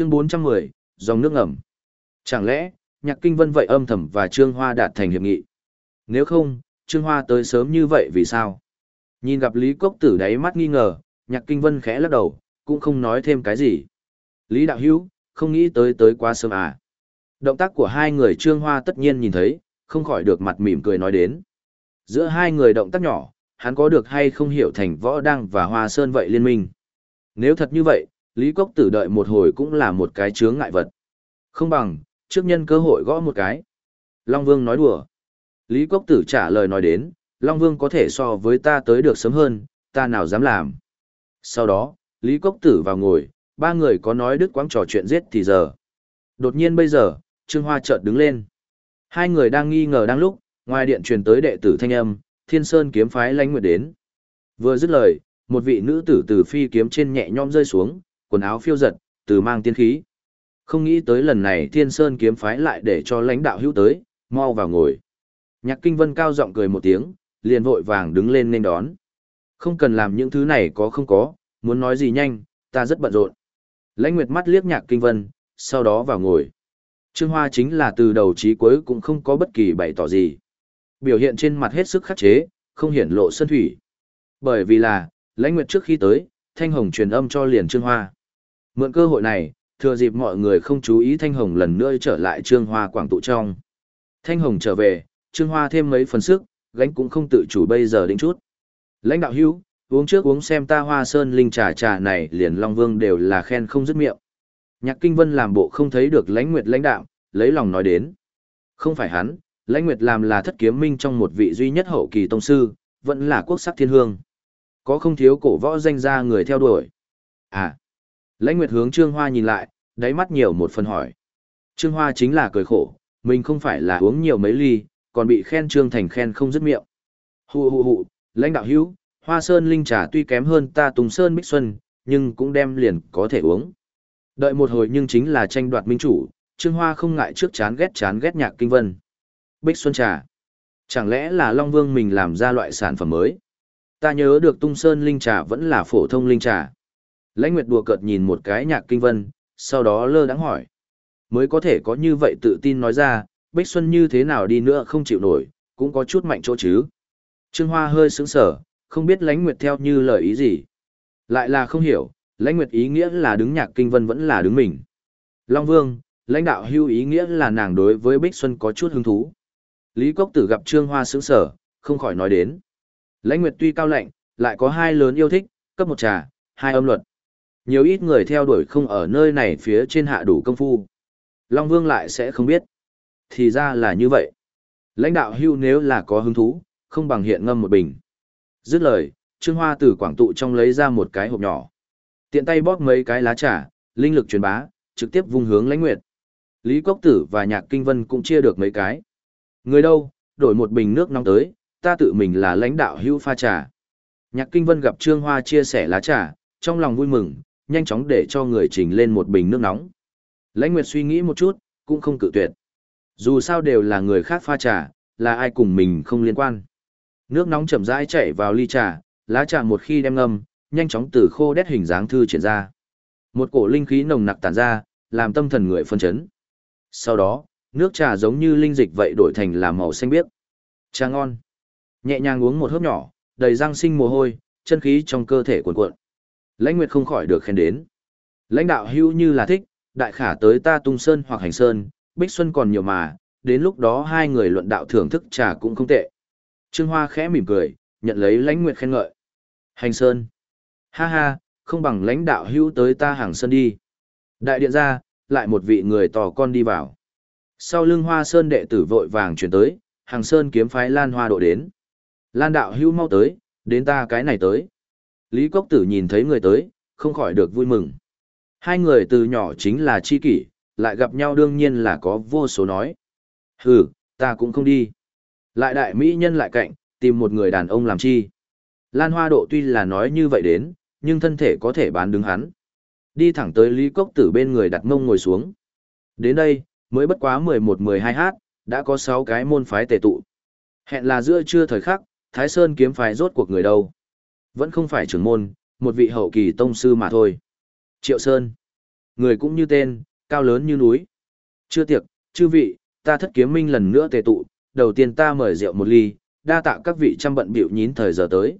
Chương 410, dòng nước ngầm. Chẳng lẽ, Nhạc Kinh Vân vậy âm thầm và Trương Hoa đạt thành hiệp nghị? Nếu không, Trương Hoa tới sớm như vậy vì sao? Nhìn gặp Lý Cốc Tử đáy mắt nghi ngờ, Nhạc Kinh Vân khẽ lắc đầu, cũng không nói thêm cái gì. Lý Đạo Hữu không nghĩ tới tới quá sớm à. Động tác của hai người Trương Hoa tất nhiên nhìn thấy, không khỏi được mặt mỉm cười nói đến. Giữa hai người động tác nhỏ, hắn có được hay không hiểu thành võ đăng và hoa sơn vậy liên minh. Nếu thật như vậy, Lý Cốc Tử đợi một hồi cũng là một cái chướng ngại vật. Không bằng, trước nhân cơ hội gõ một cái. Long Vương nói đùa. Lý Cốc Tử trả lời nói đến, Long Vương có thể so với ta tới được sớm hơn, ta nào dám làm. Sau đó, Lý Cốc Tử vào ngồi, ba người có nói đứt quãng trò chuyện giết thì giờ. Đột nhiên bây giờ, Trương Hoa chợt đứng lên. Hai người đang nghi ngờ đang lúc, ngoài điện truyền tới đệ tử thanh âm, Thiên Sơn kiếm phái lãnh nguyệt đến. Vừa dứt lời, một vị nữ tử từ phi kiếm trên nhẹ nhõm rơi xuống, quần áo phiêu giật, từ mang tiên khí. Không nghĩ tới lần này Thiên Sơn kiếm phái lại để cho lãnh đạo hữu tới, mau vào ngồi. Nhạc Kinh Vân cao giọng cười một tiếng, liền vội vàng đứng lên nên đón. Không cần làm những thứ này có không có, muốn nói gì nhanh, ta rất bận rộn. Lãnh Nguyệt mắt liếc Nhạc Kinh Vân, sau đó vào ngồi. Trương Hoa chính là từ đầu chí cuối cũng không có bất kỳ bày tỏ gì. Biểu hiện trên mặt hết sức khắc chế, không hiển lộ sân thủy. Bởi vì là, Lãnh Nguyệt trước khi tới, Thanh Hồng truyền âm cho liền Trương Hoa. Mượn cơ hội này, thừa dịp mọi người không chú ý Thanh Hồng lần nữa trở lại Trương Hoa quảng tụ trong. Thanh Hồng trở về, Trương Hoa thêm mấy phần sức, gánh cũng không tự chủ bây giờ định chút. Lãnh đạo hữu, uống trước uống xem ta hoa sơn linh trà trà này liền Long Vương đều là khen không dứt miệng. Nhạc Kinh Vân làm bộ không thấy được lãnh nguyệt lãnh đạo, lấy lòng nói đến. Không phải hắn, lãnh nguyệt làm là thất kiếm minh trong một vị duy nhất hậu kỳ tông sư, vẫn là quốc sắc thiên hương. Có không thiếu cổ võ danh gia người theo đuổi. À, lãnh nguyệt hướng Trương Hoa nhìn lại, đáy mắt nhiều một phần hỏi. Trương Hoa chính là cười khổ, mình không phải là uống nhiều mấy ly, còn bị khen Trương Thành khen không dứt miệng. Hù hù hù, lãnh đạo hữu, Hoa Sơn linh trà tuy kém hơn ta Tùng Sơn Bích Xuân, nhưng cũng đem liền có thể uống. Đợi một hồi nhưng chính là tranh đoạt minh chủ, Trương Hoa không ngại trước chán ghét chán ghét nhạc kinh vân. Bích Xuân trà. Chẳng lẽ là Long Vương mình làm ra loại sản phẩm mới? Ta nhớ được Tung Sơn linh trà vẫn là phổ thông linh trà. Lãnh Nguyệt đùa cợt nhìn một cái nhạc kinh vân, sau đó lơ đãng hỏi. Mới có thể có như vậy tự tin nói ra, Bích Xuân như thế nào đi nữa không chịu nổi, cũng có chút mạnh chỗ chứ. Trương Hoa hơi sững sờ, không biết lãnh nguyệt theo như lời ý gì. Lại là không hiểu, lãnh nguyệt ý nghĩa là đứng nhạc kinh vân vẫn là đứng mình. Long Vương, lãnh đạo hưu ý nghĩa là nàng đối với Bích Xuân có chút hứng thú. Lý Cốc Tử gặp Trương Hoa sững sờ, không khỏi nói đến. Lãnh nguyệt tuy cao lạnh, lại có hai lớn yêu thích, cấp một trà, hai âm luật. Nhiều ít người theo đuổi không ở nơi này phía trên hạ đủ công phu. Long Vương lại sẽ không biết. Thì ra là như vậy. Lãnh đạo hưu nếu là có hứng thú, không bằng hiện ngâm một bình. Dứt lời, Trương Hoa từ quảng tụ trong lấy ra một cái hộp nhỏ. Tiện tay bóp mấy cái lá trà, linh lực truyền bá, trực tiếp vung hướng lãnh nguyệt. Lý Cốc Tử và Nhạc Kinh Vân cũng chia được mấy cái. Người đâu, đổi một bình nước nóng tới, ta tự mình là lãnh đạo hưu pha trà. Nhạc Kinh Vân gặp Trương Hoa chia sẻ lá trà, trong lòng vui mừng, nhanh chóng để cho người trình lên một bình nước nóng. Lãnh Nguyệt suy nghĩ một chút, cũng không cự tuyệt. Dù sao đều là người khác pha trà, là ai cùng mình không liên quan. Nước nóng chậm rãi chảy vào ly trà, lá trà một khi đem ngâm, nhanh chóng từ khô đét hình dáng thư triển ra. Một cổ linh khí nồng nặc tản ra, làm tâm thần người phân chấn. Sau đó, nước trà giống như linh dịch vậy đổi thành là màu xanh biếc. Trà ngon. Nhẹ nhàng uống một hớp nhỏ, đầy răng sinh mồ hôi, chân khí trong cơ thể cuộn cuộn. Lãnh Nguyệt không khỏi được khen đến. Lãnh đạo hưu như là thích, đại khả tới ta tung sơn hoặc hành sơn, Bích Xuân còn nhiều mà, đến lúc đó hai người luận đạo thưởng thức trà cũng không tệ. Trương Hoa khẽ mỉm cười, nhận lấy lãnh nguyệt khen ngợi. Hành sơn. Ha ha, không bằng lãnh đạo hữu tới ta hàng sơn đi. Đại điện ra, lại một vị người tò con đi vào. Sau lưng hoa sơn đệ tử vội vàng chuyển tới, hàng sơn kiếm phái lan hoa độ đến. Lan đạo hữu mau tới, đến ta cái này tới. Lý Cốc Tử nhìn thấy người tới, không khỏi được vui mừng. Hai người từ nhỏ chính là chi kỷ, lại gặp nhau đương nhiên là có vô số nói. Hừ, ta cũng không đi. Lại đại mỹ nhân lại cạnh, tìm một người đàn ông làm chi. Lan Hoa Độ tuy là nói như vậy đến, nhưng thân thể có thể bán đứng hắn. Đi thẳng tới Lý Cốc Tử bên người đặt mông ngồi xuống. Đến đây, mới bất quá 11-12 hát, đã có 6 cái môn phái tề tụ. Hẹn là giữa trưa thời khắc, Thái Sơn kiếm phái rốt cuộc người đâu. Vẫn không phải trưởng môn, một vị hậu kỳ tông sư mà thôi. Triệu Sơn. Người cũng như tên, cao lớn như núi. Chưa tiệc, chư vị, ta thất kiếm minh lần nữa tề tụ, đầu tiên ta mời rượu một ly, đa tạ các vị trăm bận biểu nhín thời giờ tới.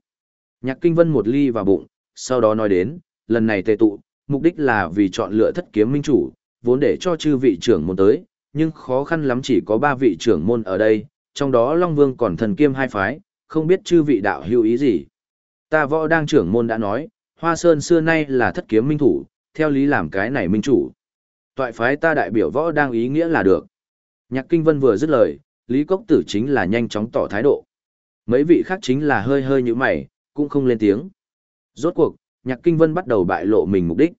Nhạc kinh vân một ly vào bụng, sau đó nói đến, lần này tề tụ, mục đích là vì chọn lựa thất kiếm minh chủ, vốn để cho chư vị trưởng môn tới, nhưng khó khăn lắm chỉ có ba vị trưởng môn ở đây, trong đó Long Vương còn thần kiêm hai phái, không biết chư vị đạo hữu ý gì. Ta võ đang trưởng môn đã nói, Hoa Sơn xưa nay là thất kiếm minh thủ, theo lý làm cái này minh chủ. Toại phái ta đại biểu võ đang ý nghĩa là được. Nhạc Kinh Vân vừa dứt lời, Lý Cốc Tử chính là nhanh chóng tỏ thái độ. Mấy vị khác chính là hơi hơi như mày, cũng không lên tiếng. Rốt cuộc, Nhạc Kinh Vân bắt đầu bại lộ mình mục đích.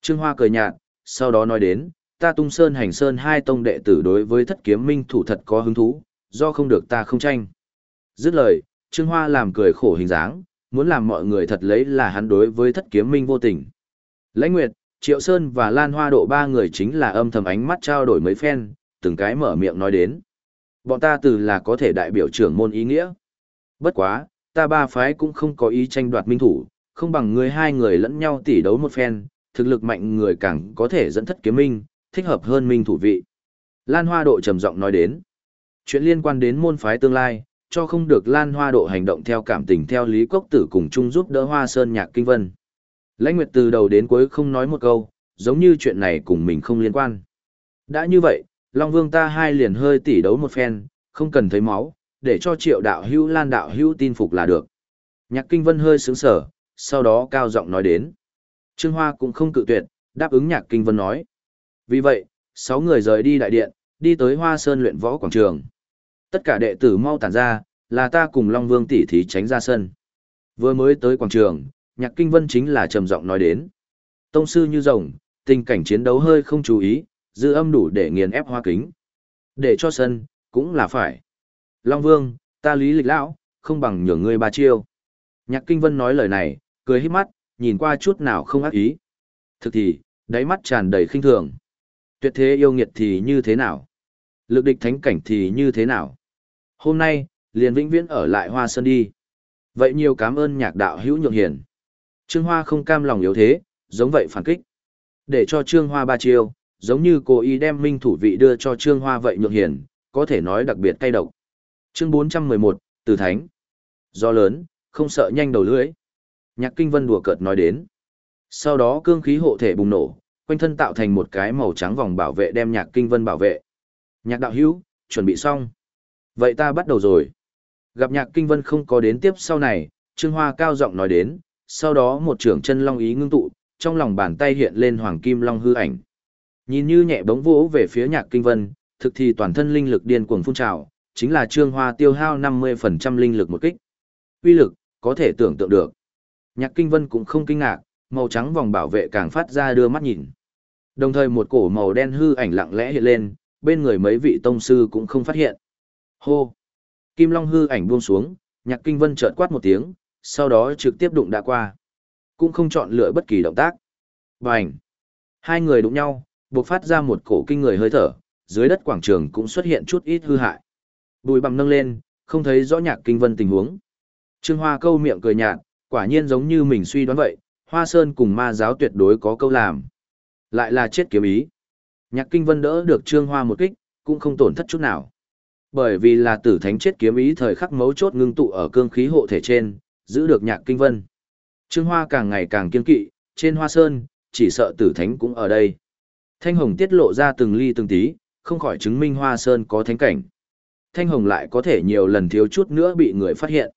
Trương Hoa cười nhạt, sau đó nói đến, ta tung sơn hành sơn hai tông đệ tử đối với thất kiếm minh thủ thật có hứng thú, do không được ta không tranh. Dứt lời, Trương Hoa làm cười khổ hình dáng, muốn làm mọi người thật lấy là hắn đối với thất kiếm minh vô tình. Lãnh Nguyệt, Triệu Sơn và Lan Hoa Độ ba người chính là âm thầm ánh mắt trao đổi mấy phen, từng cái mở miệng nói đến. Bọn ta từ là có thể đại biểu trưởng môn ý nghĩa. Bất quá, ta ba phái cũng không có ý tranh đoạt minh thủ, không bằng người hai người lẫn nhau tỉ đấu một phen, thực lực mạnh người càng có thể dẫn thất kiếm minh, thích hợp hơn minh thủ vị. Lan Hoa Độ trầm giọng nói đến. Chuyện liên quan đến môn phái tương lai, cho không được Lan Hoa Độ hành động theo cảm tình theo Lý Cốc Tử cùng chung giúp đỡ Hoa Sơn Nhạc Kinh Vân. Lãnh Nguyệt từ đầu đến cuối không nói một câu, giống như chuyện này cùng mình không liên quan. Đã như vậy, Long Vương ta hai liền hơi tỉ đấu một phen, không cần thấy máu, để cho triệu đạo hữu lan đạo hữu tin phục là được. Nhạc Kinh Vân hơi sướng sở, sau đó cao giọng nói đến. Trương Hoa cũng không cự tuyệt, đáp ứng Nhạc Kinh Vân nói. Vì vậy, sáu người rời đi đại điện, đi tới Hoa Sơn luyện võ quảng trường. Tất cả đệ tử mau tản ra, là ta cùng Long Vương tỷ thí tránh ra sân. Vừa mới tới quảng trường, Nhạc Kinh Vân chính là trầm giọng nói đến. Tông sư như rồng, tình cảnh chiến đấu hơi không chú ý, dư âm đủ để nghiền ép hoa kính. Để cho sân, cũng là phải. Long Vương, ta lý lịch lão, không bằng nhường ngươi ba chiêu. Nhạc Kinh Vân nói lời này, cười hít mắt, nhìn qua chút nào không ác ý. Thực thì, đáy mắt tràn đầy khinh thường. Tuyệt thế yêu nghiệt thì như thế nào? Lực địch thánh cảnh thì như thế nào? Hôm nay, liền vĩnh viễn ở lại Hoa Sơn đi. Vậy nhiều cảm ơn nhạc đạo hữu nhượng hiền. Trương Hoa không cam lòng yếu thế, giống vậy phản kích. Để cho Trương Hoa ba chiêu, giống như cô ý đem minh thủ vị đưa cho Trương Hoa vậy nhượng hiền, có thể nói đặc biệt cay độc. Chương 411, Từ Thánh. Do lớn, không sợ nhanh đầu lưỡi. Nhạc Kinh Vân đùa cợt nói đến. Sau đó cương khí hộ thể bùng nổ, quanh thân tạo thành một cái màu trắng vòng bảo vệ đem Nhạc Kinh Vân bảo vệ. Nhạc đạo hữu, chuẩn bị xong. Vậy ta bắt đầu rồi. Gặp Nhạc Kinh Vân không có đến tiếp sau này, Trương Hoa cao giọng nói đến, sau đó một trưởng chân long ý ngưng tụ, trong lòng bàn tay hiện lên hoàng kim long hư ảnh. Nhìn như nhẹ bóng vỗ về phía Nhạc Kinh Vân, thực thì toàn thân linh lực điên cuồng phun trào, chính là Trương Hoa tiêu hao 50% linh lực một kích. Uy lực, có thể tưởng tượng được. Nhạc Kinh Vân cũng không kinh ngạc, màu trắng vòng bảo vệ càng phát ra đưa mắt nhìn. Đồng thời một cổ màu đen hư ảnh lặng lẽ hiện lên, bên người mấy vị tông sư cũng không phát hiện. Hô! Kim Long hư ảnh buông xuống, Nhạc Kinh Vân chợt quát một tiếng, sau đó trực tiếp đụng đã qua. Cũng không chọn lựa bất kỳ động tác. Bành! Hai người đụng nhau, buộc phát ra một cổ kinh người hơi thở, dưới đất quảng trường cũng xuất hiện chút ít hư hại. Bùi bằng nâng lên, không thấy rõ Nhạc Kinh Vân tình huống. Trương Hoa câu miệng cười nhạt, quả nhiên giống như mình suy đoán vậy, Hoa Sơn cùng ma giáo tuyệt đối có câu làm. Lại là chết kiếm ý. Nhạc Kinh Vân đỡ được Trương Hoa một kích, cũng không tổn thất chút nào. Bởi vì là tử thánh chết kiếm ý thời khắc mấu chốt ngưng tụ ở cương khí hộ thể trên, giữ được Nhạc Kinh Vân. Trương Hoa càng ngày càng kiên kỵ, trên Hoa Sơn, chỉ sợ tử thánh cũng ở đây. Thanh Hồng tiết lộ ra từng ly từng tí, không khỏi chứng minh Hoa Sơn có thánh cảnh. Thanh Hồng lại có thể nhiều lần thiếu chút nữa bị người phát hiện.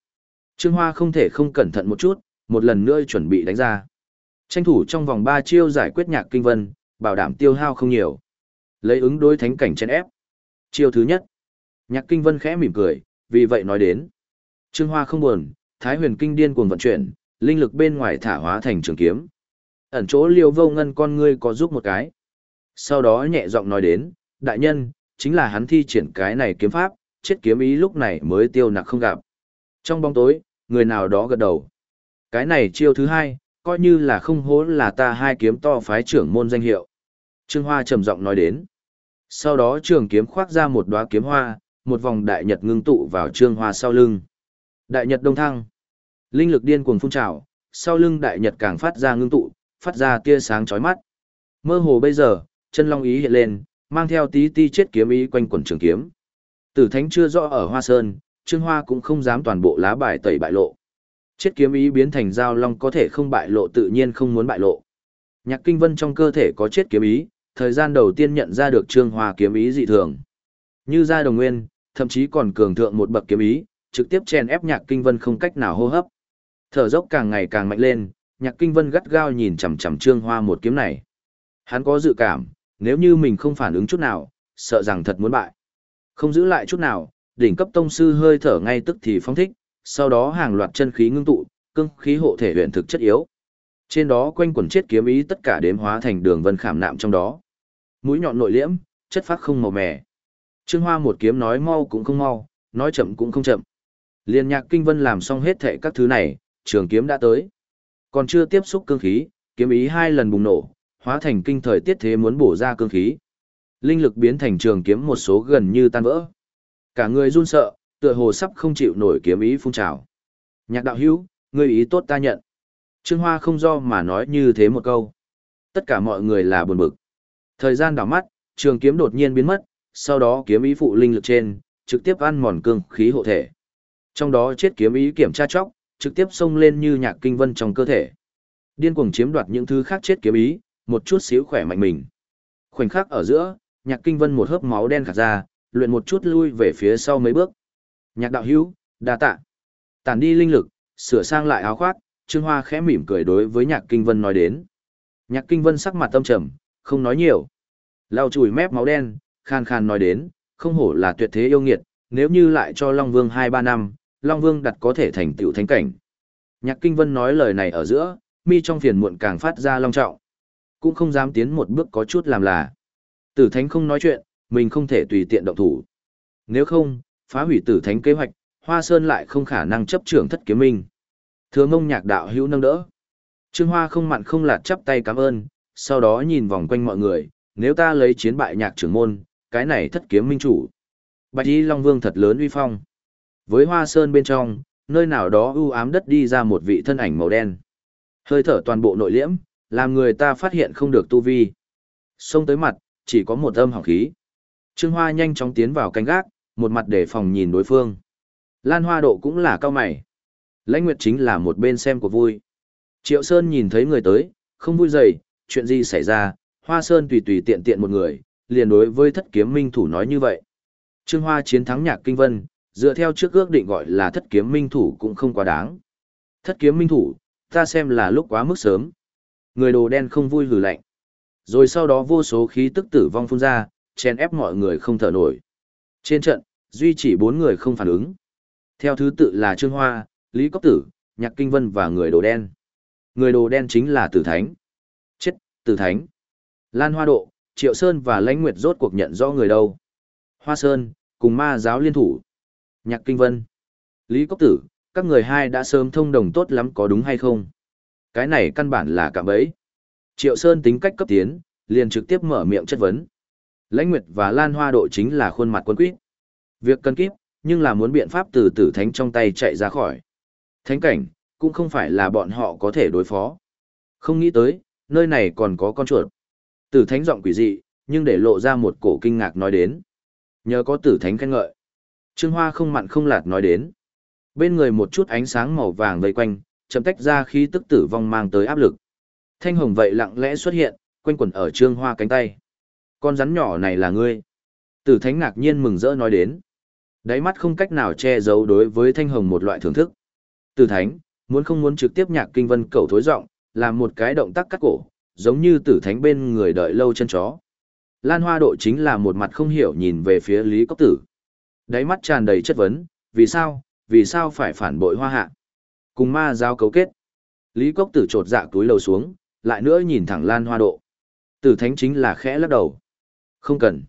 Trương Hoa không thể không cẩn thận một chút, một lần nữa chuẩn bị đánh ra. Tranh thủ trong vòng 3 chiêu giải quyết nhạc kinh vân, bảo đảm tiêu hao không nhiều. Lấy ứng đối thánh cảnh trên ép. Chiêu thứ nhất. Nhạc kinh vân khẽ mỉm cười, vì vậy nói đến. Trương Hoa không buồn, Thái huyền kinh điên cuồng vận chuyển, linh lực bên ngoài thả hóa thành trường kiếm. Ẩn chỗ liêu vô ngân con ngươi có giúp một cái. Sau đó nhẹ giọng nói đến, đại nhân, chính là hắn thi triển cái này kiếm pháp, chết kiếm ý lúc này mới tiêu nặc không gặp. Trong bóng tối, người nào đó gật đầu. Cái này chiêu thứ hai, coi như là không hố là ta hai kiếm to phái trưởng môn danh hiệu. Trương Hoa trầm giọng nói đến. Sau đó trường kiếm khoác ra một đóa kiếm hoa, một vòng đại nhật ngưng tụ vào Trương Hoa sau lưng. Đại nhật đông thăng. Linh lực điên cuồng phun trào, sau lưng đại nhật càng phát ra ngưng tụ, phát ra tia sáng chói mắt. Mơ hồ bây giờ, chân long ý hiện lên, mang theo tí ti chết kiếm ý quanh quần trường kiếm. Tử thánh chưa rõ ở Hoa Sơn, Trương Hoa cũng không dám toàn bộ lá bài tẩy bại lộ. Chết kiếm ý biến thành dao long có thể không bại lộ tự nhiên không muốn bại lộ. Nhạc Kinh Vân trong cơ thể có chết kiếm ý, thời gian đầu tiên nhận ra được Trương Hoa kiếm ý dị thường. Như ra đồng nguyên, thậm chí còn cường thượng một bậc kiếm ý, trực tiếp chen ép Nhạc Kinh Vân không cách nào hô hấp. Thở dốc càng ngày càng mạnh lên, Nhạc Kinh Vân gắt gao nhìn chằm chằm Trương Hoa một kiếm này. Hắn có dự cảm, nếu như mình không phản ứng chút nào, sợ rằng thật muốn bại. Không giữ lại chút nào, đỉnh cấp tông sư hơi thở ngay tức thì phóng thích, sau đó hàng loạt chân khí ngưng tụ, cương khí hộ thể luyện thực chất yếu. Trên đó quanh quần chết kiếm ý tất cả đếm hóa thành đường vân khảm nạm trong đó. Mũi nhọn nội liễm, chất phát không màu mè. Trương Hoa một kiếm nói mau cũng không mau, nói chậm cũng không chậm. Liên nhạc kinh vân làm xong hết thệ các thứ này, trường kiếm đã tới. Còn chưa tiếp xúc cương khí, kiếm ý hai lần bùng nổ, hóa thành kinh thời tiết thế muốn bổ ra cương khí. Linh lực biến thành trường kiếm một số gần như tan vỡ. Cả người run sợ, tựa hồ sắp không chịu nổi kiếm ý phun trào. Nhạc đạo hữu, ngươi ý tốt ta nhận. Trương Hoa không do mà nói như thế một câu. Tất cả mọi người là buồn bực. Thời gian đảo mắt, trường kiếm đột nhiên biến mất, sau đó kiếm ý phụ linh lực trên, trực tiếp ăn mòn cương khí hộ thể. Trong đó chết kiếm ý kiểm tra chóc, trực tiếp xông lên như nhạc kinh vân trong cơ thể. Điên cuồng chiếm đoạt những thứ khác chết kiếm ý, một chút xíu khỏe mạnh mình. Khoảnh khắc ở giữa, nhạc kinh vân một hớp máu đen khạc ra, luyện một chút lui về phía sau mấy bước. Nhạc đạo hữu, đa tạ. Tản đi linh lực, sửa sang lại áo khoác, Trương Hoa khẽ mỉm cười đối với Nhạc Kinh Vân nói đến. Nhạc Kinh Vân sắc mặt tâm trầm, không nói nhiều. Lau chùi mép máu đen, khan khan nói đến, không hổ là tuyệt thế yêu nghiệt, nếu như lại cho Long Vương 2-3 năm, Long Vương đặt có thể thành tựu thánh cảnh. Nhạc Kinh Vân nói lời này ở giữa, mi trong phiền muộn càng phát ra long trọng. Cũng không dám tiến một bước có chút làm là. Tử thánh không nói chuyện, mình không thể tùy tiện động thủ. Nếu không, phá hủy tử thánh kế hoạch, Hoa Sơn lại không khả năng chấp trưởng thất kiếm minh. Thừa mông nhạc đạo hữu nâng đỡ. Trương Hoa không mặn không lạt chắp tay cảm ơn, sau đó nhìn vòng quanh mọi người, nếu ta lấy chiến bại nhạc trưởng môn, cái này thất kiếm minh chủ. Bạch Y Long Vương thật lớn uy phong. Với Hoa Sơn bên trong, nơi nào đó u ám đất đi ra một vị thân ảnh màu đen. Hơi thở toàn bộ nội liễm, làm người ta phát hiện không được tu vi. Xông tới mặt, chỉ có một âm hỏng khí. Trương Hoa nhanh chóng tiến vào canh gác, một mặt để phòng nhìn đối phương. Lan Hoa Độ cũng là cao mày. Lãnh Nguyệt chính là một bên xem của vui. Triệu Sơn nhìn thấy người tới, không vui dậy, chuyện gì xảy ra, Hoa Sơn tùy tùy tiện tiện một người, liền đối với thất kiếm minh thủ nói như vậy. Trương Hoa chiến thắng nhạc kinh vân, dựa theo trước ước định gọi là thất kiếm minh thủ cũng không quá đáng. Thất kiếm minh thủ, ta xem là lúc quá mức sớm. Người đồ đen không vui hừ lạnh. Rồi sau đó vô số khí tức tử vong phun ra, chen ép mọi người không thở nổi. Trên trận, duy chỉ bốn người không phản ứng. Theo thứ tự là Trương Hoa, Lý Cốc Tử, Nhạc Kinh Vân và người đồ đen. Người đồ đen chính là Tử Thánh. Chết, Tử Thánh. Lan Hoa Độ, Triệu Sơn và Lãnh Nguyệt rốt cuộc nhận rõ người đâu. Hoa Sơn, cùng ma giáo liên thủ. Nhạc Kinh Vân. Lý Cốc Tử, các người hai đã sớm thông đồng tốt lắm có đúng hay không? Cái này căn bản là cạm bẫy. Triệu Sơn tính cách cấp tiến, liền trực tiếp mở miệng chất vấn. Lãnh Nguyệt và Lan Hoa Độ chính là khuôn mặt quân quýt. Việc cần kíp, nhưng là muốn biện pháp từ tử thánh trong tay chạy ra khỏi. Thánh cảnh, cũng không phải là bọn họ có thể đối phó. Không nghĩ tới, nơi này còn có con chuột. Tử thánh giọng quỷ dị, nhưng để lộ ra một cổ kinh ngạc nói đến. Nhờ có tử thánh khen ngợi. Trương Hoa không mặn không lạt nói đến. Bên người một chút ánh sáng màu vàng vây quanh, chậm tách ra khi tức tử vong mang tới áp lực. Thanh hồng vậy lặng lẽ xuất hiện, quanh quẩn ở Trương Hoa cánh tay. Con rắn nhỏ này là ngươi. Tử thánh ngạc nhiên mừng rỡ nói đến. Đáy mắt không cách nào che giấu đối với thanh hồng một loại thưởng thức. Tử thánh, muốn không muốn trực tiếp nhạc kinh vân cầu thối giọng làm một cái động tác cắt cổ, giống như tử thánh bên người đợi lâu chân chó. Lan hoa độ chính là một mặt không hiểu nhìn về phía Lý Cốc Tử. Đáy mắt tràn đầy chất vấn, vì sao, vì sao phải phản bội hoa hạ? Cùng ma giao cấu kết. Lý Cốc Tử trột dạ túi lầu xuống, lại nữa nhìn thẳng Lan hoa độ. Tử thánh chính là khẽ lắc đầu. Không cần.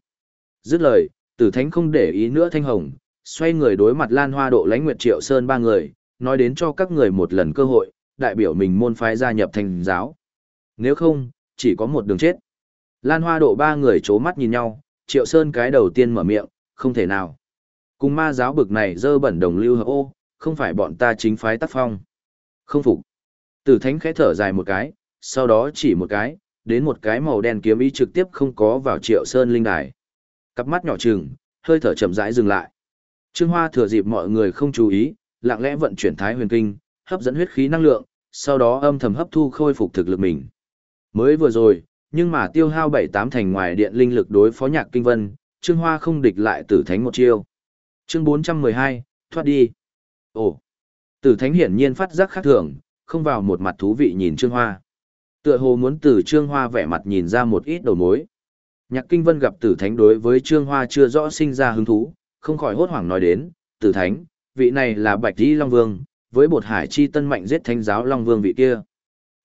Dứt lời, tử thánh không để ý nữa thanh hồng, xoay người đối mặt Lan Hoa Độ lãnh Nguyệt Triệu Sơn ba người, nói đến cho các người một lần cơ hội, đại biểu mình môn phái gia nhập thành giáo. Nếu không, chỉ có một đường chết. Lan Hoa Độ ba người chố mắt nhìn nhau, Triệu Sơn cái đầu tiên mở miệng, không thể nào. Cùng ma giáo bực này dơ bẩn đồng lưu hợp ô, không phải bọn ta chính phái tác phong. Không phục. Tử Thánh khẽ thở dài một cái, sau đó chỉ một cái, đến một cái màu đen kiếm ý trực tiếp không có vào triệu sơn linh đài. Cặp mắt nhỏ trừng, hơi thở chậm rãi dừng lại. Trương Hoa thừa dịp mọi người không chú ý, lặng lẽ vận chuyển thái huyền kinh, hấp dẫn huyết khí năng lượng, sau đó âm thầm hấp thu khôi phục thực lực mình. Mới vừa rồi, nhưng mà tiêu hao bảy tám thành ngoài điện linh lực đối phó nhạc kinh vân, Trương Hoa không địch lại tử thánh một chiêu. Chương 412, thoát đi. Ồ, tử thánh hiển nhiên phát giác khác thường, không vào một mặt thú vị nhìn Trương Hoa. Tựa hồ muốn từ Trương Hoa vẻ mặt nhìn ra một ít đầu mối. Nhạc Kinh Vân gặp tử thánh đối với Trương Hoa chưa rõ sinh ra hứng thú, không khỏi hốt hoảng nói đến, tử thánh, vị này là Bạch Di Long Vương, với bột hải chi tân mạnh giết thánh giáo Long Vương vị kia.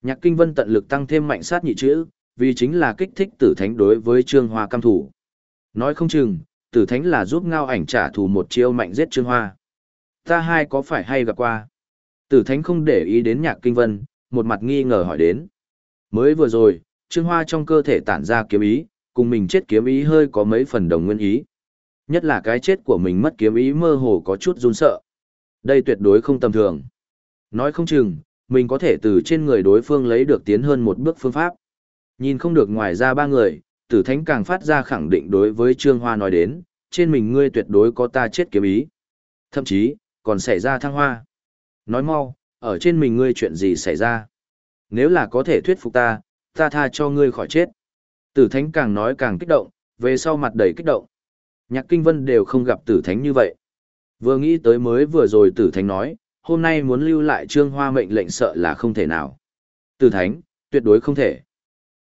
Nhạc Kinh Vân tận lực tăng thêm mạnh sát nhị chữ, vì chính là kích thích tử thánh đối với Trương Hoa cam thủ. Nói không chừng, tử thánh là giúp ngao ảnh trả thù một chiêu mạnh giết Trương Hoa. Ta hai có phải hay gặp qua? Tử thánh không để ý đến nhạc kinh vân, một mặt nghi ngờ hỏi đến. Mới vừa rồi, Trương Hoa trong cơ thể tản ra kiếm ý, cùng mình chết kiếm ý hơi có mấy phần đồng nguyên ý. Nhất là cái chết của mình mất kiếm ý mơ hồ có chút run sợ. Đây tuyệt đối không tầm thường. Nói không chừng, mình có thể từ trên người đối phương lấy được tiến hơn một bước phương pháp. Nhìn không được ngoài ra ba người, tử thánh càng phát ra khẳng định đối với Trương Hoa nói đến, trên mình ngươi tuyệt đối có ta chết kiếm ý. Thậm chí, còn xảy ra thăng hoa. Nói mau, ở trên mình ngươi chuyện gì xảy ra? Nếu là có thể thuyết phục ta, ta tha cho ngươi khỏi chết. Tử thánh càng nói càng kích động, về sau mặt đầy kích động. Nhạc kinh vân đều không gặp tử thánh như vậy. Vừa nghĩ tới mới vừa rồi tử thánh nói, hôm nay muốn lưu lại trương hoa mệnh lệnh sợ là không thể nào. Tử thánh, tuyệt đối không thể.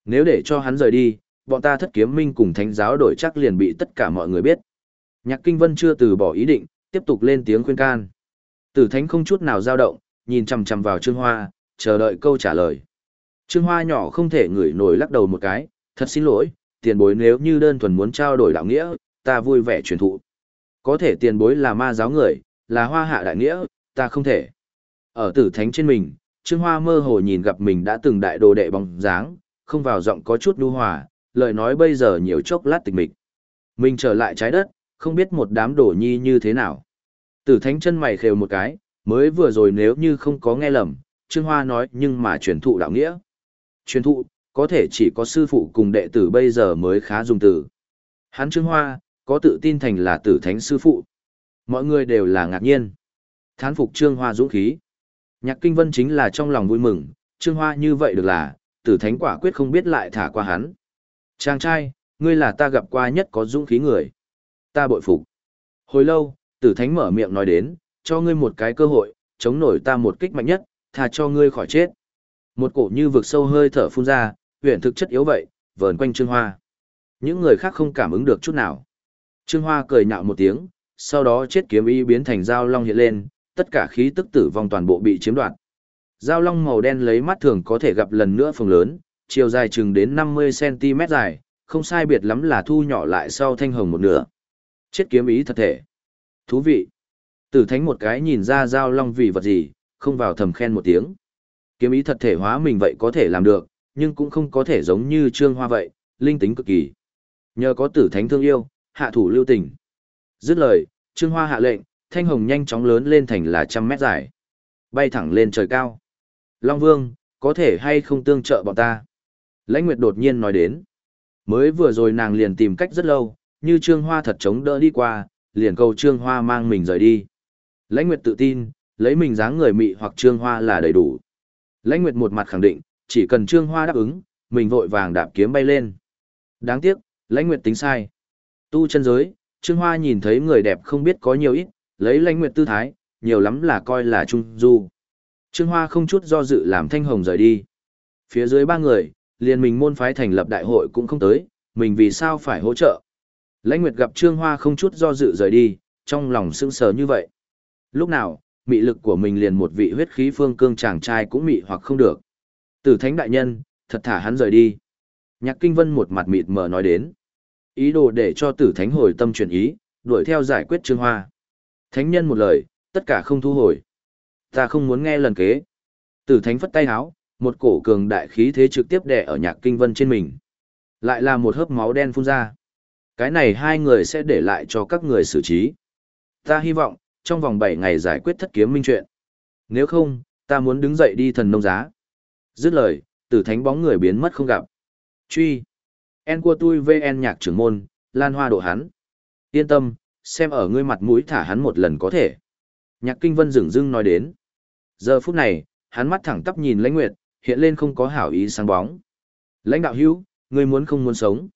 Nếu để cho hắn rời đi, bọn ta thất kiếm minh cùng thánh giáo đổi chắc liền bị tất cả mọi người biết. Nhạc kinh vân chưa từ bỏ ý định, tiếp tục lên tiếng khuyên can. Tử thánh không chút nào dao động, nhìn chằm chằm vào Trương Hoa, chờ đợi câu trả lời. Trương Hoa nhỏ không thể ngửi nổi lắc đầu một cái, thật xin lỗi, tiền bối nếu như đơn thuần muốn trao đổi đạo nghĩa, ta vui vẻ truyền thụ. Có thể tiền bối là ma giáo người, là hoa hạ đại nghĩa, ta không thể. Ở tử thánh trên mình, Trương Hoa mơ hồ nhìn gặp mình đã từng đại đồ đệ bóng dáng, không vào giọng có chút nhu hòa, lời nói bây giờ nhiều chốc lát tịch mịch. Mình trở lại trái đất, không biết một đám đổ nhi như thế nào. Tử thánh chân mày khều một cái, mới vừa rồi nếu như không có nghe lầm, Trương Hoa nói nhưng mà truyền thụ đạo nghĩa. Truyền thụ, có thể chỉ có sư phụ cùng đệ tử bây giờ mới khá dùng từ. Hắn Trương Hoa, có tự tin thành là tử thánh sư phụ. Mọi người đều là ngạc nhiên. Thán phục Trương Hoa dũng khí. Nhạc Kinh Vân chính là trong lòng vui mừng, Trương Hoa như vậy được là, tử thánh quả quyết không biết lại thả qua hắn. Chàng trai, ngươi là ta gặp qua nhất có dũng khí người. Ta bội phục. Hồi lâu, tử thánh mở miệng nói đến, cho ngươi một cái cơ hội, chống nổi ta một kích mạnh nhất, thà cho ngươi khỏi chết. Một cổ như vực sâu hơi thở phun ra, huyện thực chất yếu vậy, vờn quanh Trương Hoa. Những người khác không cảm ứng được chút nào. Trương Hoa cười nhạo một tiếng, sau đó chết kiếm y biến thành dao long hiện lên, tất cả khí tức tử vong toàn bộ bị chiếm đoạt. Giao long màu đen lấy mắt thường có thể gặp lần nữa phồng lớn, chiều dài chừng đến 50cm dài, không sai biệt lắm là thu nhỏ lại sau thanh hồng một nửa. Chết kiếm ý thật thể. Thú vị. Tử thánh một cái nhìn ra giao long vì vật gì, không vào thầm khen một tiếng. Kiếm ý thật thể hóa mình vậy có thể làm được, nhưng cũng không có thể giống như trương hoa vậy, linh tính cực kỳ. Nhờ có tử thánh thương yêu, hạ thủ lưu tình. Dứt lời, trương hoa hạ lệnh, thanh hồng nhanh chóng lớn lên thành là trăm mét dài. Bay thẳng lên trời cao. Long vương, có thể hay không tương trợ bọn ta? Lãnh Nguyệt đột nhiên nói đến. Mới vừa rồi nàng liền tìm cách rất lâu, như Trương Hoa thật chống đỡ đi qua, liền cầu Trương Hoa mang mình rời đi. Lãnh Nguyệt tự tin, lấy mình dáng người mị hoặc Trương Hoa là đầy đủ. Lãnh Nguyệt một mặt khẳng định, chỉ cần Trương Hoa đáp ứng, mình vội vàng đạp kiếm bay lên. Đáng tiếc, Lãnh Nguyệt tính sai. Tu chân giới, Trương Hoa nhìn thấy người đẹp không biết có nhiều ít, lấy Lãnh Nguyệt tư thái, nhiều lắm là coi là trung du. Trương Hoa không chút do dự làm thanh hồng rời đi. Phía dưới ba người, liền mình môn phái thành lập đại hội cũng không tới, mình vì sao phải hỗ trợ. Lãnh Nguyệt gặp Trương Hoa không chút do dự rời đi, trong lòng sững sờ như vậy. Lúc nào, mị lực của mình liền một vị huyết khí phương cương chàng trai cũng mị hoặc không được. Tử Thánh đại nhân, thật thả hắn rời đi. Nhạc Kinh Vân một mặt mịt mờ nói đến. Ý đồ để cho Tử Thánh hồi tâm chuyển ý, đuổi theo giải quyết Trương Hoa. Thánh nhân một lời, tất cả không thu hồi. Ta không muốn nghe lần kế. Tử Thánh phất tay háo, một cổ cường đại khí thế trực tiếp đè ở Nhạc Kinh Vân trên mình. Lại là một hớp máu đen phun ra. Cái này hai người sẽ để lại cho các người xử trí. Ta hy vọng, trong vòng 7 ngày giải quyết thất kiếm minh chuyện. Nếu không, ta muốn đứng dậy đi thần nông giá. Dứt lời, tử thánh bóng người biến mất không gặp. Truy. En của tôi VN nhạc trưởng môn, lan hoa độ hắn. Yên tâm, xem ở ngươi mặt mũi thả hắn một lần có thể. Nhạc kinh vân dừng dưng nói đến. Giờ phút này, hắn mắt thẳng tắp nhìn lãnh nguyệt, hiện lên không có hảo ý sáng bóng. Lãnh đạo hữu, ngươi muốn không muốn sống.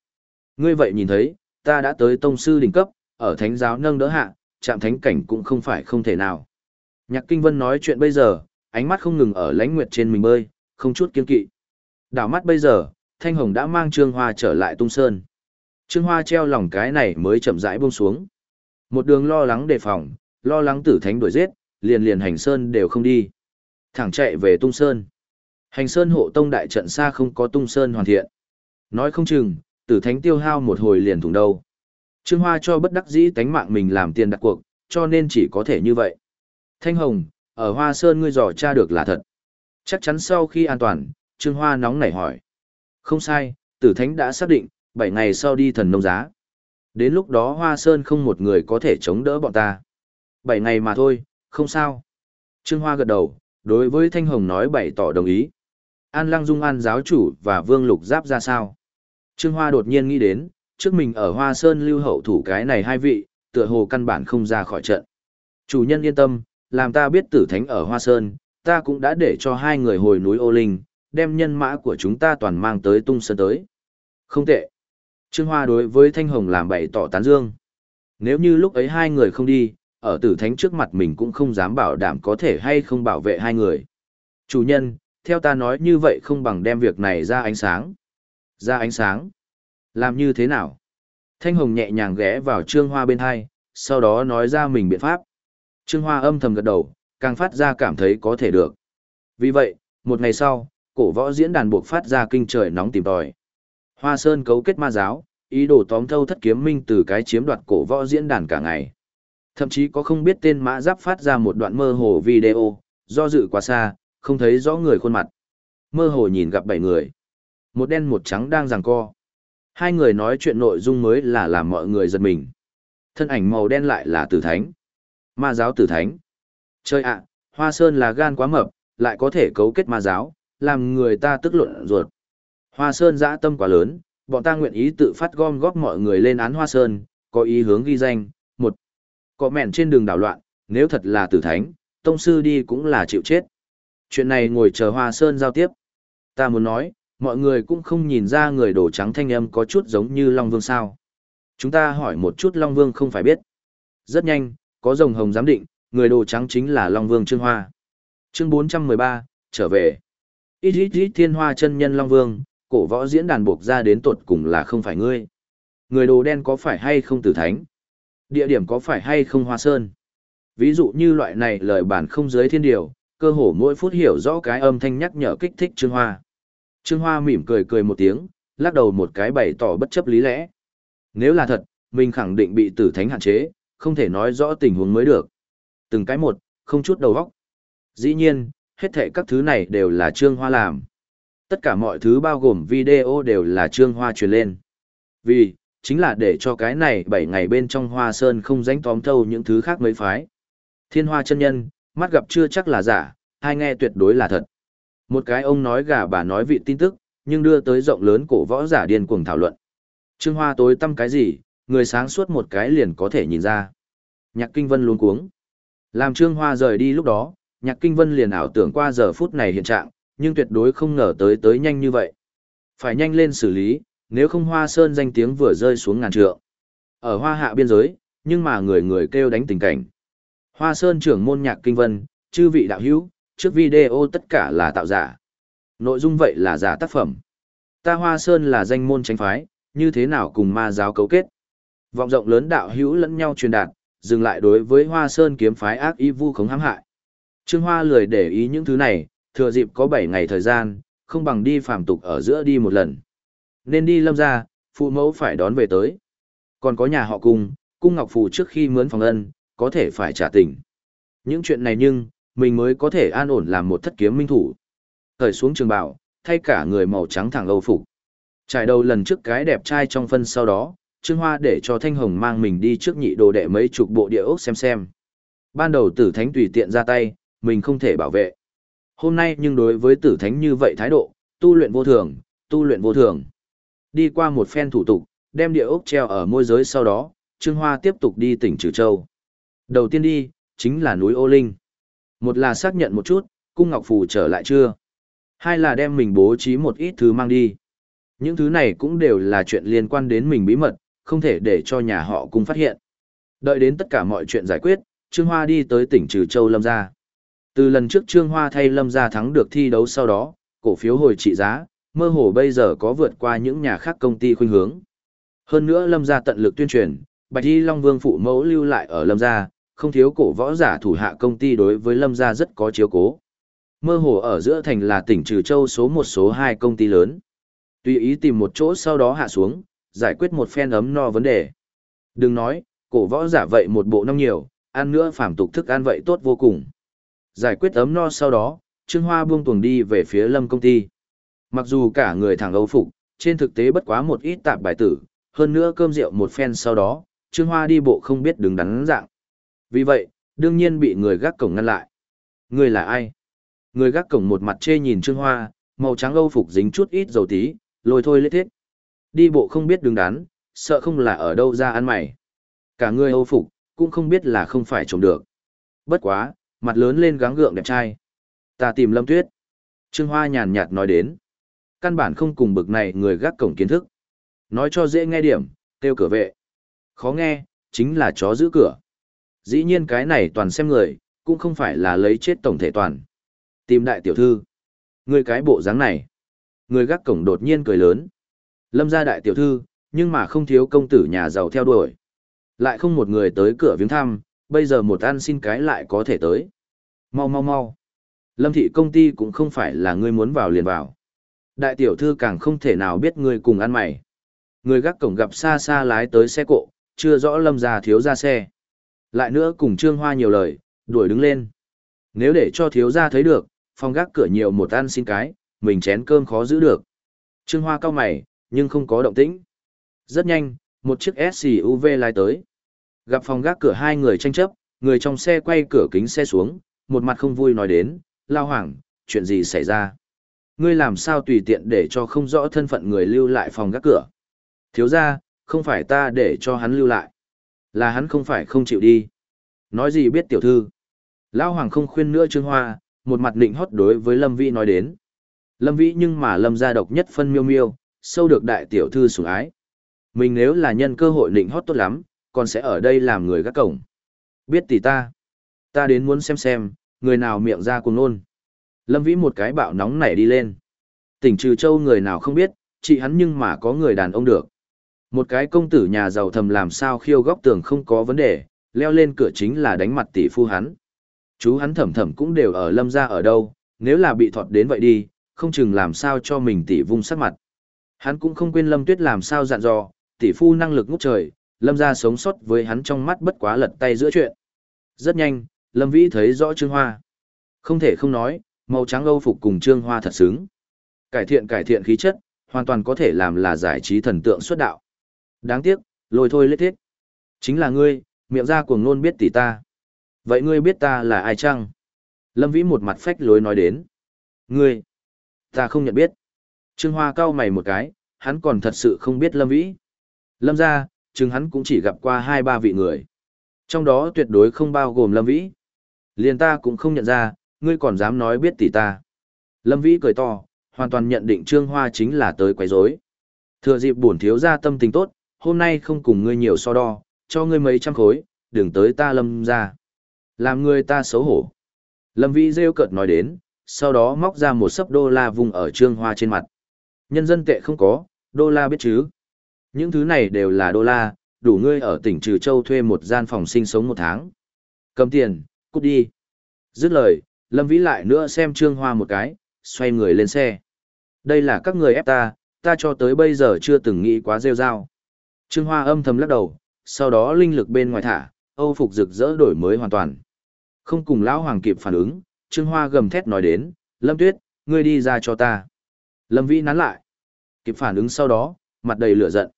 Ngươi vậy nhìn thấy, ta đã tới tông sư đỉnh cấp, ở thánh giáo nâng đỡ hạ, chạm thánh cảnh cũng không phải không thể nào. Nhạc kinh vân nói chuyện bây giờ, ánh mắt không ngừng ở lãnh nguyệt trên mình bơi, không chút kiên kỵ. Đảo mắt bây giờ, Thanh Hồng đã mang Trương Hoa trở lại tung sơn. Trương Hoa treo lòng cái này mới chậm rãi buông xuống. Một đường lo lắng đề phòng, lo lắng tử thánh đuổi giết, liền liền hành sơn đều không đi. Thẳng chạy về tung sơn. Hành sơn hộ tông đại trận xa không có tung sơn hoàn thiện. Nói không chừng, tử thánh tiêu hao một hồi liền thủng đâu. Trương Hoa cho bất đắc dĩ tánh mạng mình làm tiền đặt cuộc, cho nên chỉ có thể như vậy. Thanh Hồng, ở Hoa Sơn ngươi dò tra được là thật. Chắc chắn sau khi an toàn, Trương Hoa nóng nảy hỏi. Không sai, tử thánh đã xác định, 7 ngày sau đi thần nông giá. Đến lúc đó Hoa Sơn không một người có thể chống đỡ bọn ta. Bảy ngày mà thôi, không sao. Trương Hoa gật đầu, đối với Thanh Hồng nói bày tỏ đồng ý. An Lăng Dung An giáo chủ và Vương Lục Giáp ra sao? Trương Hoa đột nhiên nghĩ đến, trước mình ở Hoa Sơn lưu hậu thủ cái này hai vị, tựa hồ căn bản không ra khỏi trận. Chủ nhân yên tâm, làm ta biết tử thánh ở Hoa Sơn, ta cũng đã để cho hai người hồi núi ô linh, đem nhân mã của chúng ta toàn mang tới tung sơn tới. Không tệ. Trương Hoa đối với Thanh Hồng làm bậy tỏ tán dương. Nếu như lúc ấy hai người không đi, ở tử thánh trước mặt mình cũng không dám bảo đảm có thể hay không bảo vệ hai người. Chủ nhân, theo ta nói như vậy không bằng đem việc này ra ánh sáng. Ra ánh sáng? Làm như thế nào? Thanh Hồng nhẹ nhàng ghé vào Trương Hoa bên hai, sau đó nói ra mình biện pháp. Trương Hoa âm thầm gật đầu, càng phát ra cảm thấy có thể được. Vì vậy, một ngày sau, cổ võ diễn đàn buộc phát ra kinh trời nóng tìm tòi. Hoa Sơn cấu kết ma giáo, ý đồ tóm thâu thất kiếm minh từ cái chiếm đoạt cổ võ diễn đàn cả ngày. Thậm chí có không biết tên mã giáp phát ra một đoạn mơ hồ video, do dự quá xa, không thấy rõ người khuôn mặt. Mơ hồ nhìn gặp bảy người. Một đen một trắng đang giằng co. Hai người nói chuyện nội dung mới là làm mọi người giật mình. Thân ảnh màu đen lại là tử thánh. Ma giáo tử thánh. Chơi ạ, Hoa Sơn là gan quá mập, lại có thể cấu kết ma giáo, làm người ta tức luận ruột. Hoa Sơn dã tâm quá lớn, bọn ta nguyện ý tự phát gom góp mọi người lên án Hoa Sơn, có ý hướng ghi danh, một. Có mẹn trên đường đảo loạn, nếu thật là tử thánh, tông sư đi cũng là chịu chết. Chuyện này ngồi chờ Hoa Sơn giao tiếp. Ta muốn nói, mọi người cũng không nhìn ra người đổ trắng thanh âm có chút giống như Long Vương sao. Chúng ta hỏi một chút Long Vương không phải biết. Rất nhanh, có rồng hồng giám định, người đồ trắng chính là Long Vương Trương Hoa. Chương 413, trở về. Ít ít ít thiên hoa chân nhân Long Vương, cổ võ diễn đàn buộc ra đến tột cùng là không phải ngươi. Người đồ đen có phải hay không tử thánh? Địa điểm có phải hay không hoa sơn? Ví dụ như loại này lời bản không giới thiên điều, cơ hồ mỗi phút hiểu rõ cái âm thanh nhắc nhở kích thích Trương Hoa. Trương Hoa mỉm cười cười một tiếng, lắc đầu một cái bày tỏ bất chấp lý lẽ. Nếu là thật, mình khẳng định bị tử thánh hạn chế, không thể nói rõ tình huống mới được. Từng cái một, không chút đầu óc. Dĩ nhiên, hết thảy các thứ này đều là Trương Hoa làm. Tất cả mọi thứ bao gồm video đều là Trương Hoa truyền lên. Vì, chính là để cho cái này 7 ngày bên trong Hoa Sơn không dánh tóm thâu những thứ khác mấy phái. Thiên Hoa chân nhân, mắt gặp chưa chắc là giả, hai nghe tuyệt đối là thật. Một cái ông nói gà bà nói vị tin tức, nhưng đưa tới rộng lớn cổ võ giả điên cuồng thảo luận. Trương Hoa tối tâm cái gì, người sáng suốt một cái liền có thể nhìn ra. Nhạc Kinh Vân luôn cuống. Làm Trương Hoa rời đi lúc đó, Nhạc Kinh Vân liền ảo tưởng qua giờ phút này hiện trạng, nhưng tuyệt đối không ngờ tới tới nhanh như vậy. Phải nhanh lên xử lý, nếu không Hoa Sơn danh tiếng vừa rơi xuống ngàn trượng. Ở Hoa Hạ biên giới, nhưng mà người người kêu đánh tình cảnh. Hoa Sơn trưởng môn Nhạc Kinh Vân, chư vị đạo hữu, trước video tất cả là tạo giả. Nội dung vậy là giả tác phẩm. Ta Hoa Sơn là danh môn tránh phái, như thế nào cùng ma giáo cấu kết. Vọng rộng lớn đạo hữu lẫn nhau truyền đạt, dừng lại đối với Hoa Sơn kiếm phái ác y vu khống hãm hại. Trương Hoa lười để ý những thứ này, thừa dịp có 7 ngày thời gian, không bằng đi phàm tục ở giữa đi một lần. Nên đi lâm ra, phụ mẫu phải đón về tới. Còn có nhà họ cung, cung ngọc phù trước khi mướn phòng ân, có thể phải trả tình. Những chuyện này nhưng, mình mới có thể an ổn làm một thất kiếm minh thủ. Thời xuống trường bảo, thay cả người màu trắng thẳng âu phục. Trải đầu lần trước cái đẹp trai trong phân sau đó, Trương Hoa để cho Thanh Hồng mang mình đi trước nhị đồ đệ mấy chục bộ địa ốc xem xem. Ban đầu tử thánh tùy tiện ra tay, mình không thể bảo vệ. Hôm nay nhưng đối với tử thánh như vậy thái độ, tu luyện vô thường, tu luyện vô thường. Đi qua một phen thủ tục, đem địa ốc treo ở môi giới sau đó, Trương Hoa tiếp tục đi tỉnh Trừ Châu. Đầu tiên đi, chính là núi Ô Linh. Một là xác nhận một chút, cung ngọc phù trở lại chưa? Hai là đem mình bố trí một ít thứ mang đi. Những thứ này cũng đều là chuyện liên quan đến mình bí mật, không thể để cho nhà họ cung phát hiện. Đợi đến tất cả mọi chuyện giải quyết, Trương Hoa đi tới tỉnh Trừ Châu Lâm Gia. Từ lần trước Trương Hoa thay Lâm Gia thắng được thi đấu sau đó, cổ phiếu hồi trị giá, mơ hồ bây giờ có vượt qua những nhà khác công ty khuynh hướng. Hơn nữa Lâm Gia tận lực tuyên truyền, Bạch Y Long Vương phụ mẫu lưu lại ở Lâm Gia, không thiếu cổ võ giả thủ hạ công ty đối với Lâm Gia rất có chiếu cố. Mơ hồ ở giữa thành là tỉnh Trừ Châu số một số hai công ty lớn. Tùy ý tìm một chỗ sau đó hạ xuống, giải quyết một phen ấm no vấn đề. Đừng nói, cổ võ giả vậy một bộ năm nhiều, ăn nữa phàm tục thức ăn vậy tốt vô cùng. Giải quyết ấm no sau đó, Trương Hoa buông tuồng đi về phía lâm công ty. Mặc dù cả người thẳng âu phục, trên thực tế bất quá một ít tạp bài tử, hơn nữa cơm rượu một phen sau đó, Trương Hoa đi bộ không biết đứng đắn dạng. Vì vậy, đương nhiên bị người gác cổng ngăn lại. Người là ai? Người gác cổng một mặt chê nhìn Trương Hoa, màu trắng âu phục dính chút ít dầu tí, lôi thôi lết thiết. Đi bộ không biết đứng đắn, sợ không là ở đâu ra ăn mày. Cả người âu phục, cũng không biết là không phải trồng được. Bất quá, mặt lớn lên gắng gượng đẹp trai. Ta tìm Lâm Tuyết. Trương Hoa nhàn nhạt nói đến. Căn bản không cùng bực này người gác cổng kiến thức. Nói cho dễ nghe điểm, kêu cửa vệ. Khó nghe, chính là chó giữ cửa. Dĩ nhiên cái này toàn xem người, cũng không phải là lấy chết tổng thể toàn. Tìm đại tiểu thư. Người cái bộ dáng này. Người gác cổng đột nhiên cười lớn. Lâm gia đại tiểu thư, nhưng mà không thiếu công tử nhà giàu theo đuổi. Lại không một người tới cửa viếng thăm, bây giờ một ăn xin cái lại có thể tới. Mau mau mau. Lâm thị công ty cũng không phải là ngươi muốn vào liền vào. Đại tiểu thư càng không thể nào biết ngươi cùng ăn mày. Người gác cổng gặp xa xa lái tới xe cộ, chưa rõ lâm già thiếu ra xe. Lại nữa cùng trương hoa nhiều lời, đuổi đứng lên. Nếu để cho thiếu gia thấy được, phòng gác cửa nhiều một ăn xin cái, mình chén cơm khó giữ được. Trương hoa cao mày, nhưng không có động tĩnh. Rất nhanh, một chiếc SUV lái tới. Gặp phòng gác cửa hai người tranh chấp, người trong xe quay cửa kính xe xuống, một mặt không vui nói đến, lao hoàng, chuyện gì xảy ra? Ngươi làm sao tùy tiện để cho không rõ thân phận người lưu lại phòng gác cửa? Thiếu ra, không phải ta để cho hắn lưu lại. Là hắn không phải không chịu đi. Nói gì biết tiểu thư? Lao hoàng không khuyên nữa Trương Hoa, một mặt định hót đối với Lâm Vĩ nói đến. Lâm Vĩ nhưng mà Lâm gia độc nhất phân miêu miêu, sâu được đại tiểu thư sủng ái. Mình nếu là nhân cơ hội định hót tốt lắm, còn sẽ ở đây làm người gác cổng. Biết tỷ ta. Ta đến muốn xem xem, người nào miệng ra cùng nôn. Lâm Vĩ một cái bạo nóng nảy đi lên. Tỉnh trừ châu người nào không biết, chị hắn nhưng mà có người đàn ông được. Một cái công tử nhà giàu thầm làm sao khiêu góc tường không có vấn đề, leo lên cửa chính là đánh mặt tỷ phu hắn. Chú hắn thầm thầm cũng đều ở lâm ra ở đâu, nếu là bị thọt đến vậy đi, không chừng làm sao cho mình tỷ vung sắc mặt. Hắn cũng không quên lâm tuyết làm sao dặn dò, tỷ phu năng lực ngút trời, lâm ra sống sót với hắn trong mắt bất quá lật tay giữa chuyện. Rất nhanh, lâm vĩ thấy rõ trương hoa. Không thể không nói, màu trắng âu phục cùng trương hoa thật xứng. Cải thiện cải thiện khí chất, hoàn toàn có thể làm là giải trí thần tượng xuất đạo. Đáng tiếc, lôi thôi lết thiết. Chính là ngươi, miệng ra cuồng nôn biết tỷ ta. Vậy ngươi biết ta là ai chăng? Lâm Vĩ một mặt phách lối nói đến. Ngươi, ta không nhận biết. Trương Hoa cau mày một cái, hắn còn thật sự không biết Lâm Vĩ. Lâm ra, chừng hắn cũng chỉ gặp qua hai ba vị người. Trong đó tuyệt đối không bao gồm Lâm Vĩ. Liền ta cũng không nhận ra, ngươi còn dám nói biết tỷ ta. Lâm Vĩ cười to, hoàn toàn nhận định Trương Hoa chính là tới quấy rối. Thừa dịp bổn thiếu gia tâm tình tốt, hôm nay không cùng ngươi nhiều so đo, cho ngươi mấy trăm khối, đừng tới ta Lâm ra. Làm người ta xấu hổ. Lâm Vĩ rêu cợt nói đến, sau đó móc ra một sấp đô la vùng ở Trương Hoa trên mặt. Nhân dân tệ không có, đô la biết chứ. Những thứ này đều là đô la, đủ ngươi ở tỉnh Trừ Châu thuê một gian phòng sinh sống một tháng. Cầm tiền, cút đi. Dứt lời, Lâm Vĩ lại nữa xem Trương Hoa một cái, xoay người lên xe. Đây là các người ép ta, ta cho tới bây giờ chưa từng nghĩ quá rêu rao. Trương Hoa âm thầm lắc đầu, sau đó linh lực bên ngoài thả, Âu phục rực rỡ đổi mới hoàn toàn. Không cùng lão hoàng kịp phản ứng, Trương Hoa gầm thét nói đến, Lâm Tuyết, ngươi đi ra cho ta. Lâm Vĩ nán lại. Kịp phản ứng sau đó, mặt đầy lửa giận.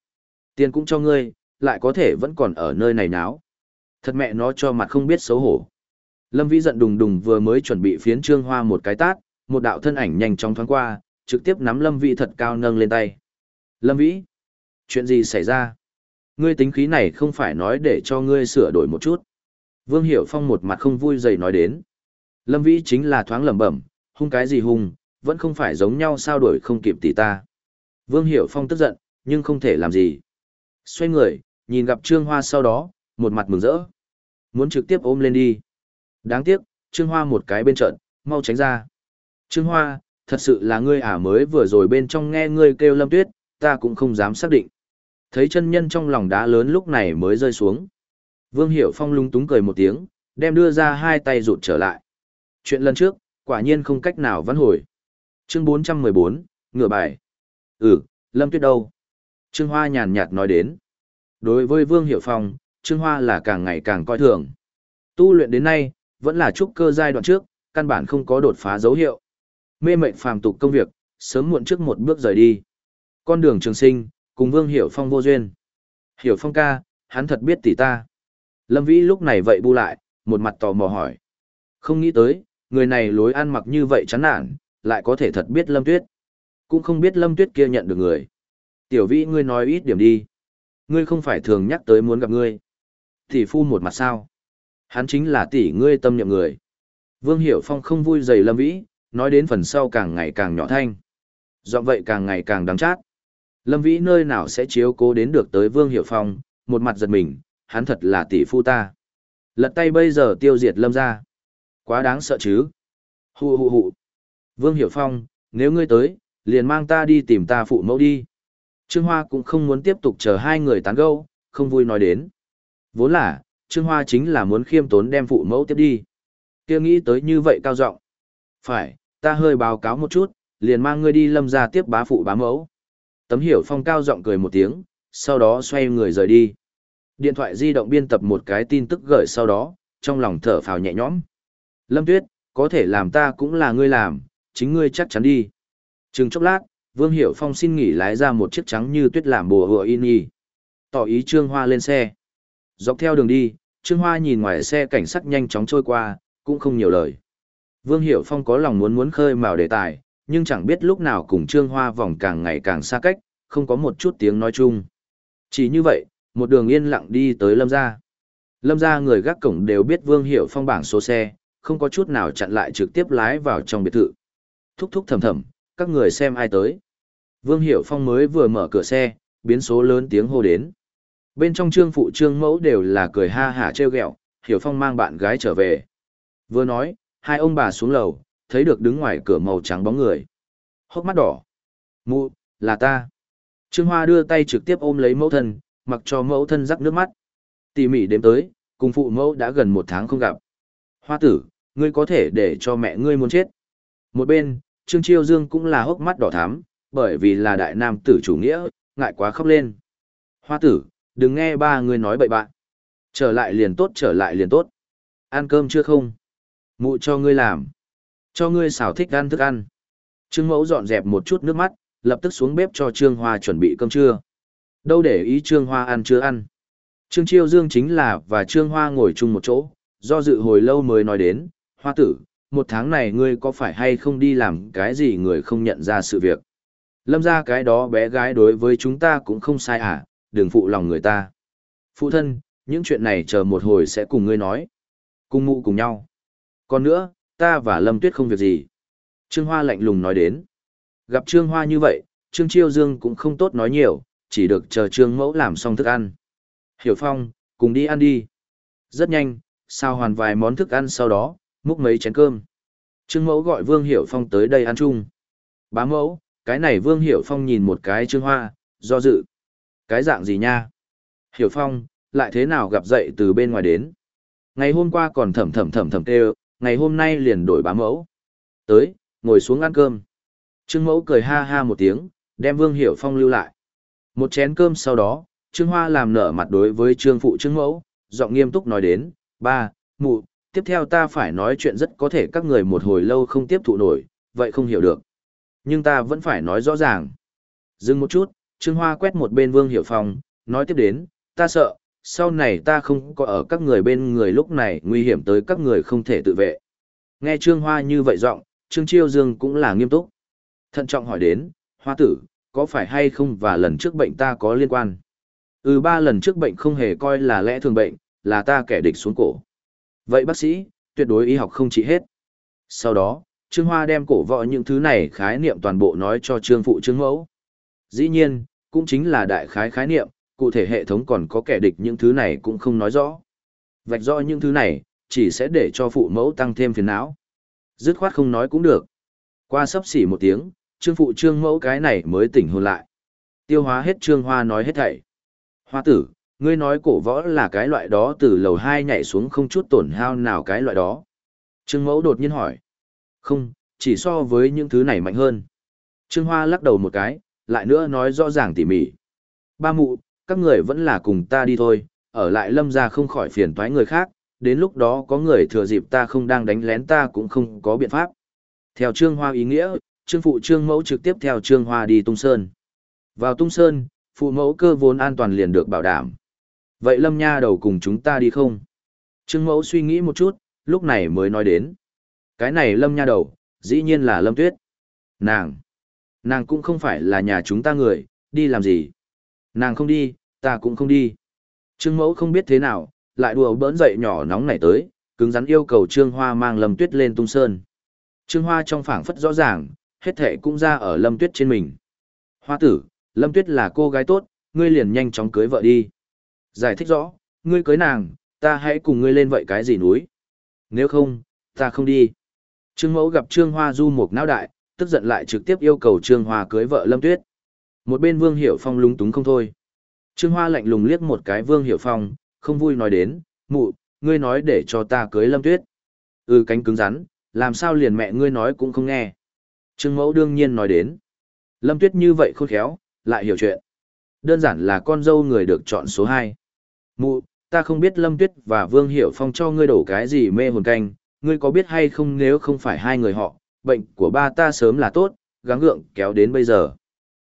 Tiền cũng cho ngươi, lại có thể vẫn còn ở nơi này náo. Thật mẹ nó cho mặt không biết xấu hổ. Lâm Vĩ giận đùng đùng vừa mới chuẩn bị phiến Trương Hoa một cái tát, một đạo thân ảnh nhanh chóng thoáng qua, trực tiếp nắm Lâm Vĩ thật cao nâng lên tay. Lâm Vĩ, Chuyện gì xảy ra? Ngươi tính khí này không phải nói để cho ngươi sửa đổi một chút. Vương Hiểu Phong một mặt không vui dày nói đến. Lâm Vĩ chính là thoáng lẩm bẩm, hung cái gì hung, vẫn không phải giống nhau sao đổi không kịp tỷ ta. Vương Hiểu Phong tức giận, nhưng không thể làm gì. Xoay người, nhìn gặp Trương Hoa sau đó, một mặt mừng rỡ. Muốn trực tiếp ôm lên đi. Đáng tiếc, Trương Hoa một cái bên trận, mau tránh ra. Trương Hoa, thật sự là ngươi ả mới vừa rồi bên trong nghe ngươi kêu Lâm Tuyết, ta cũng không dám xác định. Thấy chân nhân trong lòng đá lớn lúc này mới rơi xuống. Vương Hiểu Phong lung túng cười một tiếng, đem đưa ra hai tay rụt trở lại. Chuyện lần trước, quả nhiên không cách nào vãn hồi. Chương 414, ngựa bài. Ừ, Lâm Tuyết đâu? Trương Hoa nhàn nhạt nói đến. Đối với Vương Hiểu Phong, Trương Hoa là càng ngày càng coi thường. Tu luyện đến nay, vẫn là trúc cơ giai đoạn trước, căn bản không có đột phá dấu hiệu. Mê mệnh phàm tục công việc, sớm muộn trước một bước rời đi. Con đường trường sinh, cùng Vương Hiểu Phong vô duyên. Hiểu Phong ca, hắn thật biết tỷ ta. Lâm Vĩ lúc này vậy bu lại, một mặt tò mò hỏi. Không nghĩ tới, người này lối ăn mặc như vậy chán nản, lại có thể thật biết Lâm Tuyết. Cũng không biết Lâm Tuyết kia nhận được người. Tiểu Vĩ ngươi nói ít điểm đi. Ngươi không phải thường nhắc tới muốn gặp ngươi. thì phu một mặt sao. Hắn chính là tỷ ngươi tâm niệm người. Vương Hiểu Phong không vui dày Lâm Vĩ, nói đến phần sau càng ngày càng nhỏ thanh. Dọn vậy càng ngày càng đắng chát. Lâm Vĩ nơi nào sẽ chiếu cố đến được tới Vương Hiểu Phong, một mặt giật mình, hắn thật là tỷ phu ta. Lật tay bây giờ tiêu diệt Lâm ra. Quá đáng sợ chứ. Hù hù hù. Vương Hiểu Phong, nếu ngươi tới, liền mang ta đi tìm ta phụ mẫu đi. Trương Hoa cũng không muốn tiếp tục chờ hai người tán gẫu, không vui nói đến. Vốn là, Trương Hoa chính là muốn khiêm tốn đem phụ mẫu tiếp đi. kia nghĩ tới như vậy cao giọng Phải, ta hơi báo cáo một chút, liền mang ngươi đi lâm ra tiếp bá phụ bá mẫu. Tấm hiểu phong cao giọng cười một tiếng, sau đó xoay người rời đi. Điện thoại di động biên tập một cái tin tức gửi sau đó, trong lòng thở phào nhẹ nhõm. Lâm Tuyết, có thể làm ta cũng là ngươi làm, chính ngươi chắc chắn đi. Chừng chốc lát, Vương Hiểu Phong xin nghỉ lái ra một chiếc trắng như tuyết làm bùa hựa in y. Tỏ ý Trương Hoa lên xe. Dọc theo đường đi, Trương Hoa nhìn ngoài xe cảnh sát nhanh chóng trôi qua, cũng không nhiều lời. Vương Hiểu Phong có lòng muốn muốn khơi mào đề tài, nhưng chẳng biết lúc nào cùng Trương Hoa vòng càng ngày càng xa cách, không có một chút tiếng nói chung. Chỉ như vậy, một đường yên lặng đi tới Lâm gia. Lâm gia người gác cổng đều biết Vương Hiểu Phong bảng số xe, không có chút nào chặn lại trực tiếp lái vào trong biệt thự. Thúc thúc thầm thầm, các người xem ai tới. Vương Hiểu Phong mới vừa mở cửa xe, biến số lớn tiếng hô đến. Bên trong trương phụ trương mẫu đều là cười ha hả trêu ghẹo, Hiểu Phong mang bạn gái trở về. Vừa nói, hai ông bà xuống lầu, thấy được đứng ngoài cửa màu trắng bóng người. Hốc mắt đỏ. Mụ, là ta. Trương Hoa đưa tay trực tiếp ôm lấy mẫu thân, mặc cho mẫu thân rắc nước mắt. Tỉ mỉ đếm tới, cùng phụ mẫu đã gần một tháng không gặp. Hoa tử, ngươi có thể để cho mẹ ngươi muốn chết. Một bên, Trương Chiêu Dương cũng là hốc mắt đỏ thắm, bởi vì là đại nam tử chủ nghĩa, ngại quá khóc lên. Hoa tử, đừng nghe ba người nói bậy bạn. Trở lại liền tốt trở lại liền tốt. Ăn cơm chưa không? Mụ cho ngươi làm. Cho ngươi xào thích ăn thức ăn. Trương mẫu dọn dẹp một chút nước mắt, lập tức xuống bếp cho Trương Hoa chuẩn bị cơm trưa. Đâu để ý Trương Hoa ăn chưa ăn. Trương Chiêu Dương chính là và Trương Hoa ngồi chung một chỗ, do dự hồi lâu mới nói đến, Hoa tử, một tháng này ngươi có phải hay không đi làm cái gì người không nhận ra sự việc. Lâm ra cái đó bé gái đối với chúng ta cũng không sai à, đừng phụ lòng người ta. Phụ thân, những chuyện này chờ một hồi sẽ cùng ngươi nói. Cùng mụ cùng nhau. Còn nữa, ta và Lâm Tuyết không việc gì. Trương Hoa lạnh lùng nói đến. Gặp Trương Hoa như vậy, Trương Chiêu Dương cũng không tốt nói nhiều, chỉ được chờ Trương Mẫu làm xong thức ăn. Hiểu Phong, cùng đi ăn đi. Rất nhanh, sao hoàn vài món thức ăn sau đó, múc mấy chén cơm. Trương Mẫu gọi Vương Hiểu Phong tới đây ăn chung. Bá Mẫu, cái này Vương Hiểu Phong nhìn một cái Trương Hoa, do dự. Cái dạng gì nha? Hiểu Phong, lại thế nào gặp dậy từ bên ngoài đến? Ngày hôm qua còn thầm thầm thầm thầm kêu, ngày hôm nay liền đổi bá mẫu. Tới, ngồi xuống ăn cơm. Trương mẫu cười ha ha một tiếng, đem Vương Hiểu Phong lưu lại. Một chén cơm sau đó, Trương Hoa làm nở mặt đối với Trương Phụ Trương mẫu, giọng nghiêm túc nói đến, ba, mụ, tiếp theo ta phải nói chuyện rất có thể các người một hồi lâu không tiếp thụ nổi, vậy không hiểu được. Nhưng ta vẫn phải nói rõ ràng. Dừng một chút, Trương Hoa quét một bên Vương Hiểu Phong, nói tiếp đến, ta sợ, sau này ta không có ở các người bên người lúc này nguy hiểm tới các người không thể tự vệ. Nghe Trương Hoa như vậy giọng, Trương Chiêu Dương cũng là nghiêm túc. Thận trọng hỏi đến, Hoa tử, có phải hay không và lần trước bệnh ta có liên quan? Ừ ba lần trước bệnh không hề coi là lẽ thường bệnh, là ta kẻ địch xuống cổ. Vậy bác sĩ, tuyệt đối y học không trị hết. Sau đó, Trương Hoa đem cổ vọ những thứ này khái niệm toàn bộ nói cho Trương Phụ Trương Mẫu. Dĩ nhiên, cũng chính là đại khái khái niệm, cụ thể hệ thống còn có kẻ địch những thứ này cũng không nói rõ. Vạch rõ những thứ này, chỉ sẽ để cho phụ mẫu tăng thêm phiền não. Dứt khoát không nói cũng được. Qua sấp xỉ một tiếng, Trương Phụ Trương Mẫu cái này mới tỉnh hồn lại. Tiêu hóa hết Trương Hoa nói hết thảy. Hoa tử, ngươi nói cổ võ là cái loại đó từ lầu hai nhảy xuống không chút tổn hao nào cái loại đó. Trương Mẫu đột nhiên hỏi. Không, chỉ so với những thứ này mạnh hơn. Trương Hoa lắc đầu một cái, lại nữa nói rõ ràng tỉ mỉ. Ba mụ, các người vẫn là cùng ta đi thôi, ở lại lâm ra không khỏi phiền toái người khác, đến lúc đó có người thừa dịp ta không đang đánh lén ta cũng không có biện pháp. Theo Trương Hoa ý nghĩa, Trương Phụ Trương Mẫu trực tiếp theo Trương Hoa đi Tung Sơn. Vào Tung Sơn, phụ mẫu cơ vốn an toàn liền được bảo đảm. Vậy Lâm Nha đầu cùng chúng ta đi không? Trương Mẫu suy nghĩ một chút, lúc này mới nói đến. Cái này Lâm Nha đầu, dĩ nhiên là Lâm Tuyết. Nàng! Nàng cũng không phải là nhà chúng ta người, đi làm gì? Nàng không đi, ta cũng không đi. Trương Mẫu không biết thế nào, lại đùa bỡn dậy nhỏ nóng này tới, cứng rắn yêu cầu Trương Hoa mang Lâm Tuyết lên tung sơn. Trương Hoa trong phảng phất rõ ràng, hết thệ cũng ra ở Lâm Tuyết trên mình. Hoa tử, Lâm Tuyết là cô gái tốt, ngươi liền nhanh chóng cưới vợ đi. Giải thích rõ, ngươi cưới nàng, ta hãy cùng ngươi lên vậy cái gì núi. Nếu không, ta không đi. Trương Mẫu gặp Trương Hoa du một não đại, tức giận lại trực tiếp yêu cầu Trương Hoa cưới vợ Lâm Tuyết. Một bên Vương Hiểu Phong lúng túng không thôi. Trương Hoa lạnh lùng liếc một cái Vương Hiểu Phong, không vui nói đến, mụ, ngươi nói để cho ta cưới Lâm Tuyết. Ừ cánh cứng rắn, làm sao liền mẹ ngươi nói cũng không nghe. Trương Mẫu đương nhiên nói đến. Lâm Tuyết như vậy khôn khéo, lại hiểu chuyện. Đơn giản là con dâu người được chọn số 2. Mụ, ta không biết Lâm Tuyết và Vương Hiểu Phong cho ngươi đổ cái gì mê hồn canh, ngươi có biết hay không nếu không phải hai người họ, bệnh của ba ta sớm là tốt, gắng gượng kéo đến bây giờ.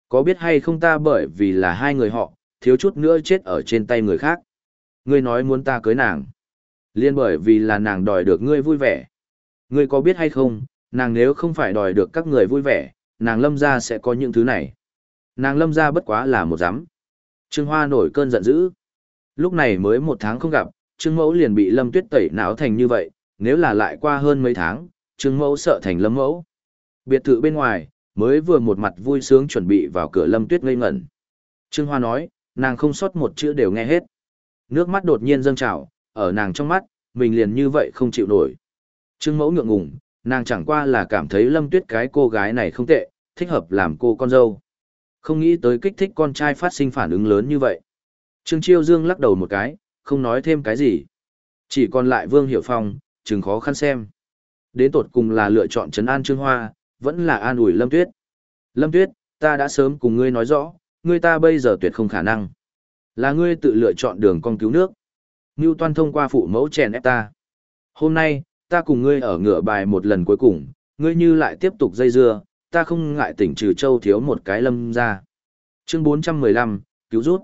Có biết hay không ta bởi vì là hai người họ, thiếu chút nữa chết ở trên tay người khác. Ngươi nói muốn ta cưới nàng. Liên bởi vì là nàng đòi được ngươi vui vẻ. Ngươi có biết hay không, nàng nếu không phải đòi được các người vui vẻ, nàng lâm ra sẽ có những thứ này. Nàng lâm ra bất quá là một giám. Trương Hoa nổi cơn giận dữ. Lúc này mới một tháng không gặp, Trương Mẫu liền bị Lâm Tuyết tẩy não thành như vậy, nếu là lại qua hơn mấy tháng, Trương Mẫu sợ thành Lâm Mẫu. Biệt thự bên ngoài, mới vừa một mặt vui sướng chuẩn bị vào cửa Lâm Tuyết ngây ngẩn. Trương Hoa nói, nàng không sót một chữ đều nghe hết. Nước mắt đột nhiên dâng trào, ở nàng trong mắt, mình liền như vậy không chịu nổi. Trương Mẫu ngượng ngùng, nàng chẳng qua là cảm thấy Lâm Tuyết cái cô gái này không tệ, thích hợp làm cô con dâu. Không nghĩ tới kích thích con trai phát sinh phản ứng lớn như vậy. Trương Chiêu Dương lắc đầu một cái, không nói thêm cái gì. Chỉ còn lại Vương Hiểu Phong, chừng khó khăn xem. Đến tột cùng là lựa chọn trấn an Trương Hoa, vẫn là an ủi Lâm Tuyết. Lâm Tuyết, ta đã sớm cùng ngươi nói rõ, ngươi ta bây giờ tuyệt không khả năng. Là ngươi tự lựa chọn đường con cứu nước. Ngưu toan thông qua phụ mẫu chèn ép ta. Hôm nay, ta cùng ngươi ở ngựa bài một lần cuối cùng, ngươi như lại tiếp tục dây dưa, ta không ngại tỉnh trừ châu thiếu một cái lâm ra. Chương 415, cứu rút.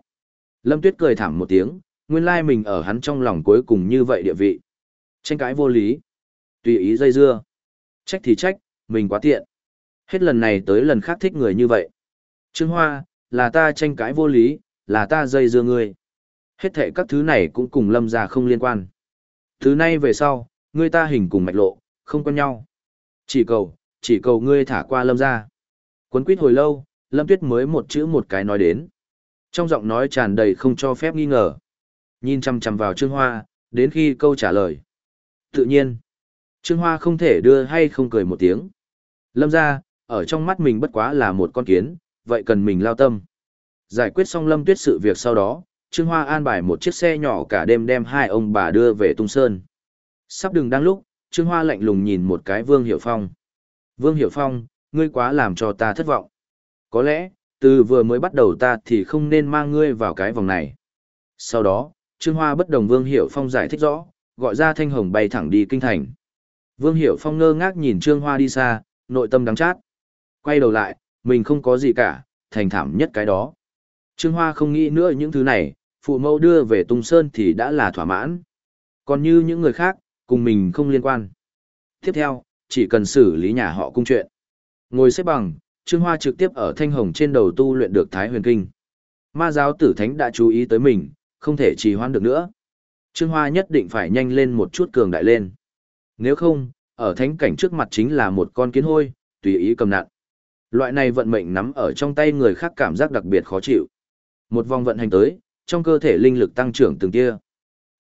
Lâm Tuyết cười thảm một tiếng, nguyên lai mình ở hắn trong lòng cuối cùng như vậy địa vị. Tranh cãi vô lý. Tùy ý dây dưa. Trách thì trách, mình quá tiện. Hết lần này tới lần khác thích người như vậy. Trương Hoa, là ta tranh cãi vô lý, là ta dây dưa ngươi. Hết thệ các thứ này cũng cùng lâm ra không liên quan. Thứ nay về sau, ngươi ta hình cùng mạch lộ, không quen nhau. Chỉ cầu, chỉ cầu ngươi thả qua lâm ra. Quấn quýt hồi lâu, lâm tuyết mới một chữ một cái nói đến. Trong giọng nói tràn đầy không cho phép nghi ngờ. Nhìn chăm chăm vào Trương Hoa, đến khi câu trả lời. Tự nhiên, Trương Hoa không thể đưa hay không cười một tiếng. Lâm ra, ở trong mắt mình bất quá là một con kiến, vậy cần mình lao tâm. Giải quyết xong Lâm Tuyết sự việc sau đó, Trương Hoa an bài một chiếc xe nhỏ cả đêm đem hai ông bà đưa về Tung Sơn. Sắp đường đang lúc, Trương Hoa lạnh lùng nhìn một cái Vương Hiểu Phong. Vương Hiểu Phong, ngươi quá làm cho ta thất vọng. Có lẽ, từ vừa mới bắt đầu ta thì không nên mang ngươi vào cái vòng này. Sau đó, Trương Hoa bất đồng Vương Hiểu Phong giải thích rõ, gọi ra Thanh Hồng bay thẳng đi kinh thành. Vương Hiểu Phong ngơ ngác nhìn Trương Hoa đi xa, nội tâm đắng chát. Quay đầu lại, mình không có gì cả, thành thảm nhất cái đó. Trương Hoa không nghĩ nữa những thứ này, phụ mẫu đưa về Tung Sơn thì đã là thỏa mãn. Còn như những người khác, cùng mình không liên quan. Tiếp theo, chỉ cần xử lý nhà họ cung chuyện. Ngồi xếp bằng, Trương Hoa trực tiếp ở thanh hồng trên đầu tu luyện được Thái Huyền Kinh. Ma giáo tử thánh đã chú ý tới mình, không thể trì hoãn được nữa. Trương Hoa nhất định phải nhanh lên một chút cường đại lên. Nếu không, ở thánh cảnh trước mặt chính là một con kiến hôi, tùy ý cầm nặng. Loại này vận mệnh nắm ở trong tay người khác cảm giác đặc biệt khó chịu. Một vòng vận hành tới, trong cơ thể linh lực tăng trưởng từng tia.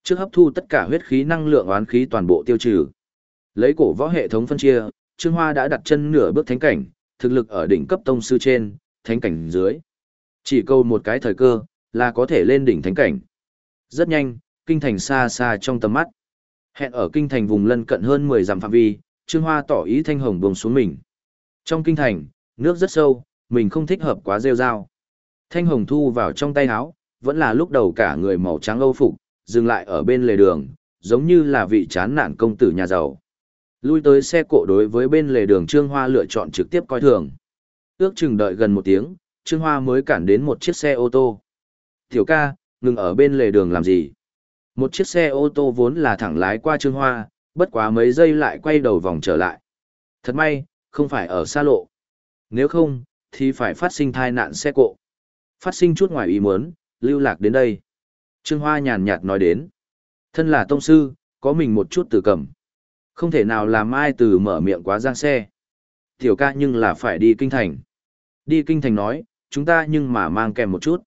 Trước hấp thu tất cả huyết khí năng lượng oán khí toàn bộ tiêu trừ. Lấy cổ võ hệ thống phân chia, Trương Hoa đã đặt chân nửa bước thánh cảnh, thực lực ở đỉnh cấp tông sư trên, thánh cảnh dưới. Chỉ câu một cái thời cơ, là có thể lên đỉnh thánh cảnh. Rất nhanh, kinh thành xa xa trong tầm mắt. Hẹn ở kinh thành vùng lân cận hơn 10 dặm phạm vi, Trương Hoa tỏ ý thanh hồng buông xuống mình. Trong kinh thành, nước rất sâu, mình không thích hợp quá rêu rao. Thanh hồng thu vào trong tay áo, vẫn là lúc đầu cả người màu trắng âu phục, dừng lại ở bên lề đường, giống như là vị chán nản công tử nhà giàu. Lui tới xe cộ đối với bên lề đường Trương Hoa lựa chọn trực tiếp coi thường. Ước chừng đợi gần một tiếng, Trương Hoa mới cản đến một chiếc xe ô tô. Tiểu ca, ngừng ở bên lề đường làm gì? Một chiếc xe ô tô vốn là thẳng lái qua Trương Hoa, bất quá mấy giây lại quay đầu vòng trở lại. Thật may, không phải ở xa lộ. Nếu không, thì phải phát sinh thai nạn xe cộ. Phát sinh chút ngoài ý muốn, lưu lạc đến đây. Trương Hoa nhàn nhạt nói đến. Thân là tông sư, có mình một chút từ cầm. Không thể nào làm ai từ mở miệng quá giang xe. Tiểu ca nhưng là phải đi kinh thành. Đi kinh thành nói, chúng ta nhưng mà mang kèm một chút.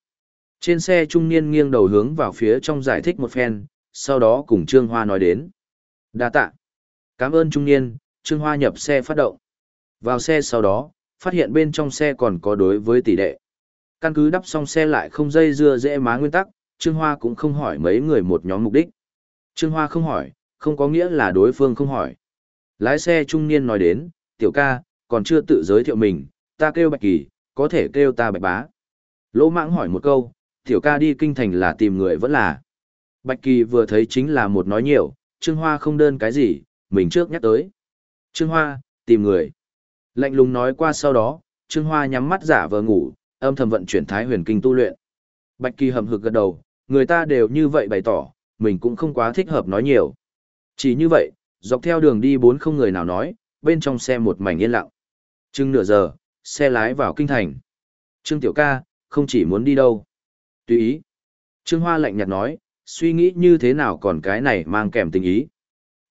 Trên xe trung niên nghiêng đầu hướng vào phía trong giải thích một phen, sau đó cùng Trương Hoa nói đến. đa tạ. Cảm ơn trung niên, Trương Hoa nhập xe phát động. Vào xe sau đó, phát hiện bên trong xe còn có đối với tỷ đệ. Căn cứ đắp xong xe lại không dây dưa dễ má nguyên tắc, Trương Hoa cũng không hỏi mấy người một nhóm mục đích. Trương Hoa không hỏi, không có nghĩa là đối phương không hỏi. Lái xe trung niên nói đến, tiểu ca, còn chưa tự giới thiệu mình, ta kêu Bạch Kỳ, có thể kêu ta Bạch Bá. Lỗ mãng hỏi một câu, tiểu ca đi kinh thành là tìm người vẫn là. Bạch Kỳ vừa thấy chính là một nói nhiều, Trương Hoa không đơn cái gì, mình trước nhắc tới. Trương Hoa, tìm người. Lạnh lùng nói qua sau đó, Trương Hoa nhắm mắt giả vờ ngủ, âm thầm vận chuyển thái huyền kinh tu luyện. Bạch Kỳ hầm hực gật đầu, người ta đều như vậy bày tỏ, mình cũng không quá thích hợp nói nhiều. Chỉ như vậy, dọc theo đường đi bốn không người nào nói, bên trong xe một mảnh yên lặng. Chừng nửa giờ, xe lái vào kinh thành. Trương Tiểu ca, không chỉ muốn đi đâu. Tùy ý. Trương Hoa lạnh nhạt nói, suy nghĩ như thế nào còn cái này mang kèm tình ý.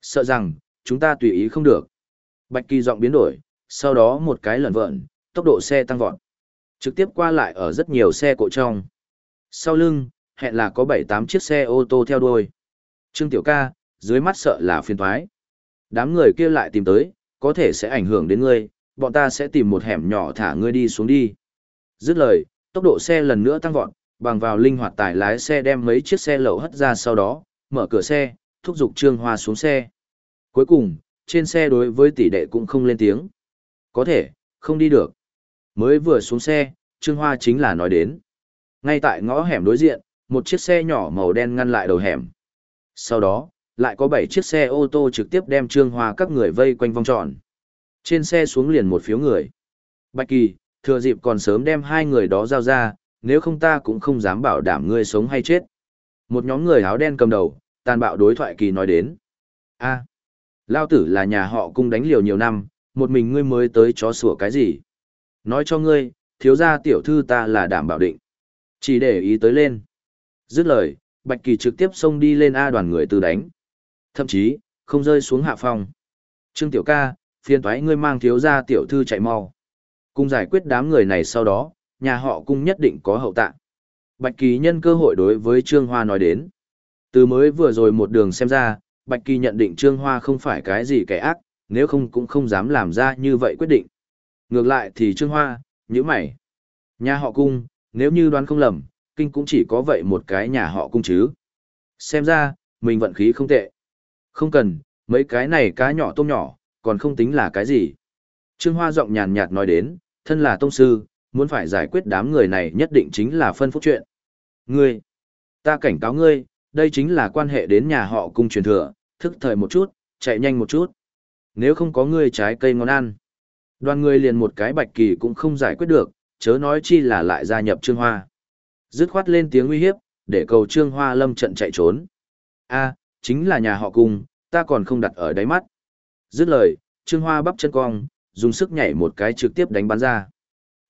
Sợ rằng, chúng ta tùy ý không được. Bạch Kỳ giọng biến đổi, sau đó một cái lẩn vợn, tốc độ xe tăng vọt. Trực tiếp qua lại ở rất nhiều xe cộ trong. Sau lưng, hẹn là có 7-8 chiếc xe ô tô theo đuôi. Trương Tiểu ca, dưới mắt sợ là phiền thoái. Đám người kia lại tìm tới, có thể sẽ ảnh hưởng đến ngươi, bọn ta sẽ tìm một hẻm nhỏ thả ngươi đi xuống đi. Dứt lời, tốc độ xe lần nữa tăng vọt, bằng vào linh hoạt tải lái xe đem mấy chiếc xe lậu hất ra sau đó, mở cửa xe, thúc giục Trương Hoa xuống xe. Cuối cùng, trên xe đối với tỷ đệ cũng không lên tiếng. Có thể, không đi được. Mới vừa xuống xe, Trương Hoa chính là nói đến. Ngay tại ngõ hẻm đối diện, một chiếc xe nhỏ màu đen ngăn lại đầu hẻm. Sau đó, lại có 7 chiếc xe ô tô trực tiếp đem Trương Hoa các người vây quanh vòng tròn. Trên xe xuống liền một phiếu người. Bạch Kỳ, thừa dịp còn sớm đem hai người đó giao ra, nếu không ta cũng không dám bảo đảm ngươi sống hay chết. Một nhóm người áo đen cầm đầu, tàn bạo đối thoại Kỳ nói đến. a Lao tử là nhà họ cung đánh liều nhiều năm, một mình ngươi mới tới chó sủa cái gì. Nói cho ngươi, thiếu gia tiểu thư ta là đảm bảo định. Chỉ để ý tới lên. Dứt lời, Bạch Kỳ trực tiếp xông đi lên A đoàn người từ đánh. Thậm chí, không rơi xuống hạ phòng. Trương Tiểu ca, phiền thoái ngươi mang thiếu gia tiểu thư chạy mau. Cùng giải quyết đám người này sau đó, nhà họ cung nhất định có hậu tạ. Bạch Kỳ nhân cơ hội đối với Trương Hoa nói đến. Từ mới vừa rồi một đường xem ra, Bạch Kỳ nhận định Trương Hoa không phải cái gì kẻ ác, nếu không cũng không dám làm ra như vậy quyết định. Ngược lại thì Trương Hoa, như mày. Nhà họ cung, nếu như đoán không lầm, kinh cũng chỉ có vậy một cái nhà họ cung chứ. Xem ra, mình vận khí không tệ. Không cần, mấy cái này cá nhỏ tôm nhỏ, còn không tính là cái gì. Trương Hoa giọng nhàn nhạt nói đến, thân là tông sư, muốn phải giải quyết đám người này nhất định chính là phân phúc chuyện. Ngươi, ta cảnh cáo ngươi, đây chính là quan hệ đến nhà họ cung truyền thừa, thức thời một chút, chạy nhanh một chút. Nếu không có ngươi trái cây ngon ăn, đoàn người liền một cái bạch kỳ cũng không giải quyết được, chớ nói chi là lại gia nhập Trương Hoa. Dứt khoát lên tiếng uy hiếp, để cầu Trương Hoa lâm trận chạy trốn. a chính là nhà họ cung, ta còn không đặt ở đáy mắt. Dứt lời, Trương Hoa bắp chân cong, dùng sức nhảy một cái trực tiếp đánh bắn ra.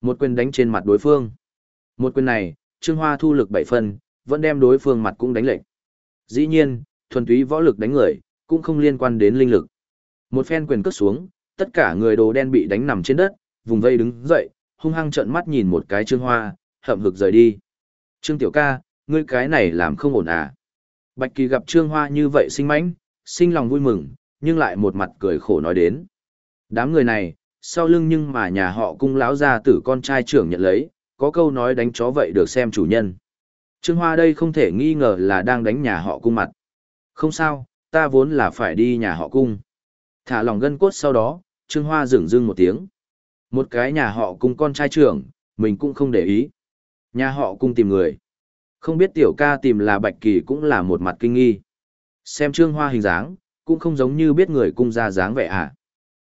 Một quyền đánh trên mặt đối phương. Một quyền này, Trương Hoa thu lực bảy phần, vẫn đem đối phương mặt cũng đánh lệch. Dĩ nhiên, thuần túy võ lực đánh người, cũng không liên quan đến linh lực. Một phen quyền cất xuống, tất cả người đồ đen bị đánh nằm trên đất, vùng vây đứng dậy, hung hăng trợn mắt nhìn một cái Trương Hoa, hậm hực rời đi. Trương Tiểu ca, ngươi cái này làm không ổn à. Bạch Kỳ gặp Trương Hoa như vậy sinh mãnh, sinh lòng vui mừng, nhưng lại một mặt cười khổ nói đến. Đám người này, sau lưng nhưng mà nhà họ cung lão gia tử con trai trưởng nhận lấy, có câu nói đánh chó vậy được xem chủ nhân. Trương Hoa đây không thể nghi ngờ là đang đánh nhà họ cung mặt. Không sao, ta vốn là phải đi nhà họ cung. Thả lòng gân cốt sau đó, Trương Hoa dừng dưng một tiếng. Một cái nhà họ cung con trai trưởng, mình cũng không để ý. Nhà họ cung tìm người. Không biết tiểu ca tìm là Bạch Kỳ cũng là một mặt kinh nghi. Xem Trương Hoa hình dáng, cũng không giống như biết người cung ra dáng vẻ à.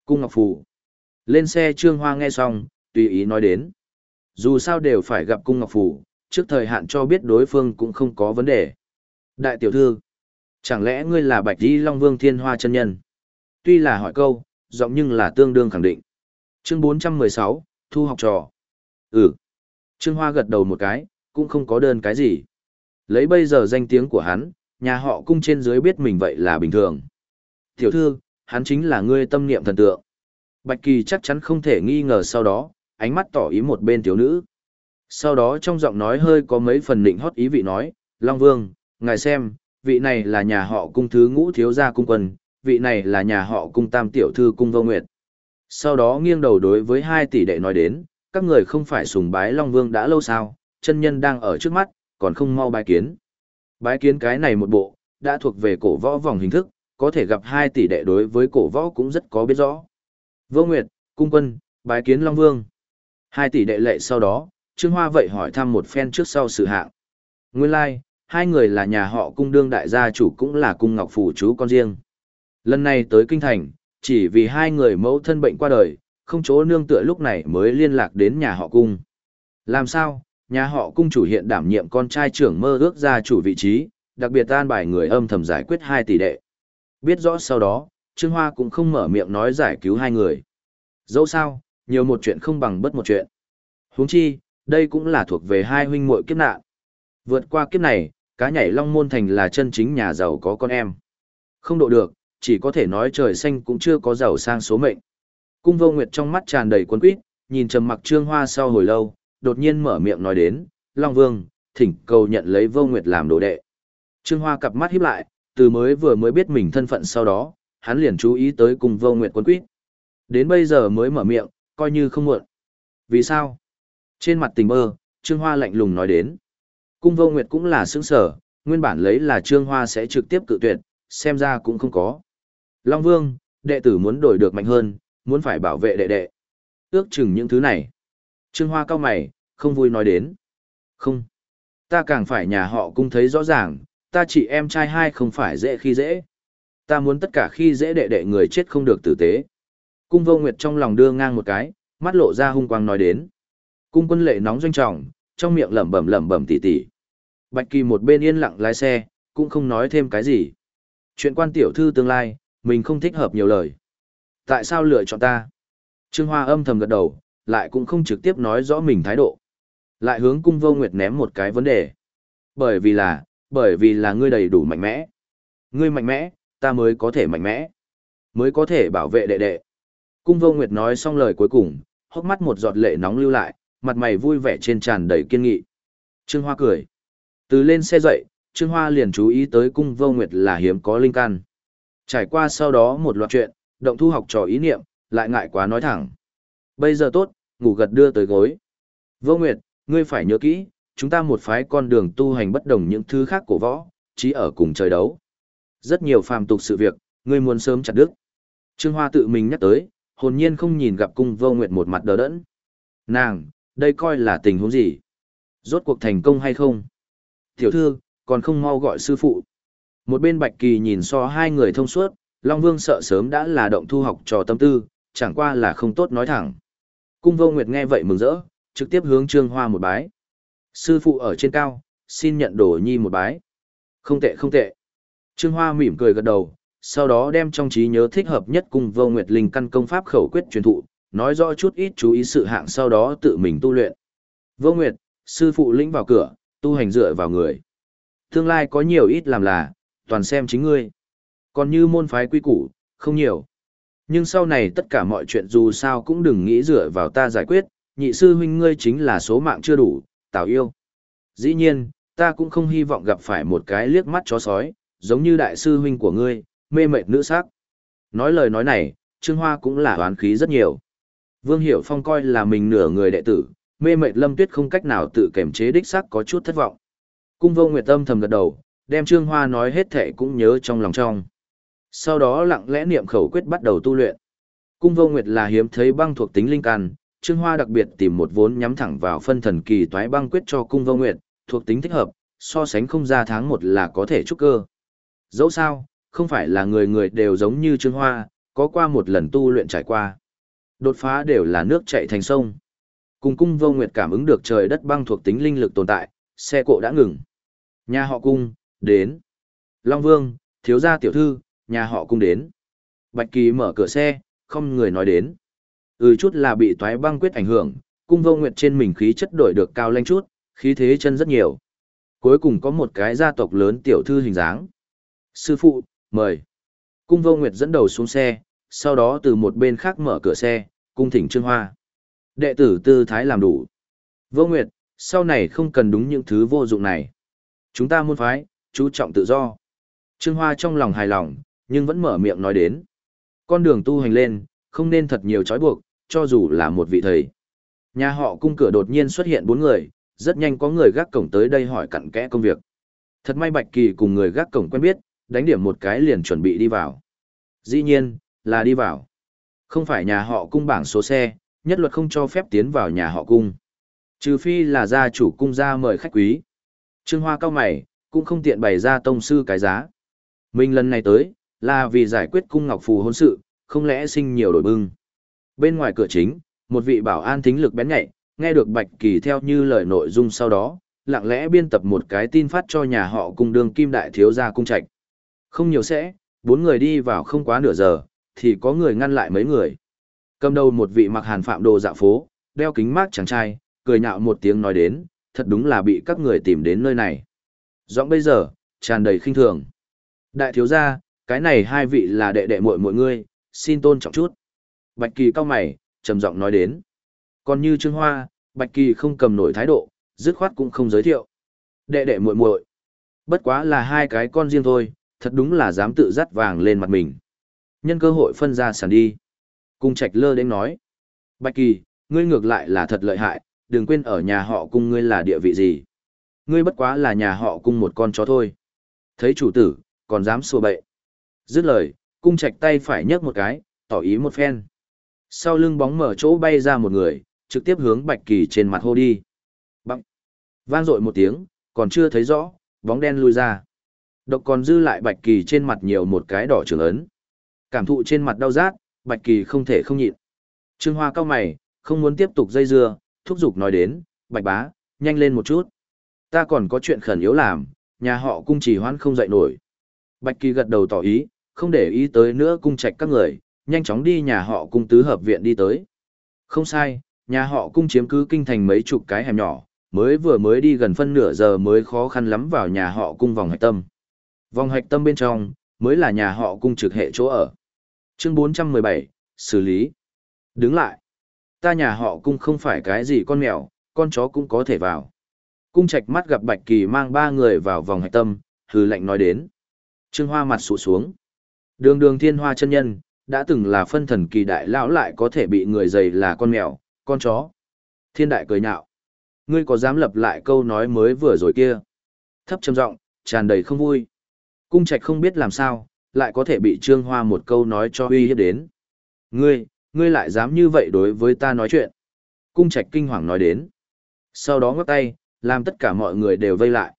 Cung Ngọc Phù. Lên xe Trương Hoa nghe xong, tùy ý nói đến. Dù sao đều phải gặp Cung Ngọc phủ, trước thời hạn cho biết đối phương cũng không có vấn đề. Đại tiểu thư, chẳng lẽ ngươi là Bạch Di Long Vương Thiên Hoa chân nhân? Tuy là hỏi câu, giọng nhưng là tương đương khẳng định. Chương 416, Thu học trò. Ừ. Trương Hoa gật đầu một cái, cũng không có đơn cái gì. Lấy bây giờ danh tiếng của hắn, nhà họ cung trên dưới biết mình vậy là bình thường. Tiểu thư, hắn chính là ngươi tâm niệm thần tượng. Bạch Kỳ chắc chắn không thể nghi ngờ sau đó, ánh mắt tỏ ý một bên thiếu nữ. Sau đó trong giọng nói hơi có mấy phần định hót ý vị nói, Long Vương, ngài xem, vị này là nhà họ cung thứ ngũ thiếu gia cung quân, vị này là nhà họ cung tam tiểu thư cung vô nguyệt. Sau đó nghiêng đầu đối với hai tỷ đệ nói đến, các người không phải sùng bái Long Vương đã lâu sao, chân nhân đang ở trước mắt, còn không mau bái kiến. Bái kiến cái này một bộ, đã thuộc về cổ võ vòng hình thức, có thể gặp hai tỷ đệ đối với cổ võ cũng rất có biết rõ. Vô Nguyệt, Cung Quân, bái kiến Long Vương. Hai tỷ đệ lệ sau đó, Trương Hoa vậy hỏi thăm một phen trước sau sự hạng. Nguyên lai, like, hai người là nhà họ cung đương đại gia chủ cũng là cung ngọc phủ chú con riêng. Lần này tới kinh thành, chỉ vì hai người mẫu thân bệnh qua đời, không chỗ nương tựa lúc này mới liên lạc đến nhà họ cung. Làm sao, nhà họ cung chủ hiện đảm nhiệm con trai trưởng mơ ước gia chủ vị trí, đặc biệt tan bài người âm thầm giải quyết hai tỷ đệ. Biết rõ sau đó, Trương Hoa cũng không mở miệng nói giải cứu hai người. Dẫu sao, nhiều một chuyện không bằng bất một chuyện. huống chi, đây cũng là thuộc về hai huynh muội kiếp nạn. Vượt qua kiếp này, cá nhảy Long Môn Thành là chân chính nhà giàu có con em. Không độ được, chỉ có thể nói trời xanh cũng chưa có giàu sang số mệnh. Cung vô nguyệt trong mắt tràn đầy cuốn quýt, nhìn trầm mặc trương hoa sau hồi lâu, đột nhiên mở miệng nói đến, Long Vương, thỉnh cầu nhận lấy vô nguyệt làm đồ đệ. Trương hoa cặp mắt híp lại, từ mới vừa mới biết mình thân phận sau đó, hắn liền chú ý tới cung vô nguyệt quân quýt. Đến bây giờ mới mở miệng, coi như không muộn. Vì sao? Trên mặt tình mơ, Trương Hoa lạnh lùng nói đến. Cung vô nguyệt cũng là sướng sở, nguyên bản lấy là Trương Hoa sẽ trực tiếp cự tuyệt, xem ra cũng không có. Long Vương, đệ tử muốn đổi được mạnh hơn, muốn phải bảo vệ đệ đệ. Ước chừng những thứ này. Trương Hoa cao mày, không vui nói đến. Không. Ta càng phải nhà họ cung thấy rõ ràng, ta chỉ em trai hai không phải dễ khi dễ. Ta muốn tất cả khi dễ đệ đệ người chết không được tử tế. Cung vô nguyệt trong lòng đưa ngang một cái, mắt lộ ra hung quang nói đến. Cung quân lệ nóng doanh trọng, trong miệng lẩm bẩm lẩm bẩm tỉ tỉ. Bạch kỳ một bên yên lặng lái xe, cũng không nói thêm cái gì. Chuyện quan tiểu thư tương lai, mình không thích hợp nhiều lời. Tại sao lựa chọn ta? Trương Hoa âm thầm gật đầu, lại cũng không trực tiếp nói rõ mình thái độ. Lại hướng cung vô nguyệt ném một cái vấn đề. Bởi vì là, bởi vì là ngươi đầy đủ mạnh mẽ. Ngươi mạnh mẽ, ta mới có thể mạnh mẽ. Mới có thể bảo vệ đệ đệ. Cung vô nguyệt nói xong lời cuối cùng, hốc mắt một giọt lệ nóng lưu lại, mặt mày vui vẻ trên tràn đầy kiên nghị. Trương Hoa cười. Từ lên xe dậy, Trương Hoa liền chú ý tới cung vô nguyệt là hiếm có linh can. Trải qua sau đó một loạt chuyện, động thu học trò ý niệm, lại ngại quá nói thẳng. Bây giờ tốt, ngủ gật đưa tới gối. Vô Nguyệt, ngươi phải nhớ kỹ, chúng ta một phái con đường tu hành bất đồng những thứ khác của võ, chỉ ở cùng trời đấu. Rất nhiều phàm tục sự việc, ngươi muốn sớm chặt đứt. Trương Hoa tự mình nhắc tới, hồn nhiên không nhìn gặp cung vô nguyệt một mặt đờ đẫn. Nàng, đây coi là tình huống gì? Rốt cuộc thành công hay không? Tiểu thư, còn không mau gọi sư phụ. Một bên Bạch Kỳ nhìn so hai người thông suốt, Long Vương sợ sớm đã là động thu học trò tâm tư, chẳng qua là không tốt nói thẳng. Cung vô nguyệt nghe vậy mừng rỡ, trực tiếp hướng Trương Hoa một bái. Sư phụ ở trên cao, xin nhận đồ nhi một bái. Không tệ không tệ. Trương Hoa mỉm cười gật đầu, sau đó đem trong trí nhớ thích hợp nhất cùng vô nguyệt linh căn công pháp khẩu quyết truyền thụ, nói rõ chút ít chú ý sự hạng sau đó tự mình tu luyện. Vô Nguyệt, sư phụ lĩnh vào cửa, tu hành dựa vào người. Tương lai có nhiều ít làm là, toàn xem chính ngươi. Còn như môn phái quy củ, không nhiều. Nhưng sau này tất cả mọi chuyện dù sao cũng đừng nghĩ dựa vào ta giải quyết, nhị sư huynh ngươi chính là số mạng chưa đủ, tào yêu. Dĩ nhiên, ta cũng không hy vọng gặp phải một cái liếc mắt chó sói, giống như đại sư huynh của ngươi, mê mệt nữ sắc. Nói lời nói này, Trương Hoa cũng là oán khí rất nhiều. Vương Hiểu Phong coi là mình nửa người đệ tử, mê mệt Lâm Tuyết không cách nào tự kềm chế đích sắc có chút thất vọng. Cung Vô Nguyệt Tâm thầm gật đầu, đem Trương Hoa nói hết thệ cũng nhớ trong lòng trong. Sau đó lặng lẽ niệm khẩu quyết bắt đầu tu luyện. Cung Vô Nguyệt là hiếm thấy băng thuộc tính linh căn, Trương Hoa đặc biệt tìm một vốn nhắm thẳng vào phân thần kỳ toái băng quyết cho Cung Vô Nguyệt, thuộc tính thích hợp, so sánh không ra tháng một là có thể trúc cơ. Dẫu sao, không phải là người người đều giống như Trương Hoa, có qua một lần tu luyện trải qua. Đột phá đều là nước chảy thành sông. Cùng cung vô nguyệt cảm ứng được trời đất băng thuộc tính linh lực tồn tại, xe cộ đã ngừng. Nhà họ cung, đến. Long Vương, thiếu gia tiểu thư, nhà họ cung đến. Bạch Kỳ mở cửa xe, không người nói đến. Ừ chút là bị toái băng quyết ảnh hưởng, cung vô nguyệt trên mình khí chất đổi được cao lanh chút, khí thế chân rất nhiều. Cuối cùng có một cái gia tộc lớn tiểu thư hình dáng. Sư phụ, mời. Cung vô nguyệt dẫn đầu xuống xe, sau đó từ một bên khác mở cửa xe, cung thỉnh Trương Hoa. Đệ tử tư thái làm đủ. Vô Nguyệt, sau này không cần đúng những thứ vô dụng này. Chúng ta muốn phái, chú trọng tự do. Trương Hoa trong lòng hài lòng, nhưng vẫn mở miệng nói đến. Con đường tu hành lên, không nên thật nhiều trói buộc, cho dù là một vị thầy. Nhà họ cung cửa đột nhiên xuất hiện bốn người, rất nhanh có người gác cổng tới đây hỏi cặn kẽ công việc. Thật may Bạch Kỳ cùng người gác cổng quen biết, đánh điểm một cái liền chuẩn bị đi vào. Dĩ nhiên, là đi vào. Không phải nhà họ cung bảng số xe, nhất luật không cho phép tiến vào nhà họ cung. Trừ phi là gia chủ cung ra mời khách quý. Trương Hoa cao mày, cũng không tiện bày ra tông sư cái giá. Mình lần này tới, là vì giải quyết cung ngọc phù hôn sự, không lẽ sinh nhiều đổi bưng. Bên ngoài cửa chính, một vị bảo an thính lực bén nhạy, nghe được Bạch Kỳ theo như lời nội dung sau đó, lặng lẽ biên tập một cái tin phát cho nhà họ cung đường kim đại thiếu gia cung trạch. Không nhiều sẽ, bốn người đi vào không quá nửa giờ, thì có người ngăn lại mấy người. Cầm đầu một vị mặc hàn phạm đồ dạ phố, đeo kính mát chàng trai, cười nhạo một tiếng nói đến, thật đúng là bị các người tìm đến nơi này. Giọng bây giờ, tràn đầy khinh thường. Đại thiếu gia, cái này hai vị là đệ đệ muội mọi người, xin tôn trọng chút. Bạch Kỳ cao mày, trầm giọng nói đến. Còn như Trương Hoa, Bạch Kỳ không cầm nổi thái độ, dứt khoát cũng không giới thiệu. Đệ đệ muội muội, bất quá là hai cái con riêng thôi, thật đúng là dám tự dắt vàng lên mặt mình. Nhân cơ hội phân ra sản đi. Cung trạch lơ đến nói. Bạch Kỳ, ngươi ngược lại là thật lợi hại, đừng quên ở nhà họ cung ngươi là địa vị gì. Ngươi bất quá là nhà họ cung một con chó thôi. Thấy chủ tử, còn dám xua bậy. Dứt lời, cung trạch tay phải nhấc một cái, tỏ ý một phen. Sau lưng bóng mở chỗ bay ra một người, trực tiếp hướng Bạch Kỳ trên mặt hô đi. Băng. Vang dội một tiếng, còn chưa thấy rõ, bóng đen lui ra. Độc còn dư lại Bạch Kỳ trên mặt nhiều một cái đỏ trường ấn. Cảm thụ trên mặt đau rát, Bạch Kỳ không thể không nhịn. Trương Hoa cao mày, không muốn tiếp tục dây dưa, thúc giục nói đến, Bạch Bá, nhanh lên một chút. Ta còn có chuyện khẩn yếu làm, nhà họ cung chỉ hoãn không dậy nổi. Bạch Kỳ gật đầu tỏ ý, không để ý tới nữa cung trạch các người, nhanh chóng đi nhà họ cung tứ hợp viện đi tới. Không sai, nhà họ cung chiếm cứ kinh thành mấy chục cái hẻm nhỏ, mới vừa mới đi gần phân nửa giờ mới khó khăn lắm vào nhà họ cung vòng hạch tâm. Vòng hạch tâm bên trong, mới là nhà họ cung trực hệ chỗ ở. Chương 417, xử lý. Đứng lại. Ta nhà họ cung không phải cái gì con mèo, con chó cũng có thể vào. Cung trạch mắt gặp Bạch Kỳ mang ba người vào vòng hạch tâm, hừ lạnh nói đến. Trương Hoa mặt sụ xuống. Đường đường thiên hoa chân nhân, đã từng là phân thần kỳ đại lão lại có thể bị người dày là con mèo, con chó. Thiên đại cười nhạo. Ngươi có dám lập lại câu nói mới vừa rồi kia? Thấp trầm giọng, tràn đầy không vui. Cung trạch không biết làm sao, lại có thể bị Trương Hoa một câu nói cho uy hiếp đến. Ngươi, ngươi lại dám như vậy đối với ta nói chuyện. Cung trạch kinh hoàng nói đến. Sau đó ngắt tay, làm tất cả mọi người đều vây lại.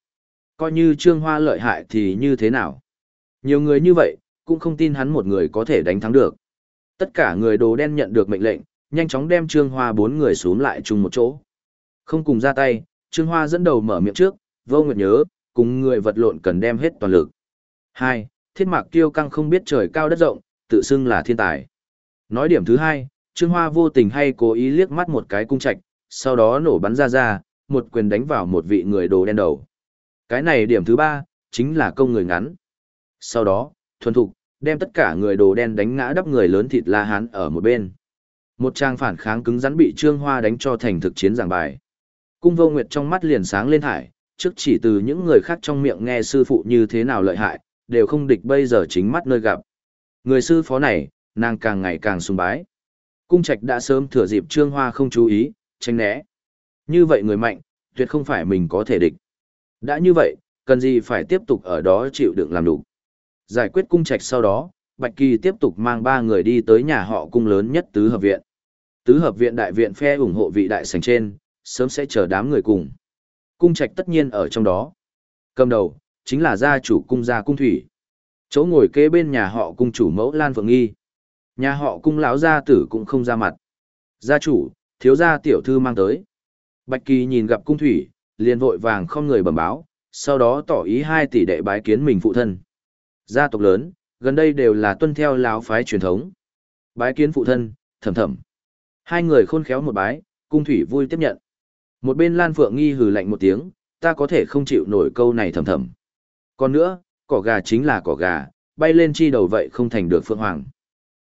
Coi như Trương Hoa lợi hại thì như thế nào? Nhiều người như vậy, cũng không tin hắn một người có thể đánh thắng được. Tất cả người đồ đen nhận được mệnh lệnh, nhanh chóng đem Trương Hoa bốn người xuống lại chung một chỗ. Không cùng ra tay, Trương Hoa dẫn đầu mở miệng trước, vô nguyệt nhớ, cùng người vật lộn cần đem hết toàn lực. Hai, Thiết Mạc Tiêu Căng không biết trời cao đất rộng, tự xưng là thiên tài. Nói điểm thứ hai, Trương Hoa vô tình hay cố ý liếc mắt một cái cung trạch, sau đó nổ bắn ra ra, một quyền đánh vào một vị người đồ đen đầu. Cái này điểm thứ ba, chính là công người ngắn. Sau đó, thuần thục, đem tất cả người đồ đen đánh ngã đắp người lớn thịt la hán ở một bên. Một trang phản kháng cứng rắn bị Trương Hoa đánh cho thành thực chiến giảng bài. Cung vô nguyệt trong mắt liền sáng lên thải, trước chỉ từ những người khác trong miệng nghe sư phụ như thế nào lợi hại, đều không địch bây giờ chính mắt nơi gặp. Người sư phó này, nàng càng ngày càng sùng bái. Cung trạch đã sớm thừa dịp Trương Hoa không chú ý, tránh né. Như vậy người mạnh, tuyệt không phải mình có thể địch. Đã như vậy, cần gì phải tiếp tục ở đó chịu đựng làm đủ. Giải quyết cung trạch sau đó, Bạch Kỳ tiếp tục mang ba người đi tới nhà họ cung lớn nhất tứ hợp viện. Tứ hợp viện đại viện phe ủng hộ vị đại sảnh trên, sớm sẽ chờ đám người cùng. Cung trạch tất nhiên ở trong đó. Cầm đầu, chính là gia chủ cung gia cung thủy. Chỗ ngồi kế bên nhà họ cung chủ mẫu Lan Phượng Nghi. Nhà họ cung lão gia tử cũng không ra mặt. Gia chủ, thiếu gia tiểu thư mang tới. Bạch Kỳ nhìn gặp cung thủy, liền vội vàng không người bẩm báo, sau đó tỏ ý hai tỷ đệ bái kiến mình phụ thân. Gia tộc lớn, gần đây đều là tuân theo lão phái truyền thống. Bái kiến phụ thân, thầm thầm. Hai người khôn khéo một bái, cung thủy vui tiếp nhận. Một bên Lan Phượng nghi hừ lạnh một tiếng, ta có thể không chịu nổi câu này thầm thầm. Còn nữa, cỏ gà chính là cỏ gà, bay lên chi đầu vậy không thành được Phượng Hoàng.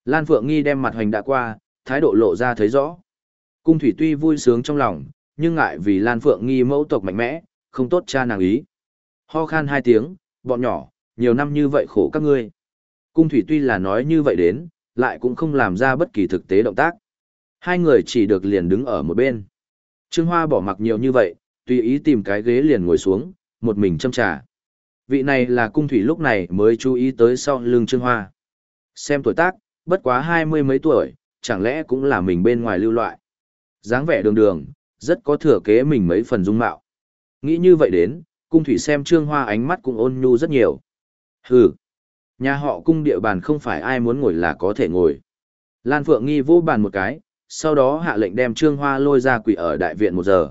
Lan Phượng nghi đem mặt hoành đã qua, thái độ lộ ra thấy rõ. Cung thủy tuy vui sướng trong lòng, nhưng ngại vì Lan Phượng nghi mẫu tộc mạnh mẽ, không tốt cha nàng ý. Ho khan hai tiếng, bọn nhỏ, nhiều năm như vậy khổ các ngươi. Cung thủy tuy là nói như vậy đến, lại cũng không làm ra bất kỳ thực tế động tác. Hai người chỉ được liền đứng ở một bên. Trương Hoa bỏ mặc nhiều như vậy, tùy ý tìm cái ghế liền ngồi xuống, một mình châm trà. Vị này là cung thủy lúc này mới chú ý tới sau lưng Trương Hoa. Xem tuổi tác, bất quá hai mươi mấy tuổi, chẳng lẽ cũng là mình bên ngoài lưu loại. dáng vẻ đường đường, rất có thừa kế mình mấy phần dung mạo. Nghĩ như vậy đến, cung thủy xem Trương Hoa ánh mắt cũng ôn nhu rất nhiều. Hừ, nhà họ cung địa bàn không phải ai muốn ngồi là có thể ngồi. Lan Phượng nghi vô bàn một cái, sau đó hạ lệnh đem Trương Hoa lôi ra quỷ ở đại viện một giờ.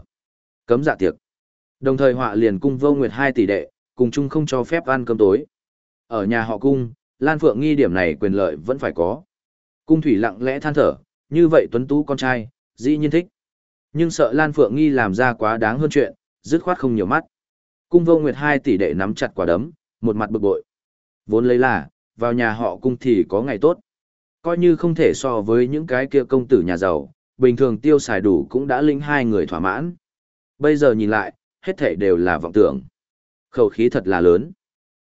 Cấm dạ tiệc. Đồng thời họa liền cung vô nguyệt hai tỷ đệ, cùng chung không cho phép ăn cơm tối. Ở nhà họ cung, Lan Phượng nghi điểm này quyền lợi vẫn phải có. Cung thủy lặng lẽ than thở, như vậy tuấn tú con trai, dĩ nhiên thích. Nhưng sợ Lan Phượng nghi làm ra quá đáng hơn chuyện, dứt khoát không nhiều mắt. Cung vô nguyệt hai tỷ đệ nắm chặt quả đấm, một mặt bực bội. Vốn lấy là, vào nhà họ cung thì có ngày tốt. Coi như không thể so với những cái kia công tử nhà giàu, bình thường tiêu xài đủ cũng đã lĩnh hai người thỏa mãn. Bây giờ nhìn lại, hết thảy đều là vọng tưởng. Khẩu khí thật là lớn.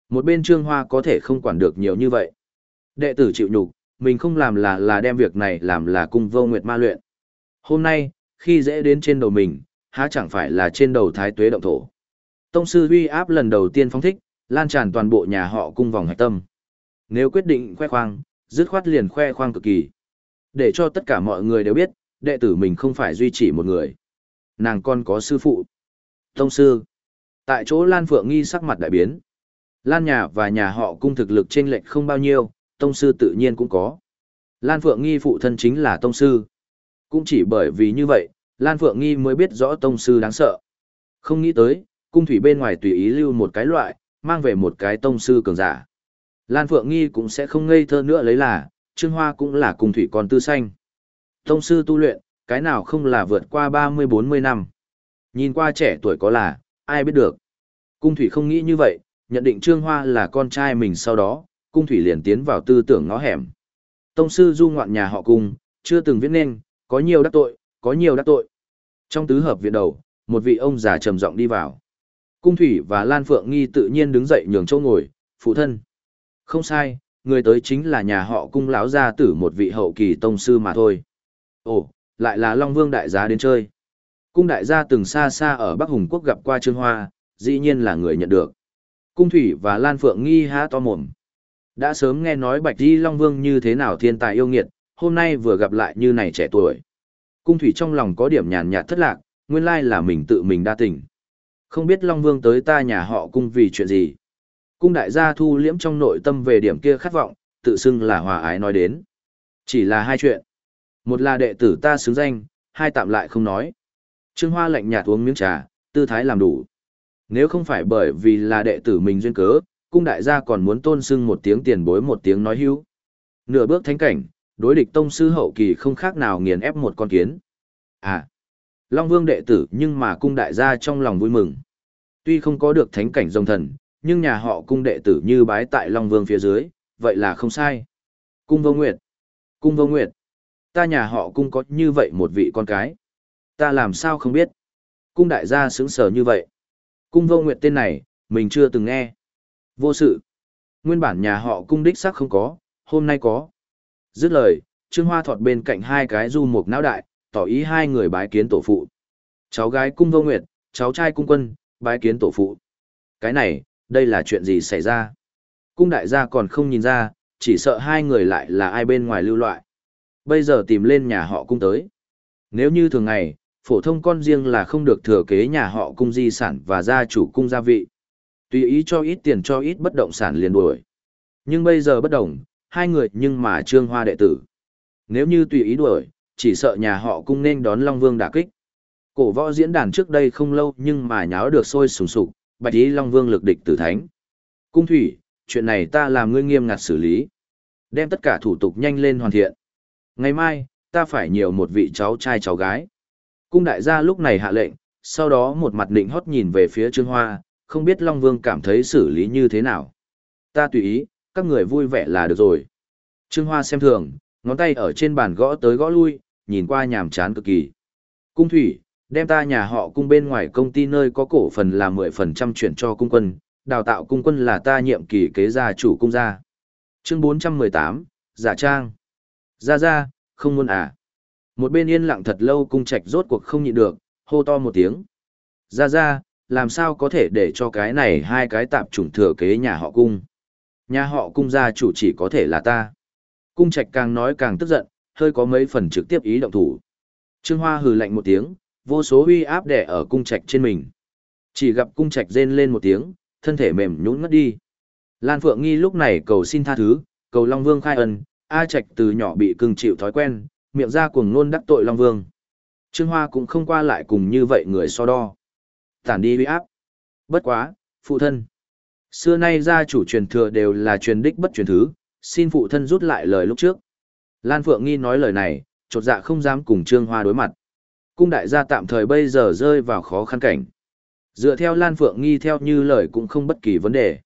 Một bên trương hoa có thể không quản được nhiều như vậy. Đệ tử chịu nhục, mình không làm là là đem việc này làm là cung vô nguyệt ma luyện. Hôm nay, khi dễ đến trên đầu mình, há chẳng phải là trên đầu thái tuế động thổ. Tông sư uy áp lần đầu tiên phóng thích, lan tràn toàn bộ nhà họ cung vòng hạch tâm. Nếu quyết định khoe khoang, dứt khoát liền khoe khoang cực kỳ. Để cho tất cả mọi người đều biết, đệ tử mình không phải duy trì một người. Nàng con có sư phụ. Tông sư. Tại chỗ Lan Phượng nghi sắc mặt đại biến. Lan nhà và nhà họ cung thực lực trên lệch không bao nhiêu, tông sư tự nhiên cũng có. Lan Phượng nghi phụ thân chính là tông sư. Cũng chỉ bởi vì như vậy, Lan Phượng nghi mới biết rõ tông sư đáng sợ. Không nghĩ tới, cung thủy bên ngoài tùy ý lưu một cái loại, mang về một cái tông sư cường giả. Lan Phượng Nghi cũng sẽ không ngây thơ nữa lấy là, Trương Hoa cũng là cung thủy con tư xanh. Tông sư tu luyện, cái nào không là vượt qua 30-40 năm. Nhìn qua trẻ tuổi có là, ai biết được. Cung thủy không nghĩ như vậy, nhận định Trương Hoa là con trai mình sau đó, cung thủy liền tiến vào tư tưởng ngõ hẻm. Tông sư du ngoạn nhà họ cung, chưa từng viết nên, có nhiều đắc tội, có nhiều đắc tội. Trong tứ hợp viện đầu, một vị ông già trầm giọng đi vào. Cung thủy và Lan Phượng Nghi tự nhiên đứng dậy nhường chỗ ngồi, phụ thân. Không sai, người tới chính là nhà họ cung lão gia tử một vị hậu kỳ tông sư mà thôi. Ồ, lại là Long Vương đại gia đến chơi. Cung đại gia từng xa xa ở Bắc Hùng Quốc gặp qua Trương Hoa, dĩ nhiên là người nhận được. Cung Thủy và Lan Phượng nghi há to mồm. Đã sớm nghe nói Bạch Di Long Vương như thế nào thiên tài yêu nghiệt, hôm nay vừa gặp lại như này trẻ tuổi. Cung Thủy trong lòng có điểm nhàn nhạt thất lạc, nguyên lai là mình tự mình đa tình. Không biết Long Vương tới ta nhà họ cung vì chuyện gì. Cung đại gia thu liễm trong nội tâm về điểm kia khát vọng, tự xưng là hòa ái nói đến. Chỉ là hai chuyện. Một là đệ tử ta xứng danh, hai tạm lại không nói. Trương Hoa lạnh nhạt uống miếng trà, tư thái làm đủ. Nếu không phải bởi vì là đệ tử mình duyên cớ, cung đại gia còn muốn tôn sưng một tiếng tiền bối một tiếng nói hữu. Nửa bước thánh cảnh, đối địch tông sư hậu kỳ không khác nào nghiền ép một con kiến. À, Long Vương đệ tử nhưng mà cung đại gia trong lòng vui mừng. Tuy không có được thánh cảnh rồng thần, nhưng nhà họ cung đệ tử như bái tại Long Vương phía dưới, vậy là không sai. Cung vô nguyệt. Cung vô nguyệt. Ta nhà họ cung có như vậy một vị con cái. Ta làm sao không biết. Cung đại gia sững sờ như vậy. Cung vô nguyệt tên này, mình chưa từng nghe. Vô sự. Nguyên bản nhà họ cung đích xác không có, hôm nay có. Dứt lời, Trương Hoa thọt bên cạnh hai cái du mục não đại, tỏ ý hai người bái kiến tổ phụ. Cháu gái cung vô nguyệt, cháu trai cung quân, bái kiến tổ phụ. Cái này, đây là chuyện gì xảy ra? Cung đại gia còn không nhìn ra, chỉ sợ hai người lại là ai bên ngoài lưu loại. Bây giờ tìm lên nhà họ cung tới. Nếu như thường ngày, phổ thông con riêng là không được thừa kế nhà họ cung di sản và gia chủ cung gia vị. Tùy ý cho ít tiền cho ít bất động sản liền đuổi. Nhưng bây giờ bất đồng, hai người nhưng mà trương hoa đệ tử. Nếu như tùy ý đuổi, chỉ sợ nhà họ cung nên đón Long Vương đả kích. Cổ võ diễn đàn trước đây không lâu nhưng mà nháo được sôi sùng sục, bạch ý Long Vương lực địch tử thánh. Cung thủy, chuyện này ta làm ngươi nghiêm ngặt xử lý. Đem tất cả thủ tục nhanh lên hoàn thiện. Ngày mai, ta phải nhiều một vị cháu trai cháu gái. Cung đại gia lúc này hạ lệnh, sau đó một mặt định hót nhìn về phía Trương Hoa, không biết Long Vương cảm thấy xử lý như thế nào. Ta tùy ý, các người vui vẻ là được rồi. Trương Hoa xem thường, ngón tay ở trên bàn gõ tới gõ lui, nhìn qua nhàm chán cực kỳ. Cung thủy, đem ta nhà họ cung bên ngoài công ty nơi có cổ phần là 10% chuyển cho cung quân, đào tạo cung quân là ta nhiệm kỳ kế gia chủ cung gia. Chương 418, Giả Trang. Ra ra, không muốn à. Một bên yên lặng thật lâu cung trạch rốt cuộc không nhịn được, hô to một tiếng. Ra ra, làm sao có thể để cho cái này hai cái tạp chủng thừa kế nhà họ cung. Nhà họ cung gia chủ chỉ có thể là ta. Cung trạch càng nói càng tức giận, hơi có mấy phần trực tiếp ý động thủ. Trương Hoa hừ lạnh một tiếng, vô số uy áp đè ở cung trạch trên mình. Chỉ gặp cung trạch rên lên một tiếng, thân thể mềm nhũn ngất đi. Lan Phượng Nghi lúc này cầu xin tha thứ, cầu Long Vương khai ân, A Trạch từ nhỏ bị cưng chịu thói quen, miệng ra cuồng ngôn đắc tội Long Vương. Trương Hoa cũng không qua lại cùng như vậy người so đo. Tản đi uy áp. Bất quá, phụ thân. Xưa nay gia chủ truyền thừa đều là truyền đích bất truyền thứ, xin phụ thân rút lại lời lúc trước. Lan Phượng Nghi nói lời này, chột dạ không dám cùng Trương Hoa đối mặt. Cung đại gia tạm thời bây giờ rơi vào khó khăn cảnh. Dựa theo Lan Phượng Nghi theo như lời cũng không bất kỳ vấn đề.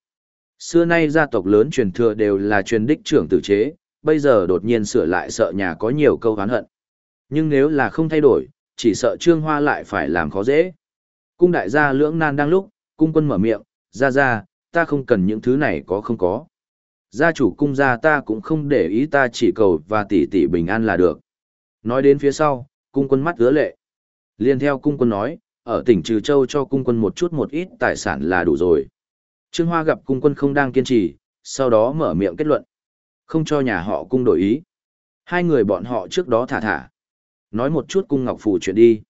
Xưa nay gia tộc lớn truyền thừa đều là truyền đích trưởng tử chế, bây giờ đột nhiên sửa lại sợ nhà có nhiều câu hán hận. Nhưng nếu là không thay đổi, chỉ sợ Trương Hoa lại phải làm khó dễ. Cung đại gia lưỡng nan đang lúc, cung quân mở miệng, ra ra, ta không cần những thứ này có không có. Gia chủ cung gia ta cũng không để ý ta chỉ cầu và tỷ tỷ bình an là được. Nói đến phía sau, cung quân mắt ứa lệ. Liên theo cung quân nói, ở tỉnh Trừ Châu cho cung quân một chút một ít tài sản là đủ rồi. Trương Hoa gặp cung quân không đang kiên trì, sau đó mở miệng kết luận. Không cho nhà họ cung đổi ý. Hai người bọn họ trước đó thả thả. Nói một chút cung ngọc phủ chuyện đi.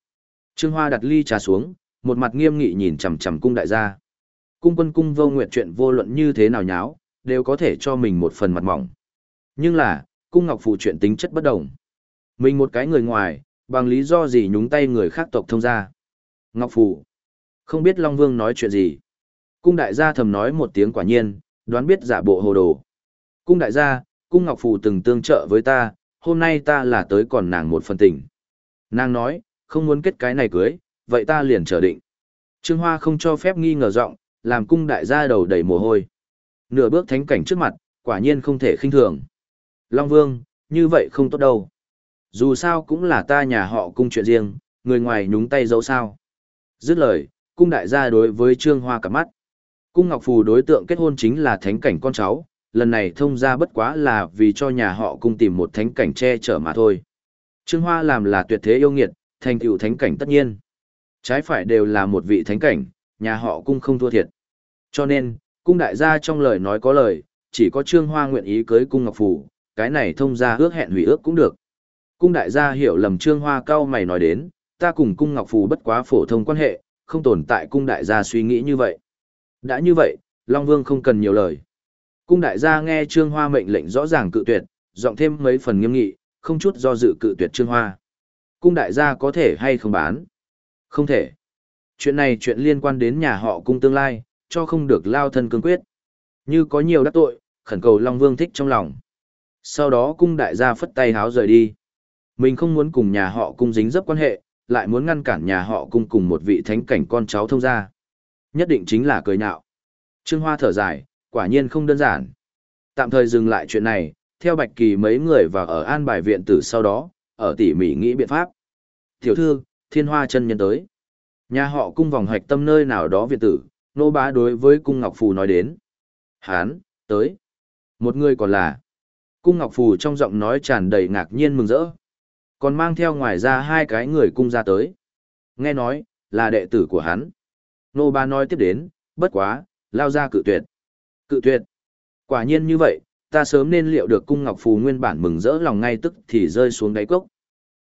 Trương Hoa đặt ly trà xuống, một mặt nghiêm nghị nhìn chằm chằm cung đại gia. Cung quân cung vô nguyện chuyện vô luận như thế nào nháo, đều có thể cho mình một phần mặt mỏng. Nhưng là, cung ngọc phủ chuyện tính chất bất đồng. Mình một cái người ngoài, bằng lý do gì nhúng tay người khác tộc thông gia. Ngọc phủ. Không biết Long Vương nói chuyện gì. Cung đại gia thầm nói một tiếng quả nhiên, đoán biết giả bộ hồ đồ. Cung đại gia, cung Ngọc Phù từng tương trợ với ta, hôm nay ta là tới còn nàng một phần tình. Nàng nói, không muốn kết cái này cưới, vậy ta liền trở định. Trương Hoa không cho phép nghi ngờ giọng, làm cung đại gia đầu đầy mồ hôi. Nửa bước thánh cảnh trước mặt, quả nhiên không thể khinh thường. Long Vương, như vậy không tốt đâu. Dù sao cũng là ta nhà họ cung chuyện riêng, người ngoài nhúng tay dẫu sao. Dứt lời, cung đại gia đối với Trương Hoa cả mắt. Cung Ngọc Phù đối tượng kết hôn chính là thánh cảnh con cháu, lần này thông ra bất quá là vì cho nhà họ cung tìm một thánh cảnh che chở mà thôi. Trương Hoa làm là tuyệt thế yêu nghiệt, thành tựu thánh cảnh tất nhiên. Trái phải đều là một vị thánh cảnh, nhà họ cung không thua thiệt. Cho nên, cung đại gia trong lời nói có lời, chỉ có Trương Hoa nguyện ý cưới cung Ngọc Phù, cái này thông ra ước hẹn hủy ước cũng được. Cung đại gia hiểu lầm Trương Hoa cao mày nói đến, ta cùng cung Ngọc Phù bất quá phổ thông quan hệ, không tồn tại cung đại gia suy nghĩ như vậy. Đã như vậy, Long Vương không cần nhiều lời. Cung đại gia nghe Trương Hoa mệnh lệnh rõ ràng cự tuyệt, giọng thêm mấy phần nghiêm nghị, không chút do dự cự tuyệt Trương Hoa. Cung đại gia có thể hay không bán? Không thể. Chuyện này chuyện liên quan đến nhà họ cung tương lai, cho không được lao thân cương quyết. Như có nhiều đắc tội, khẩn cầu Long Vương thích trong lòng. Sau đó cung đại gia phất tay háo rời đi. Mình không muốn cùng nhà họ cung dính dấp quan hệ, lại muốn ngăn cản nhà họ cung cùng một vị thánh cảnh con cháu thông gia. Nhất định chính là cười nhạo. Trương Hoa thở dài, quả nhiên không đơn giản. Tạm thời dừng lại chuyện này, theo Bạch Kỳ mấy người và ở an bài viện tử sau đó, ở tỉ mỉ nghĩ biện pháp. Tiểu thư, thiên hoa chân nhân tới. Nhà họ cung vòng hoạch tâm nơi nào đó viện tử, nô bá đối với cung Ngọc Phù nói đến. Hán, tới. Một người còn là. Cung Ngọc Phù trong giọng nói tràn đầy ngạc nhiên mừng rỡ. Còn mang theo ngoài ra hai cái người cung ra tới. Nghe nói, là đệ tử của hắn. Nô bá nói tiếp đến, bất quá, lao ra cự tuyệt. Cự tuyệt. Quả nhiên như vậy, ta sớm nên liệu được cung Ngọc Phù nguyên bản mừng rỡ lòng ngay tức thì rơi xuống đáy cốc.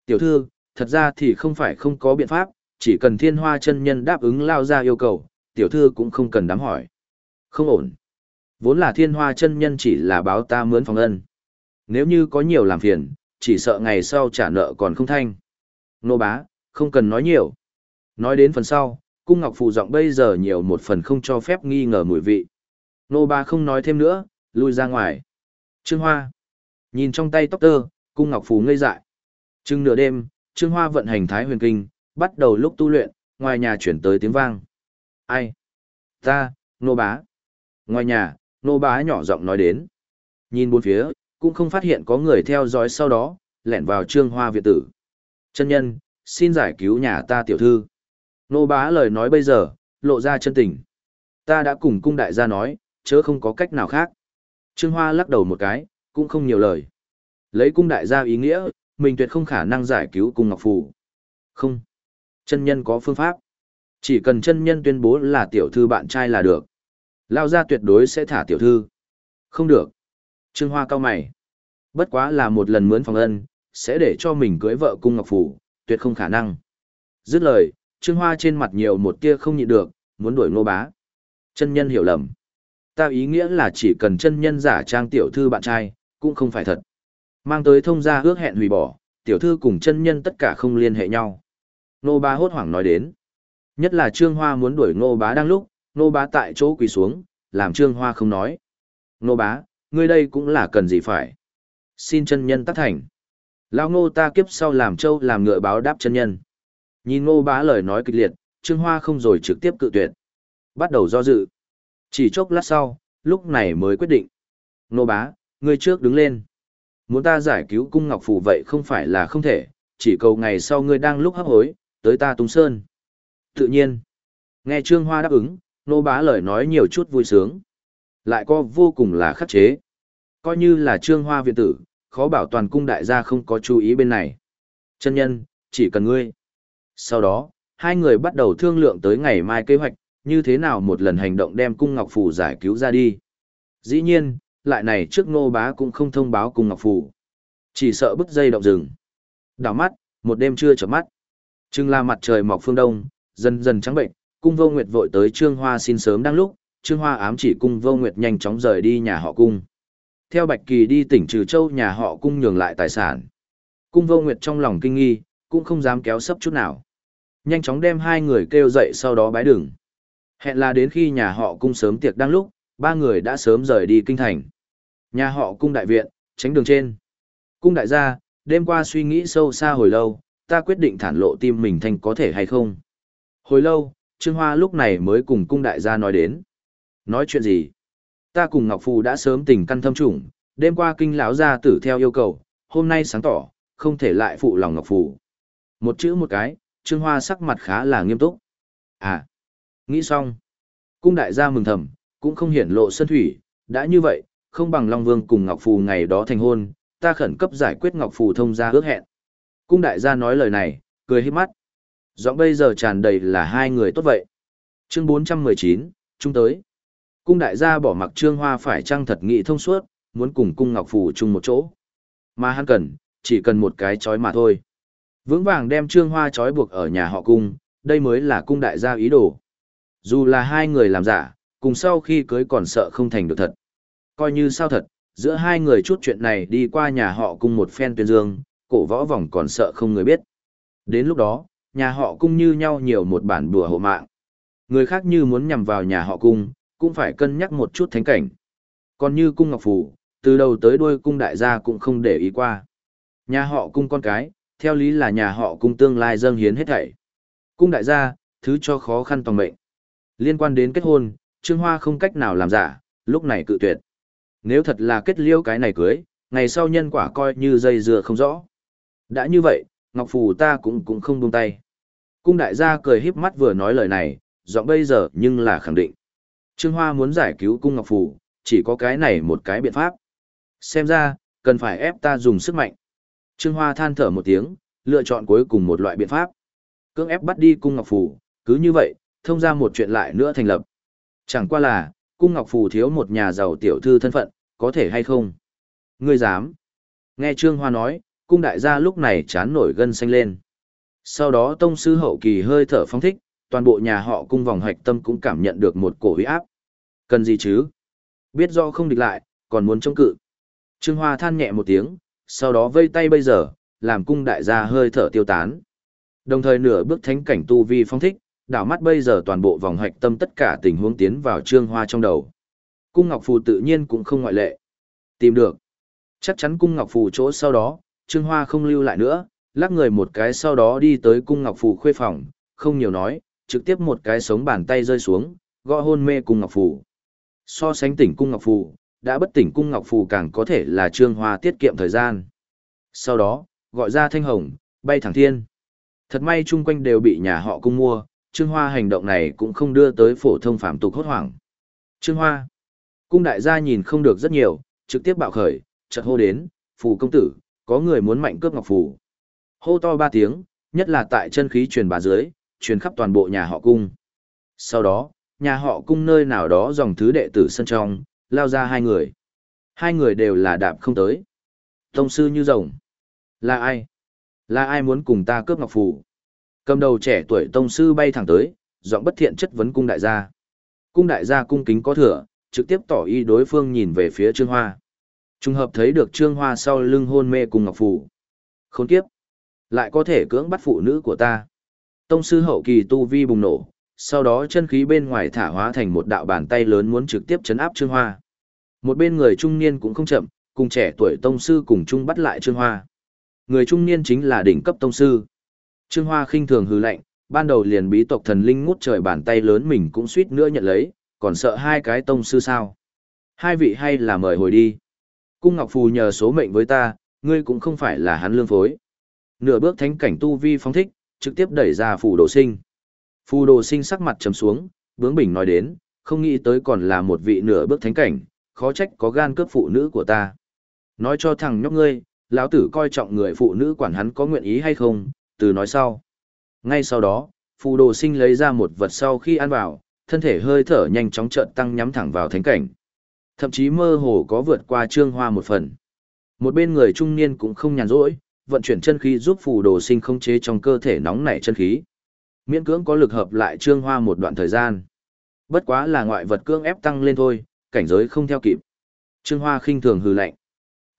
Tiểu thư, thật ra thì không phải không có biện pháp, chỉ cần thiên hoa chân nhân đáp ứng lao ra yêu cầu, tiểu thư cũng không cần đám hỏi. Không ổn. Vốn là thiên hoa chân nhân chỉ là báo ta mướn phòng ân. Nếu như có nhiều làm phiền, chỉ sợ ngày sau trả nợ còn không thanh. Nô bá, không cần nói nhiều. Nói đến phần sau, cung ngọc phù giọng bây giờ nhiều một phần không cho phép nghi ngờ mùi vị. Nô bá không nói thêm nữa, lui ra ngoài. Trương Hoa. Nhìn trong tay tóc tơ, cung ngọc phú ngây dại. Trưng nửa đêm, Trương Hoa vận hành thái huyền kinh, bắt đầu lúc tu luyện, ngoài nhà chuyển tới tiếng vang. Ai? Ta, nô bá. Ngoài nhà, nô bá nhỏ giọng nói đến. Nhìn bốn phía, cũng không phát hiện có người theo dõi sau đó, lẻn vào trương hoa viện tử. Chân nhân, xin giải cứu nhà ta tiểu thư. Nô bá lời nói bây giờ, lộ ra chân tình. Ta đã cùng cung đại gia nói, chớ không có cách nào khác. Trương Hoa lắc đầu một cái, cũng không nhiều lời. Lấy cung đại gia ý nghĩa, mình tuyệt không khả năng giải cứu cung Ngọc Phù. Không. Chân nhân có phương pháp. Chỉ cần chân nhân tuyên bố là tiểu thư bạn trai là được. Lao ra tuyệt đối sẽ thả tiểu thư. Không được. Trương Hoa cao mày. Bất quá là một lần mướn phòng ân, sẽ để cho mình cưới vợ cung ngọc phù. tuyệt không khả năng. Dứt lời, Trương Hoa trên mặt nhiều một tia không nhịn được, muốn đuổi nô bá. Chân nhân hiểu lầm. Ta ý nghĩa là chỉ cần chân nhân giả trang tiểu thư bạn trai, cũng không phải thật. Mang tới thông gia ước hẹn hủy bỏ, tiểu thư cùng chân nhân tất cả không liên hệ nhau. Nô bá hốt hoảng nói đến. Nhất là Trương Hoa muốn đuổi nô bá đang lúc, nô bá tại chỗ quỳ xuống, làm Trương Hoa không nói. Nô bá, ngươi đây cũng là cần gì phải. Xin chân nhân tác thành. Lao ngô ta kiếp sau làm châu làm ngựa báo đáp chân nhân. Nhìn ngô bá lời nói kịch liệt, Trương Hoa không rồi trực tiếp cự tuyệt. Bắt đầu do dự. Chỉ chốc lát sau, lúc này mới quyết định. nô bá, ngươi trước đứng lên. Muốn ta giải cứu cung ngọc phủ vậy không phải là không thể, chỉ cầu ngày sau ngươi đang lúc hấp hối, tới ta tung sơn. Tự nhiên, nghe Trương Hoa đáp ứng, nô bá lời nói nhiều chút vui sướng. Lại có vô cùng là khắc chế. Coi như là Trương Hoa viện tử, khó bảo toàn cung đại gia không có chú ý bên này. Chân nhân, chỉ cần ngươi. Sau đó, hai người bắt đầu thương lượng tới ngày mai kế hoạch, như thế nào một lần hành động đem cung Ngọc phủ giải cứu ra đi. Dĩ nhiên, lại này trước nô bá cũng không thông báo cung Ngọc phủ, Chỉ sợ bức dây động rừng. Đảo mắt, một đêm chưa chợp mắt. Trưng la mặt trời mọc phương đông, dần dần trắng bệnh, cung vô nguyệt vội tới Trương Hoa xin sớm đang lúc, Trương Hoa ám chỉ cung vô nguyệt nhanh chóng rời đi nhà họ cung. Theo Bạch Kỳ đi tỉnh Trừ Châu nhà họ cung nhường lại tài sản. Cung vô nguyệt trong lòng kinh nghi, cũng không dám kéo sấp chút nào. Nhanh chóng đem hai người kêu dậy sau đó bái đường. Hẹn là đến khi nhà họ cung sớm tiệc đang lúc, ba người đã sớm rời đi kinh thành. Nhà họ cung đại viện, tránh đường trên. Cung đại gia, đêm qua suy nghĩ sâu xa hồi lâu, ta quyết định thản lộ tim mình thành có thể hay không. Hồi lâu, Trương Hoa lúc này mới cùng cung đại gia nói đến. Nói chuyện gì? Ta cùng Ngọc Phù đã sớm tình căn thâm trùng, đêm qua kinh lão gia tử theo yêu cầu, hôm nay sáng tỏ, không thể lại phụ lòng Ngọc Phù. Một chữ một cái, Trương Hoa sắc mặt khá là nghiêm túc. À, nghĩ xong. Cung đại gia mừng thầm, cũng không hiển lộ sân thủy, đã như vậy, không bằng Long Vương cùng Ngọc Phù ngày đó thành hôn, ta khẩn cấp giải quyết Ngọc Phù thông ra ước hẹn. Cung đại gia nói lời này, cười hết mắt. Giọng bây giờ tràn đầy là hai người tốt vậy. Chương 419, chúng tới. Cung đại gia bỏ mặc Trương Hoa phải trăng thật nghị thông suốt, muốn cùng cung Ngọc Phù chung một chỗ. Mà hắn cần, chỉ cần một cái chói mà thôi. Vững vàng đem Trương Hoa chói buộc ở nhà họ cung, đây mới là cung đại gia ý đồ. Dù là hai người làm giả, cùng sau khi cưới còn sợ không thành được thật. Coi như sao thật, giữa hai người chút chuyện này đi qua nhà họ cung một phen tuyên dương, cổ võ vòng còn sợ không người biết. Đến lúc đó, nhà họ cung như nhau nhiều một bản đùa hộ mạng. Người khác như muốn nhằm vào nhà họ cung, cũng phải cân nhắc một chút thánh cảnh. Còn như cung ngọc phủ, từ đầu tới đuôi cung đại gia cũng không để ý qua. Nhà họ cung con cái, theo lý là nhà họ cung tương lai dâng hiến hết thảy. Cung đại gia, thứ cho khó khăn toàn mệnh. Liên quan đến kết hôn, Trương Hoa không cách nào làm giả, lúc này cự tuyệt. Nếu thật là kết liễu cái này cưới, ngày sau nhân quả coi như dây dưa không rõ. Đã như vậy, Ngọc Phù ta cũng cũng không buông tay. Cung đại gia cười híp mắt vừa nói lời này, giọng bây giờ nhưng là khẳng định. Trương Hoa muốn giải cứu cung Ngọc Phù, chỉ có cái này một cái biện pháp. Xem ra, cần phải ép ta dùng sức mạnh. Trương Hoa than thở một tiếng, lựa chọn cuối cùng một loại biện pháp. Cưỡng ép bắt đi cung Ngọc Phù, cứ như vậy, thông ra một chuyện lại nữa thành lập. Chẳng qua là, cung Ngọc Phù thiếu một nhà giàu tiểu thư thân phận, có thể hay không? Ngươi dám? Nghe Trương Hoa nói, cung đại gia lúc này chán nổi gân xanh lên. Sau đó tông sư hậu kỳ hơi thở phong thích, toàn bộ nhà họ cung vòng hạch tâm cũng cảm nhận được một cổ huy áp. Cần gì chứ? Biết do không địch lại, còn muốn chống cự. Trương Hoa than nhẹ một tiếng, sau đó vây tay bây giờ, làm cung đại gia hơi thở tiêu tán. Đồng thời nửa bước thánh cảnh tu vi phong thích, đảo mắt bây giờ toàn bộ vòng hạch tâm tất cả tình huống tiến vào Trương Hoa trong đầu. Cung Ngọc Phù tự nhiên cũng không ngoại lệ. Tìm được. Chắc chắn cung Ngọc Phù chỗ sau đó, Trương Hoa không lưu lại nữa, lắc người một cái sau đó đi tới cung Ngọc Phù khuê phòng, không nhiều nói, trực tiếp một cái sống bàn tay rơi xuống, gõ hôn mê cung Ngọc Phù. So sánh tỉnh cung Ngọc Phù, đã bất tỉnh cung Ngọc Phù càng có thể là Trương Hoa tiết kiệm thời gian. Sau đó, gọi ra Thanh Hồng, bay thẳng thiên. Thật may chung quanh đều bị nhà họ cung mua, Trương Hoa hành động này cũng không đưa tới phổ thông phạm tục hốt hoảng. Trương Hoa. Cung đại gia nhìn không được rất nhiều, trực tiếp bạo khởi, chợt hô đến, phù công tử, có người muốn mạnh cướp ngọc phù. Hô to ba tiếng, nhất là tại chân khí truyền bà dưới, truyền khắp toàn bộ nhà họ cung. Sau đó, nhà họ cung nơi nào đó dòng thứ đệ tử sân trong, lao ra hai người. Hai người đều là đạp không tới. Tông sư như rồng. Là ai? Là ai muốn cùng ta cướp ngọc phù? Cầm đầu trẻ tuổi tông sư bay thẳng tới, giọng bất thiện chất vấn cung đại gia. Cung đại gia cung kính có thừa, trực tiếp tỏ ý đối phương nhìn về phía Trương Hoa. Trùng hợp thấy được Trương Hoa sau lưng hôn mê cùng Ngọc Phù. Khốn kiếp! Lại có thể cưỡng bắt phụ nữ của ta. Tông sư hậu kỳ tu vi bùng nổ, sau đó chân khí bên ngoài thả hóa thành một đạo bàn tay lớn muốn trực tiếp chấn áp Trương Hoa. Một bên người trung niên cũng không chậm, cùng trẻ tuổi tông sư cùng chung bắt lại Trương Hoa. Người trung niên chính là đỉnh cấp tông sư. Trương Hoa khinh thường hừ lạnh, ban đầu liền bí tộc thần linh ngút trời bàn tay lớn mình cũng suýt nữa nhận lấy, còn sợ hai cái tông sư sao. Hai vị hay là mời hồi đi. Cung Ngọc Phù nhờ số mệnh với ta, ngươi cũng không phải là hắn lương phối. Nửa bước thánh cảnh tu vi phóng thích, trực tiếp đẩy ra phù đồ sinh. Phù đồ sinh sắc mặt trầm xuống, bướng bỉnh nói đến, không nghĩ tới còn là một vị nửa bước thánh cảnh, khó trách có gan cướp phụ nữ của ta. Nói cho thằng nhóc ngươi, lão tử coi trọng người phụ nữ quản hắn có nguyện ý hay không, từ nói sau. Ngay sau đó, phù đồ sinh lấy ra một vật sau khi ăn vào, thân thể hơi thở nhanh chóng trợn tăng nhắm thẳng vào thánh cảnh. Thậm chí mơ hồ có vượt qua trương hoa một phần. Một bên người trung niên cũng không nhàn rỗi, vận chuyển chân khí giúp phù đồ sinh không chế trong cơ thể nóng nảy chân khí. Miễn cưỡng có lực hợp lại trương hoa một đoạn thời gian. Bất quá là ngoại vật cưỡng ép tăng lên thôi, cảnh giới không theo kịp. Trương Hoa khinh thường hừ lạnh.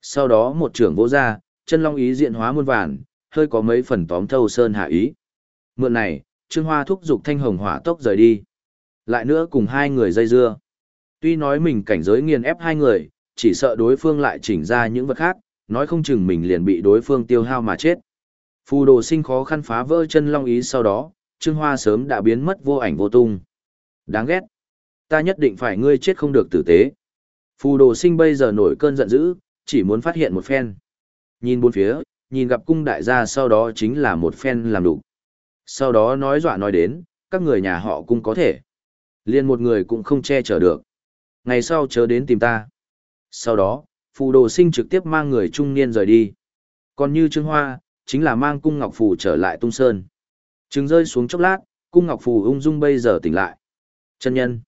Sau đó một trưởng vỗ ra, chân long ý diện hóa muôn vàn, hơi có mấy phần tóm thâu sơn hạ ý. Mượn này, Trương Hoa thúc giục thanh hồng hỏa tốc rời đi. Lại nữa cùng hai người dây dưa. Tuy nói mình cảnh giới nghiền ép hai người, chỉ sợ đối phương lại chỉnh ra những vật khác, nói không chừng mình liền bị đối phương tiêu hao mà chết. Phù đồ sinh khó khăn phá vỡ chân long ý sau đó, Trương Hoa sớm đã biến mất vô ảnh vô tung. Đáng ghét. Ta nhất định phải ngươi chết không được tử tế. Phù đồ sinh bây giờ nổi cơn giận dữ, chỉ muốn phát hiện một phen. Nhìn bốn phía, nhìn gặp cung đại gia sau đó chính là một phen làm đủ. Sau đó nói dọa nói đến, các người nhà họ cũng có thể. Liên một người cũng không che chở được. Ngày sau chớ đến tìm ta. Sau đó, phù đồ sinh trực tiếp mang người trung niên rời đi. Còn như Trương Hoa, chính là mang cung ngọc phù trở lại tung sơn. Trứng rơi xuống chốc lát, cung ngọc phù ung dung bây giờ tỉnh lại. Chân nhân.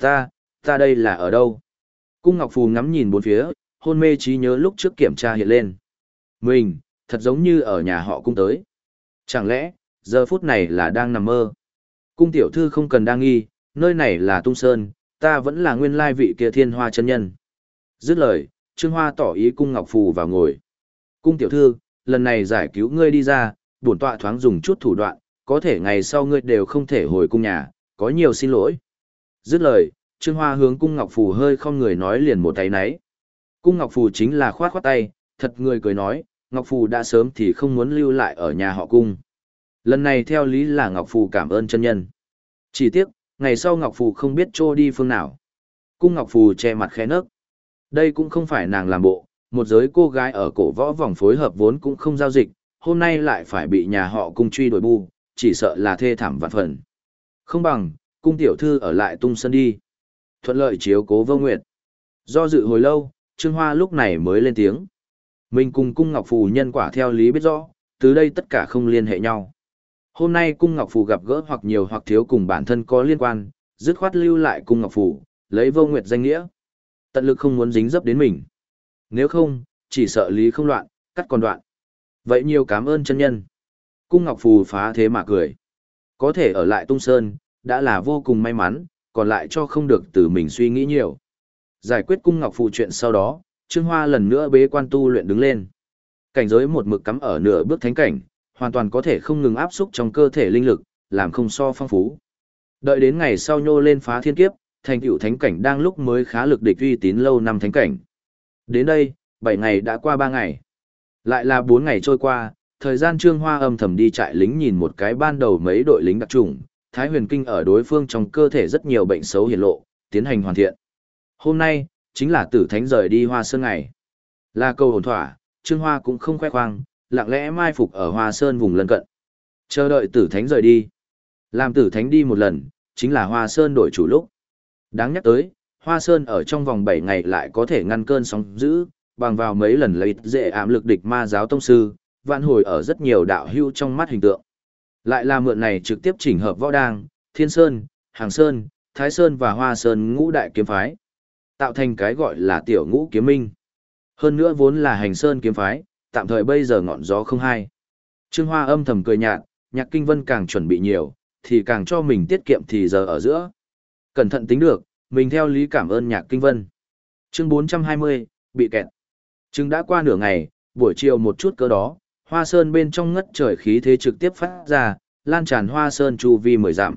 Ta, ta đây là ở đâu? Cung ngọc phù ngắm nhìn bốn phía, hôn mê trí nhớ lúc trước kiểm tra hiện lên. Mình, thật giống như ở nhà họ cung tới. Chẳng lẽ, giờ phút này là đang nằm mơ? Cung tiểu thư không cần đang nghi, nơi này là tung sơn, ta vẫn là nguyên lai vị kia thiên hoa chân nhân. Dứt lời, Trương Hoa tỏ ý cung Ngọc Phù vào ngồi. Cung tiểu thư, lần này giải cứu ngươi đi ra, bổn tọa thoáng dùng chút thủ đoạn, có thể ngày sau ngươi đều không thể hồi cung nhà, có nhiều xin lỗi. Dứt lời, Trương Hoa hướng cung Ngọc Phù hơi không người nói liền một tay nấy. Cung Ngọc Phù chính là khoát khoát tay, thật người cười nói, Ngọc Phù đã sớm thì không muốn lưu lại ở nhà họ cung. Lần này theo lý là Ngọc Phù cảm ơn chân nhân. Chỉ tiếc, ngày sau Ngọc Phù không biết trô đi phương nào. Cung Ngọc Phù che mặt khẽ nấc. Đây cũng không phải nàng làm bộ, một giới cô gái ở cổ võ vòng phối hợp vốn cũng không giao dịch, hôm nay lại phải bị nhà họ cung truy đuổi bu, chỉ sợ là thê thảm vạn phần. Không bằng, cung tiểu thư ở lại tung sân đi. Thuận lợi chiếu cố vô nguyệt. Do dự hồi lâu, Trương Hoa lúc này mới lên tiếng. Mình cùng cung Ngọc Phù nhân quả theo lý biết rõ, từ đây tất cả không liên hệ nhau. Hôm nay cung Ngọc Phù gặp gỡ hoặc nhiều hoặc thiếu cùng bản thân có liên quan, dứt khoát lưu lại cung Ngọc Phù, lấy vô nguyệt danh nghĩa. Tận lực không muốn dính dấp đến mình. Nếu không, chỉ sợ lý không loạn, cắt còn đoạn. Vậy nhiều cảm ơn chân nhân. Cung Ngọc Phù phá thế mà cười. Có thể ở lại Tung Sơn, đã là vô cùng may mắn, còn lại cho không được từ mình suy nghĩ nhiều. Giải quyết Cung Ngọc Phù chuyện sau đó, Trương Hoa lần nữa bế quan tu luyện đứng lên. Cảnh giới một mực cắm ở nửa bước thánh cảnh, hoàn toàn có thể không ngừng áp xúc trong cơ thể linh lực, làm không so phong phú. Đợi đến ngày sau nhô lên phá thiên kiếp, thành tựu thánh cảnh đang lúc mới khá lực địch uy tín lâu năm thánh cảnh. Đến đây, 7 ngày đã qua 3 ngày. Lại là 4 ngày trôi qua, thời gian Trương Hoa âm thầm đi trại lính nhìn một cái ban đầu mấy đội lính đặc trùng, Thái Huyền Kinh ở đối phương trong cơ thể rất nhiều bệnh xấu hiển lộ, tiến hành hoàn thiện. Hôm nay, chính là tử thánh rời đi Hoa Sơn ngày. Là câu hồn thỏa, Trương Hoa cũng không khoe khoang, lặng lẽ mai phục ở Hoa Sơn vùng lân cận. Chờ đợi tử thánh rời đi. Làm tử thánh đi một lần, chính là Hoa Sơn đổi chủ lúc. Đáng nhắc tới, Hoa Sơn ở trong vòng 7 ngày lại có thể ngăn cơn sóng dữ, bằng vào mấy lần lấy dễ ảm lực địch ma giáo tông sư, vạn hồi ở rất nhiều đạo hưu trong mắt hình tượng. Lại là mượn này trực tiếp chỉnh hợp võ đàng, Thiên Sơn, Hàng Sơn, Thái Sơn và Hoa Sơn ngũ đại kiếm phái. Tạo thành cái gọi là tiểu ngũ kiếm minh. Hơn nữa vốn là hành Sơn kiếm phái, tạm thời bây giờ ngọn gió không hay. Trương Hoa âm thầm cười nhạt, nhạc kinh vân càng chuẩn bị nhiều, thì càng cho mình tiết kiệm thì giờ ở giữa. Cẩn thận tính được, mình theo lý cảm ơn nhạc kinh vân. Chương 420, bị kẹt. Chứng đã qua nửa ngày, buổi chiều một chút cơ đó, hoa sơn bên trong ngất trời khí thế trực tiếp phát ra, lan tràn hoa sơn chu vi mười dặm.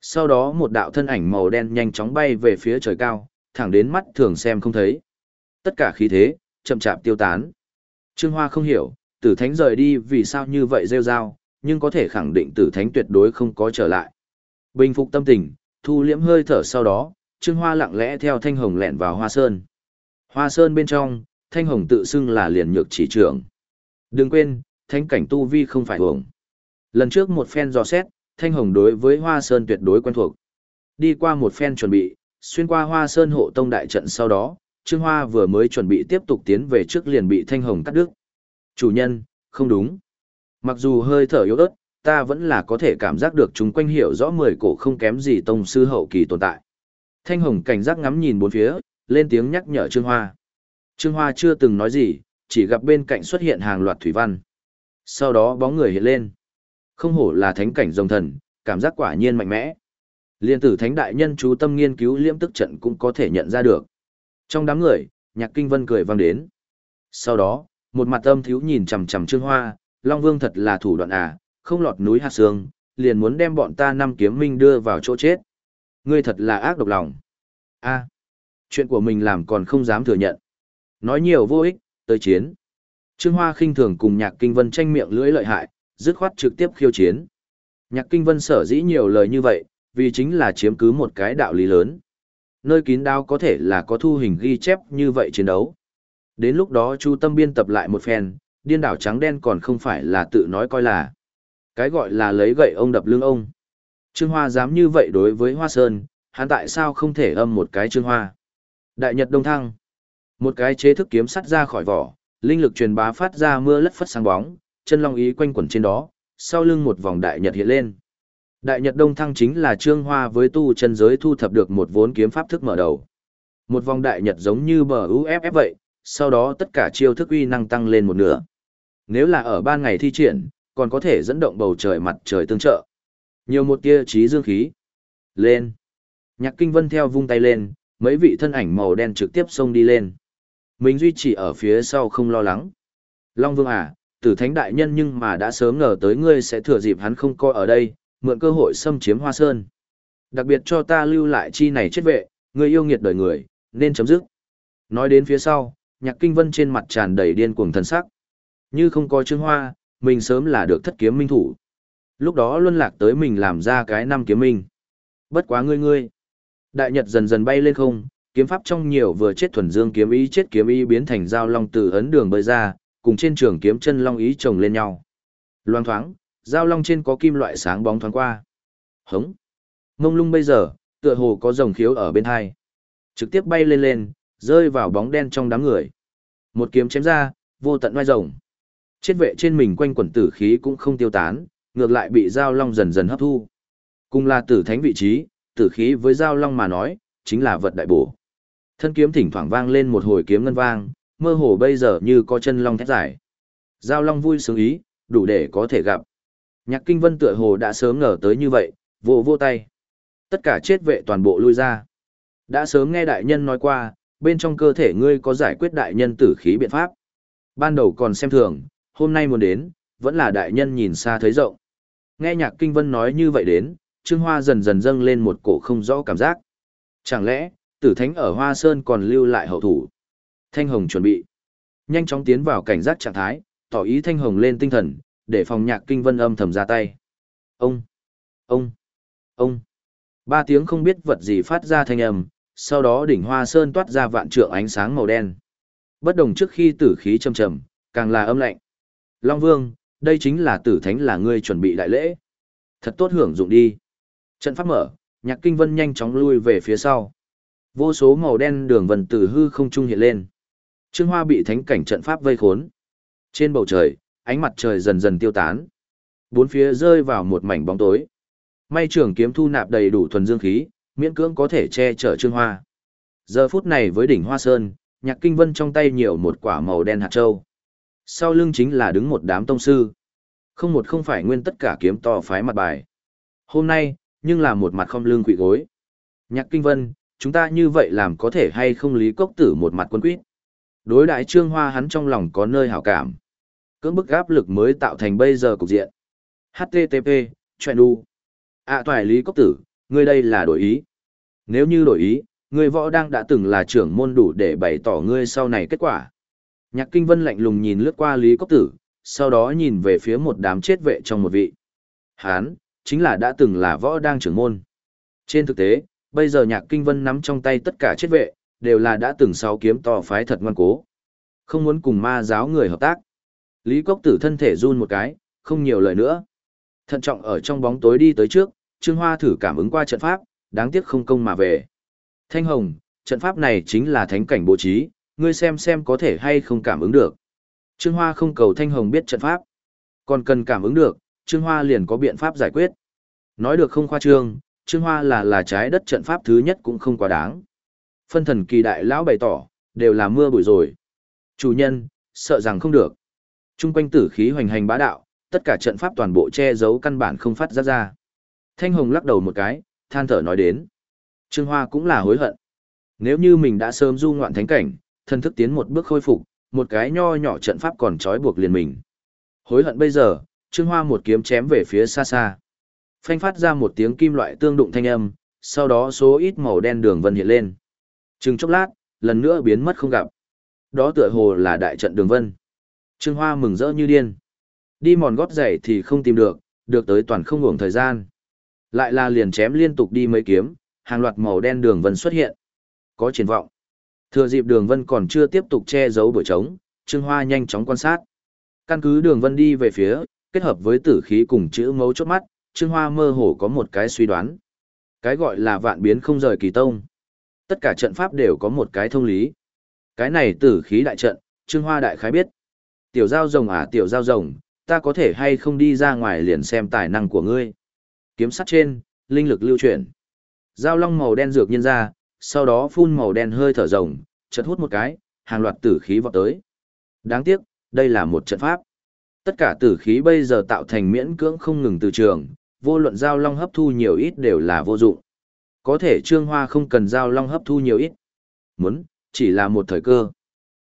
Sau đó một đạo thân ảnh màu đen nhanh chóng bay về phía trời cao, thẳng đến mắt thường xem không thấy. Tất cả khí thế, chậm chạp tiêu tán. Trương Hoa không hiểu, tử thánh rời đi vì sao như vậy rêu rao, nhưng có thể khẳng định tử thánh tuyệt đối không có trở lại. Bình phục tâm tình, thu liễm hơi thở sau đó, Trương Hoa lặng lẽ theo Thanh Hồng lẹn vào Hoa Sơn. Hoa Sơn bên trong, Thanh Hồng tự xưng là liền nhược chỉ trưởng. Đừng quên, thánh cảnh tu vi không phải hưởng. Lần trước một phen dò xét, Thanh Hồng đối với Hoa Sơn tuyệt đối quen thuộc. Đi qua một phen chuẩn bị, xuyên qua Hoa Sơn hộ tông đại trận sau đó, Trương Hoa vừa mới chuẩn bị tiếp tục tiến về trước liền bị Thanh Hồng cắt đứt. Chủ nhân, không đúng. Mặc dù hơi thở yếu ớt, ta vẫn là có thể cảm giác được chúng quanh hiểu rõ mười cổ không kém gì tông sư hậu kỳ tồn tại. Thanh Hồng cảnh giác ngắm nhìn bốn phía, lên tiếng nhắc nhở Trương Hoa. Trương Hoa chưa từng nói gì, chỉ gặp bên cạnh xuất hiện hàng loạt thủy văn. Sau đó bóng người hiện lên. Không hổ là thánh cảnh rồng thần, cảm giác quả nhiên mạnh mẽ. Liên tử thánh đại nhân chú tâm nghiên cứu liễm tức trận cũng có thể nhận ra được. Trong đám người, nhạc kinh vân cười vang đến. Sau đó, một mặt âm thiếu nhìn chằm chằm Trương Hoa, Long Vương thật là thủ đoạn à, không lọt núi hạt sương, liền muốn đem bọn ta năm kiếm minh đưa vào chỗ chết. Ngươi thật là ác độc lòng. a chuyện của mình làm còn không dám thừa nhận. Nói nhiều vô ích, tới chiến. Trương Hoa khinh thường cùng Nhạc Kinh Vân tranh miệng lưỡi lợi hại, dứt khoát trực tiếp khiêu chiến. Nhạc Kinh Vân sở dĩ nhiều lời như vậy, vì chính là chiếm cứ một cái đạo lý lớn. Nơi kín đáo có thể là có thu hình ghi chép như vậy chiến đấu. Đến lúc đó Chu Tâm biên tập lại một phen, điên đảo trắng đen còn không phải là tự nói coi là. Cái gọi là lấy gậy ông đập lưng ông. Trương Hoa dám như vậy đối với Hoa Sơn, hắn tại sao không thể âm một cái Trương Hoa? Đại Nhật Đông Thăng. Một cái chế thức kiếm sắt ra khỏi vỏ, linh lực truyền bá phát ra mưa lất phất sáng bóng, chân long ý quanh quẩn trên đó, sau lưng một vòng đại nhật hiện lên. Đại nhật đông thăng chính là trương hoa với tu chân giới thu thập được một vốn kiếm pháp thức mở đầu. Một vòng đại nhật giống như bờ UFF vậy, sau đó tất cả chiêu thức uy năng tăng lên một nửa. Nếu là ở ban ngày thi triển, còn có thể dẫn động bầu trời mặt trời tương trợ. Nhiều một tia trí dương khí. Lên. Nhạc kinh vân theo vung tay lên, mấy vị thân ảnh màu đen trực tiếp xông đi lên. Mình duy trì ở phía sau không lo lắng. Long Vương à, tử thánh đại nhân nhưng mà đã sớm ngờ tới ngươi sẽ thừa dịp hắn không coi ở đây, mượn cơ hội xâm chiếm Hoa Sơn. Đặc biệt cho ta lưu lại chi này chết vệ, ngươi yêu nghiệt đời người, nên chấm dứt. Nói đến phía sau, Nhạc Kinh Vân trên mặt tràn đầy điên cuồng thần sắc. Như không có Trương Hoa, mình sớm là được thất kiếm minh thủ. Lúc đó luân lạc tới mình làm ra cái năm kiếm minh. Bất quá ngươi ngươi. Đại Nhật dần dần bay lên không, kiếm pháp trong nhiều vừa chết thuần dương kiếm ý chết kiếm ý biến thành dao long từ ấn đường bơi ra, cùng trên trường kiếm chân long ý chồng lên nhau. Loang thoáng, dao long trên có kim loại sáng bóng thoáng qua. Hống. Mông lung bây giờ, tựa hồ có rồng khiếu ở bên hai. Trực tiếp bay lên lên, rơi vào bóng đen trong đám người. Một kiếm chém ra, vô tận oai rồng. Chết vệ trên mình quanh quẩn tử khí cũng không tiêu tán, ngược lại bị dao long dần dần hấp thu. Cùng là tử thánh vị trí, tử khí với dao long mà nói, chính là vật đại bổ. Thân kiếm thỉnh thoảng vang lên một hồi kiếm ngân vang, mơ hồ bây giờ như có chân long thét giải. Giao long vui sướng ý, đủ để có thể gặp. Nhạc kinh vân tựa hồ đã sớm ngờ tới như vậy, vô vô tay. Tất cả chết vệ toàn bộ lui ra. Đã sớm nghe đại nhân nói qua, bên trong cơ thể ngươi có giải quyết đại nhân tử khí biện pháp. Ban đầu còn xem thường, hôm nay muốn đến, vẫn là đại nhân nhìn xa thấy rộng. Nghe nhạc kinh vân nói như vậy đến, Trương Hoa dần dần dâng lên một cổ không rõ cảm giác. Chẳng lẽ, tử thánh ở Hoa Sơn còn lưu lại hậu thủ? Thanh Hồng chuẩn bị. Nhanh chóng tiến vào cảnh giác trạng thái, tỏ ý Thanh Hồng lên tinh thần, để phòng nhạc kinh vân âm thầm ra tay. Ông! Ông! Ông! Ba tiếng không biết vật gì phát ra thanh âm, sau đó đỉnh Hoa Sơn toát ra vạn trượng ánh sáng màu đen. Bất đồng trước khi tử khí trầm trầm, càng là âm lạnh. Long Vương, đây chính là tử thánh là ngươi chuẩn bị đại lễ. Thật tốt hưởng dụng đi. Trận pháp mở, Nhạc Kinh Vân nhanh chóng lui về phía sau. Vô số màu đen đường vần từ hư không trung hiện lên. Trương Hoa bị thánh cảnh trận pháp vây khốn. Trên bầu trời, ánh mặt trời dần dần tiêu tán. Bốn phía rơi vào một mảnh bóng tối. May trưởng kiếm thu nạp đầy đủ thuần dương khí, miễn cưỡng có thể che chở Trương Hoa. Giờ phút này với đỉnh Hoa Sơn, Nhạc Kinh Vân trong tay nhiều một quả màu đen hạt châu. Sau lưng chính là đứng một đám tông sư. Không một không phải nguyên tất cả kiếm to phái mặt bài. Hôm nay, nhưng là một mặt không lưng quỵ gối. Nhạc Kinh Vân, chúng ta như vậy làm có thể hay không lý cốc tử một mặt quân quýt. Đối đại trương hoa hắn trong lòng có nơi hảo cảm. Cưỡng bức áp lực mới tạo thành bây giờ cục diện. HTTP, chuyện đu. À toài lý cốc tử, ngươi đây là đổi ý. Nếu như đổi ý, ngươi võ đang đã từng là trưởng môn đủ để bày tỏ ngươi sau này kết quả. Nhạc Kinh Vân lạnh lùng nhìn lướt qua Lý Cốc Tử, sau đó nhìn về phía một đám chết vệ trong một vị. Hán, chính là đã từng là võ đang trưởng môn. Trên thực tế, bây giờ Nhạc Kinh Vân nắm trong tay tất cả chết vệ, đều là đã từng sáu kiếm to phái thật ngoan cố. Không muốn cùng ma giáo người hợp tác. Lý Cốc Tử thân thể run một cái, không nhiều lời nữa. Thận trọng ở trong bóng tối đi tới trước, Trương Hoa thử cảm ứng qua trận pháp, đáng tiếc không công mà về. Thanh Hồng, trận pháp này chính là thánh cảnh bố trí, ngươi xem xem có thể hay không cảm ứng được. Trương Hoa không cầu Thanh Hồng biết trận pháp, còn cần cảm ứng được, Trương Hoa liền có biện pháp giải quyết. Nói được không khoa trương, Trương Hoa là là trái đất trận pháp thứ nhất cũng không quá đáng. Phân thần kỳ đại lão bày tỏ, đều là mưa bụi rồi. Chủ nhân, sợ rằng không được. Trung quanh tử khí hoành hành bá đạo, tất cả trận pháp toàn bộ che giấu căn bản không phát ra ra. Thanh Hồng lắc đầu một cái, than thở nói đến. Trương Hoa cũng là hối hận. Nếu như mình đã sớm du ngoạn thánh cảnh, thân thức tiến một bước khôi phục, một cái nho nhỏ trận pháp còn trói buộc liền mình. Hối hận bây giờ, Trương Hoa một kiếm chém về phía xa xa. Phanh phát ra một tiếng kim loại tương đụng thanh âm, sau đó số ít màu đen đường vân hiện lên. Chừng chốc lát, lần nữa biến mất không gặp. Đó tựa hồ là đại trận đường vân. Trương Hoa mừng rỡ như điên. Đi mòn gót giày thì không tìm được, được tới toàn không ngủng thời gian. Lại là liền chém liên tục đi mấy kiếm, hàng loạt màu đen đường vân xuất hiện. Có triển vọng. Thừa dịp đường vân còn chưa tiếp tục che giấu buổi trống, Trương Hoa nhanh chóng quan sát. Căn cứ đường vân đi về phía, kết hợp với tử khí cùng chữ mấu chốt mắt, Trương Hoa mơ hồ có một cái suy đoán. Cái gọi là vạn biến không rời kỳ tông. Tất cả trận pháp đều có một cái thông lý. Cái này tử khí đại trận, Trương Hoa đại khái biết. Tiểu giao rồng à tiểu giao rồng, ta có thể hay không đi ra ngoài liền xem tài năng của ngươi. Kiếm sắt trên, linh lực lưu chuyển. Giao long màu đen dược nhân ra, sau đó phun màu đen hơi thở rồng, chợt hút một cái, hàng loạt tử khí vọt tới. Đáng tiếc, đây là một trận pháp. Tất cả tử khí bây giờ tạo thành miễn cưỡng không ngừng từ trường, vô luận giao long hấp thu nhiều ít đều là vô dụng. Có thể trương hoa không cần giao long hấp thu nhiều ít. Muốn, chỉ là một thời cơ.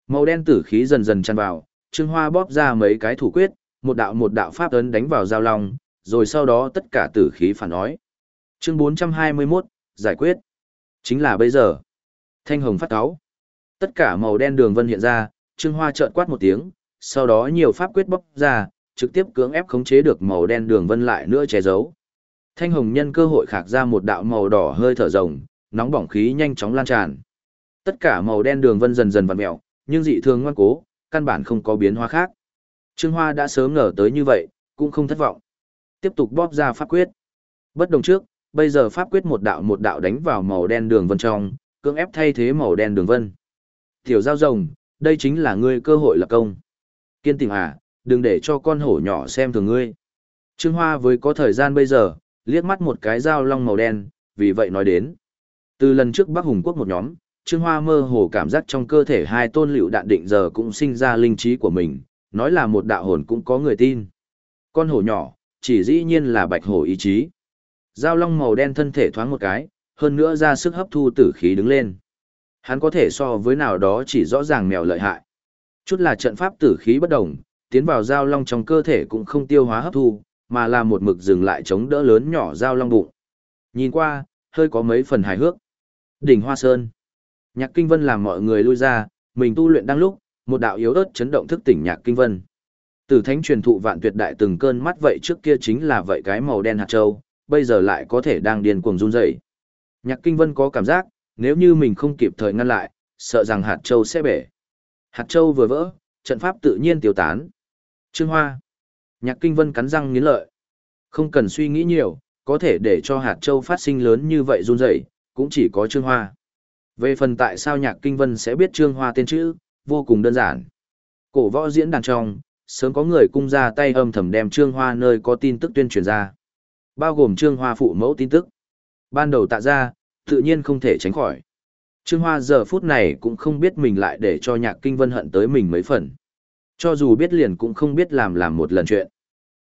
Màu đen tử khí dần dần tràn vào, trương hoa bóp ra mấy cái thủ quyết, một đạo một đạo pháp ấn đánh vào giao long, rồi sau đó tất cả tử khí phản nói. Chương 421, giải quyết. Chính là bây giờ. Thanh hồng phát cáo. Tất cả màu đen đường vân hiện ra, Trương Hoa chợt quát một tiếng, sau đó nhiều pháp quyết bóc ra, trực tiếp cưỡng ép khống chế được màu đen đường vân lại nữa che giấu. Thanh hồng nhân cơ hội khạc ra một đạo màu đỏ hơi thở rồng, nóng bỏng khí nhanh chóng lan tràn. Tất cả màu đen đường vân dần dần vặn mèo, nhưng dị thường ngoan cố, căn bản không có biến hóa khác. Trương Hoa đã sớm ngờ tới như vậy, cũng không thất vọng. Tiếp tục bóp ra pháp quyết. Bất đồng trước, bây giờ pháp quyết một đạo một đạo đánh vào màu đen đường vân trong, cưỡng ép thay thế màu đen đường vân. Tiểu giao rồng, đây chính là ngươi cơ hội lập công. Kiên tình à, đừng để cho con hổ nhỏ xem thường ngươi. Trương Hoa với có thời gian bây giờ, liếc mắt một cái dao long màu đen, vì vậy nói đến. Từ lần trước Bắc Hùng Quốc một nhóm, Trương Hoa mơ hồ cảm giác trong cơ thể hai tôn liệu đạn định giờ cũng sinh ra linh trí của mình, nói là một đạo hồn cũng có người tin. Con hổ nhỏ, chỉ dĩ nhiên là bạch hổ ý chí. Giao long màu đen thân thể thoáng một cái, hơn nữa ra sức hấp thu tử khí đứng lên. Hắn có thể so với nào đó chỉ rõ ràng mèo lợi hại. Chút là trận pháp tử khí bất đồng, tiến vào Giao long trong cơ thể cũng không tiêu hóa hấp thu, mà là một mực dừng lại chống đỡ lớn nhỏ Giao long bụng. Nhìn qua, hơi có mấy phần hài hước. Đỉnh Hoa Sơn. Nhạc Kinh Vân làm mọi người lui ra, mình tu luyện đang lúc, một đạo yếu ớt chấn động thức tỉnh Nhạc Kinh Vân. Tử thánh truyền thụ vạn tuyệt đại từng cơn mắt vậy trước kia chính là vậy cái màu đen hạt châu, bây giờ lại có thể đang điên cuồng run rẩy. Nhạc Kinh Vân có cảm giác, nếu như mình không kịp thời ngăn lại, sợ rằng hạt châu sẽ bể. Hạt châu vừa vỡ, trận pháp tự nhiên tiêu tán. Trương Hoa. Nhạc Kinh Vân cắn răng nghiến lợi. Không cần suy nghĩ nhiều, có thể để cho hạt châu phát sinh lớn như vậy run rẩy, cũng chỉ có Trương Hoa. Về phần tại sao Nhạc Kinh Vân sẽ biết Trương Hoa tên chữ, vô cùng đơn giản. Cổ võ diễn đàn trong, sớm có người cung ra tay âm thầm đem Trương Hoa nơi có tin tức tuyên truyền ra. Bao gồm Trương Hoa phụ mẫu tin tức. Ban đầu tạ ra, tự nhiên không thể tránh khỏi. Trương Hoa giờ phút này cũng không biết mình lại để cho Nhạc Kinh Vân hận tới mình mấy phần. Cho dù biết liền cũng không biết làm làm một lần chuyện.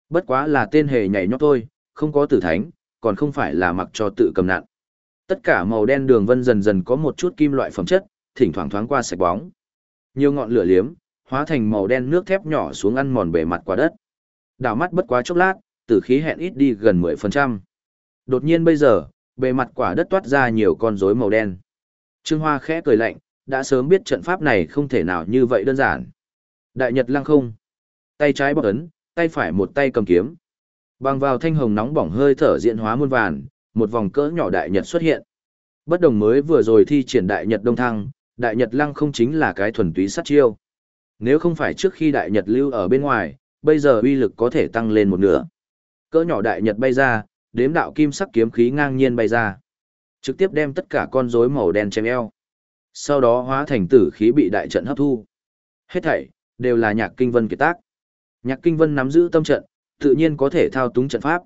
Bất quá là tên hề nhảy nhót thôi, không có tử thánh, còn không phải là mặc cho tự cầm nạn. Tất cả màu đen đường vân dần dần có một chút kim loại phẩm chất, thỉnh thoảng thoáng qua sạch bóng. Nhiều ngọn lửa liếm, hóa thành màu đen nước thép nhỏ xuống ăn mòn bề mặt quả đất. Đảo mắt bất quá chốc lát, tử khí hẹn ít đi gần 10%. Đột nhiên bây giờ, bề mặt quả đất toát ra nhiều con rối màu đen. Trương Hoa khẽ cười lạnh, đã sớm biết trận pháp này không thể nào như vậy đơn giản. Đại Nhật lăng không. Tay trái bọc ấn, tay phải một tay cầm kiếm. Bằng vào thanh hồng nóng bỏng hơi thở diễn hóa muôn vàn, một vòng cỡ nhỏ Đại Nhật xuất hiện. Bất đồng mới vừa rồi thi triển Đại Nhật Đông Thăng, Đại Nhật lăng không chính là cái thuần túy sát chiêu. Nếu không phải trước khi Đại Nhật lưu ở bên ngoài, bây giờ uy lực có thể tăng lên một nửa. Cỡ nhỏ Đại Nhật bay ra, đếm đạo kim sắc kiếm khí ngang nhiên bay ra. Trực tiếp đem tất cả con rối màu đen chém eo. Sau đó hóa thành tử khí bị đại trận hấp thu. Hết thảy, đều là nhạc kinh vân kỳ tác. Nhạc kinh vân nắm giữ tâm trận, tự nhiên có thể thao túng trận pháp.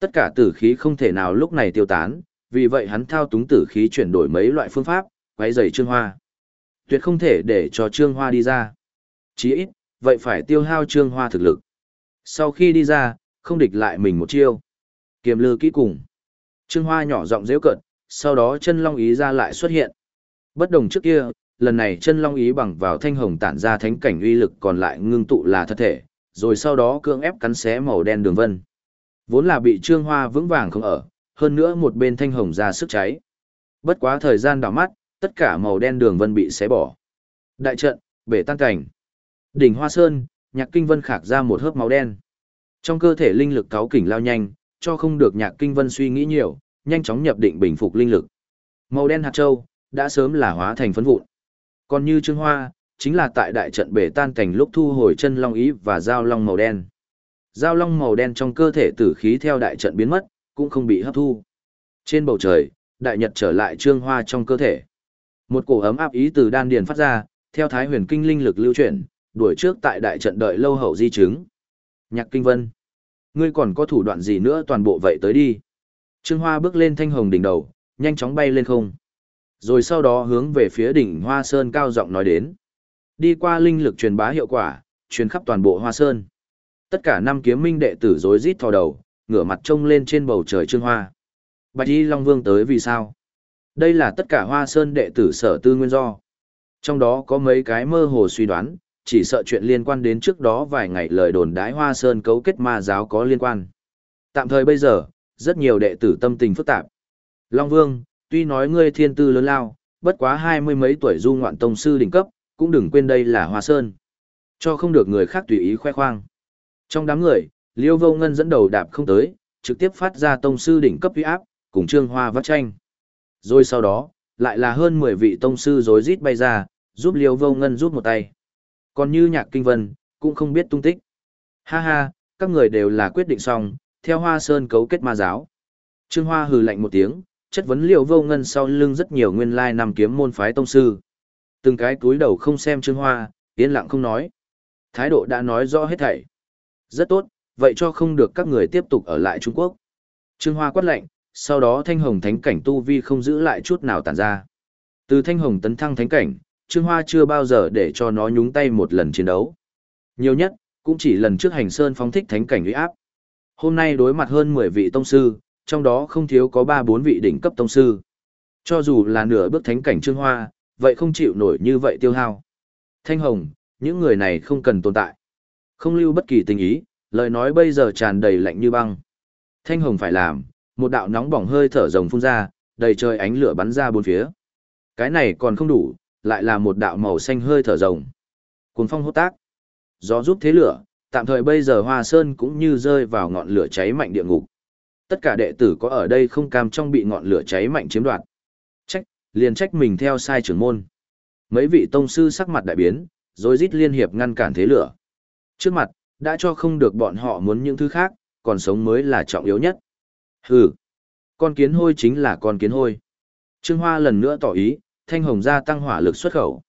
Tất cả tử khí không thể nào lúc này tiêu tán, vì vậy hắn thao túng tử khí chuyển đổi mấy loại phương pháp, quấy rầy Trương Hoa. Tuyệt không thể để cho Trương Hoa đi ra. Chí ít, vậy phải tiêu hao Trương Hoa thực lực. Sau khi đi ra, không địch lại mình một chiêu. Kiềm lư kỹ cùng. Trương Hoa nhỏ giọng dễ cận, sau đó chân long ý ra lại xuất hiện. Bất đồng trước kia, lần này chân long ý bằng vào thanh hồng tản ra thánh cảnh uy lực còn lại ngưng tụ là thật thể, rồi sau đó cưỡng ép cắn xé màu đen đường vân. Vốn là bị trương hoa vững vàng không ở, hơn nữa một bên thanh hồng ra sức cháy. Bất quá thời gian đảo mắt, tất cả màu đen đường vân bị xé bỏ. Đại trận, bể tan cảnh. Đỉnh Hoa Sơn, Nhạc Kinh Vân khạc ra một hớp máu đen. Trong cơ thể linh lực cáo kỉnh lao nhanh, cho không được Nhạc Kinh Vân suy nghĩ nhiều, nhanh chóng nhập định bình phục linh lực. Màu đen hạt châu đã sớm là hóa thành phấn vụn. Còn như Trương Hoa, chính là tại đại trận bể tan cảnh lúc thu hồi chân long ý và dao long màu đen. Giao long màu đen trong cơ thể tử khí theo đại trận biến mất, cũng không bị hấp thu. Trên bầu trời, đại nhật trở lại Trương Hoa trong cơ thể. Một cổ ấm áp ý từ đan điền phát ra, theo thái huyền kinh linh lực lưu chuyển, đuổi trước tại đại trận đợi lâu hậu di chứng. Nhạc Kinh Vân, ngươi còn có thủ đoạn gì nữa toàn bộ vậy tới đi. Trương Hoa bước lên thanh hồng đỉnh đầu, nhanh chóng bay lên không. Rồi sau đó hướng về phía đỉnh Hoa Sơn cao giọng nói đến. Đi qua linh lực truyền bá hiệu quả, truyền khắp toàn bộ Hoa Sơn. Tất cả năm kiếm minh đệ tử rối rít thò đầu, ngửa mặt trông lên trên bầu trời Trương Hoa. Bạch Y Long Vương tới vì sao? Đây là tất cả Hoa Sơn đệ tử sở tư nguyên do. Trong đó có mấy cái mơ hồ suy đoán, chỉ sợ chuyện liên quan đến trước đó vài ngày lời đồn đái Hoa Sơn cấu kết ma giáo có liên quan. Tạm thời bây giờ, rất nhiều đệ tử tâm tình phức tạp. Long Vương, tuy nói ngươi thiên tư lớn lao, bất quá hai mươi mấy tuổi du ngoạn tông sư đỉnh cấp, cũng đừng quên đây là Hoa Sơn. Cho không được người khác tùy ý khoe khoang. Trong đám người, Liêu Vô Ngân dẫn đầu đạp không tới, trực tiếp phát ra tông sư đỉnh cấp uy áp, cùng Trương Hoa vắt tranh. Rồi sau đó, lại là hơn 10 vị tông sư rối rít bay ra, giúp Liêu Vô Ngân rút một tay. Còn như Nhạc Kinh Vân, cũng không biết tung tích. Ha ha, các người đều là quyết định xong, theo Hoa Sơn cấu kết ma giáo. Trương Hoa hừ lạnh một tiếng, chất vấn Liêu Vô Ngân sau lưng rất nhiều nguyên lai nằm kiếm môn phái tông sư. Từng cái túi đầu không xem Trương Hoa, yên lặng không nói. Thái độ đã nói rõ hết thảy. Rất tốt, vậy cho không được các người tiếp tục ở lại Trung Quốc. Trương Hoa quát lệnh, sau đó thanh hồng thánh cảnh tu vi không giữ lại chút nào tàn ra. Từ thanh hồng tấn thăng thánh cảnh, Trương Hoa chưa bao giờ để cho nó nhúng tay một lần chiến đấu. Nhiều nhất, cũng chỉ lần trước hành sơn phóng thích thánh cảnh uy áp. Hôm nay đối mặt hơn 10 vị tông sư, trong đó không thiếu có 3-4 vị đỉnh cấp tông sư. Cho dù là nửa bước thánh cảnh Trương Hoa, vậy không chịu nổi như vậy tiêu hao. Thanh hồng, những người này không cần tồn tại. Không lưu bất kỳ tình ý, lời nói bây giờ tràn đầy lạnh như băng. Thanh hồng phải làm, một đạo nóng bỏng hơi thở rồng phun ra, đầy trời ánh lửa bắn ra bốn phía. Cái này còn không đủ, lại là một đạo màu xanh hơi thở rồng. Cuồng phong hốt tác. Gió giúp thế lửa, tạm thời bây giờ Hoa Sơn cũng như rơi vào ngọn lửa cháy mạnh địa ngục. Tất cả đệ tử có ở đây không cam trong bị ngọn lửa cháy mạnh chiếm đoạt. Trách, liền trách mình theo sai trưởng môn. Mấy vị tông sư sắc mặt đại biến, rồi rít liên hiệp ngăn cản thế lửa. Trước mặt, đã cho không được bọn họ muốn những thứ khác, còn sống mới là trọng yếu nhất. Hừ, con kiến hôi chính là con kiến hôi. Trương Hoa lần nữa tỏ ý, thanh hồng gia tăng hỏa lực xuất khẩu.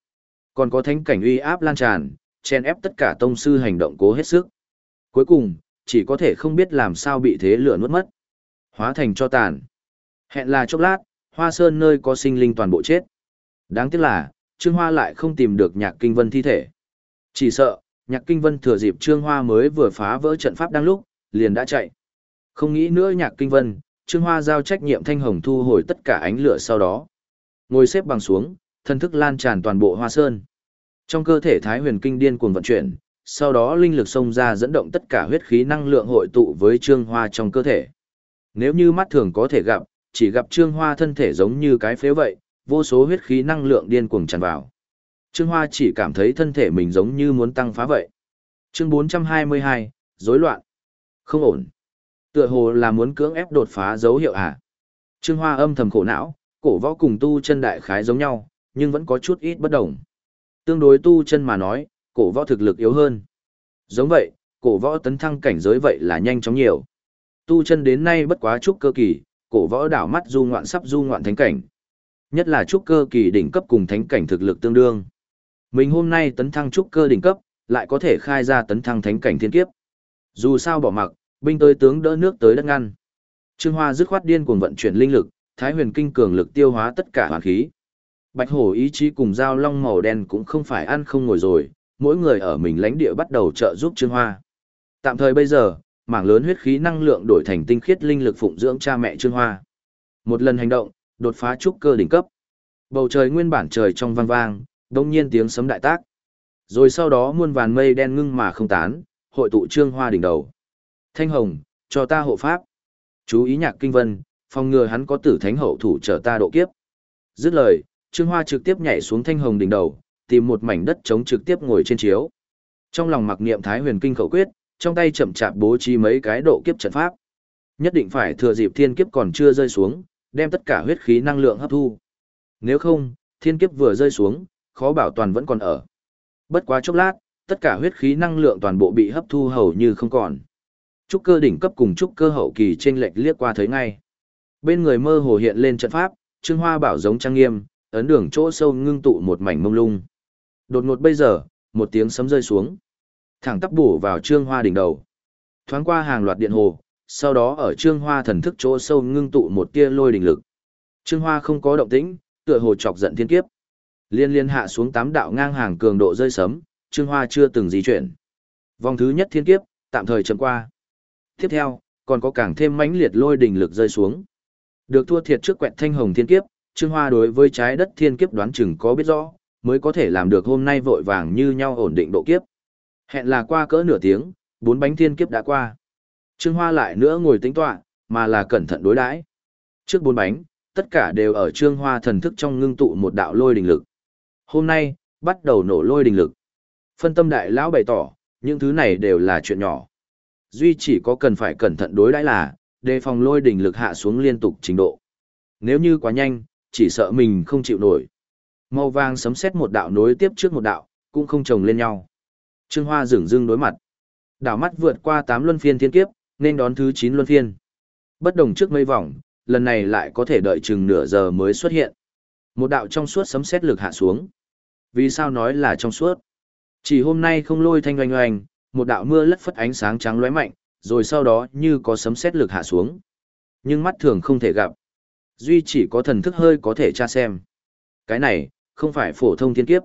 Còn có thánh cảnh uy áp lan tràn, chen ép tất cả tông sư hành động cố hết sức. Cuối cùng, chỉ có thể không biết làm sao bị thế lửa nuốt mất. Hóa thành cho tàn. Hẹn là chốc lát, hoa sơn nơi có sinh linh toàn bộ chết. Đáng tiếc là, Trương Hoa lại không tìm được nhạc kinh vân thi thể. Chỉ sợ, nhạc kinh vân thừa dịp Trương Hoa mới vừa phá vỡ trận pháp đang lúc, liền đã chạy. Không nghĩ nữa nhạc kinh vân, Trương Hoa giao trách nhiệm thanh hồng thu hồi tất cả ánh lửa sau đó. Ngồi xếp bằng xuống, thân thức lan tràn toàn bộ hoa sơn. Trong cơ thể Thái huyền kinh điên cuồng vận chuyển, sau đó linh lực xông ra dẫn động tất cả huyết khí năng lượng hội tụ với Trương Hoa trong cơ thể. Nếu như mắt thường có thể gặp, chỉ gặp Trương Hoa thân thể giống như cái phế vậy, vô số huyết khí năng lượng điên cuồng tràn vào. Trương Hoa chỉ cảm thấy thân thể mình giống như muốn tăng phá vậy. Chương 422, rối loạn. Không ổn. Tựa hồ là muốn cưỡng ép đột phá dấu hiệu à. Trương Hoa âm thầm khổ não, cổ võ cùng tu chân đại khái giống nhau, nhưng vẫn có chút ít bất đồng. Tương đối tu chân mà nói, cổ võ thực lực yếu hơn. Giống vậy, cổ võ tấn thăng cảnh giới vậy là nhanh chóng nhiều. Tu chân đến nay bất quá chút cơ kỳ, cổ võ đảo mắt du ngoạn sắp du ngoạn thánh cảnh. Nhất là chút cơ kỳ đỉnh cấp cùng thánh cảnh thực lực tương đương. Mình hôm nay tấn thăng trúc cơ đỉnh cấp, lại có thể khai ra tấn thăng thánh cảnh thiên kiếp. Dù sao bỏ mặc, binh tới tướng đỡ nước tới đất ngăn. Trương Hoa dứt khoát điên cuồng vận chuyển linh lực, Thái Huyền Kinh cường lực tiêu hóa tất cả hoàn khí. Bạch Hổ ý chí cùng dao long màu đen cũng không phải ăn không ngồi rồi, mỗi người ở mình lãnh địa bắt đầu trợ giúp Trương Hoa. Tạm thời bây giờ, mảng lớn huyết khí năng lượng đổi thành tinh khiết linh lực phụng dưỡng cha mẹ Trương Hoa. Một lần hành động, đột phá trúc cơ đỉnh cấp. Bầu trời nguyên bản trời trong vang vang, đông nhiên tiếng sấm đại tác. Rồi sau đó muôn vàn mây đen ngưng mà không tán, hội tụ Trương Hoa đỉnh đầu. Thanh Hồng, cho ta hộ pháp. Chú ý nhạc kinh vân, phòng ngừa hắn có tử thánh hậu thủ trở ta độ kiếp. Dứt lời, Trương Hoa trực tiếp nhảy xuống Thanh Hồng đỉnh đầu, tìm một mảnh đất trống trực tiếp ngồi trên chiếu. Trong lòng mặc niệm Thái Huyền Kinh khẩu quyết, trong tay chậm chạp bố trí mấy cái độ kiếp trận pháp. Nhất định phải thừa dịp thiên kiếp còn chưa rơi xuống, đem tất cả huyết khí năng lượng hấp thu. Nếu không, thiên kiếp vừa rơi xuống, khó bảo toàn vẫn còn ở. Bất quá chốc lát, tất cả huyết khí năng lượng toàn bộ bị hấp thu hầu như không còn. Trúc cơ đỉnh cấp cùng trúc cơ hậu kỳ trên lệch liếc qua thấy ngay. Bên người mơ hồ hiện lên trận pháp, Trương Hoa bảo giống trang nghiêm, ấn đường chỗ sâu ngưng tụ một mảnh mông lung. Đột ngột bây giờ, một tiếng sấm rơi xuống. Thẳng tắp bổ vào Trương Hoa đỉnh đầu. Thoáng qua hàng loạt điện hồ, sau đó ở Trương Hoa thần thức chỗ sâu ngưng tụ một tia lôi đỉnh lực. Trương Hoa không có động tĩnh, tựa hồ chọc giận thiên kiếp. Liên liên hạ xuống tám đạo ngang hàng cường độ rơi sấm, Trương Hoa chưa từng di chuyển. Vòng thứ nhất thiên kiếp, tạm thời chấm qua. Tiếp theo, còn có càng thêm mãnh liệt lôi đỉnh lực rơi xuống. Được thua thiệt trước quẹt thanh hồng thiên kiếp, Trương Hoa đối với trái đất thiên kiếp đoán chừng có biết rõ, mới có thể làm được hôm nay vội vàng như nhau ổn định độ kiếp. Hẹn là qua cỡ nửa tiếng, bốn bánh thiên kiếp đã qua. Trương Hoa lại nữa ngồi tính tọa, mà là cẩn thận đối đãi. Trước bốn bánh, tất cả đều ở trương hoa thần thức trong ngưng tụ một đạo lôi đình lực. Hôm nay, bắt đầu nổ lôi đình lực. Phân tâm đại lão bày tỏ, những thứ này đều là chuyện nhỏ. Duy chỉ có cần phải cẩn thận đối đãi là, đề phòng lôi đình lực hạ xuống liên tục trình độ. Nếu như quá nhanh, chỉ sợ mình không chịu nổi. Màu vàng sấm xét một đạo nối tiếp trước một đạo, cũng không chồng lên nhau. Trương Hoa dửng dưng đối mặt. Đảo mắt vượt qua 8 luân phiên thiên kiếp, nên đón thứ 9 luân phiên. Bất đồng trước mây vòng, lần này lại có thể đợi chừng nửa giờ mới xuất hiện. Một đạo trong suốt sấm xét lực hạ xuống. Vì sao nói là trong suốt? Chỉ hôm nay không lôi thanh oanh oanh, một đạo mưa lất phất ánh sáng trắng lóe mạnh, rồi sau đó như có sấm sét lực hạ xuống. Nhưng mắt thường không thể gặp. Duy chỉ có thần thức hơi có thể tra xem. Cái này, không phải phổ thông thiên kiếp.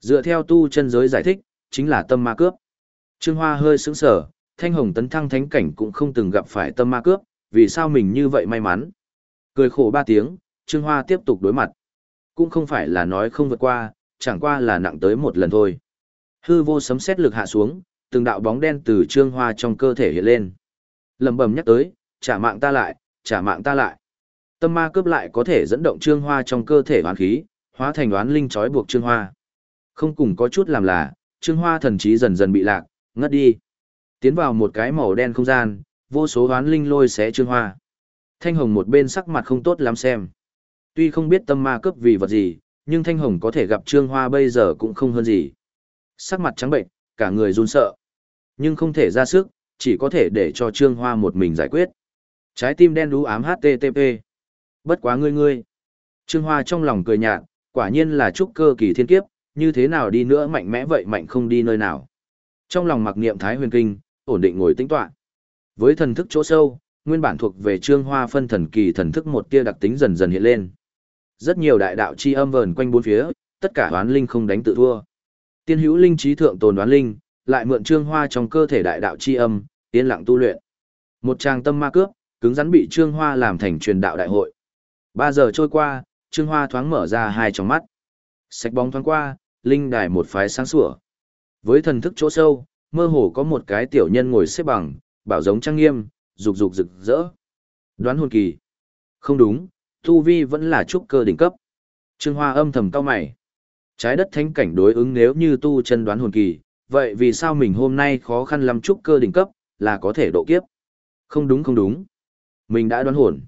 Dựa theo tu chân giới giải thích, chính là tâm ma cướp. Trương Hoa hơi sững sờ, thanh hồng tấn thăng thánh cảnh cũng không từng gặp phải tâm ma cướp, vì sao mình như vậy may mắn. Cười khổ ba tiếng, Trương Hoa tiếp tục đối mặt. Cũng không phải là nói không vượt qua, chẳng qua là nặng tới một lần thôi. Hư vô sấm xét lực hạ xuống, từng đạo bóng đen từ Trương Hoa trong cơ thể hiện lên. Lầm bầm nhắc tới, trả mạng ta lại, trả mạng ta lại. Tâm ma cướp lại có thể dẫn động Trương Hoa trong cơ thể hoán khí, hóa thành đoán linh trói buộc Trương Hoa. Không cùng có chút làm là, Trương Hoa thần trí dần dần bị lạc, ngất đi. Tiến vào một cái màu đen không gian, vô số đoán linh lôi xé Trương Hoa. Thanh Hồng một bên sắc mặt không tốt lắm xem. Tuy không biết tâm ma cướp vì vật gì, nhưng Thanh Hồng có thể gặp Trương Hoa bây giờ cũng không hơn gì. Sắc mặt trắng bệnh, cả người run sợ. Nhưng không thể ra sức, chỉ có thể để cho Trương Hoa một mình giải quyết. Trái tim đen đú ám HTTP. Bất quá ngươi ngươi. Trương Hoa trong lòng cười nhạt, quả nhiên là trúc cơ kỳ thiên kiếp, như thế nào đi nữa mạnh mẽ vậy mạnh không đi nơi nào. Trong lòng mặc niệm Thái Huyền Kinh, ổn định ngồi tĩnh tọa. Với thần thức chỗ sâu, nguyên bản thuộc về Trương Hoa phân thần kỳ thần thức một tia đặc tính dần dần hiện lên. Rất nhiều đại đạo chi âm vờn quanh bốn phía, tất cả đoán linh không đánh tự thua. Tiên hữu linh trí thượng tồn đoán linh, lại mượn Trương Hoa trong cơ thể đại đạo chi âm, yên lặng tu luyện. Một trang tâm ma cướp, cứng rắn bị Trương Hoa làm thành truyền đạo đại hội. Ba giờ trôi qua, Trương Hoa thoáng mở ra hai tròng mắt. Sạch bóng thoáng qua, linh đài một phái sáng sủa. Với thần thức chỗ sâu, mơ hồ có một cái tiểu nhân ngồi xếp bằng, bảo giống trang nghiêm, rục rục rực rỡ. Đoán hồn kỳ. Không đúng, tu vi vẫn là trúc cơ đỉnh cấp. Trương Hoa âm thầm cao mày. Trái đất thánh cảnh đối ứng nếu như tu chân đoán hồn kỳ, vậy vì sao mình hôm nay khó khăn lắm trúc cơ đỉnh cấp, là có thể độ kiếp? Không đúng không đúng. Mình đã đoán hồn.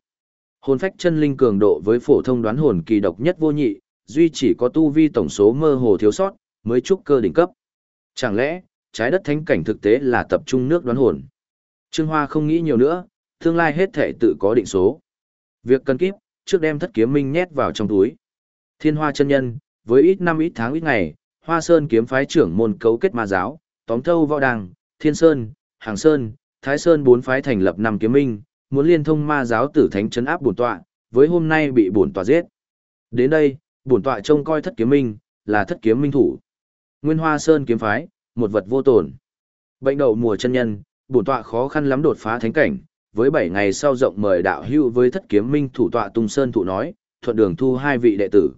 Hồn phách chân linh cường độ với phổ thông đoán hồn kỳ độc nhất vô nhị, duy chỉ có tu vi tổng số mơ hồ thiếu sót, mới trúc cơ đỉnh cấp. Chẳng lẽ, trái đất thánh cảnh thực tế là tập trung nước đoán hồn? Trương Hoa không nghĩ nhiều nữa, tương lai hết thể tự có định số. Việc cần kíp, trước đem thất kiếm minh nhét vào trong túi. Thiên Hoa chân nhân, với ít năm ít tháng ít ngày, Hoa Sơn kiếm phái trưởng môn cấu kết ma giáo, tóm thâu võ đàng, Thiên Sơn, Hàng Sơn, Thái Sơn bốn phái thành lập năm kiếm minh, muốn liên thông ma giáo tử thánh chấn áp bổn tọa, với hôm nay bị bổn tọa giết. Đến đây, bổn tọa trông coi thất kiếm minh, là thất kiếm minh thủ. Nguyên Hoa Sơn kiếm phái, một vật vô tổn. Bệnh đậu mùa chân nhân, bổn tọa khó khăn lắm đột phá thánh cảnh, với bảy ngày sau rộng mời đạo hưu với thất kiếm minh thủ tọa Tung Sơn thụ nói, thuận đường thu hai vị đệ tử.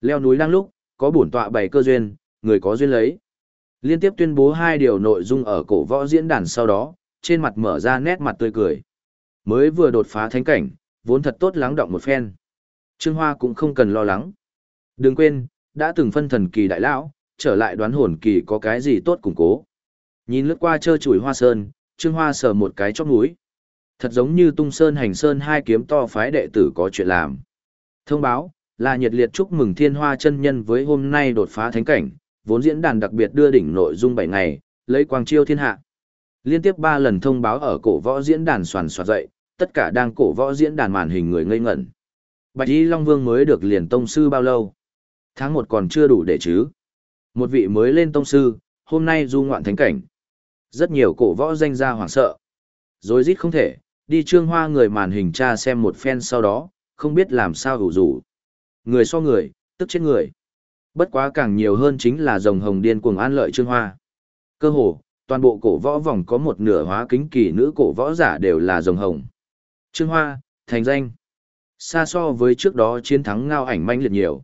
Leo núi đang lúc, có bổn tọa bày cơ duyên, người có duyên lấy. Liên tiếp tuyên bố hai điều nội dung ở cổ võ diễn đàn sau đó, trên mặt mở ra nét mặt tươi cười. Mới vừa đột phá thánh cảnh, vốn thật tốt lắng động một phen. Trương Hoa cũng không cần lo lắng. Đừng quên, đã từng phân thần kỳ đại lão, trở lại đoán hồn kỳ có cái gì tốt củng cố. Nhìn lướt qua trơ chùi hoa sơn, Trương Hoa sờ một cái chóp núi. Thật giống như tung sơn hành sơn hai kiếm to phái đệ tử có chuyện làm. Thông báo, là nhiệt liệt chúc mừng thiên hoa chân nhân với hôm nay đột phá thánh cảnh, vốn diễn đàn đặc biệt đưa đỉnh nội dung 7 ngày, lấy quang chiêu thiên hạ. Liên tiếp 3 lần thông báo ở cổ võ diễn đàn soàn soạt dậy, tất cả đang cổ võ diễn đàn màn hình người ngây ngẩn. Bạch Y Long Vương mới được liền tông sư bao lâu? Tháng 1 còn chưa đủ để chứ. Một vị mới lên tông sư, hôm nay du ngoạn thánh cảnh. Rất nhiều cổ võ danh gia hoảng sợ. Rồi rít không thể, đi trương hoa người màn hình tra xem một phen sau đó, không biết làm sao hủ rủ. Người so người, tức chết người. Bất quá càng nhiều hơn chính là dòng hồng điên cuồng an lợi trương hoa. Cơ hồ, toàn bộ cổ võ vòng có một nửa hóa kính kỳ nữ cổ võ giả đều là dòng hồng. Trương Hoa, thành danh. Xa so với trước đó chiến thắng ngao ảnh manh liệt nhiều.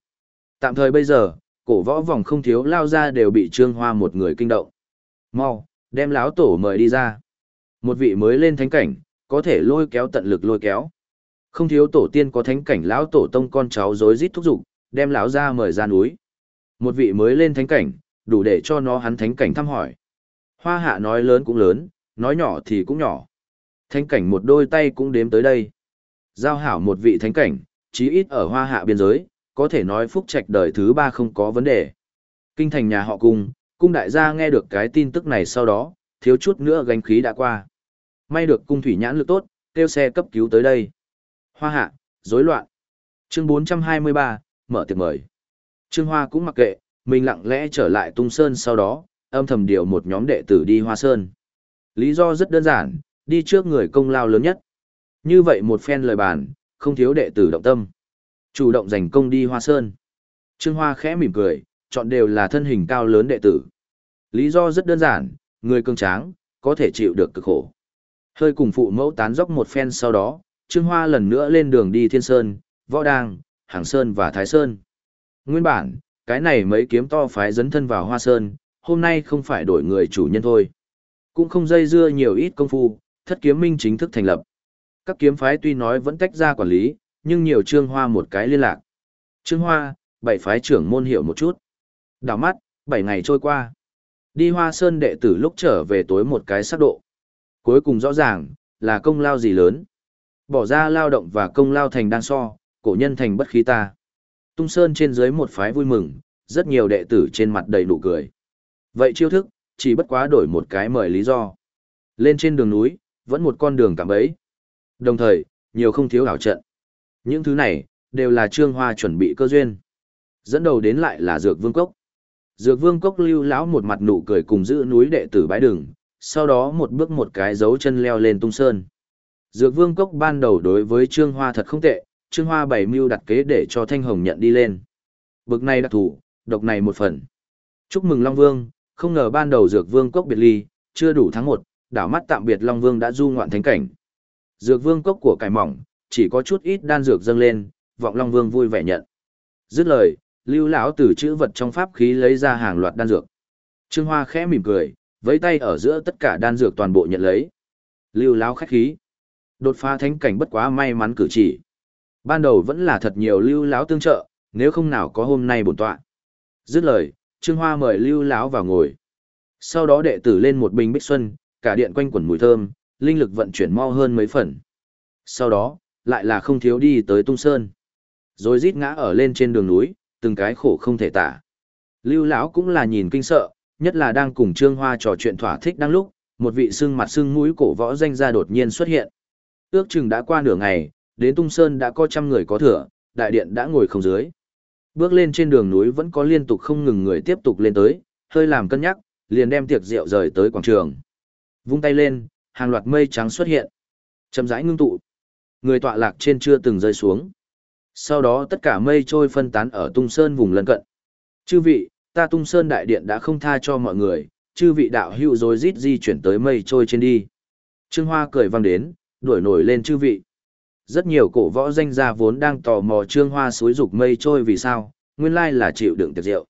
Tạm thời bây giờ, cổ võ vòng không thiếu lao ra đều bị Trương Hoa một người kinh động. Mau, đem láo tổ mời đi ra. Một vị mới lên thánh cảnh, có thể lôi kéo tận lực lôi kéo. Không thiếu tổ tiên có thánh cảnh lão tổ tông con cháu rối rít thúc giục, đem lão ra mời ra núi. Một vị mới lên thánh cảnh, đủ để cho nó hắn thánh cảnh thăm hỏi. Hoa hạ nói lớn cũng lớn, nói nhỏ thì cũng nhỏ. Thánh cảnh một đôi tay cũng đếm tới đây. Giao hảo một vị thánh cảnh, chí ít ở hoa hạ biên giới, có thể nói phúc trạch đời thứ ba không có vấn đề. Kinh thành nhà họ cung, cung đại gia nghe được cái tin tức này sau đó, thiếu chút nữa gánh khí đã qua. May được cung thủy nhãn lực tốt, kêu xe cấp cứu tới đây. Hoa hạ, rối loạn. Chương 423, mở tiệc mời. Trương Hoa cũng mặc kệ, mình lặng lẽ trở lại Tung Sơn sau đó, âm thầm điều một nhóm đệ tử đi Hoa Sơn. Lý do rất đơn giản, đi trước người công lao lớn nhất. Như vậy một phen lời bàn, không thiếu đệ tử động tâm. Chủ động giành công đi Hoa Sơn. Trương Hoa khẽ mỉm cười, chọn đều là thân hình cao lớn đệ tử. Lý do rất đơn giản, người cường tráng, có thể chịu được cực khổ. Hơi cùng phụ mẫu tán dốc một phen sau đó, Trương Hoa lần nữa lên đường đi Thiên Sơn, Võ Đàng, Hàng Sơn và Thái Sơn. Nguyên bản, cái này mấy kiếm to phái dấn thân vào Hoa Sơn, hôm nay không phải đổi người chủ nhân thôi. Cũng không dây dưa nhiều ít công phu, thất kiếm minh chính thức thành lập. Các kiếm phái tuy nói vẫn tách ra quản lý, nhưng nhiều Trương Hoa một cái liên lạc. Trương Hoa, bảy phái trưởng môn hiểu một chút. đào mắt, bảy ngày trôi qua. Đi Hoa Sơn đệ tử lúc trở về tối một cái sắc độ. Cuối cùng rõ ràng, là công lao gì lớn. Bỏ ra lao động và công lao thành đan so, cổ nhân thành bất khí ta. Tung Sơn trên dưới một phái vui mừng, rất nhiều đệ tử trên mặt đầy nụ cười. Vậy chiêu thức, chỉ bất quá đổi một cái mời lý do. Lên trên đường núi, vẫn một con đường cạm ấy Đồng thời, nhiều không thiếu ảo trận. Những thứ này, đều là Trương Hoa chuẩn bị cơ duyên. Dẫn đầu đến lại là Dược Vương Cốc. Dược Vương Cốc lưu lão một mặt nụ cười cùng giữ núi đệ tử bái đường, sau đó một bước một cái dấu chân leo lên tung sơn. Dược Vương Cốc ban đầu đối với Trương Hoa thật không tệ, Trương Hoa bày mưu đặt kế để cho Thanh Hồng nhận đi lên. Bực này đặc thủ, độc này một phần. Chúc mừng Long Vương, không ngờ ban đầu Dược Vương Cốc biệt ly, chưa đủ tháng một, đảo mắt tạm biệt Long Vương đã du ngoạn thánh cảnh. Dược Vương Cốc của cải mỏng, chỉ có chút ít đan dược dâng lên, vọng Long Vương vui vẻ nhận. Dứt lời, Lưu lão từ chữ vật trong pháp khí lấy ra hàng loạt đan dược. Trương Hoa khẽ mỉm cười, với tay ở giữa tất cả đan dược toàn bộ nhận lấy. Lưu lão khách khí. Đột phá thánh cảnh bất quá may mắn cử chỉ. Ban đầu vẫn là thật nhiều lưu lão tương trợ, nếu không nào có hôm nay bổn tọa. Dứt lời, Trương Hoa mời lưu lão vào ngồi. Sau đó đệ tử lên một bình bích xuân, cả điện quanh quẩn mùi thơm, linh lực vận chuyển mau hơn mấy phần. Sau đó, lại là không thiếu đi tới tung sơn. Rồi rít ngã ở lên trên đường núi, từng cái khổ không thể tả. Lưu lão cũng là nhìn kinh sợ, nhất là đang cùng Trương Hoa trò chuyện thỏa thích đang lúc, một vị xương mặt xương mũi cổ võ danh gia đột nhiên xuất hiện. Ước chừng đã qua nửa ngày, đến Tung Sơn đã có trăm người có thừa, đại điện đã ngồi không dưới. Bước lên trên đường núi vẫn có liên tục không ngừng người tiếp tục lên tới, hơi làm cân nhắc, liền đem tiệc rượu rời tới quảng trường. Vung tay lên, hàng loạt mây trắng xuất hiện. Chậm rãi ngưng tụ. Người tọa lạc trên chưa từng rơi xuống. Sau đó tất cả mây trôi phân tán ở Tung Sơn vùng lân cận. Chư vị, ta Tung Sơn đại điện đã không tha cho mọi người, chư vị đạo hữu rồi rít di chuyển tới mây trôi trên đi. Trương Hoa cười vang đến, đuổi nổi lên chư vị. Rất nhiều cổ võ danh gia vốn đang tò mò Trương Hoa suối dục mây trôi vì sao, nguyên lai là chịu đựng tiệc rượu.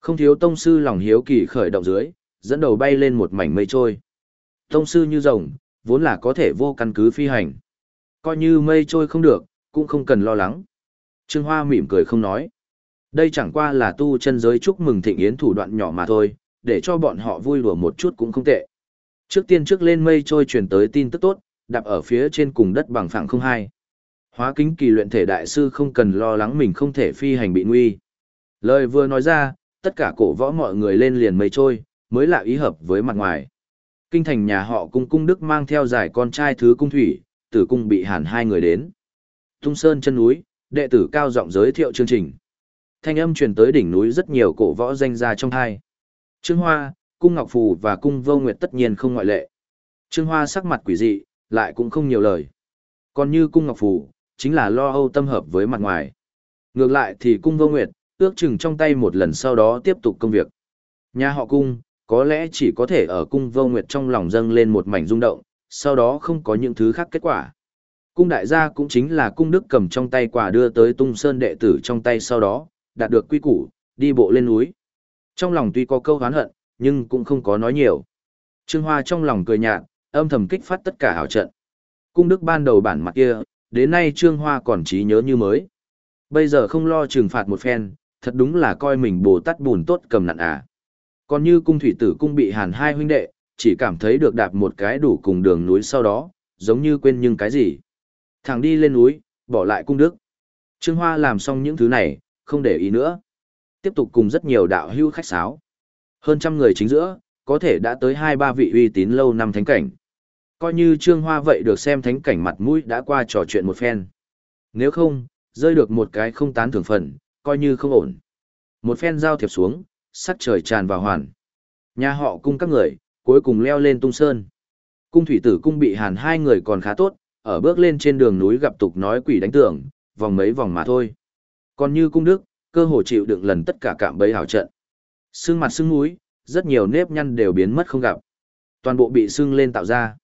Không thiếu tông sư lòng hiếu kỳ khởi động dưới, dẫn đầu bay lên một mảnh mây trôi. Tông sư như rồng, vốn là có thể vô căn cứ phi hành. Coi như mây trôi không được, cũng không cần lo lắng. Trương Hoa mỉm cười không nói. Đây chẳng qua là tu chân giới chúc mừng thịnh yến thủ đoạn nhỏ mà thôi, để cho bọn họ vui đùa một chút cũng không tệ. Trước tiên trước lên mây trôi truyền tới tin tức tốt, đạp ở phía trên cùng đất bằng phẳng không hai. Hóa kính kỳ luyện thể đại sư không cần lo lắng mình không thể phi hành bị nguy. Lời vừa nói ra, tất cả cổ võ mọi người lên liền mây trôi, mới là ý hợp với mặt ngoài. Kinh thành nhà họ cung cung đức mang theo giải con trai thứ cung thủy, tử cung bị hàn hai người đến. Tung sơn chân núi, đệ tử cao giọng giới thiệu chương trình. Thanh âm truyền tới đỉnh núi rất nhiều cổ võ danh gia trong hai. Trương Hoa, cung Ngọc Phù và cung Vô Nguyệt tất nhiên không ngoại lệ. Trương Hoa sắc mặt quỷ dị, lại cũng không nhiều lời. Còn như cung Ngọc Phù, chính là lo âu tâm hợp với mặt ngoài. Ngược lại thì cung Vô Nguyệt, ước chừng trong tay một lần sau đó tiếp tục công việc. Nhà họ cung, có lẽ chỉ có thể ở cung Vô Nguyệt trong lòng dâng lên một mảnh rung động, sau đó không có những thứ khác kết quả. Cung đại gia cũng chính là cung đức cầm trong tay quà đưa tới tung sơn đệ tử trong tay sau đó, đạt được quy củ, đi bộ lên núi. Trong lòng tuy có câu hán hận, nhưng cũng không có nói nhiều. Trương Hoa trong lòng cười nhạt, âm thầm kích phát tất cả hảo trận. Cung đức ban đầu bản mặt kia, đến nay Trương Hoa còn trí nhớ như mới. Bây giờ không lo trừng phạt một phen, thật đúng là coi mình bồ tát bùn tốt cầm nặn à. Còn như cung thủy tử cung bị hàn hai huynh đệ, chỉ cảm thấy được đạp một cái đủ cùng đường núi sau đó, giống như quên nhưng cái gì. Thằng đi lên núi, bỏ lại cung đức. Trương Hoa làm xong những thứ này, không để ý nữa. Tiếp tục cùng rất nhiều đạo hưu khách sáo. Hơn trăm người chính giữa, có thể đã tới hai ba vị uy tín lâu năm thánh cảnh. Coi như Trương Hoa vậy được xem thánh cảnh mặt mũi đã qua trò chuyện một phen. Nếu không, rơi được một cái không tán thưởng phần, coi như không ổn. Một phen giao thiệp xuống, sắc trời tràn vào hoàn. Nhà họ cung các người, cuối cùng leo lên tung sơn. Cung thủy tử cung bị hàn hai người còn khá tốt, ở bước lên trên đường núi gặp tục nói quỷ đánh tưởng, vòng mấy vòng mà thôi. Còn như cung đức, cơ hồ chịu đựng lần tất cả cạm bẫy hảo trận. Sưng mặt sưng mũi, rất nhiều nếp nhăn đều biến mất không gặp. Toàn bộ bị sưng lên tạo ra.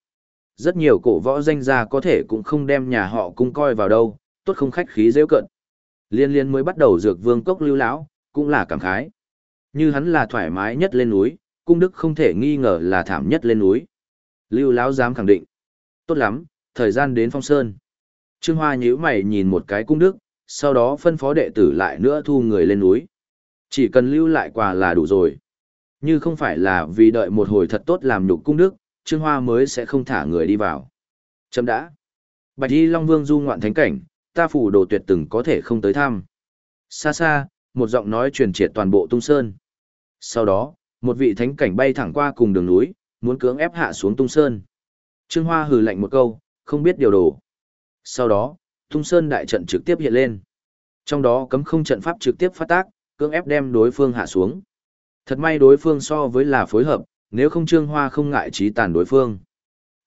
Rất nhiều cổ võ danh gia có thể cũng không đem nhà họ cung coi vào đâu, tốt không khách khí dễ cận. Liên liên mới bắt đầu dược vương cốc lưu lão, cũng là cảm khái. Như hắn là thoải mái nhất lên núi, cung đức không thể nghi ngờ là thảm nhất lên núi. Lưu lão dám khẳng định. Tốt lắm, thời gian đến phong sơn. Trương Hoa nhíu mày nhìn một cái cung đức, sau đó phân phó đệ tử lại nữa thu người lên núi. Chỉ cần lưu lại quà là đủ rồi. Như không phải là vì đợi một hồi thật tốt làm nhục cung đức, Trương Hoa mới sẽ không thả người đi vào. Chấm đã. Bạch Y Long Vương du ngoạn thánh cảnh, ta phủ đồ tuyệt từng có thể không tới thăm. Xa xa, một giọng nói truyền triệt toàn bộ tung sơn. Sau đó, một vị thánh cảnh bay thẳng qua cùng đường núi, muốn cưỡng ép hạ xuống tung sơn. Trương Hoa hừ lạnh một câu, không biết điều đồ. Sau đó, tung sơn đại trận trực tiếp hiện lên. Trong đó cấm không trận pháp trực tiếp phát tác, cưỡng ép đem đối phương hạ xuống. Thật may đối phương so với là phối hợp, nếu không Trương Hoa không ngại trí tàn đối phương.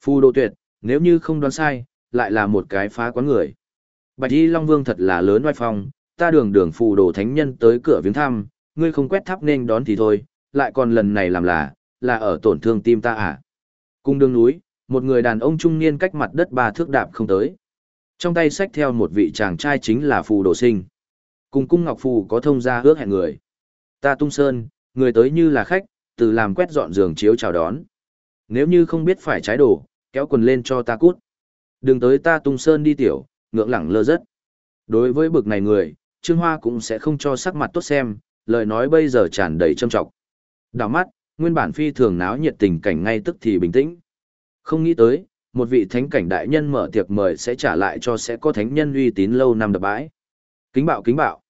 Phu đồ tuyệt, nếu như không đoán sai, lại là một cái phá quán người. Bạch Y Long Vương thật là lớn oai phong, ta đường đường phù đồ thánh nhân tới cửa viếng thăm, ngươi không quét tháp nên đón thì thôi, lại còn lần này làm là, là ở tổn thương tim ta à. Cung đường núi, một người đàn ông trung niên cách mặt đất ba thước đạp không tới. Trong tay xách theo một vị chàng trai chính là phù đồ sinh. Cùng cung ngọc phù có thông gia ước hẹn người. Ta tung sơn, người tới như là khách, từ làm quét dọn giường chiếu chào đón. Nếu như không biết phải trái đồ, kéo quần lên cho ta cút. Đừng tới ta tung sơn đi tiểu, ngưỡng lẳng lơ rất. Đối với bực này người, Trương Hoa cũng sẽ không cho sắc mặt tốt xem, lời nói bây giờ tràn đầy trâm trọng. Đảo mắt, nguyên bản phi thường náo nhiệt tình cảnh ngay tức thì bình tĩnh. Không nghĩ tới, một vị thánh cảnh đại nhân mở tiệc mời sẽ trả lại cho sẽ có thánh nhân uy tín lâu năm đập bãi. Kính bạo kính bạo.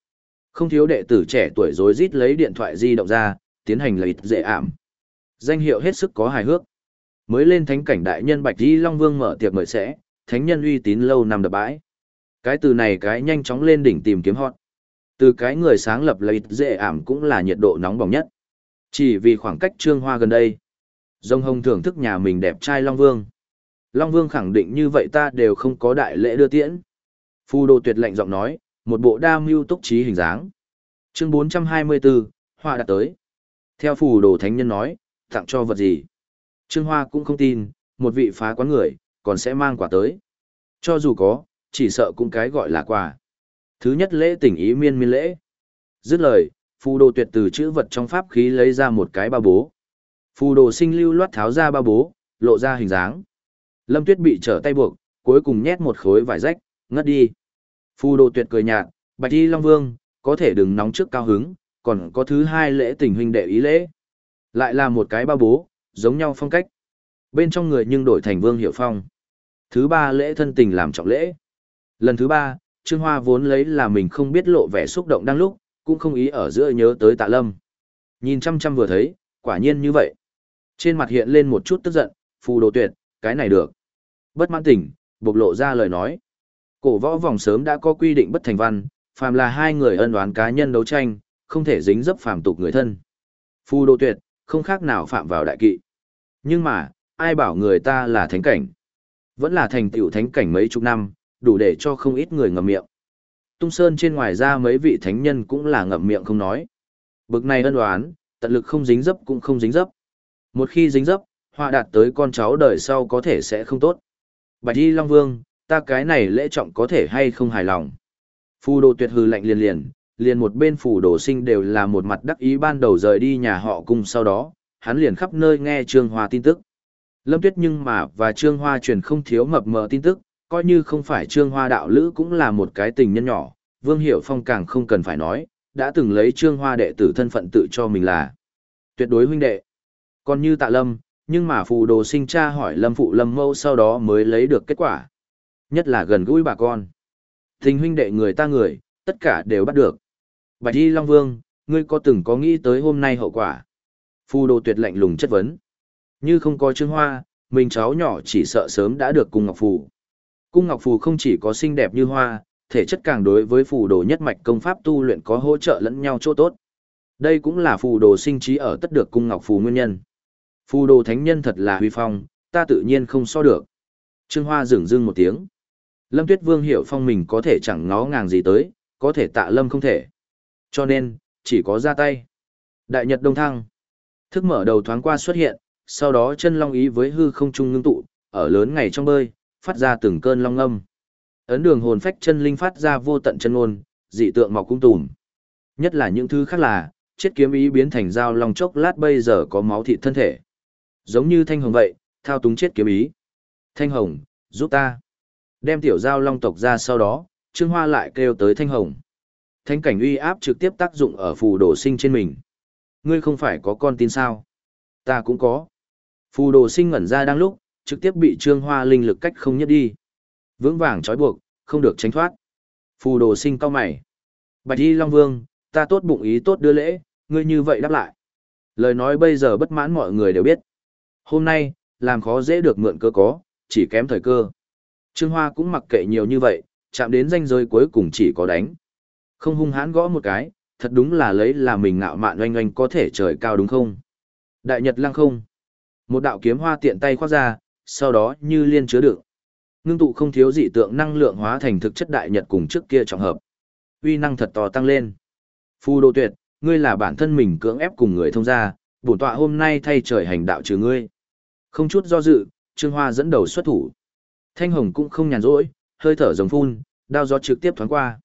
Không thiếu đệ tử trẻ tuổi rối rít lấy điện thoại di động ra, tiến hành lợi dễ ảm. Danh hiệu hết sức có hài hước. Mới lên thánh cảnh đại nhân Bạch Di Long Vương mở tiệc mời sẽ, thánh nhân uy tín lâu năm đập bãi. Cái từ này cái nhanh chóng lên đỉnh tìm kiếm hot. Từ cái người sáng lập lợi dễ ảm cũng là nhiệt độ nóng bỏng nhất. Chỉ vì khoảng cách trương hoa gần đây. Dông hồng thưởng thức nhà mình đẹp trai Long Vương. Long Vương khẳng định như vậy ta đều không có đại lễ đưa tiễn. Phu đô tuyệt lệnh giọng nói, một bộ đa mưu túc trí hình dáng. Chương 424, Hoa đã tới. Theo phù đồ thánh nhân nói, tặng cho vật gì? Trương Hoa cũng không tin, một vị phá quán người, còn sẽ mang quà tới. Cho dù có, chỉ sợ cũng cái gọi là quà. Thứ nhất lễ tình ý miên miên lễ. Dứt lời, phù đồ tuyệt từ chữ vật trong pháp khí lấy ra một cái ba bố. Phù đồ sinh lưu loát tháo ra ba bố, lộ ra hình dáng. Lâm Tuyết bị trở tay buộc, cuối cùng nhét một khối vải rách, ngất đi. Phù đồ tuyệt cười nhạt, Bạch Y Long Vương, có thể đừng nóng trước cao hứng, còn có thứ hai lễ tình huynh đệ ý lễ. Lại là một cái ba bố, giống nhau phong cách. Bên trong người nhưng đổi thành Vương Hiểu Phong. Thứ ba lễ thân tình làm trọng lễ. Lần thứ ba, Trương Hoa vốn lấy là mình không biết lộ vẻ xúc động đang lúc, cũng không ý ở giữa nhớ tới tạ lâm. Nhìn chăm chăm vừa thấy, quả nhiên như vậy. Trên mặt hiện lên một chút tức giận, phù đồ tuyệt, cái này được. Bất mãn tỉnh, bộc lộ ra lời nói. Cổ võ vòng sớm đã có quy định bất thành văn, phàm là hai người ân oán cá nhân đấu tranh, không thể dính dấp phàm tục người thân. phu đồ tuyệt, không khác nào phạm vào đại kỵ. Nhưng mà, ai bảo người ta là thánh cảnh? Vẫn là thành tựu thánh cảnh mấy chục năm, đủ để cho không ít người ngậm miệng. Tung Sơn trên ngoài ra mấy vị thánh nhân cũng là ngậm miệng không nói. Bực này ân oán, tận lực không dính dấp cũng không dính dấp. Một khi dính dấp, họa đạt tới con cháu đời sau có thể sẽ không tốt. Bạch Y Long Vương, ta cái này lễ trọng có thể hay không hài lòng. Phù đồ tuyệt hư lạnh liền liền, liền một bên phù đồ sinh đều là một mặt đắc ý ban đầu rời đi nhà họ cùng sau đó, hắn liền khắp nơi nghe Trương Hoa tin tức. Lâm Tuyết nhưng mà và Trương Hoa truyền không thiếu mập mờ tin tức, coi như không phải Trương Hoa đạo lữ cũng là một cái tình nhân nhỏ, Vương Hiểu Phong càng không cần phải nói, đã từng lấy Trương Hoa đệ tử thân phận tự cho mình là tuyệt đối huynh đệ. Còn như Tạ Lâm, nhưng mà phù đồ sinh cha hỏi Lâm phụ Lâm mâu sau đó mới lấy được kết quả. Nhất là gần gũi bà con. Tình huynh đệ người ta người, tất cả đều bắt được. Bạch Y Long Vương, ngươi có từng có nghĩ tới hôm nay hậu quả? Phù đồ tuyệt lạnh lùng chất vấn. Như không có Trương Hoa, mình cháu nhỏ chỉ sợ sớm đã được cung Ngọc Phù. Cung Ngọc Phù không chỉ có xinh đẹp như hoa, thể chất càng đối với phù đồ nhất mạch công pháp tu luyện có hỗ trợ lẫn nhau chỗ tốt. Đây cũng là phù đồ sinh trí ở tất được cung Ngọc Phù nguyên nhân. Phù đồ thánh nhân thật là huy phong, ta tự nhiên không so được. Trương Hoa dừng dưng một tiếng. Lâm Tuyết Vương hiểu phong mình có thể chẳng ngó ngàng gì tới, có thể tạ lâm không thể. Cho nên, chỉ có ra tay. Đại Nhật Đông Thăng. Thức mở đầu thoáng qua xuất hiện, sau đó chân long ý với hư không trung ngưng tụ, ở lớn ngày trong bơi, phát ra từng cơn long âm. Ấn đường hồn phách chân linh phát ra vô tận chân ngôn, dị tượng mọc cung tùm. Nhất là những thứ khác là, chết kiếm ý biến thành dao long chốc lát bây giờ có máu thịt thân thể. Giống như thanh hồng vậy, thao túng chết kiếm ý. Thanh hồng, giúp ta. Đem tiểu giao long tộc ra sau đó, Trương Hoa lại kêu tới thanh hồng. Thanh cảnh uy áp trực tiếp tác dụng ở phù đồ sinh trên mình. Ngươi không phải có con tin sao? Ta cũng có. Phù đồ sinh ngẩn ra đang lúc, trực tiếp bị Trương Hoa linh lực cách không nhất đi. Vững vàng trói buộc, không được tránh thoát. Phù đồ sinh cao mày. Bạch Y Long Vương, ta tốt bụng ý tốt đưa lễ, ngươi như vậy đáp lại. Lời nói bây giờ bất mãn mọi người đều biết. Hôm nay, làm khó dễ được mượn cơ có, chỉ kém thời cơ. Trương Hoa cũng mặc kệ nhiều như vậy, chạm đến danh giới cuối cùng chỉ có đánh. Không hung hãn gõ một cái, thật đúng là lấy là mình ngạo mạn oanh oanh có thể trời cao đúng không? Đại Nhật lăng không. Một đạo kiếm hoa tiện tay khoác ra, sau đó như liên chứa đựng. Ngưng tụ không thiếu dị tượng năng lượng hóa thành thực chất đại nhật cùng trước kia trọng hợp. Uy năng thật to tăng lên. Phu đô tuyệt, ngươi là bản thân mình cưỡng ép cùng người thông gia, bổn tọa hôm nay thay trời hành đạo trừ ngươi. Không chút do dự, Trương Hoa dẫn đầu xuất thủ. Thanh Hồng cũng không nhàn rỗi, hơi thở rồng phun, đao gió trực tiếp thoáng qua.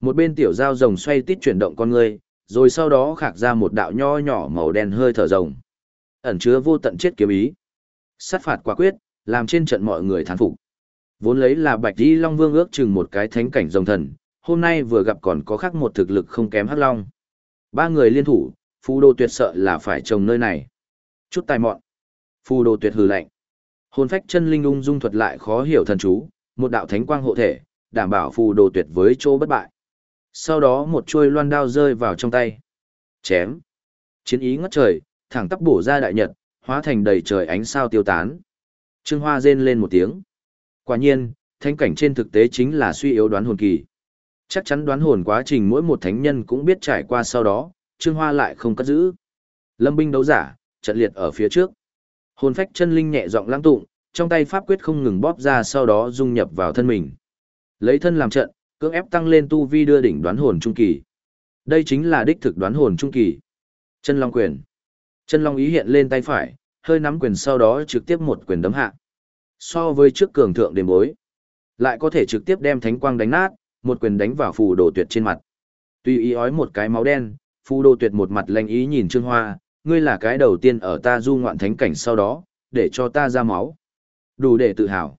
Một bên tiểu dao rồng xoay tít chuyển động con người, rồi sau đó khạc ra một đạo nho nhỏ màu đen hơi thở rồng. Ẩn chứa vô tận chết kiếm ý. Sát phạt quả quyết, làm trên trận mọi người thán phục. Vốn lấy là Bạch Y Long Vương ước chừng một cái thánh cảnh rồng thần, hôm nay vừa gặp còn có khác một thực lực không kém Hắc Long. Ba người liên thủ, phú Đồ Tuyệt sợ là phải trồng nơi này. Chút tài mọn. Phù Đồ Tuyệt hừ lạnh. Hồn phách chân linh ung dung thuật lại khó hiểu thần chú, một đạo thánh quang hộ thể, đảm bảo Phù Đồ Tuyệt với chỗ bất bại. Sau đó một chuôi loan đao rơi vào trong tay. Chém. Chiến ý ngất trời, thẳng tắp bổ ra đại nhật, hóa thành đầy trời ánh sao tiêu tán. Trương Hoa rên lên một tiếng. Quả nhiên, thánh cảnh trên thực tế chính là suy yếu đoán hồn kỳ. Chắc chắn đoán hồn quá trình mỗi một thánh nhân cũng biết trải qua sau đó, Trương Hoa lại không cất giữ. Lâm binh đấu giả, trận liệt ở phía trước. Hồn phách chân linh nhẹ giọng lãng tụng, trong tay pháp quyết không ngừng bóp ra sau đó dung nhập vào thân mình. Lấy thân làm trận, cưỡng ép tăng lên tu vi đưa đỉnh đoán hồn trung kỳ. Đây chính là đích thực đoán hồn trung kỳ. Chân long quyền. Chân long ý hiện lên tay phải, hơi nắm quyền sau đó trực tiếp một quyền đấm hạ. So với trước cường thượng đêm bối, lại có thể trực tiếp đem thánh quang đánh nát, một quyền đánh vào phù đồ tuyệt trên mặt. Tuy ý ói một cái máu đen, phù đồ tuyệt một mặt lanh ý nhìn Trương Hoa, ngươi là cái đầu tiên ở ta du ngoạn thánh cảnh sau đó, để cho ta ra máu. Đủ để tự hào.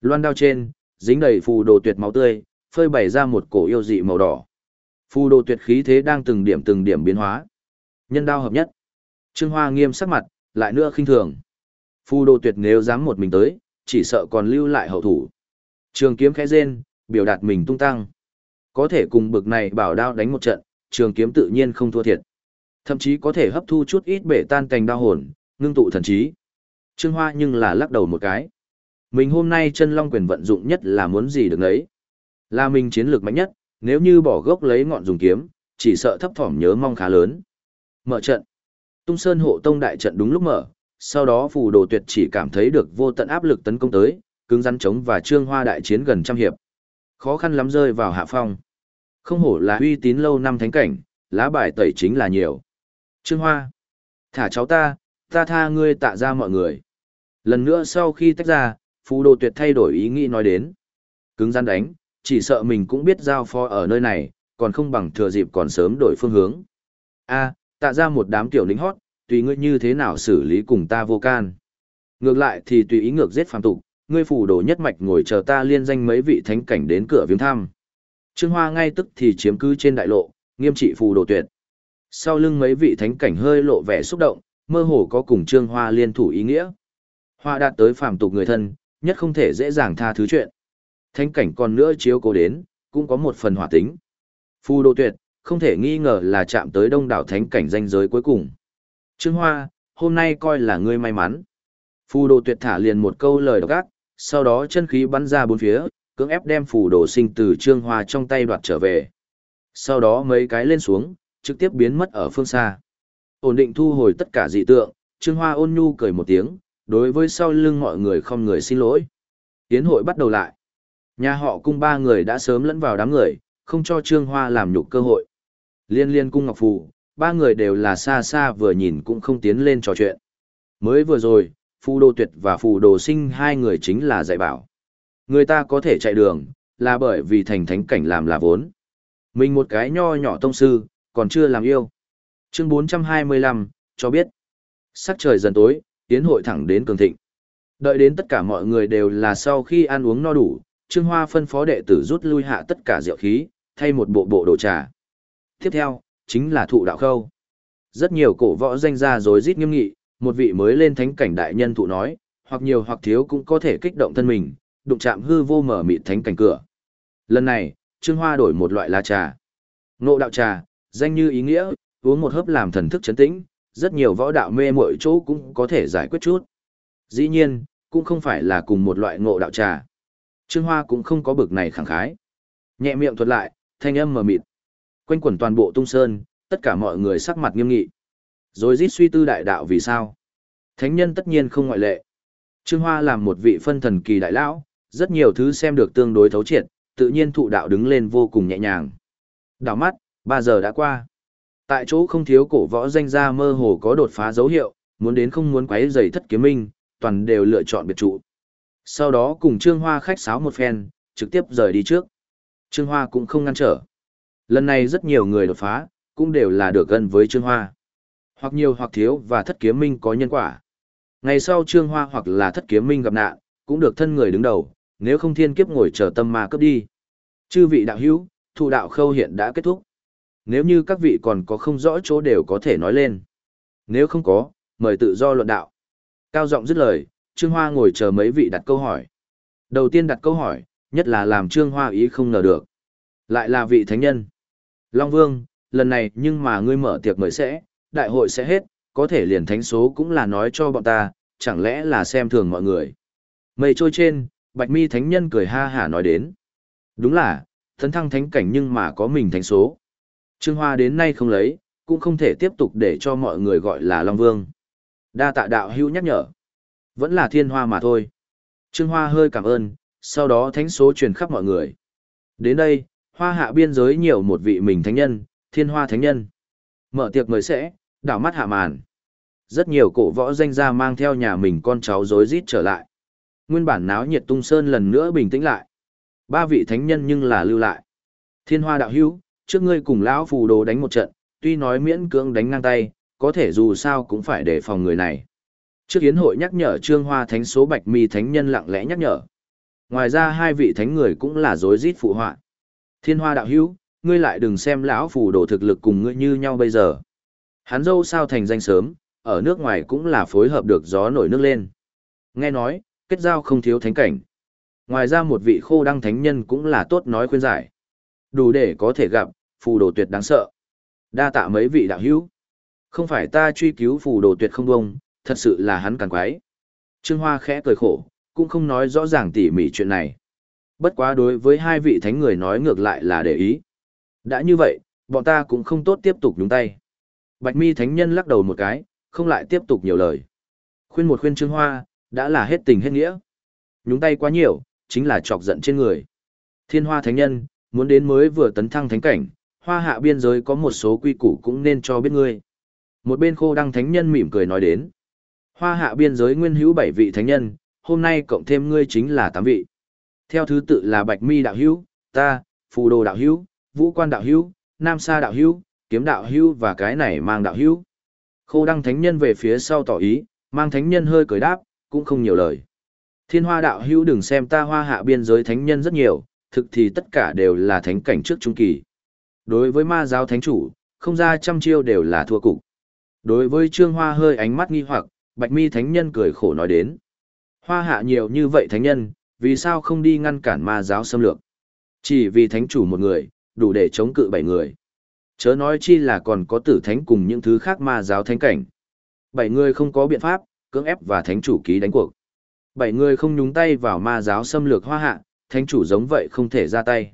Loan đao trên, dính đầy phù đồ tuyệt máu tươi, phơi bày ra một cổ yêu dị màu đỏ. Phù đồ tuyệt khí thế đang từng điểm từng điểm biến hóa. Nhân đao hợp nhất. Trương Hoa nghiêm sắc mặt, lại nữa khinh thường. Phù đồ tuyệt nếu dám một mình tới, chỉ sợ còn lưu lại hậu thủ. Trường kiếm khẽ rên, biểu đạt mình tung tăng. Có thể cùng bực này bảo đao đánh một trận, trường kiếm tự nhiên không thua thiệt. Thậm chí có thể hấp thu chút ít bể tan cành đao hồn, ngưng tụ thần trí. Trương Hoa nhưng là lắc đầu một cái. Mình hôm nay chân long quyền vận dụng nhất là muốn gì được lấy, Là mình chiến lược mạnh nhất, nếu như bỏ gốc lấy ngọn dùng kiếm, chỉ sợ thấp thỏm nhớ mong khá lớn. Mở trận. Tung Sơn hộ tông đại trận đúng lúc mở, sau đó phù đồ tuyệt chỉ cảm thấy được vô tận áp lực tấn công tới, cứng rắn chống và trương hoa đại chiến gần trăm hiệp. Khó khăn lắm rơi vào hạ phong. Không hổ là uy tín lâu năm thánh cảnh, lá bài tẩy chính là nhiều. Trương Hoa, thả cháu ta, ta tha ngươi tạ ra mọi người. Lần nữa sau khi tách ra, phù đồ tuyệt thay đổi ý nghĩ nói đến. Cứng rắn đánh, chỉ sợ mình cũng biết giao phó ở nơi này, còn không bằng thừa dịp còn sớm đổi phương hướng. A, tạ ra một đám tiểu lính hót, tùy ngươi như thế nào xử lý cùng ta vô can. Ngược lại thì tùy ý ngược giết phàm tục, ngươi phủ đồ nhất mạch ngồi chờ ta liên danh mấy vị thánh cảnh đến cửa viếng thăm. Trương Hoa ngay tức thì chiếm cứ trên đại lộ, nghiêm trị phù đồ tuyệt. Sau lưng mấy vị thánh cảnh hơi lộ vẻ xúc động, mơ hồ có cùng Trương Hoa liên thủ ý nghĩa. Hoa đạt tới phàm tục người thân, nhất không thể dễ dàng tha thứ chuyện. Thánh cảnh còn nữa chiếu cố đến, cũng có một phần hỏa tính. Phu đồ tuyệt, không thể nghi ngờ là chạm tới đông đảo thánh cảnh danh giới cuối cùng. Trương Hoa, hôm nay coi là ngươi may mắn. Phù đồ tuyệt thả liền một câu lời độc ác, sau đó chân khí bắn ra bốn phía, cưỡng ép đem phù đồ sinh từ Trương Hoa trong tay đoạt trở về. Sau đó mấy cái lên xuống, trực tiếp biến mất ở phương xa. Ổn định thu hồi tất cả dị tượng, Trương Hoa ôn nhu cười một tiếng, đối với sau lưng mọi người không người xin lỗi. Tiến hội bắt đầu lại. Nhà họ cung ba người đã sớm lẫn vào đám người, không cho Trương Hoa làm nhục cơ hội. Liên liên cung Ngọc Phù, ba người đều là xa xa vừa nhìn cũng không tiến lên trò chuyện. Mới vừa rồi, Phù Đồ Tuyệt và Phù Đồ Sinh hai người chính là dạy bảo. Người ta có thể chạy đường, là bởi vì thành thánh cảnh làm là vốn. Mình một cái nho nhỏ tông sư, còn chưa làm yêu. Chương 425, cho biết. Sắc trời dần tối, tiến hội thẳng đến cường thịnh. Đợi đến tất cả mọi người đều là sau khi ăn uống no đủ, Trương Hoa phân phó đệ tử rút lui hạ tất cả rượu khí, thay một bộ bộ đồ trà. Tiếp theo, chính là thụ đạo khâu. Rất nhiều cổ võ danh gia rối rít nghiêm nghị, một vị mới lên thánh cảnh đại nhân thụ nói, hoặc nhiều hoặc thiếu cũng có thể kích động thân mình, đụng chạm hư vô mở mịt thánh cảnh cửa. Lần này, Trương Hoa đổi một loại lá trà. Ngộ đạo trà, danh như ý nghĩa, uống một hớp làm thần thức chấn tĩnh, rất nhiều võ đạo mê muội chỗ cũng có thể giải quyết chút. Dĩ nhiên, cũng không phải là cùng một loại ngộ đạo trà. Trương Hoa cũng không có bực này khẳng khái. Nhẹ miệng thuật lại, thanh âm mờ mịt. Quanh quẩn toàn bộ tung sơn, tất cả mọi người sắc mặt nghiêm nghị. Rồi rít suy tư đại đạo vì sao. Thánh nhân tất nhiên không ngoại lệ. Trương Hoa làm một vị phân thần kỳ đại lão, rất nhiều thứ xem được tương đối thấu triệt, tự nhiên thụ đạo đứng lên vô cùng nhẹ nhàng. Đảo mắt, ba giờ đã qua. Tại chỗ không thiếu cổ võ danh gia mơ hồ có đột phá dấu hiệu, muốn đến không muốn quấy giày thất kiếm minh, toàn đều lựa chọn biệt trụ. Sau đó cùng Trương Hoa khách sáo một phen, trực tiếp rời đi trước. Trương Hoa cũng không ngăn trở. Lần này rất nhiều người đột phá, cũng đều là được gần với Trương Hoa. Hoặc nhiều hoặc thiếu và thất kiếm minh có nhân quả. Ngày sau Trương Hoa hoặc là thất kiếm minh gặp nạn, cũng được thân người đứng đầu, nếu không thiên kiếp ngồi chờ tâm ma cấp đi. Chư vị đạo hữu, thụ đạo khâu hiện đã kết thúc. Nếu như các vị còn có không rõ chỗ đều có thể nói lên. Nếu không có, mời tự do luận đạo. Cao giọng dứt lời, Trương Hoa ngồi chờ mấy vị đặt câu hỏi. Đầu tiên đặt câu hỏi, nhất là làm Trương Hoa ý không ngờ được. Lại là vị thánh nhân. Long Vương, lần này nhưng mà ngươi mở tiệc mời sẽ, đại hội sẽ hết, có thể liền thánh số cũng là nói cho bọn ta, chẳng lẽ là xem thường mọi người. Mây trôi trên, Bạch Mi thánh nhân cười ha hả nói đến. Đúng là, thấn thăng thánh cảnh nhưng mà có mình thánh số. Trương Hoa đến nay không lấy, cũng không thể tiếp tục để cho mọi người gọi là Long Vương. Đa tạ đạo hữu nhắc nhở. Vẫn là thiên hoa mà thôi. Trương Hoa hơi cảm ơn, sau đó thánh số truyền khắp mọi người. Đến đây, hoa hạ biên giới nhiều một vị mình thánh nhân, thiên hoa thánh nhân. Mở tiệc mời sẽ, đảo mắt hạ màn. Rất nhiều cổ võ danh gia mang theo nhà mình con cháu rối rít trở lại. Nguyên bản náo nhiệt tung sơn lần nữa bình tĩnh lại. Ba vị thánh nhân nhưng là lưu lại. Thiên hoa đạo hữu, trước ngươi cùng lão phù đồ đánh một trận, tuy nói miễn cưỡng đánh ngang tay, có thể dù sao cũng phải đề phòng người này. Trước yến hội nhắc nhở Trương Hoa Thánh số Bạch Mi Thánh nhân lặng lẽ nhắc nhở. Ngoài ra hai vị thánh người cũng là rối rít phụ họa. Thiên Hoa đạo hữu, ngươi lại đừng xem lão phù đồ thực lực cùng ngươi như nhau bây giờ. Hắn dâu sao thành danh sớm, ở nước ngoài cũng là phối hợp được gió nổi nước lên. Nghe nói, kết giao không thiếu thánh cảnh. Ngoài ra một vị khô đăng thánh nhân cũng là tốt nói khuyên giải. Đủ để có thể gặp, phù đồ tuyệt đáng sợ. Đa tạ mấy vị đạo hữu. Không phải ta truy cứu phù đồ tuyệt không bông, thật sự là hắn càng quái. Trương Hoa khẽ cười khổ, cũng không nói rõ ràng tỉ mỉ chuyện này. Bất quá đối với hai vị thánh người nói ngược lại là để ý. Đã như vậy, bọn ta cũng không tốt tiếp tục nhúng tay. Bạch mi thánh nhân lắc đầu một cái, không lại tiếp tục nhiều lời. Khuyên một khuyên Trương Hoa, đã là hết tình hết nghĩa. Nhúng tay quá nhiều, chính là chọc giận trên người. Thiên Hoa thánh nhân, muốn đến mới vừa tấn thăng thánh cảnh, hoa hạ biên giới có một số quy củ cũng nên cho biết ngươi. Một bên khô đăng thánh nhân mỉm cười nói đến. Hoa hạ biên giới nguyên hữu bảy vị thánh nhân, hôm nay cộng thêm ngươi chính là tám vị. Theo thứ tự là Bạch Mi đạo hữu, ta, Phù Đồ đạo hữu, Vũ Quan đạo hữu, Nam Sa đạo hữu, Kiếm đạo hữu và cái này mang đạo hữu. Khô đăng thánh nhân về phía sau tỏ ý, mang thánh nhân hơi cười đáp, cũng không nhiều lời. Thiên hoa đạo hữu đừng xem ta hoa hạ biên giới thánh nhân rất nhiều, thực thì tất cả đều là thánh cảnh trước trung kỳ. Đối với ma giáo thánh chủ, không ra trăm chiêu đều là thua cục. Đối với trương hoa hơi ánh mắt nghi hoặc, bạch mi thánh nhân cười khổ nói đến. Hoa hạ nhiều như vậy thánh nhân, vì sao không đi ngăn cản ma giáo xâm lược? Chỉ vì thánh chủ một người, đủ để chống cự bảy người. Chớ nói chi là còn có tử thánh cùng những thứ khác ma giáo thánh cảnh. Bảy người không có biện pháp, cưỡng ép và thánh chủ ký đánh cuộc. Bảy người không nhúng tay vào ma giáo xâm lược hoa hạ, thánh chủ giống vậy không thể ra tay.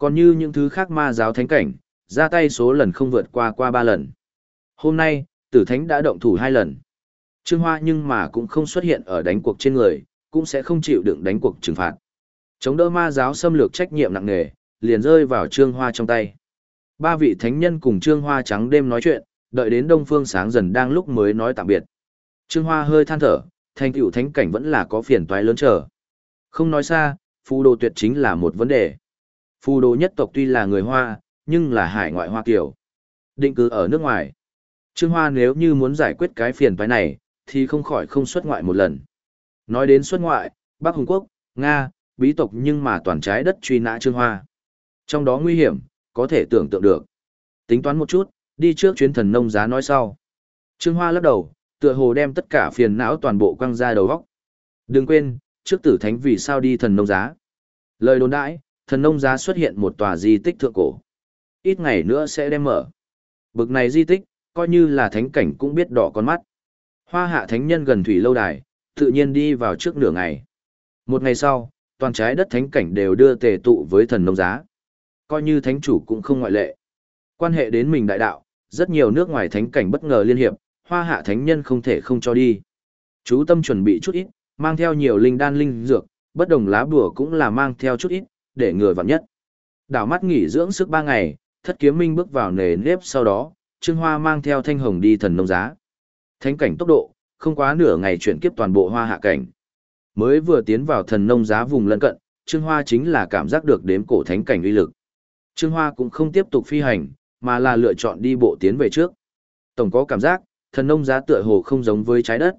Còn như những thứ khác ma giáo thánh cảnh, ra tay số lần không vượt qua qua ba lần. Hôm nay, tử thánh đã động thủ hai lần. Trương Hoa nhưng mà cũng không xuất hiện ở đánh cuộc trên người, cũng sẽ không chịu đựng đánh cuộc trừng phạt. Chống đỡ ma giáo xâm lược trách nhiệm nặng nề, liền rơi vào Trương Hoa trong tay. Ba vị thánh nhân cùng Trương Hoa trắng đêm nói chuyện, đợi đến đông phương sáng dần đang lúc mới nói tạm biệt. Trương Hoa hơi than thở, thành tựu thánh cảnh vẫn là có phiền toái lớn trở. Không nói xa, phù đồ tuyệt chính là một vấn đề. Phù đồ nhất tộc tuy là người Hoa, nhưng là hải ngoại Hoa Kiều, Định cư ở nước ngoài. Trương Hoa nếu như muốn giải quyết cái phiền toái này, thì không khỏi không xuất ngoại một lần. Nói đến xuất ngoại, Bắc Hùng Quốc, Nga, bí tộc nhưng mà toàn trái đất truy nã Trương Hoa. Trong đó nguy hiểm, có thể tưởng tượng được. Tính toán một chút, đi trước chuyến thần nông giá nói sau. Trương Hoa lắc đầu, tựa hồ đem tất cả phiền não toàn bộ quăng ra đầu góc. Đừng quên, trước tử thánh vì sao đi thần nông giá. Lời đồn đãi, thần nông giá xuất hiện một tòa di tích thượng cổ. Ít ngày nữa sẽ đem mở. Bực này di tích, coi như là thánh cảnh cũng biết đỏ con mắt. Hoa hạ thánh nhân gần thủy lâu đài, tự nhiên đi vào trước nửa ngày. Một ngày sau, toàn trái đất thánh cảnh đều đưa tề tụ với thần nông giá. Coi như thánh chủ cũng không ngoại lệ. Quan hệ đến mình đại đạo, rất nhiều nước ngoài thánh cảnh bất ngờ liên hiệp, hoa hạ thánh nhân không thể không cho đi. Chú tâm chuẩn bị chút ít, mang theo nhiều linh đan linh dược, bất đồng lá bùa cũng là mang theo chút ít, để ngừa vặn nhất. Đảo mắt nghỉ dưỡng sức ba ngày, thất kiếm minh bước vào nề nếp sau đó, Trương Hoa mang theo thanh hồng đi thần nông giá. Thánh cảnh tốc độ, không quá nửa ngày chuyển kiếp toàn bộ hoa hạ cảnh. Mới vừa tiến vào thần nông giá vùng lân cận, Trương Hoa chính là cảm giác được đếm cổ thánh cảnh uy lực. Trương Hoa cũng không tiếp tục phi hành, mà là lựa chọn đi bộ tiến về trước. Tổng có cảm giác, thần nông giá tựa hồ không giống với trái đất.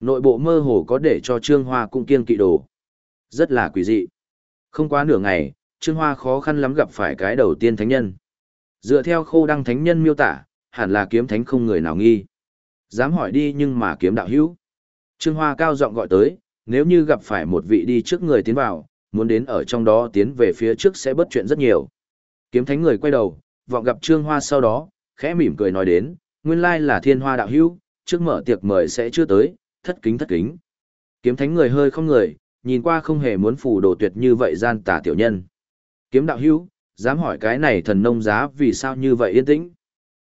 Nội bộ mơ hồ có để cho Trương Hoa cũng kiên kỵ đồ. Rất là quỷ dị. Không quá nửa ngày, Trương Hoa khó khăn lắm gặp phải cái đầu tiên thánh nhân. Dựa theo khô đăng thánh nhân miêu tả, hẳn là kiếm thánh không người nào nghi. Dám hỏi đi nhưng mà kiếm đạo hữu. Trương Hoa cao giọng gọi tới, nếu như gặp phải một vị đi trước người tiến vào, muốn đến ở trong đó tiến về phía trước sẽ bất chuyện rất nhiều. Kiếm thánh người quay đầu, vọng gặp Trương Hoa sau đó, khẽ mỉm cười nói đến, nguyên lai là thiên hoa đạo hữu, trước mở tiệc mời sẽ chưa tới, thất kính thất kính. Kiếm thánh người hơi không người, nhìn qua không hề muốn phù đồ tuyệt như vậy gian tà tiểu nhân. Kiếm đạo hữu, dám hỏi cái này thần nông giá vì sao như vậy yên tĩnh.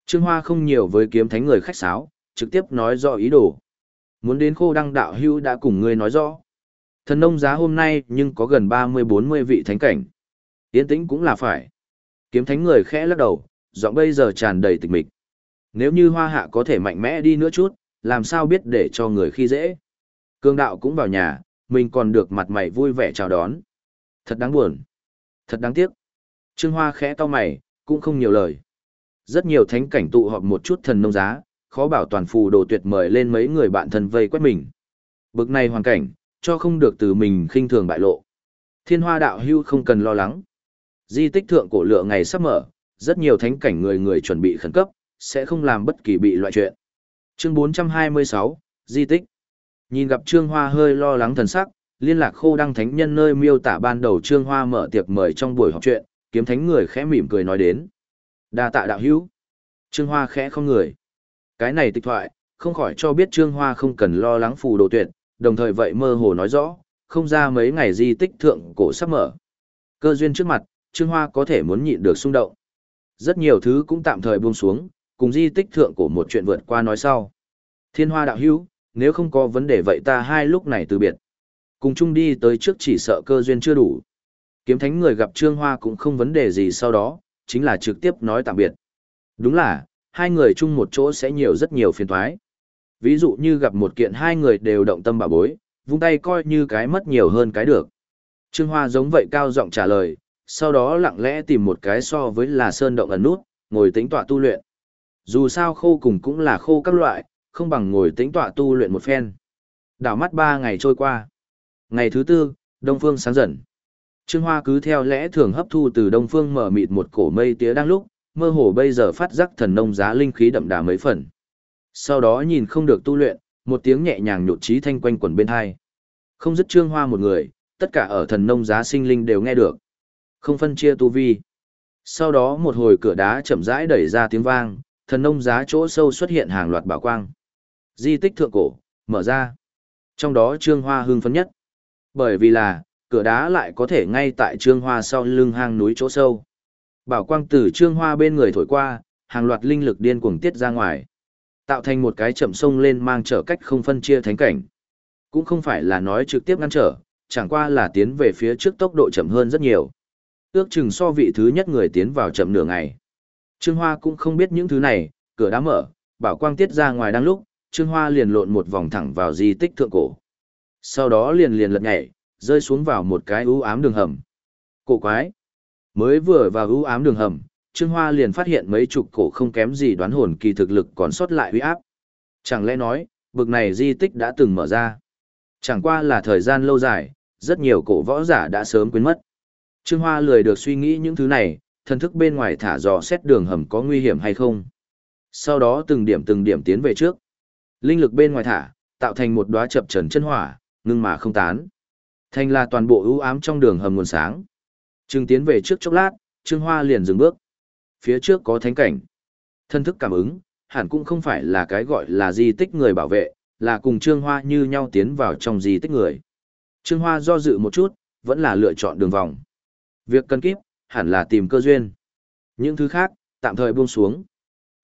Trương Hoa không nhiều với kiếm thánh người khách sáo, trực tiếp nói rõ ý đồ. Muốn đến khô đăng đạo hữu đã cùng ngươi nói rõ. Thần nông giá hôm nay nhưng có gần 30-40 vị thánh cảnh. Yên tĩnh cũng là phải. Kiếm thánh người khẽ lắc đầu, giọng bây giờ tràn đầy tịch mịch. Nếu như hoa hạ có thể mạnh mẽ đi nữa chút, làm sao biết để cho người khi dễ. Cương đạo cũng vào nhà, mình còn được mặt mày vui vẻ chào đón. Thật đáng buồn. Thật đáng tiếc. Trương Hoa khẽ to mày, cũng không nhiều lời. Rất nhiều thánh cảnh tụ họp một chút thần nông giá, khó bảo toàn phù đồ tuyệt mời lên mấy người bạn thân vây quét mình. Bực này hoàn cảnh, cho không được từ mình khinh thường bại lộ. Thiên hoa đạo hưu không cần lo lắng. Di tích thượng cổ lựa ngày sắp mở, rất nhiều thánh cảnh người người chuẩn bị khẩn cấp, sẽ không làm bất kỳ bị loại chuyện. Chương 426, Di tích. Nhìn gặp Trương Hoa hơi lo lắng thần sắc, liên lạc khô đăng thánh nhân nơi miêu tả ban đầu Trương Hoa mở tiệc mời trong buổi họp chuyện, kiếm thánh người khẽ mỉm cười nói đến. đa tạ đạo hữu. Trương Hoa khẽ không người. Cái này tịch thoại, không khỏi cho biết Trương Hoa không cần lo lắng phù đồ tuyệt, đồng thời vậy mơ hồ nói rõ, không ra mấy ngày di tích thượng cổ sắp mở. Cơ duyên trước mặt, Trương Hoa có thể muốn nhịn được xung động. Rất nhiều thứ cũng tạm thời buông xuống, cùng di tích thượng cổ một chuyện vượt qua nói sau. Thiên Hoa đạo hữu, nếu không có vấn đề vậy ta hai lúc này từ biệt. Cùng chung đi tới trước chỉ sợ cơ duyên chưa đủ. Kiếm thánh người gặp Trương Hoa cũng không vấn đề gì sau đó, chính là trực tiếp nói tạm biệt. Đúng là, hai người chung một chỗ sẽ nhiều rất nhiều phiền thoái. Ví dụ như gặp một kiện hai người đều động tâm bảo bối, vung tay coi như cái mất nhiều hơn cái được. Trương Hoa giống vậy cao giọng trả lời, sau đó lặng lẽ tìm một cái so với là sơn động ẩn nút, ngồi tính tọa tu luyện. Dù sao khô cùng cũng là khô các loại, không bằng ngồi tĩnh tọa tu luyện một phen. Đảo mắt ba ngày trôi qua. Ngày thứ tư, Đông Phương sáng dần. Trương Hoa cứ theo lẽ thường hấp thu từ Đông Phương mở mịt một cổ mây tía đang lúc, mơ hồ bây giờ phát giác thần nông giá linh khí đậm đà mấy phần. Sau đó nhìn không được tu luyện, một tiếng nhẹ nhàng nhột trí thanh quanh quẩn bên hai. Không dứt Trương Hoa một người, tất cả ở thần nông giá sinh linh đều nghe được. Không phân chia tu vi. Sau đó một hồi cửa đá chậm rãi đẩy ra tiếng vang, thần nông giá chỗ sâu xuất hiện hàng loạt bảo quang. Di tích thượng cổ, mở ra. Trong đó Trương Hoa hưng phấn nhất. Bởi vì là, cửa đá lại có thể ngay tại Trương Hoa sau lưng hang núi chỗ sâu. Bảo quang từ Trương Hoa bên người thổi qua, hàng loạt linh lực điên cuồng tiết ra ngoài. Tạo thành một cái chậm sông lên mang trở cách không phân chia thánh cảnh. Cũng không phải là nói trực tiếp ngăn trở, chẳng qua là tiến về phía trước tốc độ chậm hơn rất nhiều. Ước chừng so vị thứ nhất người tiến vào chậm nửa ngày. Trương Hoa cũng không biết những thứ này, cửa đã mở, bảo quang tiết ra ngoài đang lúc, Trương Hoa liền lộn một vòng thẳng vào di tích thượng cổ. Sau đó liền liền lật nhảy, rơi xuống vào một cái u ám đường hầm. Cổ quái. Mới vừa vào u ám đường hầm, Trương Hoa liền phát hiện mấy chục cổ không kém gì đoán hồn kỳ thực lực còn sót lại uy áp. Chẳng lẽ nói, bực này di tích đã từng mở ra. Chẳng qua là thời gian lâu dài, rất nhiều cổ võ giả đã sớm quên mất. Trương Hoa lười được suy nghĩ những thứ này, thần thức bên ngoài thả dò xét đường hầm có nguy hiểm hay không. Sau đó từng điểm từng điểm tiến về trước. Linh lực bên ngoài thả, tạo thành một đóa chập trần chân hỏa, ngưng mà không tán. Thành là toàn bộ ưu ám trong đường hầm nguồn sáng. Trương tiến về trước chốc lát, Trương Hoa liền dừng bước. Phía trước có thánh cảnh. Thân thức cảm ứng, hẳn cũng không phải là cái gọi là di tích người bảo vệ, là cùng Trương Hoa như nhau tiến vào trong di tích người. Trương Hoa do dự một chút, vẫn là lựa chọn đường vòng. Việc cần kíp, hẳn là tìm cơ duyên. Những thứ khác, tạm thời buông xuống.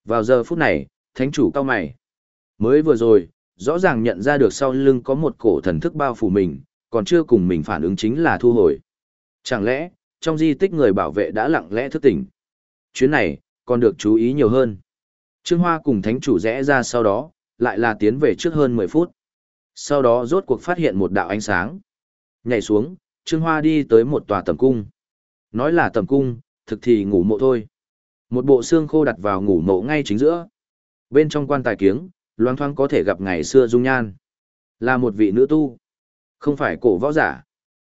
Vào giờ phút này, thánh chủ cao mày. Mới vừa rồi, rõ ràng nhận ra được sau lưng có một cổ thần thức bao phủ mình, còn chưa cùng mình phản ứng chính là thu hồi. Chẳng lẽ, trong di tích người bảo vệ đã lặng lẽ thức tỉnh? Chuyến này, còn được chú ý nhiều hơn. Trương Hoa cùng thánh chủ rẽ ra sau đó, lại là tiến về trước hơn 10 phút. Sau đó rốt cuộc phát hiện một đạo ánh sáng. Nhảy xuống, Trương Hoa đi tới một tòa tầm cung. Nói là tầm cung, thực thì ngủ mộ thôi. Một bộ xương khô đặt vào ngủ mộ ngay chính giữa. Bên trong quan tài kiếng, loang thoáng có thể gặp ngày xưa dung nhan. Là một vị nữ tu. Không phải cổ võ giả.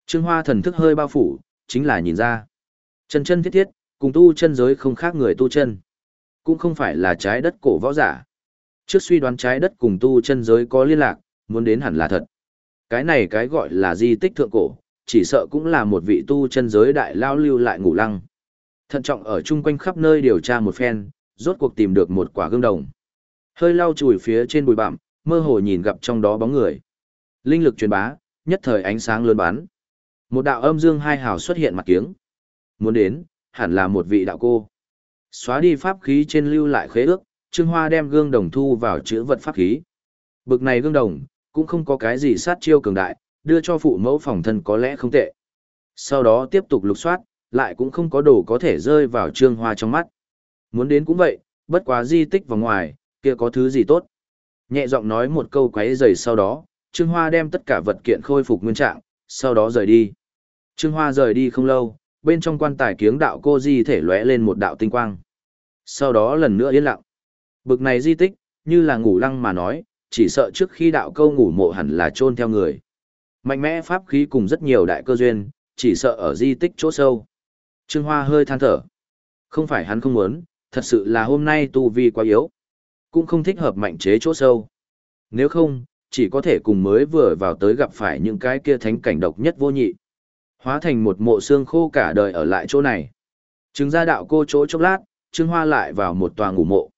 Trương Hoa thần thức hơi bao phủ, chính là nhìn ra. Chân chân thiết thiết, cùng tu chân giới không khác người tu chân. Cũng không phải là trái đất cổ võ giả. Trước suy đoán trái đất cùng tu chân giới có liên lạc, muốn đến hẳn là thật. Cái này cái gọi là di tích thượng cổ, chỉ sợ cũng là một vị tu chân giới đại lao lưu lại ngủ lăng. Thận trọng ở chung quanh khắp nơi điều tra một phen, rốt cuộc tìm được một quả gương đồng. Hơi lau chùi phía trên bụi bặm, mơ hồ nhìn gặp trong đó bóng người. Linh lực truyền bá, nhất thời ánh sáng lớn bắn. Một đạo âm dương hai hào xuất hiện mặt kiếng. Muốn đến, hẳn là một vị đạo cô. Xóa đi pháp khí trên lưu lại khế ước, Trương Hoa đem gương đồng thu vào chữ vật pháp khí. Bực này gương đồng, cũng không có cái gì sát chiêu cường đại, đưa cho phụ mẫu phòng thân có lẽ không tệ. Sau đó tiếp tục lục soát, lại cũng không có đồ có thể rơi vào Trương Hoa trong mắt. Muốn đến cũng vậy, bất quá di tích vào ngoài, kia có thứ gì tốt. Nhẹ giọng nói một câu quấy rầy sau đó, Trương Hoa đem tất cả vật kiện khôi phục nguyên trạng, sau đó rời đi. Trương Hoa rời đi không lâu, bên trong quan tài kiếng đạo cô di thể lóe lên một đạo tinh quang. Sau đó lần nữa yên lặng. Bực này di tích, như là ngủ lăng mà nói, chỉ sợ trước khi đạo câu ngủ mộ hẳn là chôn theo người. Mạnh mẽ pháp khí cùng rất nhiều đại cơ duyên, chỉ sợ ở di tích chỗ sâu. Trương Hoa hơi than thở. Không phải hắn không muốn, thật sự là hôm nay tu vi quá yếu. Cũng không thích hợp mạnh chế chỗ sâu. Nếu không, chỉ có thể cùng mới vừa vào tới gặp phải những cái kia thánh cảnh độc nhất vô nhị. Hóa thành một mộ xương khô cả đời ở lại chỗ này. Trứng ra đạo cô chỗ chốc lát, Trương Hoa lại vào một tòa ngủ mộ.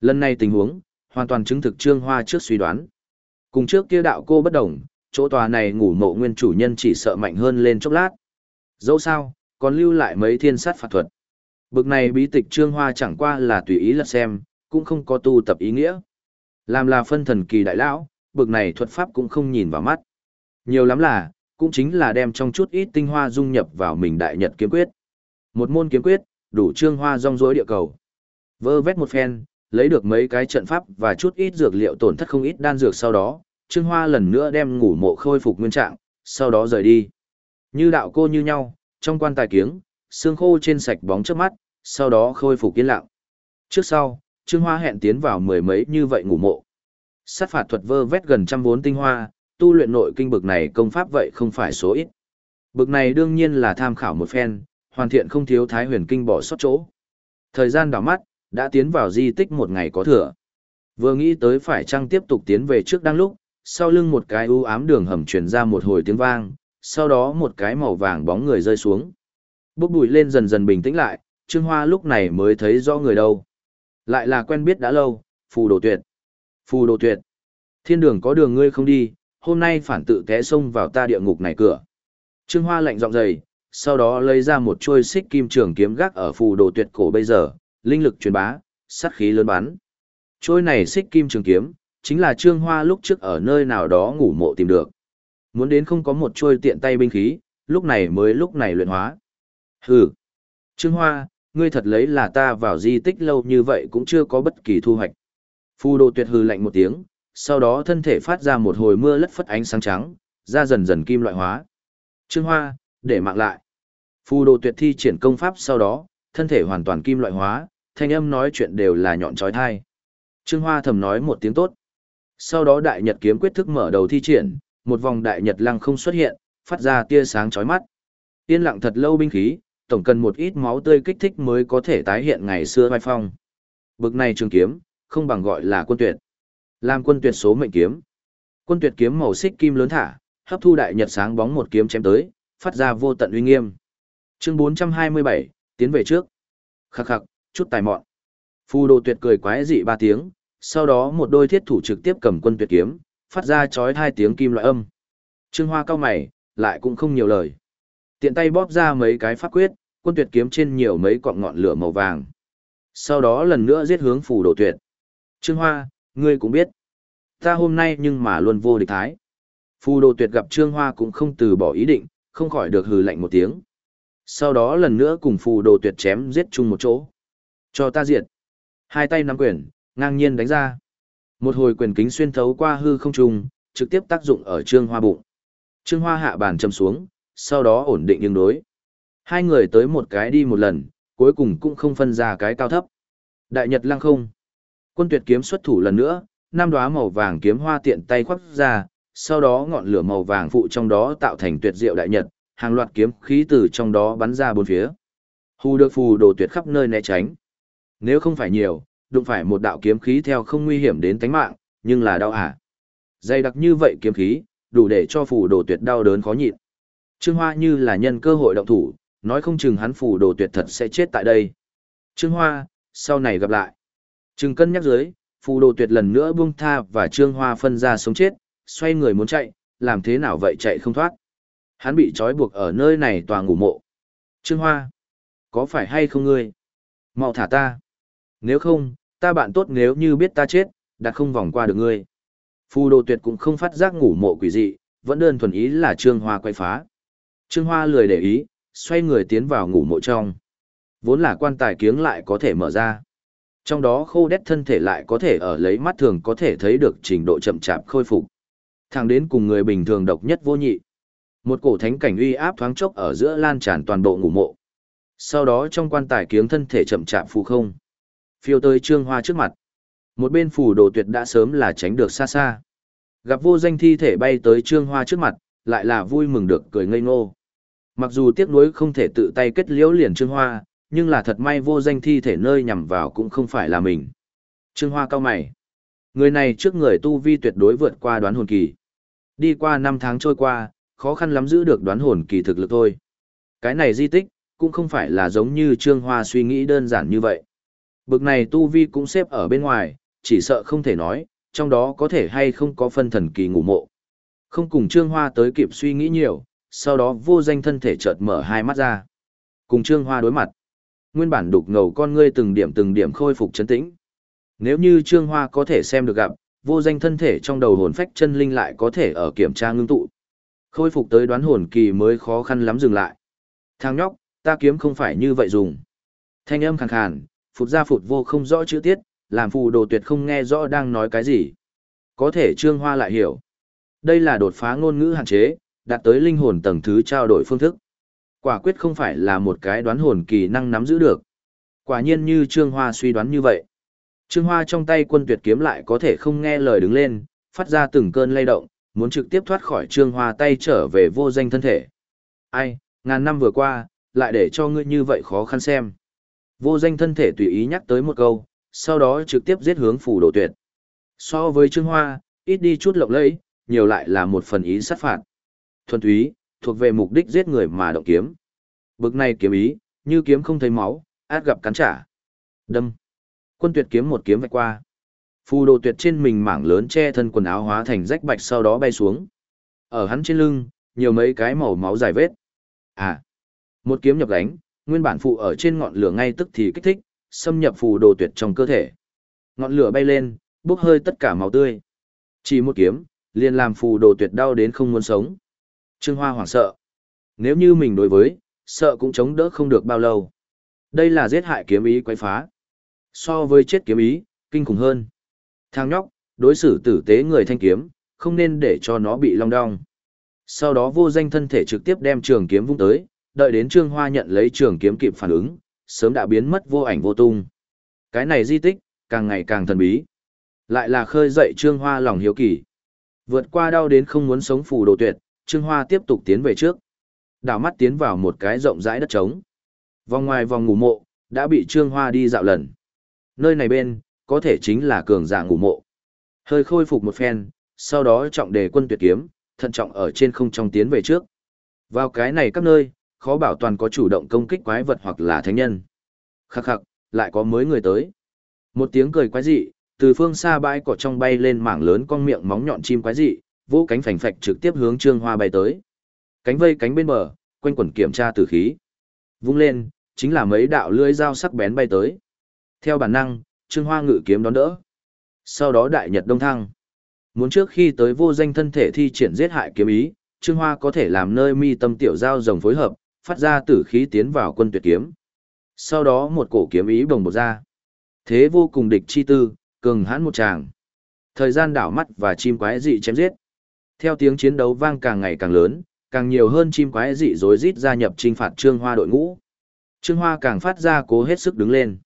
Lần này tình huống, hoàn toàn chứng thực Trương Hoa trước suy đoán. Cùng trước kia đạo cô bất đồng, chỗ tòa này ngủ mộ nguyên chủ nhân chỉ sợ mạnh hơn lên chốc lát. Dẫu sao, còn lưu lại mấy thiên sát phạt thuật. Bực này bí tịch Trương Hoa chẳng qua là tùy ý lật xem, cũng không có tu tập ý nghĩa. Làm là phân thần kỳ đại lão, bực này thuật pháp cũng không nhìn vào mắt. Nhiều lắm là, cũng chính là đem trong chút ít tinh hoa dung nhập vào mình đại nhật kiếm quyết. Một môn kiếm quyết, đủ trương hoa rong rối địa cầu. Vơ vét một phen, lấy được mấy cái trận pháp và chút ít dược liệu tổn thất không ít đan dược sau đó, trương hoa lần nữa đem ngủ mộ khôi phục nguyên trạng, sau đó rời đi. Như đạo cô như nhau, trong quan tài kiếng, xương khô trên sạch bóng trước mắt, sau đó khôi phục yên lặng. Trước sau, Trương Hoa hẹn tiến vào mười mấy như vậy ngủ mộ. Sát phạt thuật vơ vét gần trăm vốn tinh hoa, tu luyện nội kinh bực này công pháp vậy không phải số ít. Bực này đương nhiên là tham khảo một phen, hoàn thiện không thiếu thái huyền kinh bỏ sót chỗ. Thời gian đảo mắt, đã tiến vào di tích một ngày có thừa. Vừa nghĩ tới phải chăng tiếp tục tiến về trước đang lúc, sau lưng một cái u ám đường hầm truyền ra một hồi tiếng vang, sau đó một cái màu vàng bóng người rơi xuống. Bốc bụi lên dần dần bình tĩnh lại, Trương Hoa lúc này mới thấy rõ người đâu. Lại là quen biết đã lâu, phù đồ tuyệt. Phù đồ tuyệt. Thiên đường có đường ngươi không đi, hôm nay phản tự té xông vào ta địa ngục này cửa. Trương Hoa lạnh giọng dày, sau đó lấy ra một chuôi xích kim trường kiếm gác ở phù đồ tuyệt cổ bây giờ, linh lực truyền bá, sát khí lớn bắn. Chuôi này xích kim trường kiếm, chính là Trương Hoa lúc trước ở nơi nào đó ngủ mộ tìm được. Muốn đến không có một chuôi tiện tay binh khí, lúc này mới lúc này luyện hóa. Hừ. Trương Hoa, ngươi thật lấy là ta vào di tích lâu như vậy cũng chưa có bất kỳ thu hoạch. Phù đồ tuyệt hừ lạnh một tiếng, sau đó thân thể phát ra một hồi mưa lất phất ánh sáng trắng, ra dần dần kim loại hóa. Trương Hoa, để mạng lại. Phù đồ tuyệt thi triển công pháp sau đó, thân thể hoàn toàn kim loại hóa, thanh âm nói chuyện đều là nhọn trói thai. Trương Hoa thầm nói một tiếng tốt. Sau đó đại nhật kiếm quyết thức mở đầu thi triển, một vòng đại nhật lăng không xuất hiện, phát ra tia sáng chói mắt. Tiên lặng thật lâu binh khí, tổng cần một ít máu tươi kích thích mới có thể tái hiện ngày xưa vai phong. Bực này trường kiếm, không bằng gọi là quân tuyệt. Làm quân tuyệt số mệnh kiếm. Quân tuyệt kiếm màu xích kim lớn thả, hấp thu đại nhật sáng bóng một kiếm chém tới, phát ra vô tận uy nghiêm. Chương 427, tiến về trước. Khắc khắc, chút tài mọn. phu đồ tuyệt cười quái dị ba tiếng, sau đó một đôi thiết thủ trực tiếp cầm quân tuyệt kiếm, phát ra chói hai tiếng kim loại âm. Trương Hoa cao mày, lại cũng không nhiều lời. Tiện tay bóp ra mấy cái pháp quyết, quân tuyệt kiếm trên nhiều mấy cọng ngọn lửa màu vàng. Sau đó lần nữa giết hướng phù đồ tuyệt. Trương Hoa, ngươi cũng biết. Ta hôm nay nhưng mà luôn vô địch thái. Phù đồ tuyệt gặp Trương Hoa cũng không từ bỏ ý định, không khỏi được hừ lạnh một tiếng. Sau đó lần nữa cùng phù đồ tuyệt chém giết chung một chỗ. Cho ta diệt. Hai tay nắm quyền, ngang nhiên đánh ra. Một hồi quyền kính xuyên thấu qua hư không trùng, trực tiếp tác dụng ở Trương Hoa bụng. Trương Hoa hạ bàn châm xuống, sau đó ổn định nhưng đối. Hai người tới một cái đi một lần, cuối cùng cũng không phân ra cái cao thấp. Đại Nhật lăng không. Quân tuyệt kiếm xuất thủ lần nữa, năm đóa màu vàng kiếm hoa tiện tay khoác ra, sau đó ngọn lửa màu vàng phụ trong đó tạo thành tuyệt diệu đại nhật, hàng loạt kiếm khí từ trong đó bắn ra bốn phía. Hù được phù đồ tuyệt khắp nơi né tránh. Nếu không phải nhiều, đụng phải một đạo kiếm khí theo không nguy hiểm đến tính mạng, nhưng là đau hả. Dày đặc như vậy kiếm khí, đủ để cho phù đồ tuyệt đau đớn khó nhịn. Trương Hoa như là nhân cơ hội động thủ, nói không chừng hắn phủ đồ tuyệt thật sẽ chết tại đây. Trương Hoa, sau này gặp lại. Trừng cân nhắc dưới, phù đồ tuyệt lần nữa buông tha và Trương Hoa phân ra sống chết, xoay người muốn chạy, làm thế nào vậy chạy không thoát. Hắn bị trói buộc ở nơi này tòa ngủ mộ. Trương Hoa, có phải hay không ngươi? mau thả ta. Nếu không, ta bạn tốt nếu như biết ta chết, đã không vòng qua được ngươi. Phù đồ tuyệt cũng không phát giác ngủ mộ quỷ dị, vẫn đơn thuần ý là Trương Hoa quay phá. Trương Hoa lười để ý, xoay người tiến vào ngủ mộ trong. Vốn là quan tài kiếng lại có thể mở ra. Trong đó khô đét thân thể lại có thể ở lấy mắt thường có thể thấy được trình độ chậm chạp khôi phục. Thẳng đến cùng người bình thường độc nhất vô nhị. Một cổ thánh cảnh uy áp thoáng chốc ở giữa lan tràn toàn bộ ngủ mộ. Sau đó trong quan tài kiếng thân thể chậm chạp phù không. Phiêu tới trương hoa trước mặt. Một bên phủ đồ tuyệt đã sớm là tránh được xa xa. Gặp vô danh thi thể bay tới trương hoa trước mặt, lại là vui mừng được cười ngây ngô. Mặc dù tiếc nuối không thể tự tay kết liễu liền trương hoa, nhưng là thật may vô danh thi thể nơi nhằm vào cũng không phải là mình. Trương hoa cao mày. Người này trước người tu vi tuyệt đối vượt qua đoán hồn kỳ. Đi qua năm tháng trôi qua, khó khăn lắm giữ được đoán hồn kỳ thực lực thôi. Cái này di tích, cũng không phải là giống như Trương Hoa suy nghĩ đơn giản như vậy. Bực này tu vi cũng xếp ở bên ngoài, chỉ sợ không thể nói, trong đó có thể hay không có phân thần kỳ ngủ mộ. Không cùng Trương Hoa tới kịp suy nghĩ nhiều, sau đó vô danh thân thể chợt mở hai mắt ra. Cùng Trương Hoa đối mặt. Nguyên bản đục ngầu con ngươi từng điểm từng điểm khôi phục chấn tĩnh. Nếu như Trương Hoa có thể xem được gặp, vô danh thân thể trong đầu hồn phách chân linh lại có thể ở kiểm tra ngưng tụ. Khôi phục tới đoán hồn kỳ mới khó khăn lắm dừng lại. Thằng nhóc, ta kiếm không phải như vậy dùng. Thanh âm khàn khàn, phụt ra phụt vô không rõ chữ tiết, làm phù đồ tuyệt không nghe rõ đang nói cái gì. Có thể Trương Hoa lại hiểu. Đây là đột phá ngôn ngữ hạn chế, đạt tới linh hồn tầng thứ trao đổi phương thức. Quả quyết không phải là một cái đoán hồn kỳ năng nắm giữ được. Quả nhiên như Trương Hoa suy đoán như vậy. Trương Hoa trong tay quân tuyệt kiếm lại có thể không nghe lời đứng lên, phát ra từng cơn lay động, muốn trực tiếp thoát khỏi Trương Hoa tay trở về vô danh thân thể. Ai, ngàn năm vừa qua, lại để cho ngươi như vậy khó khăn xem. Vô danh thân thể tùy ý nhắc tới một câu, sau đó trực tiếp giết hướng phủ đồ tuyệt. So với Trương Hoa, ít đi chút lộng lẫy, nhiều lại là một phần ý sát phạt. Thuần túy, thuộc về mục đích giết người mà động kiếm. Bực này kiếm ý, như kiếm không thấy máu, át gặp cắn trả. Đâm. Quân tuyệt kiếm một kiếm vạch qua. Phù đồ tuyệt trên mình mảng lớn che thân quần áo hóa thành rách bạch sau đó bay xuống. Ở hắn trên lưng, nhiều mấy cái màu máu dài vết. À. Một kiếm nhập đánh, nguyên bản phụ ở trên ngọn lửa ngay tức thì kích thích, xâm nhập phù đồ tuyệt trong cơ thể. Ngọn lửa bay lên, bốc hơi tất cả máu tươi. Chỉ một kiếm, liền làm phù đồ tuyệt đau đến không muốn sống. Trương Hoa hoảng sợ. Nếu như mình đối với, sợ cũng chống đỡ không được bao lâu. Đây là giết hại kiếm ý quấy phá. So với chết kiếm ý, kinh khủng hơn. Thang nhóc, đối xử tử tế người thanh kiếm, không nên để cho nó bị long đong. Sau đó vô danh thân thể trực tiếp đem trường kiếm vung tới, đợi đến Trương Hoa nhận lấy trường kiếm kịp phản ứng, sớm đã biến mất vô ảnh vô tung. Cái này di tích, càng ngày càng thần bí. Lại là khơi dậy Trương Hoa lòng hiếu kỳ. Vượt qua đau đến không muốn sống phù đồ tuyệt, Trương Hoa tiếp tục tiến về trước. Đảo mắt tiến vào một cái rộng rãi đất trống. Vòng ngoài vòng ngủ mộ, đã bị Trương Hoa đi dạo lần. Nơi này bên, có thể chính là cường giả ngủ mộ. Hơi khôi phục một phen, sau đó trọng đề quân tuyệt kiếm, thận trọng ở trên không trong tiến về trước. Vào cái này các nơi, khó bảo toàn có chủ động công kích quái vật hoặc là thánh nhân. Khắc khắc, lại có mới người tới. Một tiếng cười quái dị, từ phương xa bãi cỏ trong bay lên mảng lớn con miệng móng nhọn chim quái dị, vỗ cánh phành phạch trực tiếp hướng Trương Hoa bay tới. Cánh vây cánh bên bờ, quanh quẩn kiểm tra tử khí. Vung lên, chính là mấy đạo lưỡi dao sắc bén bay tới. Theo bản năng, Trương Hoa ngự kiếm đón đỡ. Sau đó đại nhật đông thăng. Muốn trước khi tới vô danh thân thể thi triển giết hại kiếm ý, Trương Hoa có thể làm nơi mi tâm tiểu giao rồng phối hợp, phát ra tử khí tiến vào quân tuyệt kiếm. Sau đó một cổ kiếm ý bồng bột ra. Thế vô cùng địch chi tư, cường hãn một tràng. Thời gian đảo mắt và chim quái dị chém giết. Theo tiếng chiến đấu vang càng ngày càng lớn, càng nhiều hơn chim quái dị rối rít gia nhập trinh phạt Trương Hoa đội ngũ. Trương Hoa càng phát ra cố hết sức đứng lên.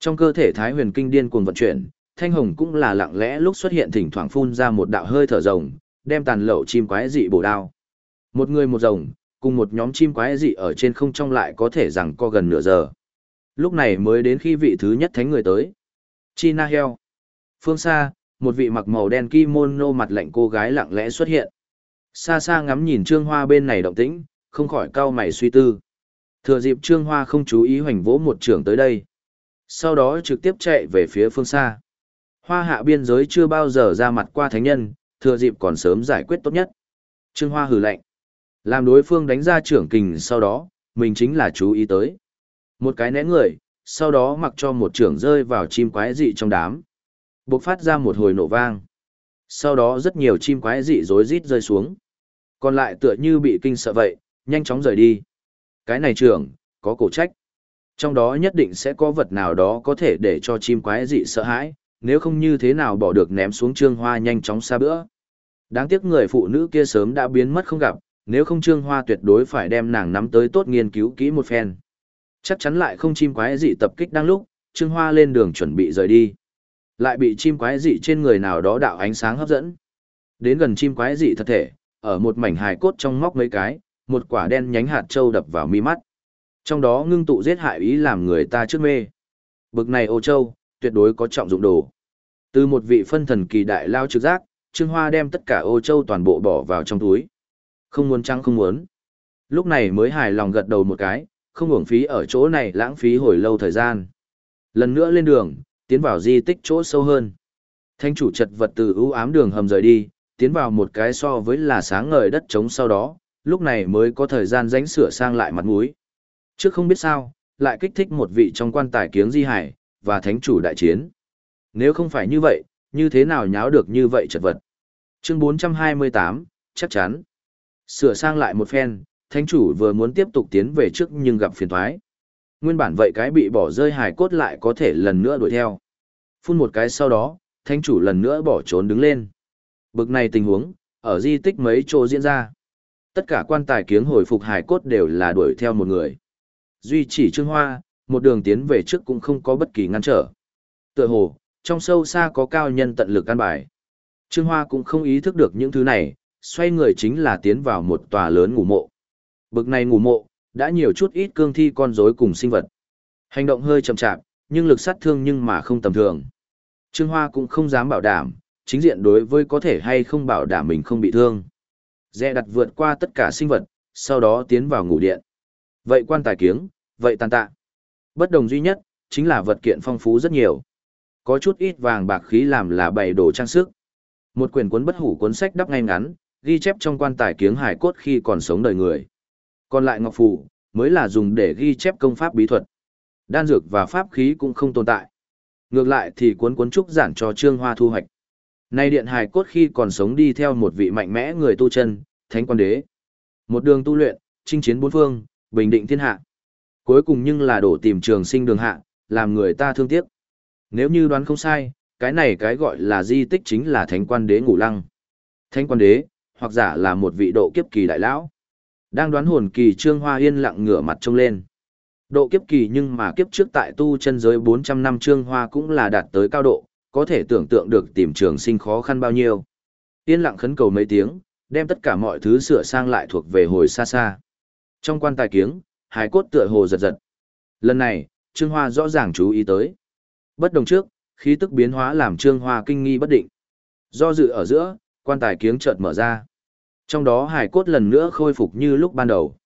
Trong cơ thể Thái Huyền Kinh điên cuồng vận chuyển, Thanh Hồng cũng là lặng lẽ lúc xuất hiện thỉnh thoảng phun ra một đạo hơi thở rồng, đem tàn lậu chim quái dị bổ đao. Một người một rồng, cùng một nhóm chim quái dị ở trên không trong lại có thể rằng co gần nửa giờ. Lúc này mới đến khi vị thứ nhất thánh người tới. China Hell. Phương xa, một vị mặc màu đen kimono mặt lạnh cô gái lặng lẽ xuất hiện. Xa xa ngắm nhìn Trương Hoa bên này động tĩnh, không khỏi cau mày suy tư. Thừa dịp Trương Hoa không chú ý hoành vỗ một trường tới đây. Sau đó trực tiếp chạy về phía phương xa. Hoa hạ biên giới chưa bao giờ ra mặt qua thánh nhân, thừa dịp còn sớm giải quyết tốt nhất. Trương Hoa hừ lạnh. Làm đối phương đánh ra trưởng kình sau đó, mình chính là chú ý tới. Một cái né người, sau đó mặc cho một trưởng rơi vào chim quái dị trong đám. Bộc phát ra một hồi nổ vang. Sau đó rất nhiều chim quái dị rối rít rơi xuống. Còn lại tựa như bị kinh sợ vậy, nhanh chóng rời đi. Cái này trưởng, có cổ trách. Trong đó nhất định sẽ có vật nào đó có thể để cho chim quái dị sợ hãi, nếu không như thế nào bỏ được ném xuống trương hoa nhanh chóng xa bữa. Đáng tiếc người phụ nữ kia sớm đã biến mất không gặp, nếu không trương hoa tuyệt đối phải đem nàng nắm tới tốt nghiên cứu kỹ một phen. Chắc chắn lại không chim quái dị tập kích đang lúc, trương hoa lên đường chuẩn bị rời đi. Lại bị chim quái dị trên người nào đó đạo ánh sáng hấp dẫn. Đến gần chim quái dị thật thể, ở một mảnh hài cốt trong móc mấy cái, một quả đen nhánh hạt châu đập vào mi mắt. Trong đó ngưng tụ giết hại ý làm người ta trước mê. Bực này ô châu, tuyệt đối có trọng dụng đồ. Từ một vị phân thần kỳ đại lao trực giác, Trương Hoa đem tất cả ô châu toàn bộ bỏ vào trong túi. Không muốn trăng không muốn. Lúc này mới hài lòng gật đầu một cái, không uổng phí ở chỗ này lãng phí hồi lâu thời gian. Lần nữa lên đường, tiến vào di tích chỗ sâu hơn. thánh chủ chật vật từ ưu ám đường hầm rời đi, tiến vào một cái so với là sáng ngời đất trống sau đó, lúc này mới có thời gian dánh sửa sang lại mặt mũi. Trước không biết sao, lại kích thích một vị trong quan tài kiếng di hải, và thánh chủ đại chiến. Nếu không phải như vậy, như thế nào nháo được như vậy chật vật. Chương 428, chắc chắn. Sửa sang lại một phen, thánh chủ vừa muốn tiếp tục tiến về trước nhưng gặp phiền thoái. Nguyên bản vậy cái bị bỏ rơi hài cốt lại có thể lần nữa đuổi theo. Phun một cái sau đó, thánh chủ lần nữa bỏ trốn đứng lên. Bực này tình huống, ở di tích mấy chỗ diễn ra. Tất cả quan tài kiếng hồi phục hài cốt đều là đuổi theo một người. Duy chỉ Trương Hoa, một đường tiến về trước cũng không có bất kỳ ngăn trở. Tựa hồ, trong sâu xa có cao nhân tận lực căn bài. Trương Hoa cũng không ý thức được những thứ này, xoay người chính là tiến vào một tòa lớn ngủ mộ. Bực này ngủ mộ, đã nhiều chút ít cương thi con rối cùng sinh vật. Hành động hơi chậm chạp, nhưng lực sát thương nhưng mà không tầm thường. Trương Hoa cũng không dám bảo đảm, chính diện đối với có thể hay không bảo đảm mình không bị thương. Dẹ đặt vượt qua tất cả sinh vật, sau đó tiến vào ngủ điện. Vậy quan tài kiếng, vậy tàn tạ. Bất đồng duy nhất, chính là vật kiện phong phú rất nhiều. Có chút ít vàng bạc khí làm là bày đồ trang sức. Một quyển cuốn bất hủ cuốn sách đắp ngay ngắn, ghi chép trong quan tài kiếng hải cốt khi còn sống đời người. Còn lại ngọc phù, mới là dùng để ghi chép công pháp bí thuật. Đan dược và pháp khí cũng không tồn tại. Ngược lại thì cuốn cuốn trúc giản cho Trương Hoa thu hoạch. Nay điện hài cốt khi còn sống đi theo một vị mạnh mẽ người tu chân, thánh quan đế. Một đường tu luyện, chinh chiến bốn phương, bình định thiên hạ. Cuối cùng nhưng là đổ tìm trường sinh đường hạ, làm người ta thương tiếc. Nếu như đoán không sai, cái này cái gọi là di tích chính là thánh quan đế ngủ lăng. Thánh quan đế, hoặc giả là một vị độ kiếp kỳ đại lão. Đang đoán hồn kỳ Trương Hoa yên lặng ngửa mặt trông lên. Độ kiếp kỳ nhưng mà kiếp trước tại tu chân giới 400 năm Trương Hoa cũng là đạt tới cao độ, có thể tưởng tượng được tìm trường sinh khó khăn bao nhiêu. Yên lặng khấn cầu mấy tiếng, đem tất cả mọi thứ sửa sang lại thuộc về hồi xa xa. Trong quan tài kiếng, hài cốt tựa hồ giật giật. Lần này, Trương Hoa rõ ràng chú ý tới. Bất đồng trước, khí tức biến hóa làm Trương Hoa kinh nghi bất định. Do dự ở giữa, quan tài kiếng chợt mở ra. Trong đó hài cốt lần nữa khôi phục như lúc ban đầu.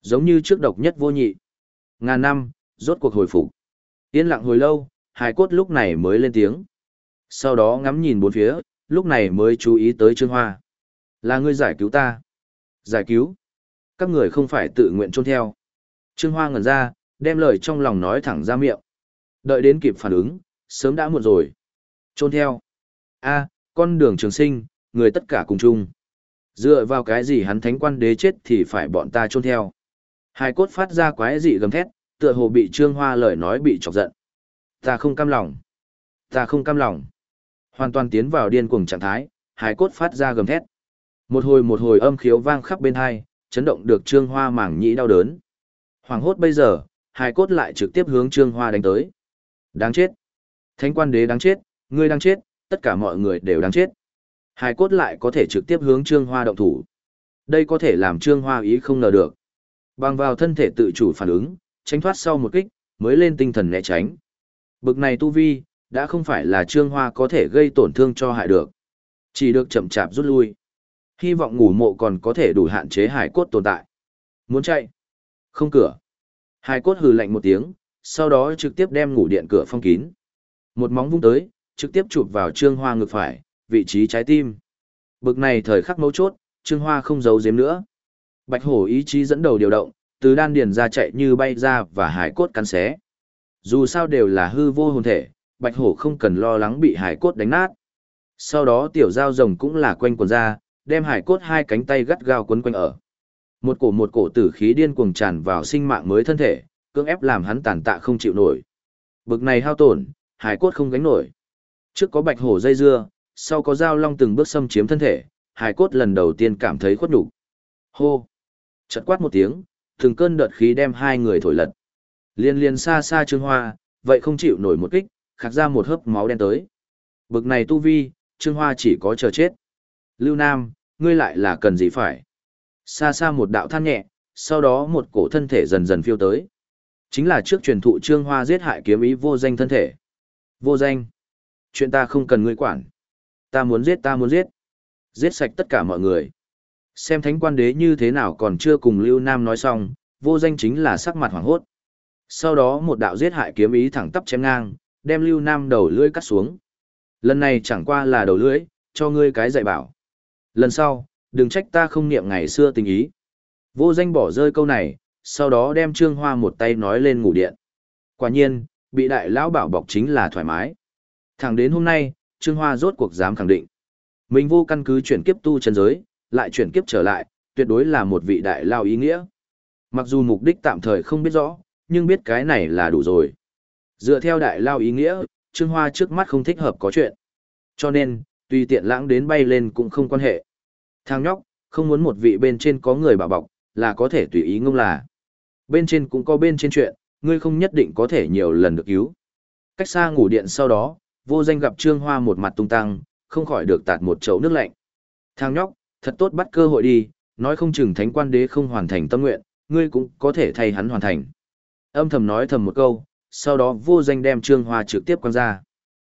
Giống như trước độc nhất vô nhị. Ngàn năm, rốt cuộc hồi phục. Yên lặng hồi lâu, hài cốt lúc này mới lên tiếng. Sau đó ngắm nhìn bốn phía, lúc này mới chú ý tới Trương Hoa. Là ngươi giải cứu ta. Giải cứu. Các người không phải tự nguyện trôn theo. Trương Hoa ngẩn ra, đem lời trong lòng nói thẳng ra miệng. Đợi đến kịp phản ứng, sớm đã muộn rồi. Trôn theo. a con đường trường sinh, người tất cả cùng chung. Dựa vào cái gì hắn thánh quan đế chết thì phải bọn ta trôn theo. Hai cốt phát ra quái dị gầm thét, tựa hồ bị Trương Hoa lời nói bị chọc giận. Ta không cam lòng. Ta không cam lòng. Hoàn toàn tiến vào điên cuồng trạng thái, hai cốt phát ra gầm thét. Một hồi một hồi âm khiếu vang khắp bên hai, chấn động được Trương Hoa mảng nhĩ đau đớn. Hoàng hốt bây giờ, hai cốt lại trực tiếp hướng Trương Hoa đánh tới. Đáng chết. Thánh quan đế đáng chết, ngươi đáng chết, tất cả mọi người đều đáng chết hài cốt lại có thể trực tiếp hướng Trương Hoa động thủ. Đây có thể làm Trương Hoa ý không ngờ được. Bằng vào thân thể tự chủ phản ứng, tránh thoát sau một kích, mới lên tinh thần né tránh. Bực này tu vi, đã không phải là Trương Hoa có thể gây tổn thương cho hại được. Chỉ được chậm chạp rút lui. Hy vọng ngủ mộ còn có thể đủ hạn chế hải cốt tồn tại. Muốn chạy? Không cửa. Hải cốt hừ lạnh một tiếng, sau đó trực tiếp đem ngủ điện cửa phong kín. Một móng vung tới, trực tiếp chụp vào Trương Hoa ngực phải, vị trí trái tim. Bực này thời khắc mấu chốt, Trương Hoa không giấu giếm nữa. Bạch hổ ý chí dẫn đầu điều động, từ đan điền ra chạy như bay ra và hải cốt cắn xé. Dù sao đều là hư vô hồn thể, bạch hổ không cần lo lắng bị hải cốt đánh nát. Sau đó tiểu giao rồng cũng là quanh quần ra, đem hải cốt hai cánh tay gắt gao quấn quanh ở. Một cổ một cổ tử khí điên cuồng tràn vào sinh mạng mới thân thể, cưỡng ép làm hắn tàn tạ không chịu nổi. Bực này hao tổn, hải cốt không gánh nổi. Trước có bạch hổ dây dưa, sau có dao long từng bước xâm chiếm thân thể, hải cốt lần đầu tiên cảm thấy khuất nhục. Hô! Chật quát một tiếng, từng cơn đợt khí đem hai người thổi lật. Liên liên xa xa Trương Hoa, vậy không chịu nổi một kích, khạc ra một hớp máu đen tới. Bực này tu vi, Trương Hoa chỉ có chờ chết. Lưu Nam, ngươi lại là cần gì phải? Xa xa một đạo than nhẹ, sau đó một cổ thân thể dần dần phiêu tới. Chính là trước truyền thụ Trương Hoa giết hại kiếm ý vô danh thân thể. Vô danh. Chuyện ta không cần ngươi quản. Ta muốn giết ta muốn giết. Giết sạch tất cả mọi người. Xem thánh quan đế như thế nào còn chưa cùng Lưu Nam nói xong, vô danh chính là sắc mặt hoảng hốt. Sau đó một đạo giết hại kiếm ý thẳng tắp chém ngang, đem Lưu Nam đầu lưỡi cắt xuống. Lần này chẳng qua là đầu lưỡi, cho ngươi cái dạy bảo. Lần sau, đừng trách ta không niệm ngày xưa tình ý. Vô danh bỏ rơi câu này, sau đó đem Trương Hoa một tay nói lên ngủ điện. Quả nhiên, bị đại lão bảo bọc chính là thoải mái. Thẳng đến hôm nay, Trương Hoa rốt cuộc dám khẳng định. Mình vô căn cứ chuyển kiếp tu chân giới, lại chuyển kiếp trở lại, tuyệt đối là một vị đại lao ý nghĩa. Mặc dù mục đích tạm thời không biết rõ, nhưng biết cái này là đủ rồi. Dựa theo đại lao ý nghĩa, Trương Hoa trước mắt không thích hợp có chuyện. Cho nên, tùy tiện lãng đến bay lên cũng không quan hệ. Thằng nhóc, không muốn một vị bên trên có người bảo bọc, là có thể tùy ý ngông là. Bên trên cũng có bên trên chuyện, ngươi không nhất định có thể nhiều lần được cứu. Cách xa ngủ điện sau đó, vô danh gặp Trương Hoa một mặt tung tăng, không khỏi được tạt một chậu nước lạnh. Thang nhóc, Thật tốt bắt cơ hội đi, nói không chừng thánh quan đế không hoàn thành tâm nguyện, ngươi cũng có thể thay hắn hoàn thành. Âm thầm nói thầm một câu, sau đó vô danh đem Trương Hoa trực tiếp quăng ra.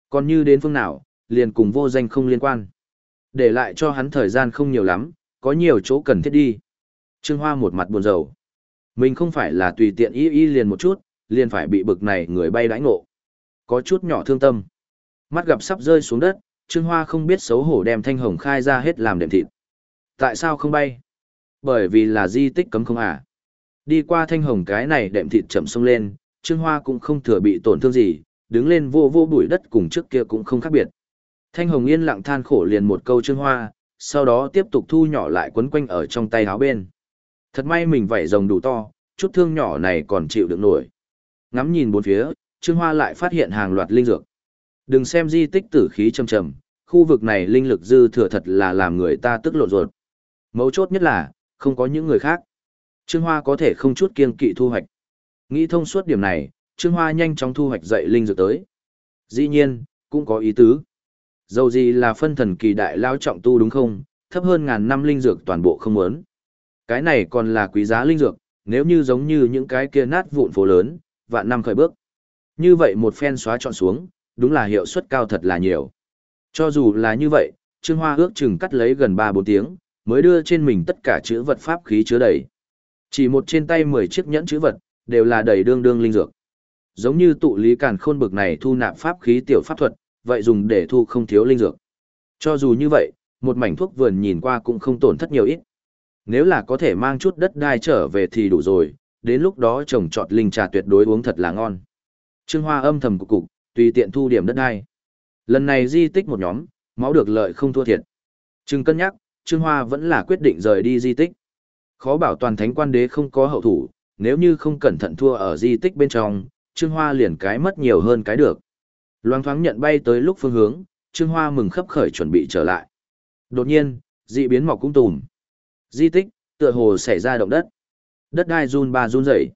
Còn như đến phương nào, liền cùng vô danh không liên quan. Để lại cho hắn thời gian không nhiều lắm, có nhiều chỗ cần thiết đi. Trương Hoa một mặt buồn rầu. Mình không phải là tùy tiện y y liền một chút, liền phải bị bực này người bay đãi ngộ. Có chút nhỏ thương tâm. Mắt gặp sắp rơi xuống đất, Trương Hoa không biết xấu hổ đem thanh hồng khai ra hết làm đệm thịt. Tại sao không bay? Bởi vì là di tích cấm không à? Đi qua thanh hồng cái này đệm thịt chậm sông lên, Trương Hoa cũng không thừa bị tổn thương gì, đứng lên vô vô bụi đất cùng trước kia cũng không khác biệt. Thanh hồng yên lặng than khổ liền một câu Trương Hoa, sau đó tiếp tục thu nhỏ lại quấn quanh ở trong tay áo bên. Thật may mình vảy rồng đủ to, chút thương nhỏ này còn chịu được nổi. Ngắm nhìn bốn phía, Trương Hoa lại phát hiện hàng loạt linh dược. Đừng xem di tích tử khí trầm trầm, khu vực này linh lực dư thừa thật là làm người ta tức lộn ruột. Mấu chốt nhất là, không có những người khác. Trương Hoa có thể không chút kiên kỵ thu hoạch. Nghĩ thông suốt điểm này, Trương Hoa nhanh chóng thu hoạch dậy linh dược tới. Dĩ nhiên, cũng có ý tứ. Dầu gì là phân thần kỳ đại lao trọng tu đúng không, thấp hơn ngàn năm linh dược toàn bộ không muốn. Cái này còn là quý giá linh dược, nếu như giống như những cái kia nát vụn phố lớn, vạn năm khởi bước. Như vậy một phen xóa chọn xuống, đúng là hiệu suất cao thật là nhiều. Cho dù là như vậy, Trương Hoa ước chừng cắt lấy gần 3-4 tiếng, mới đưa trên mình tất cả chữ vật pháp khí chứa đầy. Chỉ một trên tay 10 chiếc nhẫn chữ vật, đều là đầy đương đương linh dược. Giống như tụ lý càn khôn bực này thu nạp pháp khí tiểu pháp thuật, vậy dùng để thu không thiếu linh dược. Cho dù như vậy, một mảnh thuốc vườn nhìn qua cũng không tổn thất nhiều ít. Nếu là có thể mang chút đất đai trở về thì đủ rồi, đến lúc đó trồng trọt linh trà tuyệt đối uống thật là ngon. Trương Hoa âm thầm cục cục, tùy tiện thu điểm đất đai. Lần này di tích một nhóm, máu được lợi không thua thiệt. Trừng cân nhắc, Trương Hoa vẫn là quyết định rời đi di tích. Khó bảo toàn thánh quan đế không có hậu thủ, nếu như không cẩn thận thua ở di tích bên trong, Trương Hoa liền cái mất nhiều hơn cái được. Loang thoáng nhận bay tới lúc phương hướng, Trương Hoa mừng khấp khởi chuẩn bị trở lại. Đột nhiên, dị biến mọc cũng tùm. Di tích, tựa hồ xảy ra động đất. Đất đai run ba run rẩy.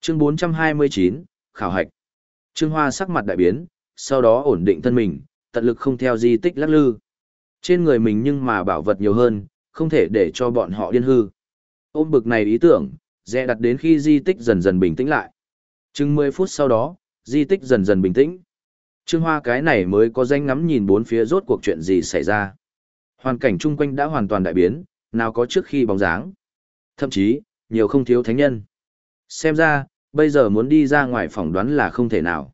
Chương 429, khảo hạch. Trương Hoa sắc mặt đại biến, sau đó ổn định thân mình, tận lực không theo di tích lắc lư. Trên người mình nhưng mà bảo vật nhiều hơn, không thể để cho bọn họ điên hư. Ôm bực này ý tưởng, dè đặt đến khi di tích dần dần bình tĩnh lại. Chừng 10 phút sau đó, di tích dần dần bình tĩnh. Trương Hoa cái này mới có danh ngắm nhìn bốn phía rốt cuộc chuyện gì xảy ra. Hoàn cảnh chung quanh đã hoàn toàn đại biến, nào có trước khi bóng dáng. Thậm chí, nhiều không thiếu thánh nhân. Xem ra, bây giờ muốn đi ra ngoài phỏng đoán là không thể nào.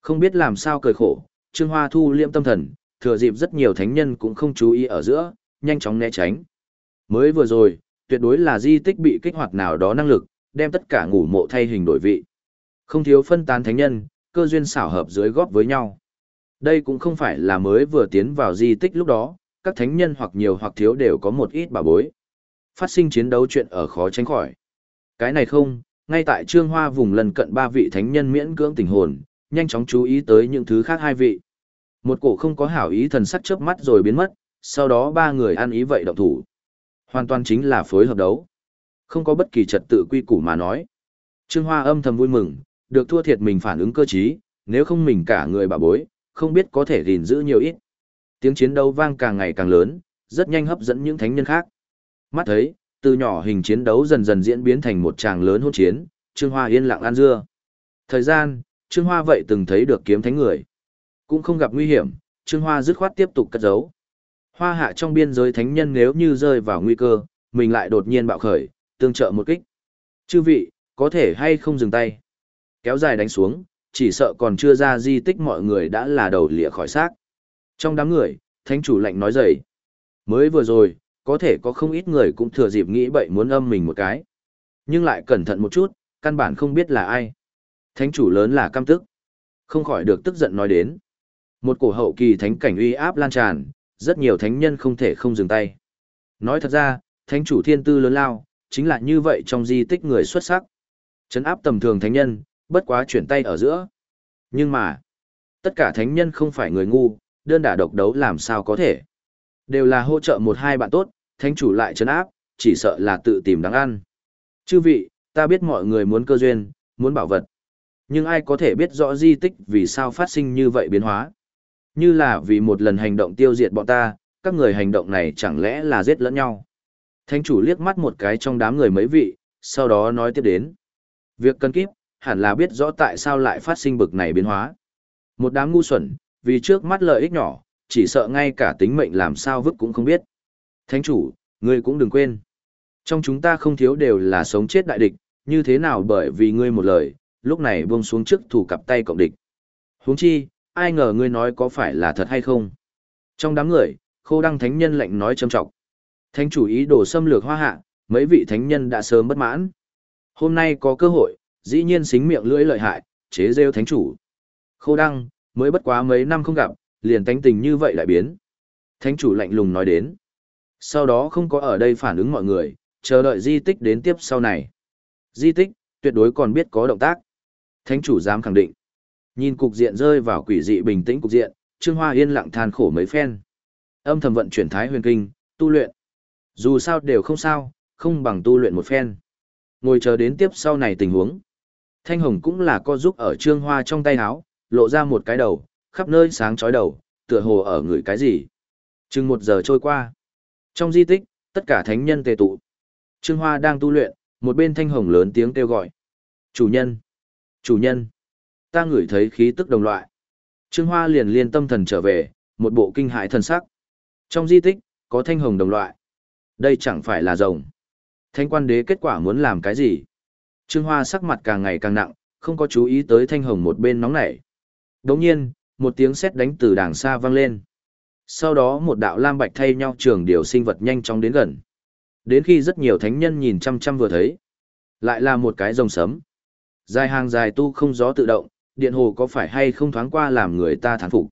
Không biết làm sao cười khổ, Trương Hoa thu liêm tâm thần, thừa dịp rất nhiều thánh nhân cũng không chú ý ở giữa, nhanh chóng né tránh. Mới vừa rồi, tuyệt đối là di tích bị kích hoạt nào đó năng lực, đem tất cả ngủ mộ thay hình đổi vị. Không thiếu phân tán thánh nhân, cơ duyên xảo hợp dưới góp với nhau. Đây cũng không phải là mới vừa tiến vào di tích lúc đó, các thánh nhân hoặc nhiều hoặc thiếu đều có một ít bà bối. Phát sinh chiến đấu chuyện ở khó tránh khỏi. Cái này không, ngay tại trương hoa vùng lần cận ba vị thánh nhân miễn cưỡng tình hồn, nhanh chóng chú ý tới những thứ khác hai vị. Một cổ không có hảo ý thần sắc chớp mắt rồi biến mất, sau đó ba người ăn ý vậy động thủ. Hoàn toàn chính là phối hợp đấu. Không có bất kỳ trật tự quy củ mà nói. Trương Hoa âm thầm vui mừng, được thua thiệt mình phản ứng cơ trí, nếu không mình cả người bà bối, không biết có thể gìn giữ nhiều ít. Tiếng chiến đấu vang càng ngày càng lớn, rất nhanh hấp dẫn những thánh nhân khác. Mắt thấy, từ nhỏ hình chiến đấu dần dần diễn biến thành một tràng lớn hôn chiến, Trương Hoa yên lặng ăn dưa. Thời gian, Trương Hoa vậy từng thấy được kiếm thánh người. Cũng không gặp nguy hiểm, Trương Hoa dứt khoát tiếp tục cất giấu. Hoa hạ trong biên giới thánh nhân nếu như rơi vào nguy cơ, mình lại đột nhiên bạo khởi, tương trợ một kích. Chư vị, có thể hay không dừng tay. Kéo dài đánh xuống, chỉ sợ còn chưa ra di tích mọi người đã là đầu lìa khỏi xác. Trong đám người, thánh chủ lạnh nói dậy. Mới vừa rồi, có thể có không ít người cũng thừa dịp nghĩ bậy muốn âm mình một cái. Nhưng lại cẩn thận một chút, căn bản không biết là ai. Thánh chủ lớn là cam tức. Không khỏi được tức giận nói đến. Một cổ hậu kỳ thánh cảnh uy áp lan tràn, rất nhiều thánh nhân không thể không dừng tay. Nói thật ra, thánh chủ thiên tư lớn lao, chính là như vậy trong di tích người xuất sắc. Chấn áp tầm thường thánh nhân, bất quá chuyển tay ở giữa. Nhưng mà, tất cả thánh nhân không phải người ngu, đơn đả độc đấu làm sao có thể. Đều là hỗ trợ một hai bạn tốt, thánh chủ lại chấn áp, chỉ sợ là tự tìm đáng ăn. Chư vị, ta biết mọi người muốn cơ duyên, muốn bảo vật. Nhưng ai có thể biết rõ di tích vì sao phát sinh như vậy biến hóa? Như là vì một lần hành động tiêu diệt bọn ta, các người hành động này chẳng lẽ là giết lẫn nhau. Thánh chủ liếc mắt một cái trong đám người mấy vị, sau đó nói tiếp đến. Việc cần kíp, hẳn là biết rõ tại sao lại phát sinh bực này biến hóa. Một đám ngu xuẩn, vì trước mắt lợi ích nhỏ, chỉ sợ ngay cả tính mệnh làm sao vứt cũng không biết. Thánh chủ, ngươi cũng đừng quên. Trong chúng ta không thiếu đều là sống chết đại địch, như thế nào bởi vì ngươi một lời, lúc này buông xuống trước thủ cặp tay cộng địch. Huống chi, ai ngờ ngươi nói có phải là thật hay không? Trong đám người, khô đăng thánh nhân lạnh nói châm trọng. Thánh chủ ý đồ xâm lược hoa hạ, mấy vị thánh nhân đã sớm bất mãn. Hôm nay có cơ hội, dĩ nhiên xính miệng lưỡi lợi hại, chế rêu thánh chủ. Khô đăng, mới bất quá mấy năm không gặp, liền tánh tình như vậy lại biến. Thánh chủ lạnh lùng nói đến. Sau đó không có ở đây phản ứng mọi người, chờ đợi di tích đến tiếp sau này. Di tích, tuyệt đối còn biết có động tác. Thánh chủ dám khẳng định. Nhìn cục diện rơi vào quỷ dị bình tĩnh cục diện, Trương Hoa yên lặng than khổ mấy phen. Âm thầm vận chuyển thái huyền kinh, tu luyện. Dù sao đều không sao, không bằng tu luyện một phen. Ngồi chờ đến tiếp sau này tình huống. Thanh Hồng cũng là co giúp ở Trương Hoa trong tay áo, lộ ra một cái đầu, khắp nơi sáng chói đầu, tựa hồ ở người cái gì. Chừng một giờ trôi qua. Trong di tích, tất cả thánh nhân tề tụ. Trương Hoa đang tu luyện, một bên Thanh Hồng lớn tiếng kêu gọi. Chủ nhân! Chủ nhân! Ta ngửi thấy khí tức đồng loại. Trương Hoa liền liên tâm thần trở về, một bộ kinh hại thần sắc. Trong di tích, có Thanh Hồng đồng loại. Đây chẳng phải là rồng. Thánh quan đế kết quả muốn làm cái gì? Trương Hoa sắc mặt càng ngày càng nặng, không có chú ý tới Thanh Hồng một bên nóng nảy. Đồng nhiên, một tiếng sét đánh từ đàng xa vang lên. Sau đó một đạo lam bạch thay nhau trường điều sinh vật nhanh chóng đến gần. Đến khi rất nhiều thánh nhân nhìn chăm chăm vừa thấy, lại là một cái rồng sấm. Dài hàng dài tu không gió tự động, điện hồ có phải hay không thoáng qua làm người ta thán phục.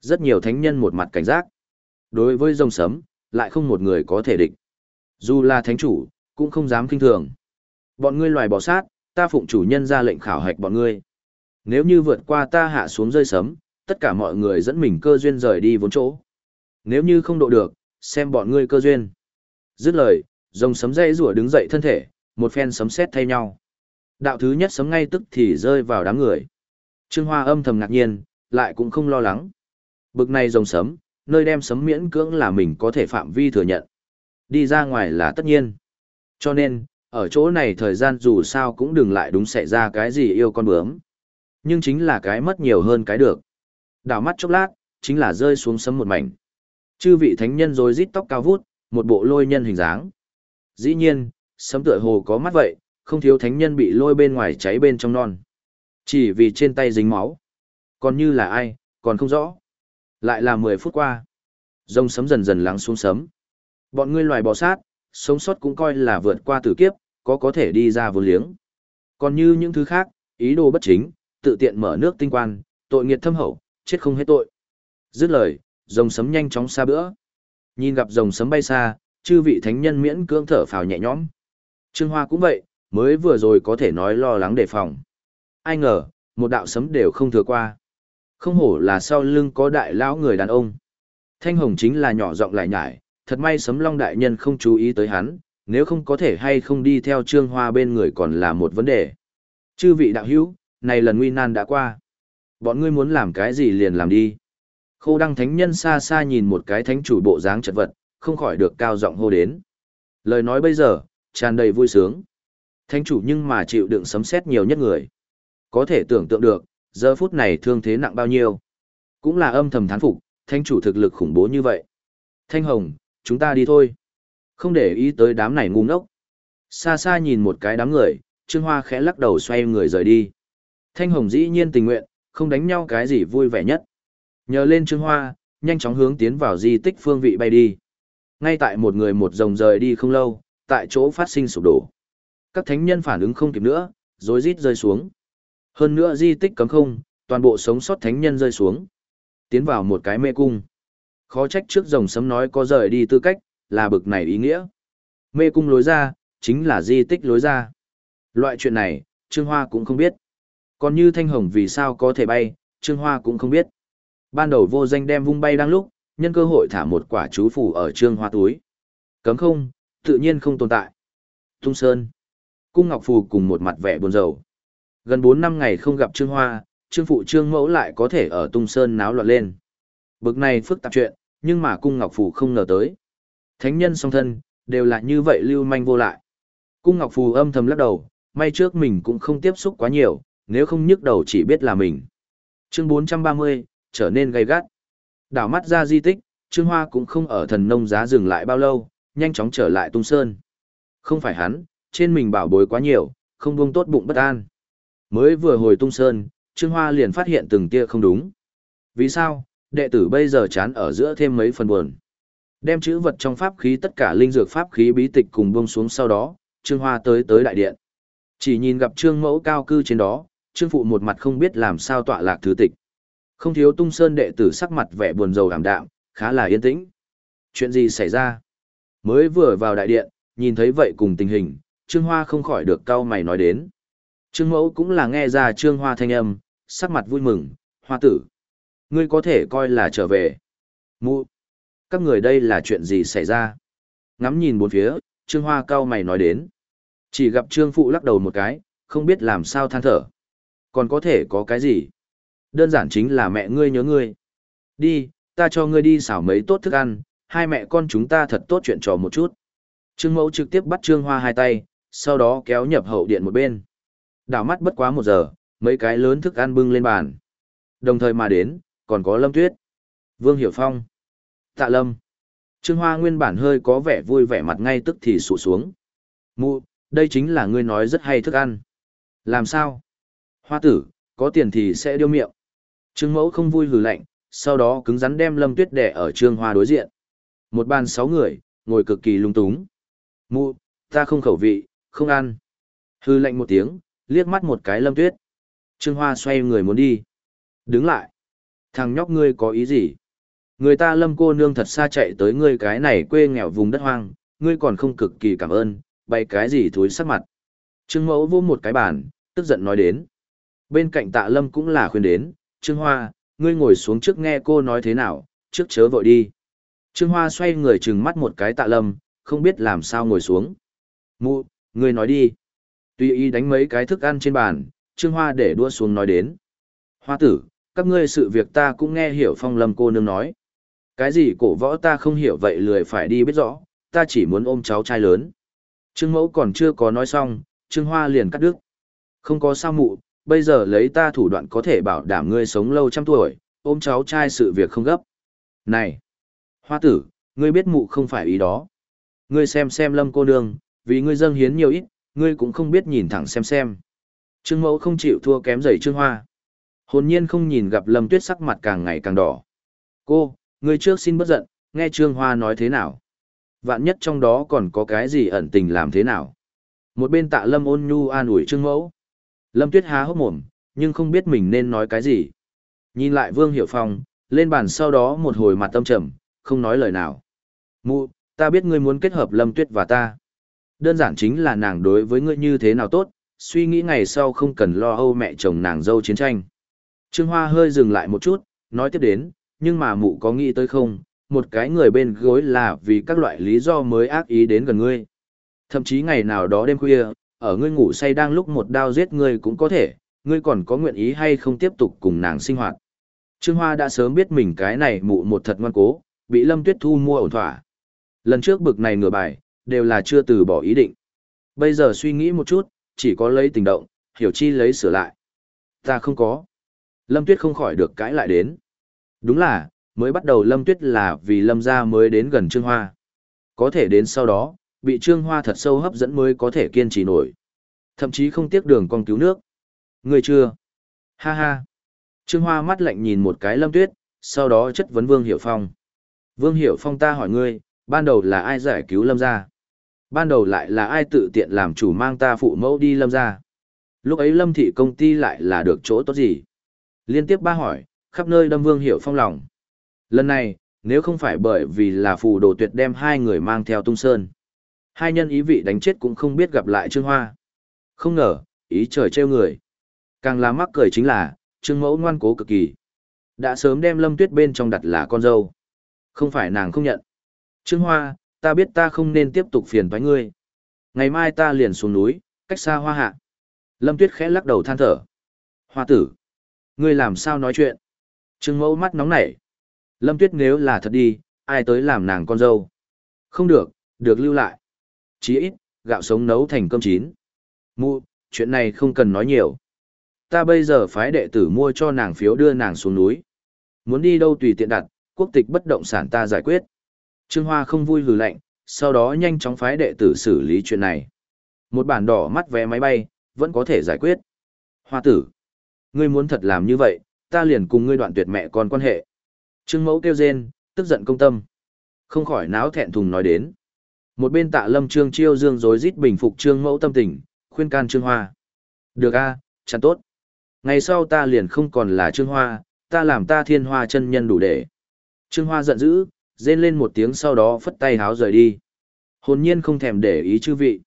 Rất nhiều thánh nhân một mặt cảnh giác. Đối với rồng sấm, lại không một người có thể địch. Dù là thánh chủ, cũng không dám kinh thường. Bọn ngươi loài bỏ sát, ta phụng chủ nhân ra lệnh khảo hạch bọn ngươi. Nếu như vượt qua ta hạ xuống rơi sấm, tất cả mọi người dẫn mình cơ duyên rời đi vốn chỗ. Nếu như không độ được, xem bọn ngươi cơ duyên. Dứt lời, rồng sấm dây rủa đứng dậy thân thể, một phen sấm sét thay nhau. Đạo thứ nhất sấm ngay tức thì rơi vào đám người. Trương Hoa âm thầm ngạc nhiên, lại cũng không lo lắng. Bực này rồng sấm, nơi đem sấm miễn cưỡng là mình có thể phạm vi thừa nhận. Đi ra ngoài là tất nhiên. Cho nên, ở chỗ này thời gian dù sao cũng đừng lại đúng xảy ra cái gì yêu con bướm. Nhưng chính là cái mất nhiều hơn cái được. Đảo mắt chốc lát, chính là rơi xuống sấm một mảnh. Chư vị thánh nhân rồi rít tóc cao vút, một bộ lôi nhân hình dáng. Dĩ nhiên, sấm tựa hồ có mắt vậy, không thiếu thánh nhân bị lôi bên ngoài cháy bên trong non. Chỉ vì trên tay dính máu. Còn như là ai, còn không rõ. Lại là 10 phút qua. Rông sấm dần dần lắng xuống sấm. Bọn ngươi loài bò sát, sống sót cũng coi là vượt qua tử kiếp, có có thể đi ra vốn liếng. Còn như những thứ khác, ý đồ bất chính, tự tiện mở nước tinh quan, tội nghiệt thâm hậu, chết không hết tội. Dứt lời, rồng sấm nhanh chóng xa bữa. Nhìn gặp rồng sấm bay xa, chư vị thánh nhân miễn cưỡng thở phào nhẹ nhõm. Trương Hoa cũng vậy, mới vừa rồi có thể nói lo lắng đề phòng. Ai ngờ, một đạo sấm đều không thừa qua. Không hổ là sau lưng có đại lão người đàn ông. Thanh hồng chính là nhỏ giọng lại nhải, thật may sấm long đại nhân không chú ý tới hắn, nếu không có thể hay không đi theo trương hoa bên người còn là một vấn đề. Chư vị đạo hữu, này lần nguy nan đã qua. Bọn ngươi muốn làm cái gì liền làm đi. Khô đăng thánh nhân xa xa nhìn một cái thánh chủ bộ dáng chật vật, không khỏi được cao giọng hô đến. Lời nói bây giờ, tràn đầy vui sướng. Thánh chủ nhưng mà chịu đựng sấm sét nhiều nhất người. Có thể tưởng tượng được, giờ phút này thương thế nặng bao nhiêu. Cũng là âm thầm thán phục, thánh chủ thực lực khủng bố như vậy. Thanh Hồng, chúng ta đi thôi. Không để ý tới đám này ngu ngốc. Xa xa nhìn một cái đám người, Trương Hoa khẽ lắc đầu xoay người rời đi. Thanh Hồng dĩ nhiên tình nguyện, không đánh nhau cái gì vui vẻ nhất. Nhờ lên Trương Hoa, nhanh chóng hướng tiến vào di tích phương vị bay đi. Ngay tại một người một rồng rời đi không lâu, tại chỗ phát sinh sụp đổ. Các thánh nhân phản ứng không kịp nữa, rối rít rơi xuống. Hơn nữa di tích cấm không, toàn bộ sống sót thánh nhân rơi xuống. Tiến vào một cái mê cung. Khó trách trước rồng sấm nói có rời đi tư cách, là bực này ý nghĩa. Mê cung lối ra, chính là di tích lối ra. Loại chuyện này, Trương Hoa cũng không biết. Còn như Thanh Hồng vì sao có thể bay, Trương Hoa cũng không biết. Ban đầu vô danh đem vung bay đang lúc, nhân cơ hội thả một quả chú phủ ở Trương Hoa túi. Cấm không, tự nhiên không tồn tại. Tung Sơn. Cung Ngọc Phù cùng một mặt vẻ buồn rầu. Gần bốn năm ngày không gặp Trương Hoa, Trương Phụ Trương Mẫu lại có thể ở Tung Sơn náo loạn lên. Bực này phức tạp chuyện, nhưng mà cung ngọc phù không ngờ tới. Thánh nhân song thân, đều là như vậy lưu manh vô lại. Cung ngọc phù âm thầm lắc đầu, may trước mình cũng không tiếp xúc quá nhiều, nếu không nhức đầu chỉ biết là mình. Chương 430, trở nên gay gắt. Đảo mắt ra di tích, Trương Hoa cũng không ở thần nông giá dừng lại bao lâu, nhanh chóng trở lại tung sơn. Không phải hắn, trên mình bảo bối quá nhiều, không buông tốt bụng bất an. Mới vừa hồi tung sơn, Trương Hoa liền phát hiện từng tia không đúng. Vì sao, đệ tử bây giờ chán ở giữa thêm mấy phần buồn. Đem chữ vật trong pháp khí tất cả linh dược pháp khí bí tịch cùng buông xuống sau đó, Trương Hoa tới tới đại điện. Chỉ nhìn gặp Trương Mẫu cao cư trên đó, Trương Phụ một mặt không biết làm sao tọa lạc thứ tịch. Không thiếu tung sơn đệ tử sắc mặt vẻ buồn rầu ảm đạm, khá là yên tĩnh. Chuyện gì xảy ra? Mới vừa vào đại điện, nhìn thấy vậy cùng tình hình, Trương Hoa không khỏi được cau mày nói đến. Trương Mẫu cũng là nghe ra Trương Hoa thanh âm, sắc mặt vui mừng, Hoa tử. Ngươi có thể coi là trở về. Mụ. Các người đây là chuyện gì xảy ra? Ngắm nhìn bốn phía, Trương Hoa cau mày nói đến. Chỉ gặp Trương Phụ lắc đầu một cái, không biết làm sao than thở. Còn có thể có cái gì? Đơn giản chính là mẹ ngươi nhớ ngươi. Đi, ta cho ngươi đi xảo mấy tốt thức ăn, hai mẹ con chúng ta thật tốt chuyện trò một chút. Trương Mẫu trực tiếp bắt Trương Hoa hai tay, sau đó kéo nhập hậu điện một bên. Đảo mắt bất quá một giờ, mấy cái lớn thức ăn bưng lên bàn. Đồng thời mà đến, còn có Lâm Tuyết, Vương Hiểu Phong, Tạ Lâm. Trương Hoa nguyên bản hơi có vẻ vui vẻ mặt ngay tức thì sụ xuống. Mụ, đây chính là ngươi nói rất hay thức ăn. Làm sao? Hoa tử, có tiền thì sẽ điêu miệng. Trương Mẫu không vui hừ lạnh, sau đó cứng rắn đem Lâm Tuyết đè ở Trương Hoa đối diện. Một bàn sáu người, ngồi cực kỳ lung túng. Mụ, ta không khẩu vị, không ăn. Hư lạnh một tiếng, liếc mắt một cái Lâm Tuyết. Trương Hoa xoay người muốn đi. Đứng lại. Thằng nhóc ngươi có ý gì? Người ta Lâm cô nương thật xa chạy tới ngươi cái này quê nghèo vùng đất hoang, ngươi còn không cực kỳ cảm ơn, bày cái gì thối sắc mặt. Trương Mẫu vô một cái bàn, tức giận nói đến. Bên cạnh tạ Lâm cũng là khuyên đến, Trương Hoa, ngươi ngồi xuống trước nghe cô nói thế nào, trước chớ vội đi. Trương Hoa xoay người trừng mắt một cái tạ Lâm, không biết làm sao ngồi xuống. Mụ, ngươi nói đi. Tuy ý đánh mấy cái thức ăn trên bàn, Trương Hoa để đua xuống nói đến. Hoa tử, các ngươi sự việc ta cũng nghe hiểu phong lâm cô nương nói. Cái gì cổ võ ta không hiểu vậy lười phải đi biết rõ, ta chỉ muốn ôm cháu trai lớn. Trương mẫu còn chưa có nói xong, Trương Hoa liền cắt đứt. Không có sao mụ, bây giờ lấy ta thủ đoạn có thể bảo đảm ngươi sống lâu trăm tuổi, ôm cháu trai sự việc không gấp. Này! Hoa tử, ngươi biết mụ không phải ý đó. Ngươi xem xem lâm cô nương, vì ngươi dâng hiến nhiều ít, ngươi cũng không biết nhìn thẳng xem xem. Trương mẫu không chịu thua kém giày trương hoa. Hồn nhiên không nhìn gặp lâm tuyết sắc mặt càng ngày càng đỏ. Cô, ngươi trước xin bất giận, nghe trương hoa nói thế nào. Vạn nhất trong đó còn có cái gì ẩn tình làm thế nào. Một bên tạ lâm ôn nhu an ủi trương mẫu. Lâm tuyết há hốc mồm, nhưng không biết mình nên nói cái gì. Nhìn lại Vương Hiểu Phong, lên bàn sau đó một hồi mặt tâm trầm, không nói lời nào. Mụ, ta biết ngươi muốn kết hợp Lâm Tuyết và ta. Đơn giản chính là nàng đối với ngươi như thế nào tốt, suy nghĩ ngày sau không cần lo âu mẹ chồng nàng dâu chiến tranh. Trương Hoa hơi dừng lại một chút, nói tiếp đến, nhưng mà mụ có nghĩ tới không, một cái người bên gối là vì các loại lý do mới ác ý đến gần ngươi. Thậm chí ngày nào đó đêm khuya, ở ngươi ngủ say đang lúc một đao giết ngươi cũng có thể, ngươi còn có nguyện ý hay không tiếp tục cùng nàng sinh hoạt. Trương Hoa đã sớm biết mình cái này mụ một thật ngoan cố, bị Lâm Tuyết Thu mua ổn thỏa. Lần trước bực này ngửa bài, đều là chưa từ bỏ ý định. Bây giờ suy nghĩ một chút, chỉ có lấy tình động, hiểu chi lấy sửa lại. Ta không có. Lâm Tuyết không khỏi được cãi lại đến. Đúng là, mới bắt đầu Lâm Tuyết là vì Lâm gia mới đến gần Trương Hoa. Có thể đến sau đó, bị Trương Hoa thật sâu hấp dẫn mới có thể kiên trì nổi. Thậm chí không tiếc đường con cứu nước. Người chưa? Ha ha. Trương Hoa mắt lạnh nhìn một cái Lâm Tuyết, sau đó chất vấn Vương Hiểu Phong. Vương Hiểu Phong ta hỏi ngươi, ban đầu là ai giải cứu Lâm gia? Ban đầu lại là ai tự tiện làm chủ mang ta phụ mẫu đi Lâm gia? Lúc ấy Lâm thị công ty lại là được chỗ tốt gì? Liên tiếp ba hỏi, khắp nơi đâm Vương Hiểu Phong lòng. Lần này, nếu không phải bởi vì là phù đồ tuyệt đem hai người mang theo tung sơn. Hai nhân ý vị đánh chết cũng không biết gặp lại Trương Hoa. Không ngờ, ý trời trêu người. Càng là mắc cười chính là, Trương Mẫu ngoan cố cực kỳ. Đã sớm đem Lâm Tuyết bên trong đặt là con dâu. Không phải nàng không nhận. Trương Hoa, ta biết ta không nên tiếp tục phiền với ngươi. Ngày mai ta liền xuống núi, cách xa hoa hạ. Lâm Tuyết khẽ lắc đầu than thở. Hoa tử, ngươi làm sao nói chuyện? Trương Mẫu mắt nóng nảy. Lâm Tuyết nếu là thật đi, ai tới làm nàng con dâu. Không được, được lưu lại. Chí ít, gạo sống nấu thành cơm chín. Mụ, chuyện này không cần nói nhiều. Ta bây giờ phái đệ tử mua cho nàng phiếu đưa nàng xuống núi. Muốn đi đâu tùy tiện đặt, quốc tịch bất động sản ta giải quyết. Trương Hoa không vui hừ lạnh, sau đó nhanh chóng phái đệ tử xử lý chuyện này. Một bản đỏ mắt vé máy bay, vẫn có thể giải quyết. Hoa tử, ngươi muốn thật làm như vậy, ta liền cùng ngươi đoạn tuyệt mẹ con quan hệ. Trương mẫu kêu rên, tức giận công tâm. Không khỏi náo thẹn thùng nói đến. Một bên tạ lâm trương chiêu dương rối rít bình phục trương mẫu tâm tình, khuyên can trương hoa. Được a, à, chẳng tốt. Ngày sau ta liền không còn là trương hoa, ta làm ta thiên hoa chân nhân đủ để. Trương hoa giận dữ, rên lên một tiếng sau đó phất tay háo rời đi. Hồn nhiên không thèm để ý chư vị.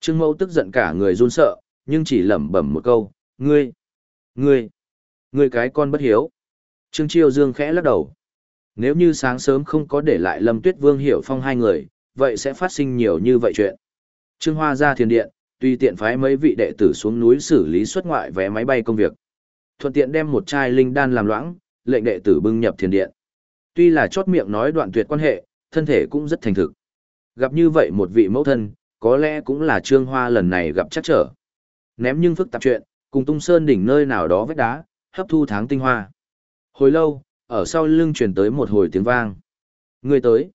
Trương mẫu tức giận cả người run sợ, nhưng chỉ lẩm bẩm một câu, ngươi, ngươi, ngươi cái con bất hiếu. Trương Chiêu Dương khẽ lắc đầu. Nếu như sáng sớm không có để lại Lâm Tuyết Vương Hiểu Phong hai người, vậy sẽ phát sinh nhiều như vậy chuyện. Trương Hoa ra thiền điện, tuy tiện phái mấy vị đệ tử xuống núi xử lý xuất ngoại vé máy bay công việc. Thuận tiện đem một chai linh đan làm loãng, lệnh đệ tử bưng nhập thiền điện. Tuy là chót miệng nói đoạn tuyệt quan hệ, thân thể cũng rất thành thực. Gặp như vậy một vị mẫu thân, có lẽ cũng là Trương Hoa lần này gặp chắc trở. Ném nhưng phức tạp chuyện, cùng tung sơn đỉnh nơi nào đó vết đá, hấp thu tháng tinh hoa. Hồi lâu, ở sau lưng truyền tới một hồi tiếng vang. Người tới.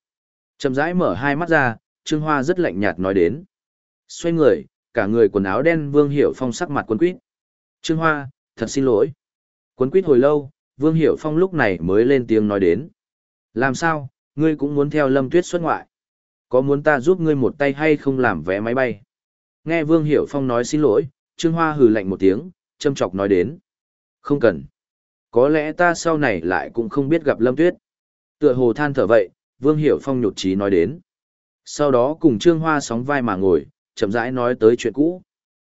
Chậm rãi mở hai mắt ra, Trương Hoa rất lạnh nhạt nói đến. Xoay người, cả người quần áo đen Vương Hiểu Phong sắc mặt quấn quýt. Trương Hoa, thật xin lỗi. Quấn quýt hồi lâu, Vương Hiểu Phong lúc này mới lên tiếng nói đến. Làm sao, ngươi cũng muốn theo Lâm Tuyết xuất ngoại? Có muốn ta giúp ngươi một tay hay không làm vé máy bay? Nghe Vương Hiểu Phong nói xin lỗi, Trương Hoa hừ lạnh một tiếng, châm chọc nói đến. Không cần. Có lẽ ta sau này lại cũng không biết gặp Lâm Tuyết. Tựa hồ than thở vậy, Vương Hiểu Phong nhột trí nói đến. Sau đó cùng Trương Hoa sóng vai mà ngồi, chậm rãi nói tới chuyện cũ.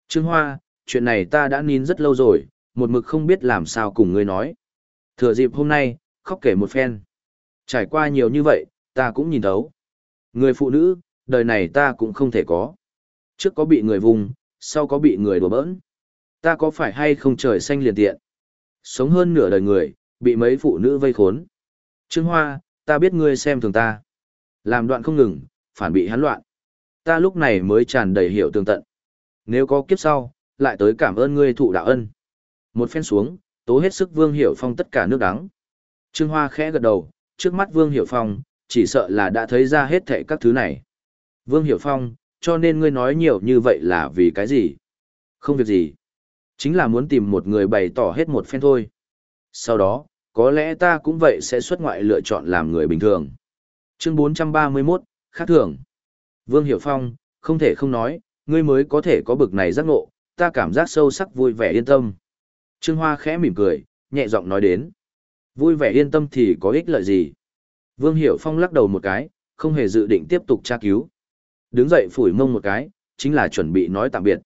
Trương Hoa, chuyện này ta đã nín rất lâu rồi, một mực không biết làm sao cùng ngươi nói. Thừa dịp hôm nay, khóc kể một phen. Trải qua nhiều như vậy, ta cũng nhìn thấu. Người phụ nữ, đời này ta cũng không thể có. Trước có bị người vùng, sau có bị người đùa bỡn. Ta có phải hay không trời xanh liền tiện? Sống hơn nửa đời người, bị mấy phụ nữ vây khốn. Trương Hoa, ta biết ngươi xem thường ta. Làm đoạn không ngừng, phản bị hắn loạn. Ta lúc này mới tràn đầy hiểu tường tận. Nếu có kiếp sau, lại tới cảm ơn ngươi thụ đạo ân. Một phen xuống, tố hết sức Vương Hiểu Phong tất cả nước đắng. Trương Hoa khẽ gật đầu, trước mắt Vương Hiểu Phong, chỉ sợ là đã thấy ra hết thệ các thứ này. Vương Hiểu Phong, cho nên ngươi nói nhiều như vậy là vì cái gì? Không việc gì. Chính là muốn tìm một người bày tỏ hết một phen thôi. Sau đó, có lẽ ta cũng vậy sẽ xuất ngoại lựa chọn làm người bình thường. Chương 431, khác thường. Vương Hiểu Phong, không thể không nói, ngươi mới có thể có bực này giác ngộ, ta cảm giác sâu sắc vui vẻ yên tâm. Trương Hoa khẽ mỉm cười, nhẹ giọng nói đến. Vui vẻ yên tâm thì có ích lợi gì? Vương Hiểu Phong lắc đầu một cái, không hề dự định tiếp tục tra cứu. Đứng dậy phủi mông một cái, chính là chuẩn bị nói tạm biệt.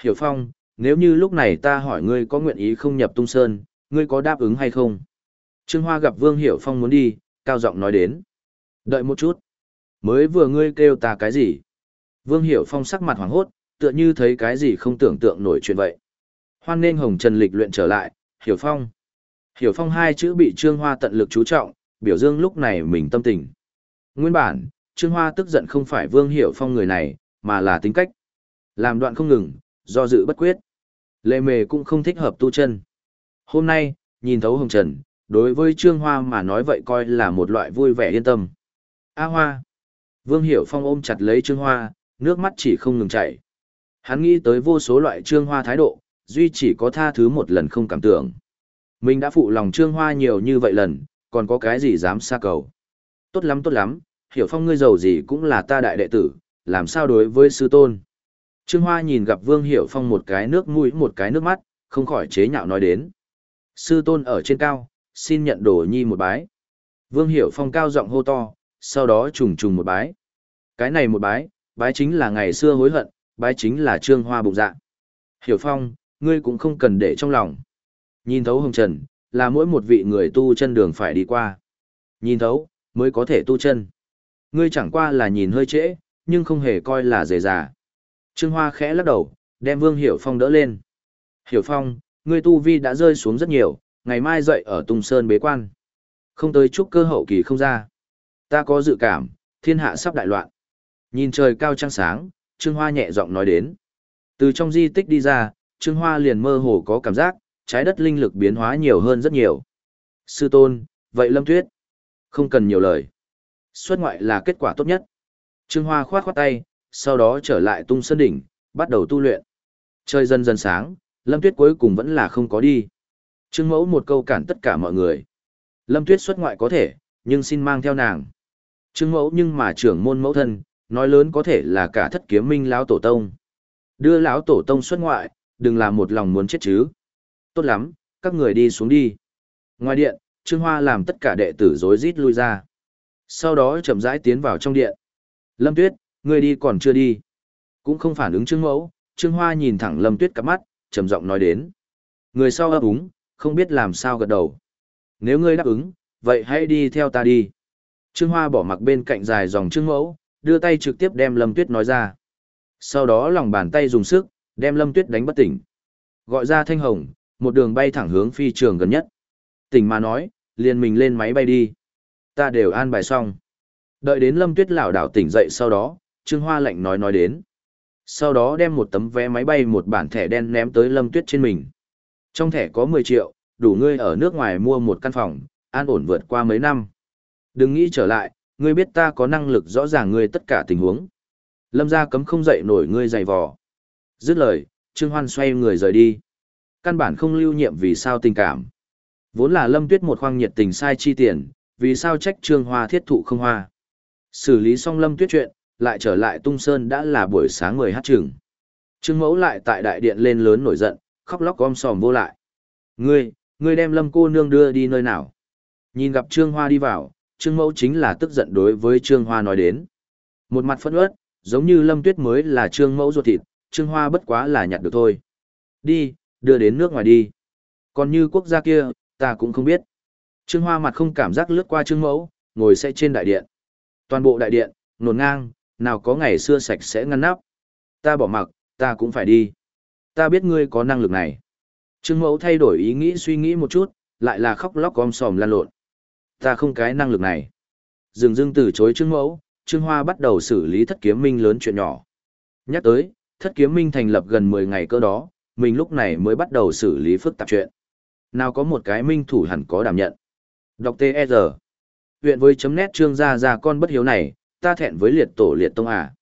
Hiểu Phong, nếu như lúc này ta hỏi ngươi có nguyện ý không nhập tung sơn, ngươi có đáp ứng hay không? Trương Hoa gặp Vương Hiểu Phong muốn đi, cao giọng nói đến. Đợi một chút. Mới vừa ngươi kêu ta cái gì? Vương Hiểu Phong sắc mặt hoảng hốt, tựa như thấy cái gì không tưởng tượng nổi chuyện vậy. Hoan nên Hồng Trần lịch luyện trở lại, Hiểu Phong. Hiểu Phong hai chữ bị Trương Hoa tận lực chú trọng, biểu dương lúc này mình tâm tình. Nguyên bản, Trương Hoa tức giận không phải Vương Hiểu Phong người này, mà là tính cách. Làm đoạn không ngừng, do dự bất quyết. Lệ mề cũng không thích hợp tu chân. Hôm nay, nhìn thấu Hồng Trần, đối với Trương Hoa mà nói vậy coi là một loại vui vẻ yên tâm. A Hoa. Vương Hiểu Phong ôm chặt lấy Trương Hoa, nước mắt chỉ không ngừng chảy. Hắn nghĩ tới vô số loại Trương Hoa thái độ, duy chỉ có tha thứ một lần không cảm tưởng. Mình đã phụ lòng Trương Hoa nhiều như vậy lần, còn có cái gì dám xa cầu. Tốt lắm tốt lắm, Hiểu Phong ngươi giàu gì cũng là ta đại đệ tử, làm sao đối với sư tôn. Trương Hoa nhìn gặp Vương Hiểu Phong một cái nước mũi một cái nước mắt, không khỏi chế nhạo nói đến. Sư tôn ở trên cao, xin nhận đồ nhi một bái. Vương Hiểu Phong cao giọng hô to, sau đó trùng trùng một bái. Cái này một bái, bái chính là ngày xưa hối hận, bái chính là trương hoa bụng dạ. Hiểu Phong, ngươi cũng không cần để trong lòng. Nhìn thấu hồng trần, là mỗi một vị người tu chân đường phải đi qua. Nhìn thấu, mới có thể tu chân. Ngươi chẳng qua là nhìn hơi trễ, nhưng không hề coi là dề dà. Trương Hoa khẽ lắc đầu, đem Vương Hiểu Phong đỡ lên. Hiểu Phong, ngươi tu vi đã rơi xuống rất nhiều, ngày mai dậy ở Tung Sơn bế quan. Không tới chút cơ hậu kỳ không ra. Ta có dự cảm, thiên hạ sắp đại loạn. Nhìn trời cao trăng sáng, Trương Hoa nhẹ giọng nói đến. Từ trong di tích đi ra, Trương Hoa liền mơ hồ có cảm giác, trái đất linh lực biến hóa nhiều hơn rất nhiều. Sư tôn, vậy Lâm Tuyết? Không cần nhiều lời. Xuất ngoại là kết quả tốt nhất. Trương Hoa khoát khoát tay, sau đó trở lại tung sơn đỉnh, bắt đầu tu luyện. Trời dần dần sáng, Lâm Tuyết cuối cùng vẫn là không có đi. Trương Mẫu một câu cản tất cả mọi người. Lâm Tuyết xuất ngoại có thể, nhưng xin mang theo nàng. Trương Mẫu nhưng mà trưởng môn mẫu thân, nói lớn có thể là cả thất kiếm minh lão tổ tông. Đưa lão tổ tông xuất ngoại, đừng làm một lòng muốn chết chứ. Tốt lắm, các người đi xuống đi. Ngoài điện, Trương Hoa làm tất cả đệ tử rối rít lui ra. Sau đó chậm rãi tiến vào trong điện. Lâm Tuyết, ngươi đi còn chưa đi. Cũng không phản ứng Trương Mẫu, Trương Hoa nhìn thẳng Lâm Tuyết cắp mắt, trầm giọng nói đến. Người sau ấp úng, không biết làm sao gật đầu. Nếu ngươi đáp ứng, vậy hãy đi theo ta đi. Trương Hoa bỏ mặc bên cạnh dài dòng Trương Mẫu, đưa tay trực tiếp đem Lâm Tuyết nói ra. Sau đó lòng bàn tay dùng sức, đem Lâm Tuyết đánh bất tỉnh. Gọi ra Thanh Hồng, một đường bay thẳng hướng phi trường gần nhất. Tỉnh mà nói, liền mình lên máy bay đi. Ta đều an bài xong. Đợi đến Lâm Tuyết lảo đảo tỉnh dậy sau đó, Trương Hoa lạnh nói nói đến. Sau đó đem một tấm vé máy bay một bản thẻ đen ném tới Lâm Tuyết trên mình. Trong thẻ có 10 triệu, đủ ngươi ở nước ngoài mua một căn phòng, an ổn vượt qua mấy năm. Đừng nghĩ trở lại, ngươi biết ta có năng lực rõ ràng ngươi tất cả tình huống. Lâm gia cấm không dậy nổi ngươi dày vò. Dứt lời, Trương Hoan xoay người rời đi. Căn bản không lưu nhiệm vì sao tình cảm. Vốn là Lâm Tuyết một khoang nhiệt tình sai chi tiền, vì sao trách Trương Hoa thiết thụ không hoa. Xử lý xong Lâm Tuyết chuyện, lại trở lại Tung Sơn đã là buổi sáng 10 hát chừng. Trương Mẫu lại tại đại điện lên lớn nổi giận, khóc lóc gom sòm vô lại. Ngươi, ngươi đem Lâm cô nương đưa đi nơi nào? Nhìn gặp Trương Hoa đi vào, Trương Mẫu chính là tức giận đối với Trương Hoa nói đến. Một mặt phẫn uất, giống như Lâm Tuyết mới là Trương Mẫu ruột thịt, Trương Hoa bất quá là nhặt được thôi. Đi, đưa đến nước ngoài đi. Còn như quốc gia kia, ta cũng không biết. Trương Hoa mặt không cảm giác lướt qua Trương Mẫu, ngồi sẽ trên đại điện. Toàn bộ đại điện, nổn ngang, nào có ngày xưa sạch sẽ ngăn nắp. Ta bỏ mặc, ta cũng phải đi. Ta biết ngươi có năng lực này. Trương Mẫu thay đổi ý nghĩ suy nghĩ một chút, lại là khóc lóc om sòm lan lộn. Ta không cái năng lực này. Dừng dưng từ chối Trương Mẫu, Trương Hoa bắt đầu xử lý thất kiếm minh lớn chuyện nhỏ. Nhắc tới, thất kiếm minh thành lập gần 10 ngày cơ đó, mình lúc này mới bắt đầu xử lý phức tạp chuyện. Nào có một cái minh thủ hẳn có đảm nhận. Đọc T.E.R. Huyện với chấm nét trương gia gia con bất hiếu này, ta thẹn với liệt tổ liệt tông à.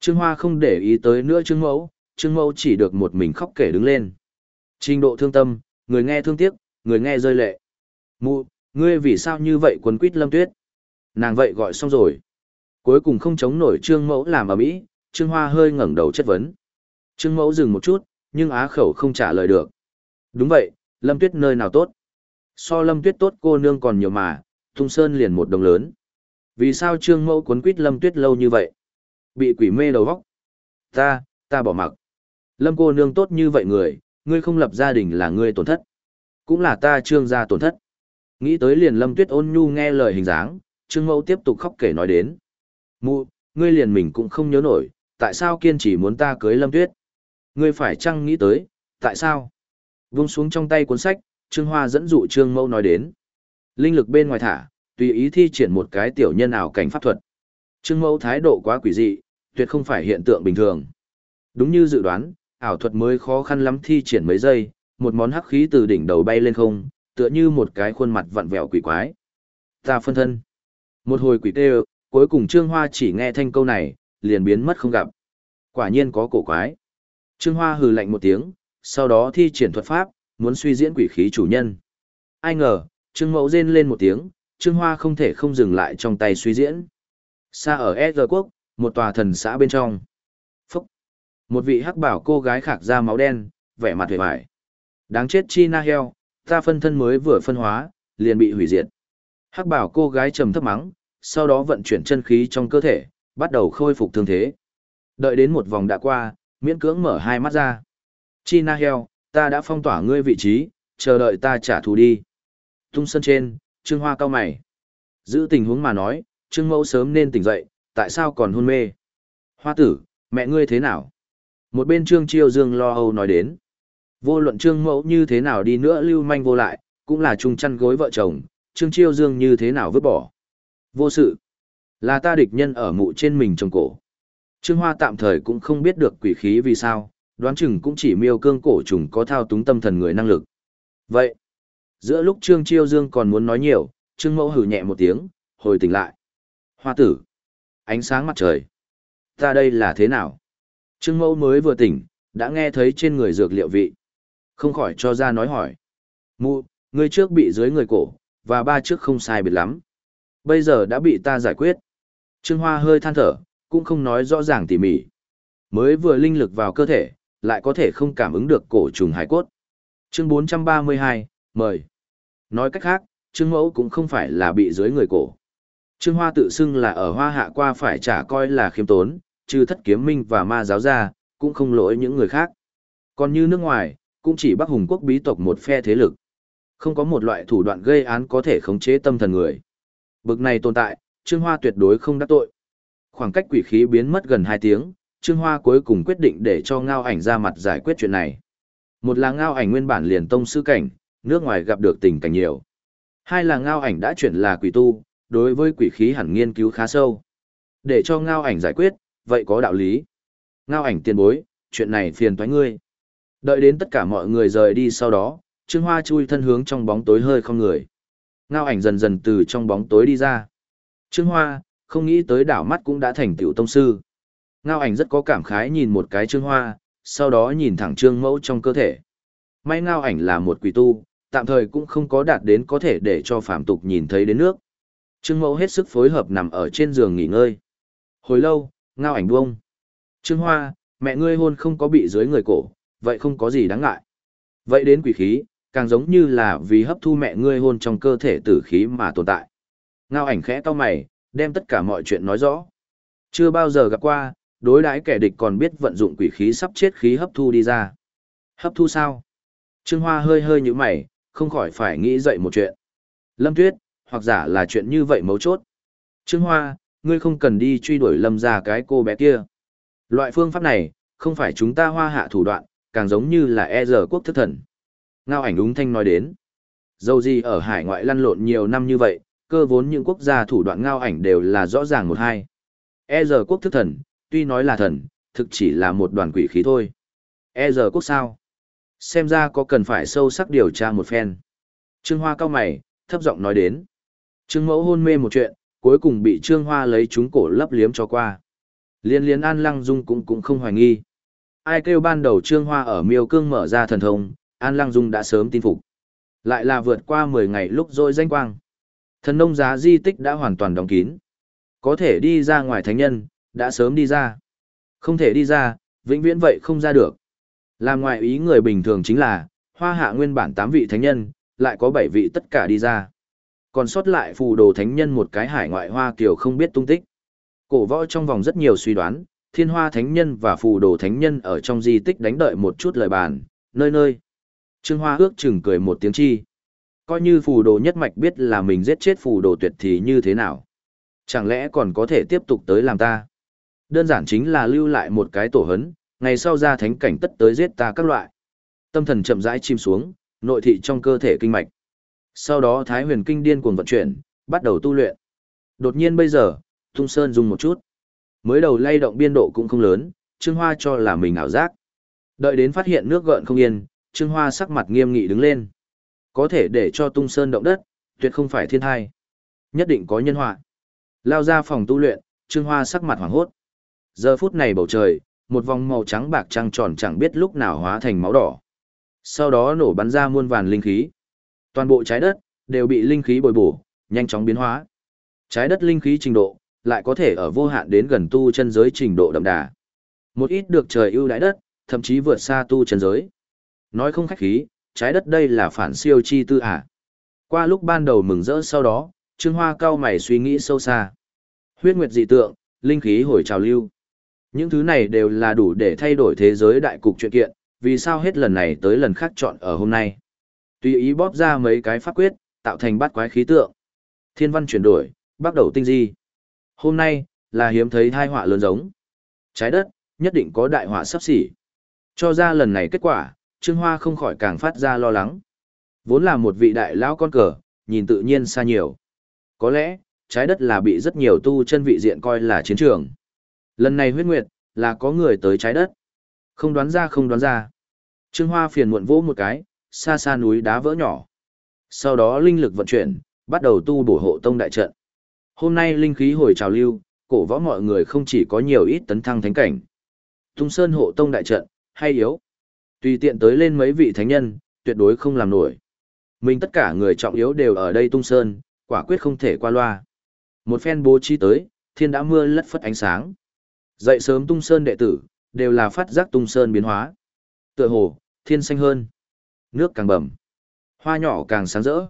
Trương Hoa không để ý tới nữa Trương Mẫu, Trương Mẫu chỉ được một mình khóc kể đứng lên. Trình độ thương tâm, người nghe thương tiếc, người nghe rơi lệ. Mụ, ngươi vì sao như vậy quấn quýt lâm tuyết? Nàng vậy gọi xong rồi. Cuối cùng không chống nổi Trương Mẫu làm ở mỹ, Trương Hoa hơi ngẩng đầu chất vấn. Trương Mẫu dừng một chút, nhưng á khẩu không trả lời được. Đúng vậy, Lâm Tuyết nơi nào tốt? So Lâm Tuyết tốt cô nương còn nhiều mà, Tung Sơn liền một đồng lớn. Vì sao Trương Mẫu cuốn quýt Lâm Tuyết lâu như vậy? Bị quỷ mê đầu vóc. Ta, ta bỏ mặc. Lâm cô nương tốt như vậy người, ngươi không lập gia đình là ngươi tổn thất. Cũng là ta trương gia tổn thất. Nghĩ tới liền Lâm Tuyết ôn nhu nghe lời hình dáng, Trương Mẫu tiếp tục khóc kể nói đến. Mụ, ngươi liền mình cũng không nhớ nổi, tại sao kiên trì muốn ta cưới Lâm Tuyết? Ngươi phải chăng nghĩ tới, tại sao? Vung xuống trong tay cuốn sách, Trương Hoa dẫn dụ Trương Mẫu nói đến. Linh lực bên ngoài thả, tùy ý thi triển một cái tiểu nhân ảo cảnh pháp thuật. Trương Mẫu thái độ quá quỷ dị, tuyệt không phải hiện tượng bình thường. Đúng như dự đoán, ảo thuật mới khó khăn lắm thi triển mấy giây, một món hắc khí từ đỉnh đầu bay lên không, tựa như một cái khuôn mặt vặn vẹo quỷ quái. Ta phân thân. Một hồi quỷ tê cuối cùng Trương Hoa chỉ nghe thanh câu này, liền biến mất không gặp. Quả nhiên có cổ quái. Trương Hoa hừ lạnh một tiếng, sau đó thi triển thuật pháp, muốn suy diễn quỷ khí chủ nhân. Ai ngờ, Trương Mẫu rên lên một tiếng, Trương Hoa không thể không dừng lại trong tay suy diễn. Xa ở S quốc, một tòa thần xã bên trong. Một vị hắc bảo cô gái khạc ra máu đen, vẻ mặt vẻ vải. Đáng chết chi na heo, ta phân thân mới vừa phân hóa, liền bị hủy diệt. Hắc bảo cô gái trầm thấp mắng, sau đó vận chuyển chân khí trong cơ thể, bắt đầu khôi phục thương thế. Đợi đến một vòng đã qua, miễn cưỡng mở hai mắt ra. Chi na heo, ta đã phong tỏa ngươi vị trí, chờ đợi ta trả thù đi. Tung sân trên, Trương Hoa cao mày. Giữ tình huống mà nói, Trương Mẫu sớm nên tỉnh dậy, tại sao còn hôn mê? Hoa tử, mẹ ngươi thế nào? Một bên Trương Chiêu Dương lo âu nói đến. Vô luận Trương Mẫu như thế nào đi nữa lưu manh vô lại, cũng là chung chăn gối vợ chồng, Trương Chiêu Dương như thế nào vứt bỏ. Vô sự. Là ta địch nhân ở mụ trên mình trong cổ. Trương Hoa tạm thời cũng không biết được quỷ khí vì sao, đoán chừng cũng chỉ miêu cương cổ trùng có thao túng tâm thần người năng lực. Vậy, giữa lúc Trương Chiêu Dương còn muốn nói nhiều, Trương Mẫu hử nhẹ một tiếng, hồi tỉnh lại. Hoa tử, ánh sáng mặt trời. Ta đây là thế nào? Trương Mẫu mới vừa tỉnh, đã nghe thấy trên người dược liệu vị. Không khỏi cho ra nói hỏi. Mụ, ngươi trước bị dưới người cổ, và ba trước không sai biệt lắm. Bây giờ đã bị ta giải quyết. Trương Hoa hơi than thở, cũng không nói rõ ràng tỉ mỉ. Mới vừa linh lực vào cơ thể, lại có thể không cảm ứng được cổ trùng hải cốt. Chương 432, mời. Nói cách khác, Trương Mẫu cũng không phải là bị dưới người cổ. Trương Hoa tự xưng là ở Hoa Hạ qua phải trả coi là khiêm tốn, trừ thất kiếm minh và ma giáo ra, cũng không lỗi những người khác. Còn như nước ngoài, cũng chỉ Bắc Hùng quốc bí tộc một phe thế lực. Không có một loại thủ đoạn gây án có thể khống chế tâm thần người. Bực này tồn tại, Trương Hoa tuyệt đối không đắc tội. Khoảng cách quỷ khí biến mất gần 2 tiếng, Trương Hoa cuối cùng quyết định để cho ngao ảnh ra mặt giải quyết chuyện này. Một là ngao ảnh nguyên bản liền tông sư cảnh, nước ngoài gặp được tình cảnh nhiều. Hai là ngao ảnh đã chuyển là quỷ tu, đối với quỷ khí hẳn nghiên cứu khá sâu. Để cho ngao ảnh giải quyết, vậy có đạo lý. Ngao ảnh tiền bối, chuyện này phiền toái ngươi. Đợi đến tất cả mọi người rời đi sau đó, Trương Hoa chui thân hướng trong bóng tối hơi không người. Ngao ảnh dần dần từ trong bóng tối đi ra. Trương Hoa, không nghĩ tới đảo mắt cũng đã thành tiểu tông sư. Ngao ảnh rất có cảm khái nhìn một cái Trương Hoa, sau đó nhìn thẳng Trương Mẫu trong cơ thể. May Ngao ảnh là một quỷ tu, tạm thời cũng không có đạt đến có thể để cho phạm tục nhìn thấy đến nước. Trương Mẫu hết sức phối hợp nằm ở trên giường nghỉ ngơi. Hồi lâu, Ngao ảnh buông. Trương Hoa, mẹ ngươi hôn không có bị dưới người cổ, vậy không có gì đáng ngại. Vậy đến quỷ khí, càng giống như là vì hấp thu mẹ ngươi hôn trong cơ thể tử khí mà tồn tại. Ngao ảnh khẽ to mày, đem tất cả mọi chuyện nói rõ. Chưa bao giờ gặp qua, đối đãi kẻ địch còn biết vận dụng quỷ khí sắp chết khí hấp thu đi ra. Hấp thu sao? Trương Hoa hơi hơi như mày, không khỏi phải nghĩ dậy một chuyện. Lâm Tuyết, hoặc giả là chuyện như vậy mấu chốt. Trương Hoa, ngươi không cần đi truy đuổi lâm ra cái cô bé kia. Loại phương pháp này, không phải chúng ta hoa hạ thủ đoạn, càng giống như là e giờ quốc thức thần. Ngao ảnh đúng thanh nói đến. Dầu gì ở hải ngoại lăn lộn nhiều năm như vậy, cơ vốn những quốc gia thủ đoạn ngao ảnh đều là rõ ràng một hai. E giờ quốc thức thần, tuy nói là thần, thực chỉ là một đoàn quỷ khí thôi. E giờ quốc sao? Xem ra có cần phải sâu sắc điều tra một phen. Trương Hoa cao mày, thấp giọng nói đến. Trương Mẫu hôn mê một chuyện, cuối cùng bị Trương Hoa lấy chúng cổ lấp liếm cho qua. Liên liên An Lăng Dung cũng cũng không hoài nghi. Ai kêu ban đầu Trương Hoa ở miêu cương mở ra thần thông, An Lăng Dung đã sớm tin phục. Lại là vượt qua 10 ngày lúc rồi danh quang. Thần nông giá di tích đã hoàn toàn đóng kín. Có thể đi ra ngoài thánh nhân, đã sớm đi ra. Không thể đi ra, vĩnh viễn vậy không ra được. Làm ngoại ý người bình thường chính là, hoa hạ nguyên bản 8 vị thánh nhân, lại có 7 vị tất cả đi ra. Còn sót lại phù đồ thánh nhân một cái hải ngoại hoa kiều không biết tung tích. Cổ võ trong vòng rất nhiều suy đoán, thiên hoa thánh nhân và phù đồ thánh nhân ở trong di tích đánh đợi một chút lời bàn, nơi nơi. Trương Hoa ước chừng cười một tiếng chi. Coi như phù đồ nhất mạch biết là mình giết chết phù đồ tuyệt thì như thế nào. Chẳng lẽ còn có thể tiếp tục tới làm ta? Đơn giản chính là lưu lại một cái tổ hấn, ngày sau ra thánh cảnh tất tới giết ta các loại. Tâm thần chậm rãi chìm xuống, nội thị trong cơ thể kinh mạch. Sau đó Thái Huyền Kinh điên cuồng vận chuyển, bắt đầu tu luyện. Đột nhiên bây giờ, Tung Sơn dùng một chút. Mới đầu lay động biên độ cũng không lớn, Trương Hoa cho là mình ảo giác. Đợi đến phát hiện nước gợn không yên, Trương Hoa sắc mặt nghiêm nghị đứng lên. Có thể để cho Tung Sơn động đất, tuyệt không phải thiên thai. Nhất định có nhân họa. Lao ra phòng tu luyện, Trương Hoa sắc mặt hoảng hốt. Giờ phút này bầu trời, một vòng màu trắng bạc trăng tròn chẳng biết lúc nào hóa thành máu đỏ. Sau đó nổ bắn ra muôn vàn linh khí. Toàn bộ trái đất đều bị linh khí bồi bổ, nhanh chóng biến hóa. Trái đất linh khí trình độ lại có thể ở vô hạn đến gần tu chân giới trình độ đậm đà. Một ít được trời ưu đãi đất, thậm chí vượt xa tu chân giới. Nói không khách khí, trái đất đây là phản siêu chi tư à. Qua lúc ban đầu mừng rỡ sau đó, Trương Hoa cao mày suy nghĩ sâu xa. Huyết nguyệt dị tượng, linh khí hồi trào lưu. Những thứ này đều là đủ để thay đổi thế giới đại cục chuyện kiện, vì sao hết lần này tới lần khác chọn ở hôm nay. Tùy ý bóp ra mấy cái pháp quyết, tạo thành bát quái khí tượng. Thiên văn chuyển đổi, bắt đầu tinh di. Hôm nay, là hiếm thấy thai họa lớn giống. Trái đất, nhất định có đại họa sắp xỉ. Cho ra lần này kết quả, Trương Hoa không khỏi càng phát ra lo lắng. Vốn là một vị đại lão con cờ, nhìn tự nhiên xa nhiều. Có lẽ, trái đất là bị rất nhiều tu chân vị diện coi là chiến trường. Lần này huyết nguyệt, là có người tới trái đất. Không đoán ra không đoán ra. Trương Hoa phiền muộn vỗ một cái, xa xa núi đá vỡ nhỏ. Sau đó linh lực vận chuyển, bắt đầu tu bổ hộ tông đại trận. Hôm nay linh khí hồi trào lưu, cổ võ mọi người không chỉ có nhiều ít tấn thăng thánh cảnh. Tung Sơn hộ tông đại trận, hay yếu. Tùy tiện tới lên mấy vị thánh nhân, tuyệt đối không làm nổi. Mình tất cả người trọng yếu đều ở đây Tung Sơn, quả quyết không thể qua loa. Một phen bố trí tới, thiên đã mưa lất phất ánh sáng. Dậy sớm Tung Sơn đệ tử, đều là phát giác Tung Sơn biến hóa. Tựa hồ, thiên xanh hơn. Nước càng bầm, Hoa nhỏ càng sáng rỡ.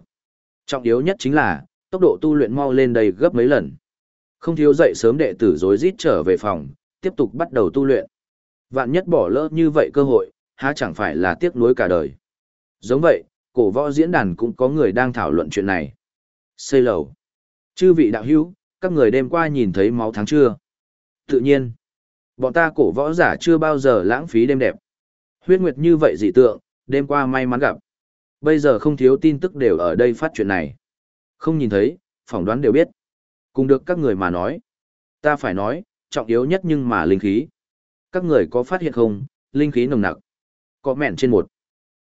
Trọng yếu nhất chính là, tốc độ tu luyện mau lên đầy gấp mấy lần. Không thiếu dậy sớm đệ tử rối rít trở về phòng, tiếp tục bắt đầu tu luyện. Vạn nhất bỏ lỡ như vậy cơ hội, há chẳng phải là tiếc nuối cả đời. Giống vậy, cổ võ diễn đàn cũng có người đang thảo luận chuyện này. Xây lầu. Chư vị đạo hữu, các người đêm qua nhìn thấy máu tháng chưa? Tự nhiên, bọn ta cổ võ giả chưa bao giờ lãng phí đêm đẹp. Huyết nguyệt như vậy dị tượng, đêm qua may mắn gặp. Bây giờ không thiếu tin tức đều ở đây phát chuyện này. Không nhìn thấy, phỏng đoán đều biết. Cùng được các người mà nói. Ta phải nói, trọng yếu nhất nhưng mà linh khí. Các người có phát hiện không, linh khí nồng nặc. Có mẹn trên một.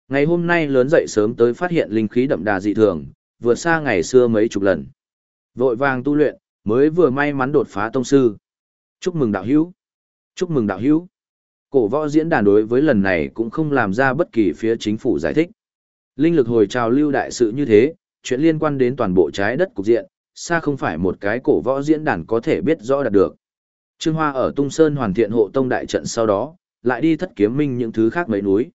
Ngày hôm nay lớn dậy sớm tới phát hiện linh khí đậm đà dị thường, vừa xa ngày xưa mấy chục lần. Vội vàng tu luyện, mới vừa may mắn đột phá tông sư. Chúc mừng đạo hữu. Chúc mừng đạo hữu. Cổ võ diễn đàn đối với lần này cũng không làm ra bất kỳ phía chính phủ giải thích. Linh lực hồi trào lưu đại sự như thế, chuyện liên quan đến toàn bộ trái đất cục diện, xa không phải một cái cổ võ diễn đàn có thể biết rõ đạt được. Trương Hoa ở Tung Sơn hoàn thiện hộ tông đại trận sau đó, lại đi thất kiếm minh những thứ khác mấy núi.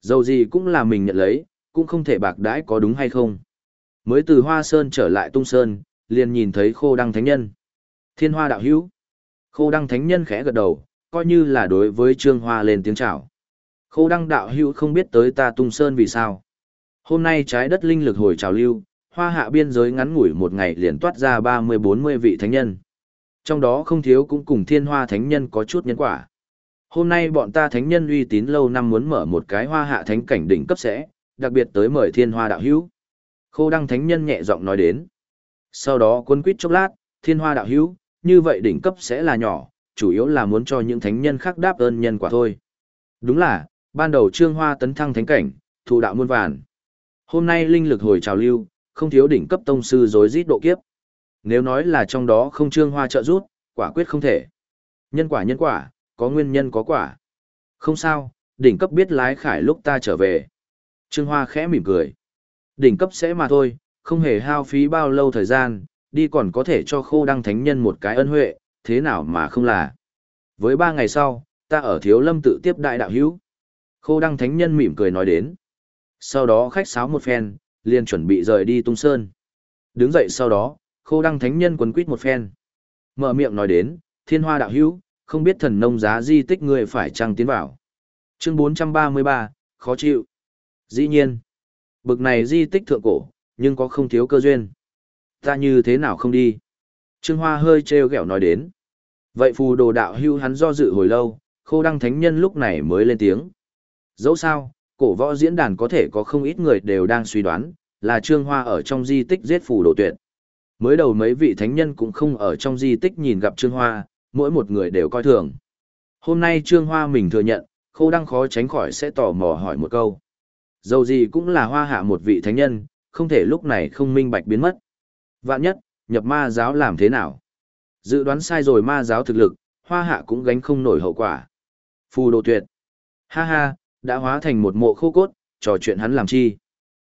Dầu gì cũng là mình nhận lấy, cũng không thể bạc đãi có đúng hay không. Mới từ Hoa Sơn trở lại Tung Sơn, liền nhìn thấy khô đăng thánh nhân. Thiên Hoa đạo hữu. Khô đăng thánh nhân khẽ gật đầu, coi như là đối với Trương Hoa lên tiếng chào. Khô đăng đạo hữu không biết tới ta Tung Sơn vì sao. Hôm nay trái đất linh lực hồi trào lưu, hoa hạ biên giới ngắn ngủi một ngày liền toát ra 30-40 vị thánh nhân. Trong đó không thiếu cũng cùng thiên hoa thánh nhân có chút nhân quả. Hôm nay bọn ta thánh nhân uy tín lâu năm muốn mở một cái hoa hạ thánh cảnh đỉnh cấp sẽ, đặc biệt tới mời thiên hoa đạo hữu. Khô đăng thánh nhân nhẹ giọng nói đến. Sau đó quân quýt chốc lát, thiên hoa đạo hữu, như vậy đỉnh cấp sẽ là nhỏ, chủ yếu là muốn cho những thánh nhân khác đáp ơn nhân quả thôi. Đúng là, ban đầu trương hoa tấn thăng thánh cảnh, thụ đạo muôn vàn. Hôm nay linh lực hồi trào lưu, không thiếu đỉnh cấp tông sư rối rít độ kiếp. Nếu nói là trong đó không trương hoa trợ rút, quả quyết không thể. Nhân quả nhân quả, có nguyên nhân có quả. Không sao, đỉnh cấp biết lái khải lúc ta trở về. Trương Hoa khẽ mỉm cười. Đỉnh cấp sẽ mà thôi, không hề hao phí bao lâu thời gian, đi còn có thể cho khô đăng thánh nhân một cái ân huệ, thế nào mà không là. Với ba ngày sau, ta ở thiếu lâm tự tiếp đại đạo hữu. Khô đăng thánh nhân mỉm cười nói đến. Sau đó khách sáo một phen, liền chuẩn bị rời đi tung sơn. Đứng dậy sau đó, khô đăng thánh nhân quấn quýt một phen. Mở miệng nói đến, thiên hoa đạo hữu, không biết thần nông giá di tích người phải trăng tiến vào. Chương 433, khó chịu. Dĩ nhiên, bực này di tích thượng cổ, nhưng có không thiếu cơ duyên. Ta như thế nào không đi? Trương Hoa hơi trêu ghẹo nói đến. Vậy phù đồ đạo hưu hắn do dự hồi lâu, khô đăng thánh nhân lúc này mới lên tiếng. Dẫu sao, cổ võ diễn đàn có thể có không ít người đều đang suy đoán, là Trương Hoa ở trong di tích giết phù đồ tuyệt. Mới đầu mấy vị thánh nhân cũng không ở trong di tích nhìn gặp Trương Hoa, mỗi một người đều coi thường. Hôm nay Trương Hoa mình thừa nhận, khô đăng khó tránh khỏi sẽ tò mò hỏi một câu. Dầu gì cũng là hoa hạ một vị thánh nhân, không thể lúc này không minh bạch biến mất. Vạn nhất, nhập ma giáo làm thế nào? Dự đoán sai rồi ma giáo thực lực, hoa hạ cũng gánh không nổi hậu quả. Phù đồ tuyệt. Ha ha, đã hóa thành một mộ khô cốt, trò chuyện hắn làm chi.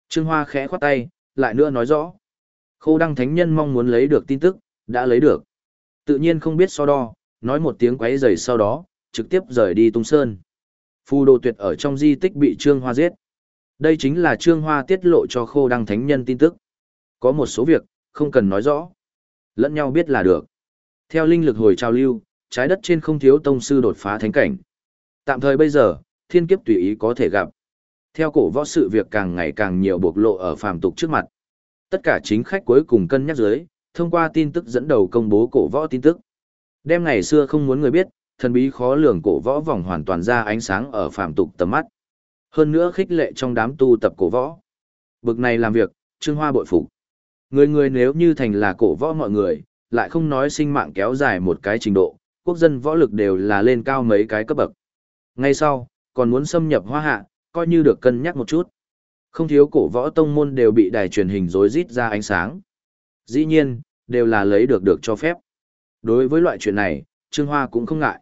Trương Hoa khẽ khoát tay, lại nữa nói rõ. Khô đăng thánh nhân mong muốn lấy được tin tức, đã lấy được. Tự nhiên không biết so đo, nói một tiếng quấy rầy sau đó, trực tiếp rời đi tung sơn. Phù đồ tuyệt ở trong di tích bị Trương Hoa giết. Đây chính là Trương Hoa tiết lộ cho khô đăng thánh nhân tin tức. Có một số việc, không cần nói rõ. Lẫn nhau biết là được. Theo linh lực hồi trao lưu, trái đất trên không thiếu tông sư đột phá thánh cảnh. Tạm thời bây giờ, thiên kiếp tùy ý có thể gặp. Theo cổ võ sự việc càng ngày càng nhiều bộc lộ ở phàm tục trước mặt. Tất cả chính khách cuối cùng cân nhắc dưới, thông qua tin tức dẫn đầu công bố cổ võ tin tức. Đêm ngày xưa không muốn người biết, thần bí khó lường cổ võ vòng hoàn toàn ra ánh sáng ở phàm tục tầm mắt. Hơn nữa khích lệ trong đám tu tập cổ võ. Bực này làm việc, Trương Hoa bội phục. Người người nếu như thành là cổ võ mọi người, lại không nói sinh mạng kéo dài một cái trình độ, quốc dân võ lực đều là lên cao mấy cái cấp bậc. Ngay sau, còn muốn xâm nhập hoa hạ, coi như được cân nhắc một chút. Không thiếu cổ võ tông môn đều bị đài truyền hình rối rít ra ánh sáng. Dĩ nhiên, đều là lấy được được cho phép. Đối với loại chuyện này, Trương Hoa cũng không ngại.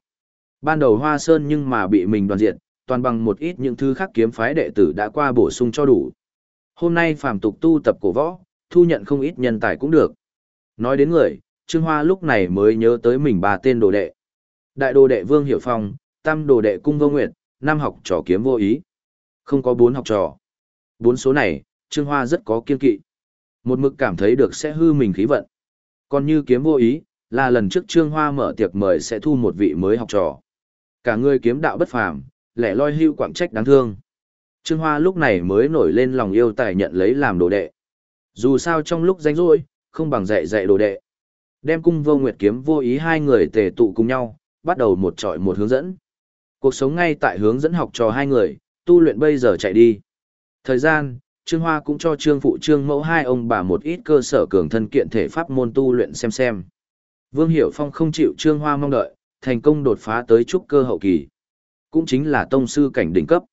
Ban đầu Hoa Sơn nhưng mà bị mình đoàn diện, toàn bằng một ít những thứ khác kiếm phái đệ tử đã qua bổ sung cho đủ. Hôm nay phàm tục tu tập cổ võ, thu nhận không ít nhân tài cũng được. Nói đến người, Trương Hoa lúc này mới nhớ tới mình ba tên đồ đệ. Đại đồ đệ Vương Hiểu Phong, tam đồ đệ Cung Vô Nguyệt, năm học trò kiếm vô ý. Không có bốn học trò. Bốn số này, Trương Hoa rất có kiên kỵ. Một mực cảm thấy được sẽ hư mình khí vận. Còn như kiếm vô ý, là lần trước Trương Hoa mở tiệc mời sẽ thu một vị mới học trò. Cả người kiếm đạo bất phàm, lẻ loi hưu quảng trách đáng thương. Trương Hoa lúc này mới nổi lên lòng yêu tài nhận lấy làm đồ đệ. Dù sao trong lúc danh rỗi, không bằng dạy dạy đồ đệ. Đem cung vô nguyệt kiếm vô ý hai người tề tụ cùng nhau, bắt đầu một trọi một hướng dẫn. Cuộc sống ngay tại hướng dẫn học trò hai người, tu luyện bây giờ chạy đi. Thời gian, Trương Hoa cũng cho Trương Phụ Trương Mẫu hai ông bà một ít cơ sở cường thân kiện thể pháp môn tu luyện xem xem. Vương Hiểu Phong không chịu Trương Hoa mong đợi, thành công đột phá tới trúc cơ hậu kỳ. Cũng chính là tông sư cảnh đỉnh cấp.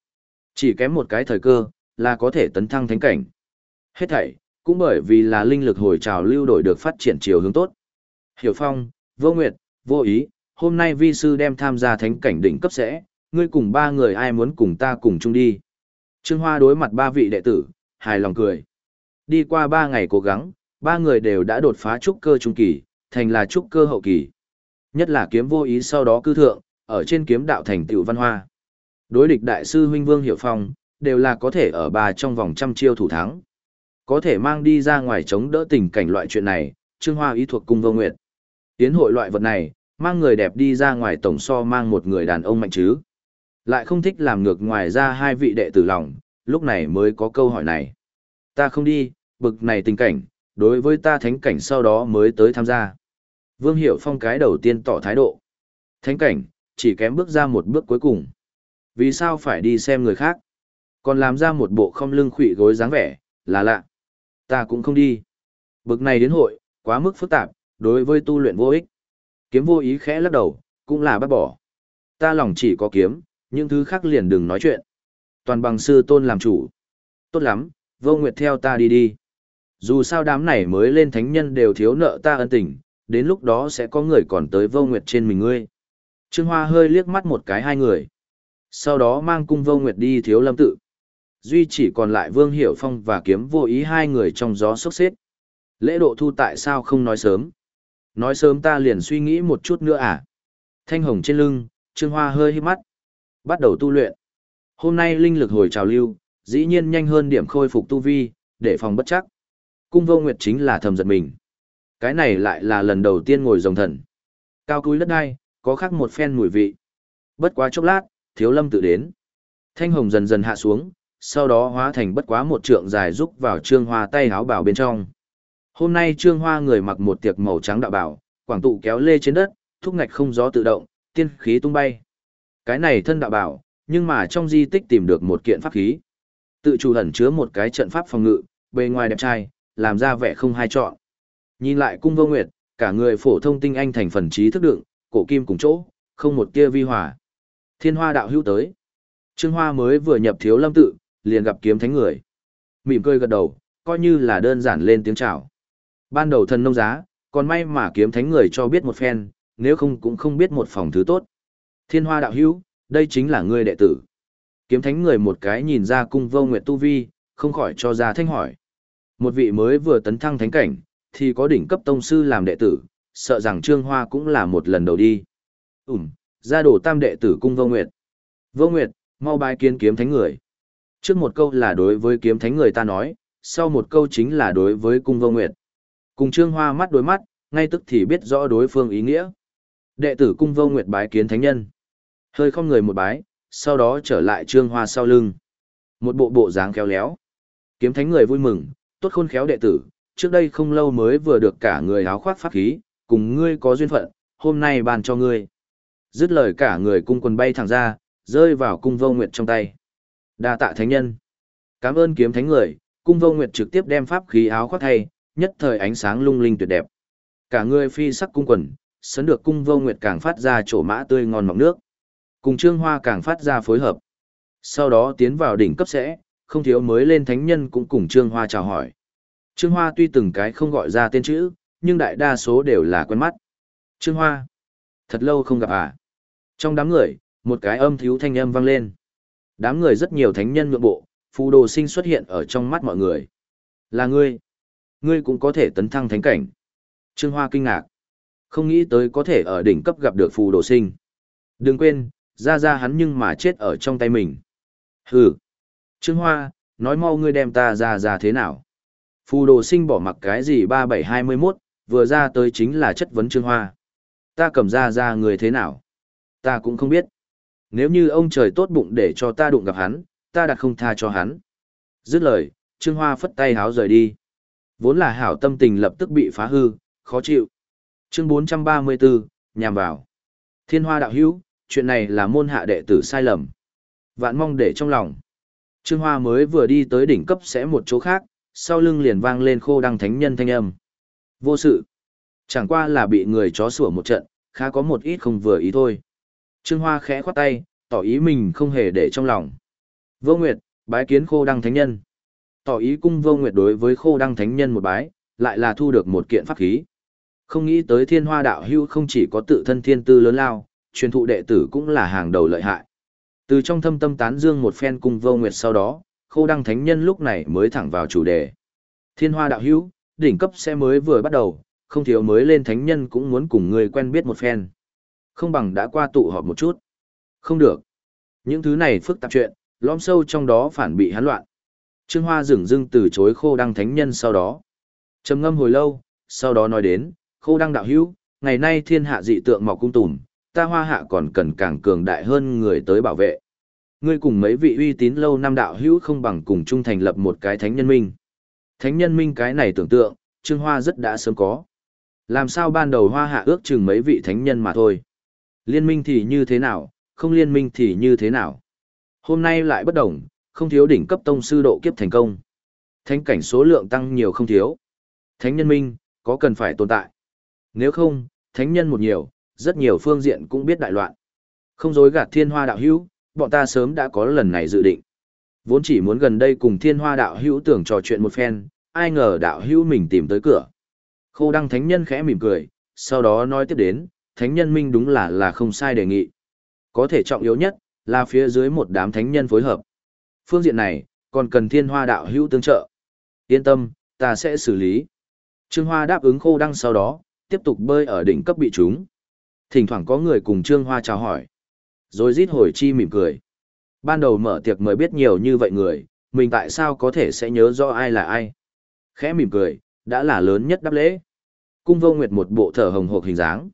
Chỉ kém một cái thời cơ, là có thể tấn thăng thánh cảnh. Hết thảy, cũng bởi vì là linh lực hồi trào lưu đổi được phát triển chiều hướng tốt. Hiểu Phong, Vô Nguyệt, Vô Ý, hôm nay vi sư đem tham gia thánh cảnh đỉnh cấp sẽ, ngươi cùng ba người ai muốn cùng ta cùng chung đi. Trương Hoa đối mặt ba vị đệ tử, hài lòng cười. Đi qua ba ngày cố gắng, ba người đều đã đột phá trúc cơ trung kỳ, thành là trúc cơ hậu kỳ. Nhất là kiếm vô ý sau đó cư thượng, ở trên kiếm đạo thành tựu văn hoa. Đối địch đại sư huynh Vương Hiểu Phong, đều là có thể ở bà trong vòng trăm chiêu thủ thắng. Có thể mang đi ra ngoài chống đỡ tình cảnh loại chuyện này, Trương Hoa ý thuộc cung vô nguyệt. Tiến hội loại vật này, mang người đẹp đi ra ngoài tổng so mang một người đàn ông mạnh chứ. Lại không thích làm ngược ngoài ra hai vị đệ tử lòng, lúc này mới có câu hỏi này. Ta không đi, bực này tình cảnh, đối với ta thánh cảnh sau đó mới tới tham gia. Vương Hiểu Phong cái đầu tiên tỏ thái độ. Thánh cảnh, chỉ kém bước ra một bước cuối cùng. Vì sao phải đi xem người khác? Còn làm ra một bộ không lưng khủy gối dáng vẻ, là lạ. Ta cũng không đi. Bực này đến hội, quá mức phức tạp, đối với tu luyện vô ích. Kiếm vô ý khẽ lắc đầu, cũng là bắt bỏ. Ta lòng chỉ có kiếm, những thứ khác liền đừng nói chuyện. Toàn bằng sư tôn làm chủ. Tốt lắm, vô nguyệt theo ta đi đi. Dù sao đám này mới lên thánh nhân đều thiếu nợ ta ân tình, đến lúc đó sẽ có người còn tới vô nguyệt trên mình ngươi. Trương Hoa hơi liếc mắt một cái hai người. Sau đó mang cung vô nguyệt đi thiếu lâm tự. Duy chỉ còn lại Vương Hiểu Phong và kiếm vô ý hai người trong gió sốc xếp. Lễ độ thu tại sao không nói sớm? Nói sớm ta liền suy nghĩ một chút nữa à? Thanh hồng trên lưng, Trương Hoa hơi hít mắt. Bắt đầu tu luyện. Hôm nay linh lực hồi trào lưu, dĩ nhiên nhanh hơn điểm khôi phục tu vi, để phòng bất chắc. Cung vô nguyệt chính là thầm giật mình. Cái này lại là lần đầu tiên ngồi rồng thần. Cao cúi đất đai, có khác một phen mùi vị. Bất quá chốc lát, thiếu lâm tự đến. Thanh hồng dần dần hạ xuống, sau đó hóa thành bất quá một trượng dài rúc vào trương hoa tay háo bảo bên trong. Hôm nay trương hoa người mặc một tiệc màu trắng đạo bảo, quảng tụ kéo lê trên đất, thúc ngạch không gió tự động, tiên khí tung bay. Cái này thân đạo bảo, nhưng mà trong di tích tìm được một kiện pháp khí. Tự chủ ẩn chứa một cái trận pháp phòng ngự, bề ngoài đẹp trai, làm ra vẻ không hai chọn. Nhìn lại cung vô nguyệt, cả người phổ thông tinh anh thành phần trí thức đựng, cổ kim cùng chỗ, không một tia vi hòa. Thiên hoa đạo hữu tới. Trương Hoa mới vừa nhập thiếu lâm tự, liền gặp kiếm thánh người. Mỉm cười gật đầu, coi như là đơn giản lên tiếng chào. Ban đầu thần nông giá, còn may mà kiếm thánh người cho biết một phen, nếu không cũng không biết một phòng thứ tốt. Thiên hoa đạo hữu, đây chính là ngươi đệ tử. Kiếm thánh người một cái nhìn ra cung vô nguyệt tu vi, không khỏi cho ra thanh hỏi. Một vị mới vừa tấn thăng thánh cảnh, thì có đỉnh cấp tông sư làm đệ tử, sợ rằng Trương Hoa cũng là một lần đầu đi. Ừm, ra đổ tam đệ tử cung vô nguyệt. Vô nguyệt, mau bài kiến kiếm thánh người. Trước một câu là đối với kiếm thánh người ta nói, sau một câu chính là đối với cung vô nguyệt. Cùng Trương Hoa mắt đối mắt, ngay tức thì biết rõ đối phương ý nghĩa. Đệ tử cung vô nguyệt bái kiến thánh nhân. Hơi không người một bái, sau đó trở lại Trương Hoa sau lưng. Một bộ bộ dáng khéo léo. Kiếm thánh người vui mừng, tốt khôn khéo đệ tử, trước đây không lâu mới vừa được cả người áo khoác pháp khí, cùng ngươi có duyên phận, hôm nay bàn cho ngươi. Dứt lời cả người cung quần bay thẳng ra, rơi vào cung vô nguyệt trong tay. đa tạ thánh nhân. Cảm ơn kiếm thánh người, cung vô nguyệt trực tiếp đem pháp khí áo khoác thay, nhất thời ánh sáng lung linh tuyệt đẹp. Cả người phi sắc cung quần, sấn được cung vô nguyệt càng phát ra chỗ mã tươi ngon mọng nước. Cùng trương hoa càng phát ra phối hợp. Sau đó tiến vào đỉnh cấp sẽ, không thiếu mới lên thánh nhân cũng cùng trương hoa chào hỏi. Trương hoa tuy từng cái không gọi ra tên chữ, nhưng đại đa số đều là quen mắt. Trương hoa, thật lâu không gặp à. Trong đám người, một cái âm thiếu thanh âm vang lên. Đám người rất nhiều thánh nhân nhượng bộ, phù đồ sinh xuất hiện ở trong mắt mọi người. Là ngươi. Ngươi cũng có thể tấn thăng thánh cảnh. Trương Hoa kinh ngạc. Không nghĩ tới có thể ở đỉnh cấp gặp được phù đồ sinh. Đừng quên, ra ra hắn nhưng mà chết ở trong tay mình. Hừ. Trương Hoa, nói mau ngươi đem ta ra ra thế nào. Phù đồ sinh bỏ mặc cái gì 3721, vừa ra tới chính là chất vấn Trương Hoa. Ta cầm ra ra người thế nào? Ta cũng không biết. Nếu như ông trời tốt bụng để cho ta đụng gặp hắn, ta đặt không tha cho hắn. Dứt lời, Trương Hoa phất tay háo rời đi. Vốn là hảo tâm tình lập tức bị phá hư, khó chịu. Chương 434, nhằm vào. Thiên Hoa đạo hữu, chuyện này là môn hạ đệ tử sai lầm. Vạn mong để trong lòng. Trương Hoa mới vừa đi tới đỉnh cấp sẽ một chỗ khác, sau lưng liền vang lên khô đăng thánh nhân thanh âm. Vô sự. Chẳng qua là bị người chó sủa một trận, khá có một ít không vừa ý thôi. Trương Hoa khẽ khoát tay, tỏ ý mình không hề để trong lòng. Vô Nguyệt, bái kiến khô đăng thánh nhân. Tỏ ý cung vô Nguyệt đối với khô đăng thánh nhân một bái, lại là thu được một kiện pháp khí. Không nghĩ tới thiên hoa đạo hưu không chỉ có tự thân thiên tư lớn lao, truyền thụ đệ tử cũng là hàng đầu lợi hại. Từ trong thâm tâm tán dương một phen cung vô Nguyệt sau đó, khô đăng thánh nhân lúc này mới thẳng vào chủ đề. Thiên hoa đạo hưu, đỉnh cấp sẽ mới vừa bắt đầu, không thiếu mới lên thánh nhân cũng muốn cùng người quen biết một phen. Không bằng đã qua tụ họp một chút. Không được. Những thứ này phức tạp chuyện, lõm sâu trong đó phản bị hắn loạn. Trương Hoa dừng dưng từ chối khô đăng thánh nhân sau đó. trầm ngâm hồi lâu, sau đó nói đến, khô đăng đạo hữu, ngày nay thiên hạ dị tượng mọc cung tùm, ta hoa hạ còn cần càng cường đại hơn người tới bảo vệ. Ngươi cùng mấy vị uy tín lâu năm đạo hữu không bằng cùng chung thành lập một cái thánh nhân minh. Thánh nhân minh cái này tưởng tượng, Trương Hoa rất đã sớm có. Làm sao ban đầu hoa hạ ước chừng mấy vị thánh nhân mà thôi. Liên minh thì như thế nào, không liên minh thì như thế nào. Hôm nay lại bất đồng, không thiếu đỉnh cấp tông sư độ kiếp thành công. Thánh cảnh số lượng tăng nhiều không thiếu. Thánh nhân minh, có cần phải tồn tại. Nếu không, thánh nhân một nhiều, rất nhiều phương diện cũng biết đại loạn. Không dối gạt thiên hoa đạo hữu, bọn ta sớm đã có lần này dự định. Vốn chỉ muốn gần đây cùng thiên hoa đạo hữu tưởng trò chuyện một phen, ai ngờ đạo hữu mình tìm tới cửa. Khô đăng thánh nhân khẽ mỉm cười, sau đó nói tiếp đến, thánh nhân minh đúng là là không sai đề nghị. Có thể trọng yếu nhất, là phía dưới một đám thánh nhân phối hợp. Phương diện này, còn cần thiên hoa đạo hữu tương trợ. Yên tâm, ta sẽ xử lý. Trương Hoa đáp ứng khô đăng sau đó, tiếp tục bơi ở đỉnh cấp bị chúng. Thỉnh thoảng có người cùng Trương Hoa chào hỏi. Rồi rít hồi chi mỉm cười. Ban đầu mở tiệc mời biết nhiều như vậy người, mình tại sao có thể sẽ nhớ rõ ai là ai. Khẽ mỉm cười, đã là lớn nhất đáp lễ. Cung vô nguyệt một bộ thở hồng hộc hình dáng.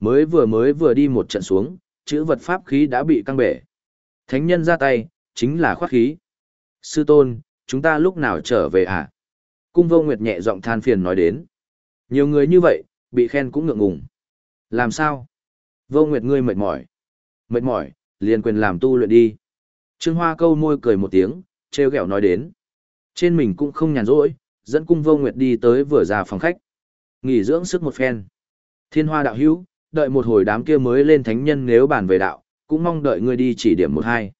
Mới vừa mới vừa đi một trận xuống, chữ vật pháp khí đã bị căng bể. Thánh nhân ra tay, chính là khoác khí. Sư tôn, chúng ta lúc nào trở về à? Cung vô nguyệt nhẹ giọng than phiền nói đến. Nhiều người như vậy, bị khen cũng ngượng ngùng. Làm sao? Vô nguyệt ngươi mệt mỏi. Mệt mỏi, liền quyền làm tu luyện đi. Trương Hoa câu môi cười một tiếng, treo gẹo nói đến. Trên mình cũng không nhàn rỗi, dẫn cung vô nguyệt đi tới vừa ra phòng khách. Nghỉ dưỡng sức một phen. Thiên hoa đạo hữu, đợi một hồi đám kia mới lên thánh nhân nếu bàn về đạo, cũng mong đợi ngươi đi chỉ điểm một hai.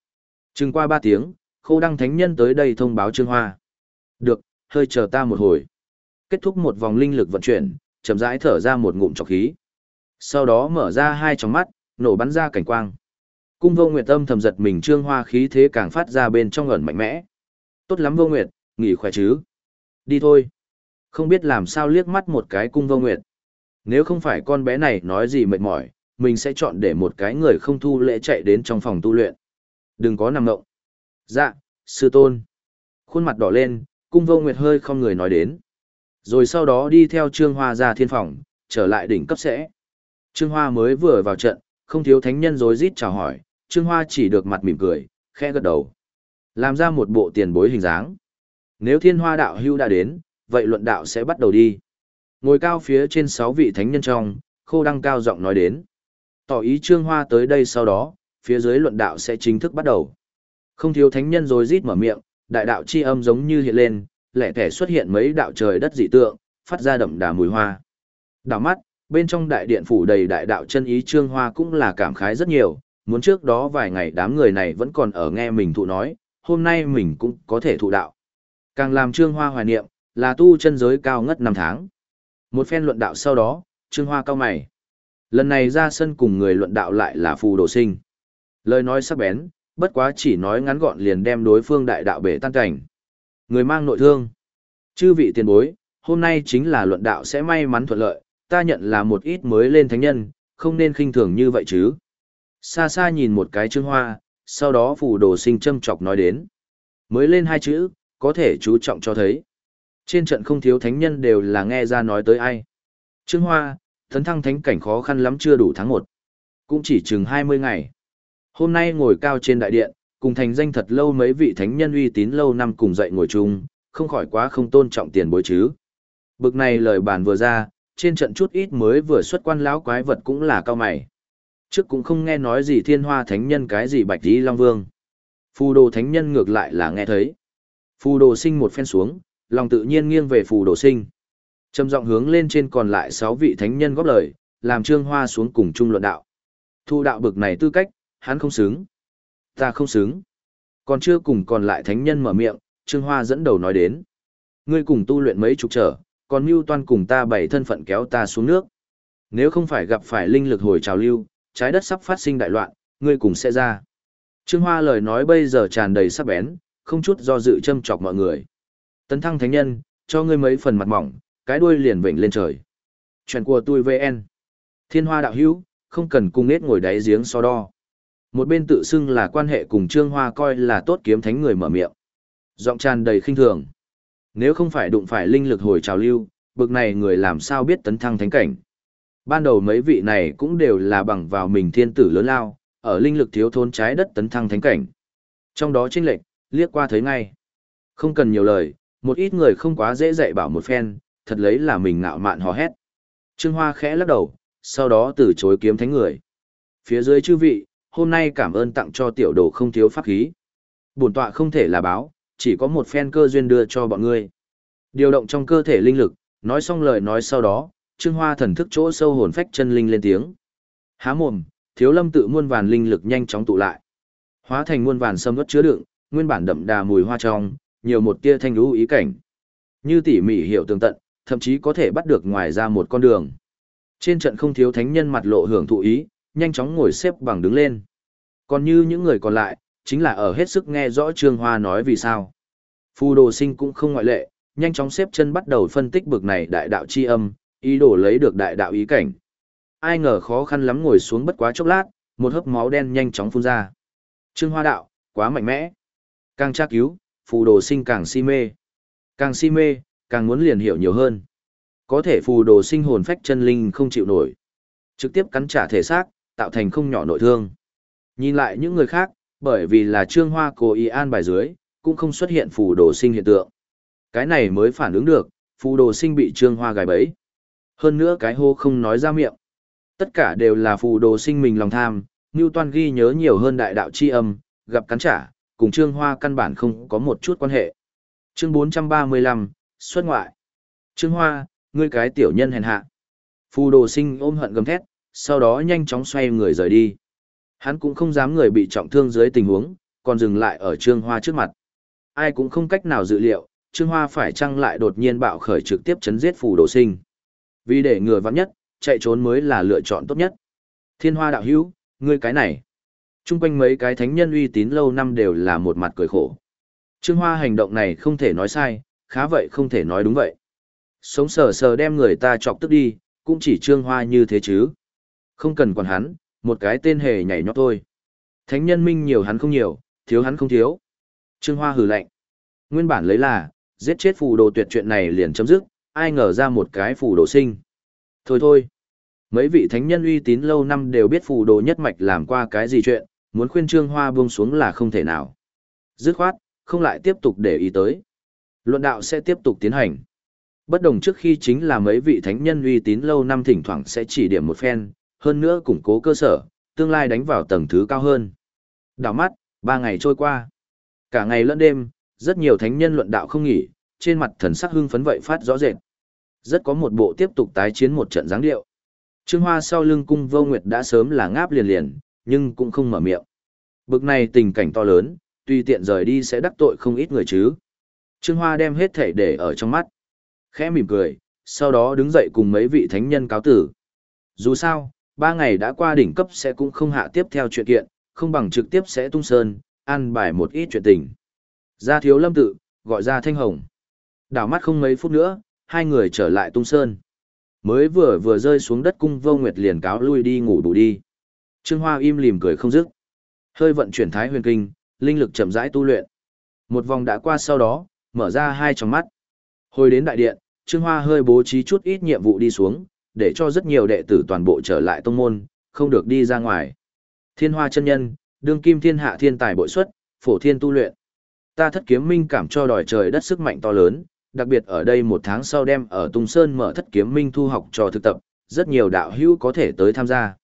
Chừng qua ba tiếng, khô đăng thánh nhân tới đây thông báo Trương Hoa. Được, hơi chờ ta một hồi. Kết thúc một vòng linh lực vận chuyển, chậm rãi thở ra một ngụm trọc khí. Sau đó mở ra hai tròng mắt, nổ bắn ra cảnh quang. Cung vô nguyệt âm thầm giật mình Trương Hoa khí thế càng phát ra bên trong ẩn mạnh mẽ. Tốt lắm vô nguyệt, nghỉ khỏe chứ. Đi thôi. Không biết làm sao liếc mắt một cái cung vô nguyệt. Nếu không phải con bé này nói gì mệt mỏi, mình sẽ chọn để một cái người không thu lễ chạy đến trong phòng tu luyện. Đừng có nằm ngộng. Dạ, sư tôn. Khuôn mặt đỏ lên, cung vô nguyệt hơi không người nói đến. Rồi sau đó đi theo Trương Hoa ra thiên phòng, trở lại đỉnh cấp sẽ. Trương Hoa mới vừa vào trận, không thiếu thánh nhân rối rít chào hỏi, Trương Hoa chỉ được mặt mỉm cười, khẽ gật đầu. Làm ra một bộ tiền bối hình dáng. Nếu thiên hoa đạo hưu đã đến, vậy luận đạo sẽ bắt đầu đi. Ngồi cao phía trên sáu vị thánh nhân trong, khô đăng cao giọng nói đến. Tỏ ý trương hoa tới đây sau đó, phía dưới luận đạo sẽ chính thức bắt đầu. Không thiếu thánh nhân rồi rít mở miệng, đại đạo chi âm giống như hiện lên, lẻ thẻ xuất hiện mấy đạo trời đất dị tượng, phát ra đậm đà mùi hoa. Đảo mắt, bên trong đại điện phủ đầy đại đạo chân ý trương hoa cũng là cảm khái rất nhiều, muốn trước đó vài ngày đám người này vẫn còn ở nghe mình thụ nói, hôm nay mình cũng có thể thụ đạo. Càng làm trương hoa hoài niệm, là tu chân giới cao ngất năm tháng. Một phen luận đạo sau đó, trương hoa cao mày. Lần này ra sân cùng người luận đạo lại là phù đồ sinh. Lời nói sắc bén, bất quá chỉ nói ngắn gọn liền đem đối phương đại đạo bể tan cảnh. Người mang nội thương. Chư vị tiền bối, hôm nay chính là luận đạo sẽ may mắn thuận lợi, ta nhận là một ít mới lên thánh nhân, không nên khinh thường như vậy chứ. Xa xa nhìn một cái trương hoa, sau đó phù đồ sinh châm chọc nói đến. Mới lên hai chữ, có thể chú trọng cho thấy. Trên trận không thiếu thánh nhân đều là nghe ra nói tới ai. Trương Hoa, thấn thăng thánh cảnh khó khăn lắm chưa đủ tháng 1. Cũng chỉ chừng 20 ngày. Hôm nay ngồi cao trên đại điện, cùng thành danh thật lâu mấy vị thánh nhân uy tín lâu năm cùng dậy ngồi chung, không khỏi quá không tôn trọng tiền bối chứ. Bực này lời bàn vừa ra, trên trận chút ít mới vừa xuất quan lão quái vật cũng là cao mày. Trước cũng không nghe nói gì thiên hoa thánh nhân cái gì bạch đi long vương. Phù đồ thánh nhân ngược lại là nghe thấy. Phù đồ sinh một phen xuống, lòng tự nhiên nghiêng về phù đồ sinh. Trầm giọng hướng lên trên còn lại 6 vị thánh nhân góp lời, làm trương hoa xuống cùng chung luận đạo. Thu đạo bực này tư cách, hắn không xứng. Ta không xứng. Còn chưa cùng còn lại thánh nhân mở miệng, trương hoa dẫn đầu nói đến. Ngươi cùng tu luyện mấy chục trở, còn mưu toan cùng ta bảy thân phận kéo ta xuống nước. Nếu không phải gặp phải linh lực hồi trào lưu, trái đất sắp phát sinh đại loạn, ngươi cùng sẽ ra. Trương Hoa lời nói bây giờ tràn đầy sắc bén, không chút do dự châm chọc mọi người. Tấn thăng thánh nhân, cho ngươi mấy phần mặt mỏng, cái đuôi liền vểnh lên trời. Chuyện của tôi VN. Thiên Hoa đạo hữu, không cần cung nết ngồi đáy giếng so đo. Một bên tự xưng là quan hệ cùng Trương Hoa coi là tốt kiếm thánh người mở miệng. Giọng tràn đầy khinh thường. Nếu không phải đụng phải linh lực hồi trào lưu, bực này người làm sao biết tấn thăng thánh cảnh. Ban đầu mấy vị này cũng đều là bằng vào mình thiên tử lớn lao, ở linh lực thiếu thốn trái đất tấn thăng thánh cảnh. Trong đó chênh lệch, liếc qua thấy ngay. Không cần nhiều lời, một ít người không quá dễ dạy bảo một phen, thật lấy là mình ngạo mạn hò hét. Trương Hoa khẽ lắc đầu, sau đó từ chối kiếm thánh người. Phía dưới chư vị, hôm nay cảm ơn tặng cho tiểu đồ không thiếu pháp khí. Bổn tọa không thể là báo, chỉ có một phen cơ duyên đưa cho bọn ngươi. Điều động trong cơ thể linh lực, nói xong lời nói sau đó, Trương Hoa thần thức chỗ sâu hồn phách chân linh lên tiếng. Há mồm, Thiếu Lâm tự muôn vàn linh lực nhanh chóng tụ lại. Hóa thành muôn vàn sâm vất chứa đựng, nguyên bản đậm đà mùi hoa trong, nhiều một tia thanh lưu ý cảnh. Như tỉ mỉ hiểu tường tận, thậm chí có thể bắt được ngoài ra một con đường. Trên trận không thiếu thánh nhân mặt lộ hưởng thụ ý, nhanh chóng ngồi xếp bằng đứng lên. Còn như những người còn lại, chính là ở hết sức nghe rõ Trương Hoa nói vì sao. Phù đồ sinh cũng không ngoại lệ, nhanh chóng xếp chân bắt đầu phân tích bực này đại đạo chi âm, ý đồ lấy được đại đạo ý cảnh. Ai ngờ khó khăn lắm ngồi xuống bất quá chốc lát, một hớp máu đen nhanh chóng phun ra. Trương Hoa đạo, quá mạnh mẽ. Càng tra cứu, phù đồ sinh càng si mê. Càng si mê, càng muốn liền hiểu nhiều hơn. Có thể phù đồ sinh hồn phách chân linh không chịu nổi. Trực tiếp cắn trả thể xác, tạo thành không nhỏ nội thương. Nhìn lại những người khác, bởi vì là trương hoa cố ý an bài dưới, cũng không xuất hiện phù đồ sinh hiện tượng. Cái này mới phản ứng được, phù đồ sinh bị trương hoa gài bẫy. Hơn nữa cái hô không nói ra miệng. Tất cả đều là phù đồ sinh mình lòng tham, Newton ghi nhớ nhiều hơn đại đạo chi âm, gặp cắn trả, cùng trương hoa căn bản không có một chút quan hệ. Chương 435, xuất ngoại. Trương hoa, ngươi cái tiểu nhân hèn hạ. Phù đồ sinh ôm hận gầm thét, sau đó nhanh chóng xoay người rời đi. Hắn cũng không dám người bị trọng thương dưới tình huống, còn dừng lại ở Trương Hoa trước mặt. Ai cũng không cách nào dự liệu, Trương Hoa phải chăng lại đột nhiên bạo khởi trực tiếp chấn giết phù đồ sinh. Vì để ngừa vắng nhất, chạy trốn mới là lựa chọn tốt nhất. Thiên Hoa đạo hữu, ngươi cái này. Trung quanh mấy cái thánh nhân uy tín lâu năm đều là một mặt cười khổ. Trương Hoa hành động này không thể nói sai, khá vậy không thể nói đúng vậy. Sống sờ sờ đem người ta chọc tức đi, cũng chỉ Trương Hoa như thế chứ. Không cần quản hắn, một cái tên hề nhảy nhót thôi. Thánh nhân minh nhiều hắn không nhiều, thiếu hắn không thiếu. Trương Hoa hừ lạnh. Nguyên bản lấy là, giết chết phù đồ tuyệt chuyện này liền chấm dứt, ai ngờ ra một cái phù đồ sinh. Thôi thôi. Mấy vị thánh nhân uy tín lâu năm đều biết phù đồ nhất mạch làm qua cái gì chuyện, muốn khuyên Trương Hoa buông xuống là không thể nào. Dứt khoát, không lại tiếp tục để ý tới. Luận đạo sẽ tiếp tục tiến hành. Bất đồng trước khi chính là mấy vị thánh nhân uy tín lâu năm thỉnh thoảng sẽ chỉ điểm một phen, hơn nữa củng cố cơ sở, tương lai đánh vào tầng thứ cao hơn. Đảo mắt, ba ngày trôi qua. Cả ngày lẫn đêm, rất nhiều thánh nhân luận đạo không nghỉ, trên mặt thần sắc hưng phấn vậy phát rõ rệt. Rất có một bộ tiếp tục tái chiến một trận dáng điệu. Trương Hoa sau lưng cung vô nguyệt đã sớm là ngáp liền liền, nhưng cũng không mở miệng. Bực này tình cảnh to lớn, tùy tiện rời đi sẽ đắc tội không ít người chứ. Trương Hoa đem hết thể để ở trong mắt. Khẽ mỉm cười, sau đó đứng dậy cùng mấy vị thánh nhân cáo tử. Dù sao, ba ngày đã qua đỉnh cấp sẽ cũng không hạ tiếp theo chuyện kiện, không bằng trực tiếp sẽ tung sơn, ăn bài một ít chuyện tình. Ra thiếu lâm tự, gọi ra thanh hồng. Đảo mắt không mấy phút nữa, hai người trở lại tung sơn. Mới vừa vừa rơi xuống đất cung vô nguyệt liền cáo lui đi ngủ đủ đi. Trương Hoa im lìm cười không dứt. Hơi vận chuyển thái huyền kinh, linh lực chậm rãi tu luyện. Một vòng đã qua sau đó, mở ra hai tròng mắt. Hồi đến đại điện, Trương Hoa hơi bố trí chút ít nhiệm vụ đi xuống, để cho rất nhiều đệ tử toàn bộ trở lại tông môn, không được đi ra ngoài. Thiên Hoa chân nhân, đương kim thiên hạ thiên tài bội xuất, phổ thiên tu luyện. Ta thất kiếm minh cảm cho đòi trời đất sức mạnh to lớn, đặc biệt ở đây một tháng sau đem ở Tung Sơn mở thất kiếm minh thu học trò thực tập, rất nhiều đạo hữu có thể tới tham gia.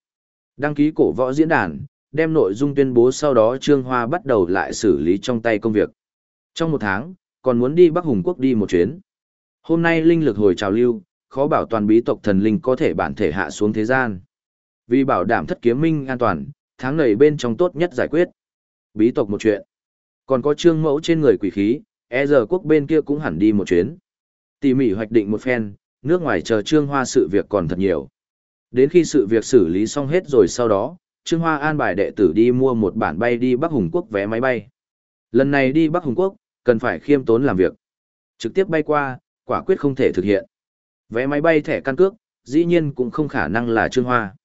Đăng ký cổ võ diễn đàn, đem nội dung tuyên bố sau đó Trương Hoa bắt đầu lại xử lý trong tay công việc. Trong một tháng, còn muốn đi Bắc Hùng Quốc đi một chuyến. Hôm nay linh lực hồi trào lưu, khó bảo toàn bí tộc thần linh có thể bản thể hạ xuống thế gian. Vì bảo đảm thất kiếm minh an toàn, tháng này bên trong tốt nhất giải quyết. Bí tộc một chuyện. Còn có trương mẫu trên người quỷ khí, e giờ quốc bên kia cũng hẳn đi một chuyến. Tỉ mỉ hoạch định một phen, nước ngoài chờ trương hoa sự việc còn thật nhiều. Đến khi sự việc xử lý xong hết rồi sau đó, Trương Hoa an bài đệ tử đi mua một bản bay đi Bắc Hùng Quốc vé máy bay. Lần này đi Bắc Hùng Quốc, cần phải khiêm tốn làm việc. Trực tiếp bay qua, quả quyết không thể thực hiện. Vé máy bay thẻ căn cước, dĩ nhiên cũng không khả năng là Trương Hoa.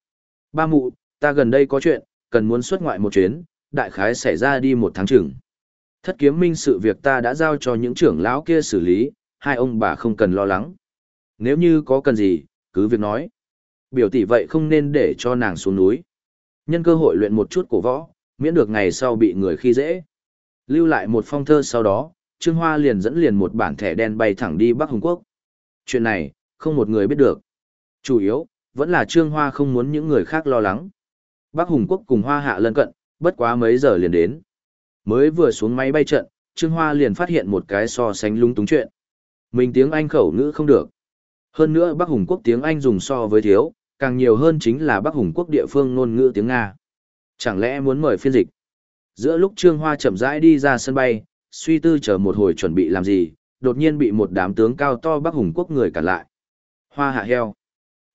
Ba mụ, ta gần đây có chuyện, cần muốn xuất ngoại một chuyến, đại khái xảy ra đi một tháng chừng. Thất kiếm minh sự việc ta đã giao cho những trưởng lão kia xử lý, hai ông bà không cần lo lắng. Nếu như có cần gì, cứ việc nói. Biểu tỷ vậy không nên để cho nàng xuống núi. Nhân cơ hội luyện một chút cổ võ, miễn được ngày sau bị người khi dễ. Lưu lại một phong thơ sau đó, Trương Hoa liền dẫn liền một bản thẻ đen bay thẳng đi Bắc Hùng Quốc. Chuyện này, không một người biết được. Chủ yếu, vẫn là Trương Hoa không muốn những người khác lo lắng. Bắc Hùng Quốc cùng Hoa hạ lân cận, bất quá mấy giờ liền đến. Mới vừa xuống máy bay trận, Trương Hoa liền phát hiện một cái so sánh lung túng chuyện. Mình tiếng Anh khẩu ngữ không được. Hơn nữa Bắc Hùng Quốc tiếng Anh dùng so với thiếu, càng nhiều hơn chính là Bắc Hùng Quốc địa phương ngôn ngữ tiếng Nga. Chẳng lẽ muốn mời phiên dịch? Giữa lúc Trương Hoa chậm rãi đi ra sân bay, suy tư chờ một hồi chuẩn bị làm gì, đột nhiên bị một đám tướng cao to Bắc Hùng Quốc người cản lại. Hoa hạ heo.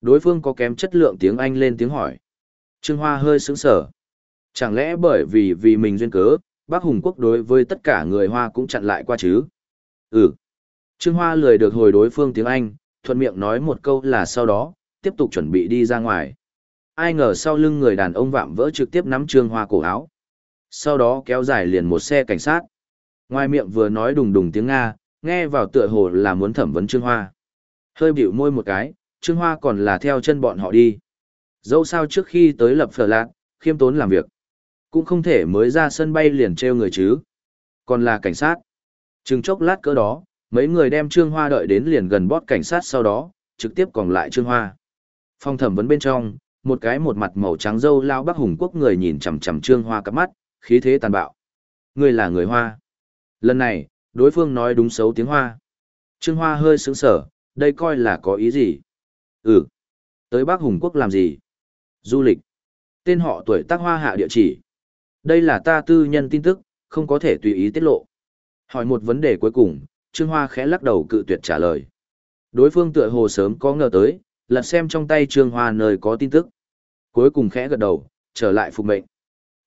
Đối phương có kém chất lượng tiếng Anh lên tiếng hỏi. Trương Hoa hơi sững sờ, Chẳng lẽ bởi vì vì mình duyên cớ, Bắc Hùng Quốc đối với tất cả người Hoa cũng chặn lại qua chứ? Ừ. Trương Hoa lười được hồi đối phương tiếng Anh, thuận miệng nói một câu là sau đó, tiếp tục chuẩn bị đi ra ngoài. Ai ngờ sau lưng người đàn ông vạm vỡ trực tiếp nắm Trương Hoa cổ áo. Sau đó kéo dài liền một xe cảnh sát. Ngoài miệng vừa nói đùng đùng tiếng Nga, nghe vào tựa hồ là muốn thẩm vấn Trương Hoa. Hơi biểu môi một cái, Trương Hoa còn là theo chân bọn họ đi. Dẫu sao trước khi tới lập phở lạc, khiêm tốn làm việc. Cũng không thể mới ra sân bay liền treo người chứ. Còn là cảnh sát. chừng chốc lát cỡ đó, mấy người đem Trương Hoa đợi đến liền gần bót cảnh sát sau đó, trực tiếp còn lại Trương Hoa. Phong thẩm vấn bên trong, một cái một mặt màu trắng dâu lao bắc hùng quốc người nhìn chằm chằm Trương Hoa cắp mắt, khí thế tàn bạo. ngươi là người Hoa. Lần này, đối phương nói đúng xấu tiếng Hoa. Trương Hoa hơi sững sở, đây coi là có ý gì? Ừ. Tới Bắc Hùng Quốc làm gì? Du lịch. Tên họ tuổi tác hoa hạ địa chỉ. Đây là ta tư nhân tin tức, không có thể tùy ý tiết lộ. Hỏi một vấn đề cuối cùng, Trương Hoa khẽ lắc đầu cự tuyệt trả lời. Đối phương tựa hồ sớm có ngờ tới, lật xem trong tay Trương Hoa nơi có tin tức. Cuối cùng khẽ gật đầu, trở lại phục mệnh.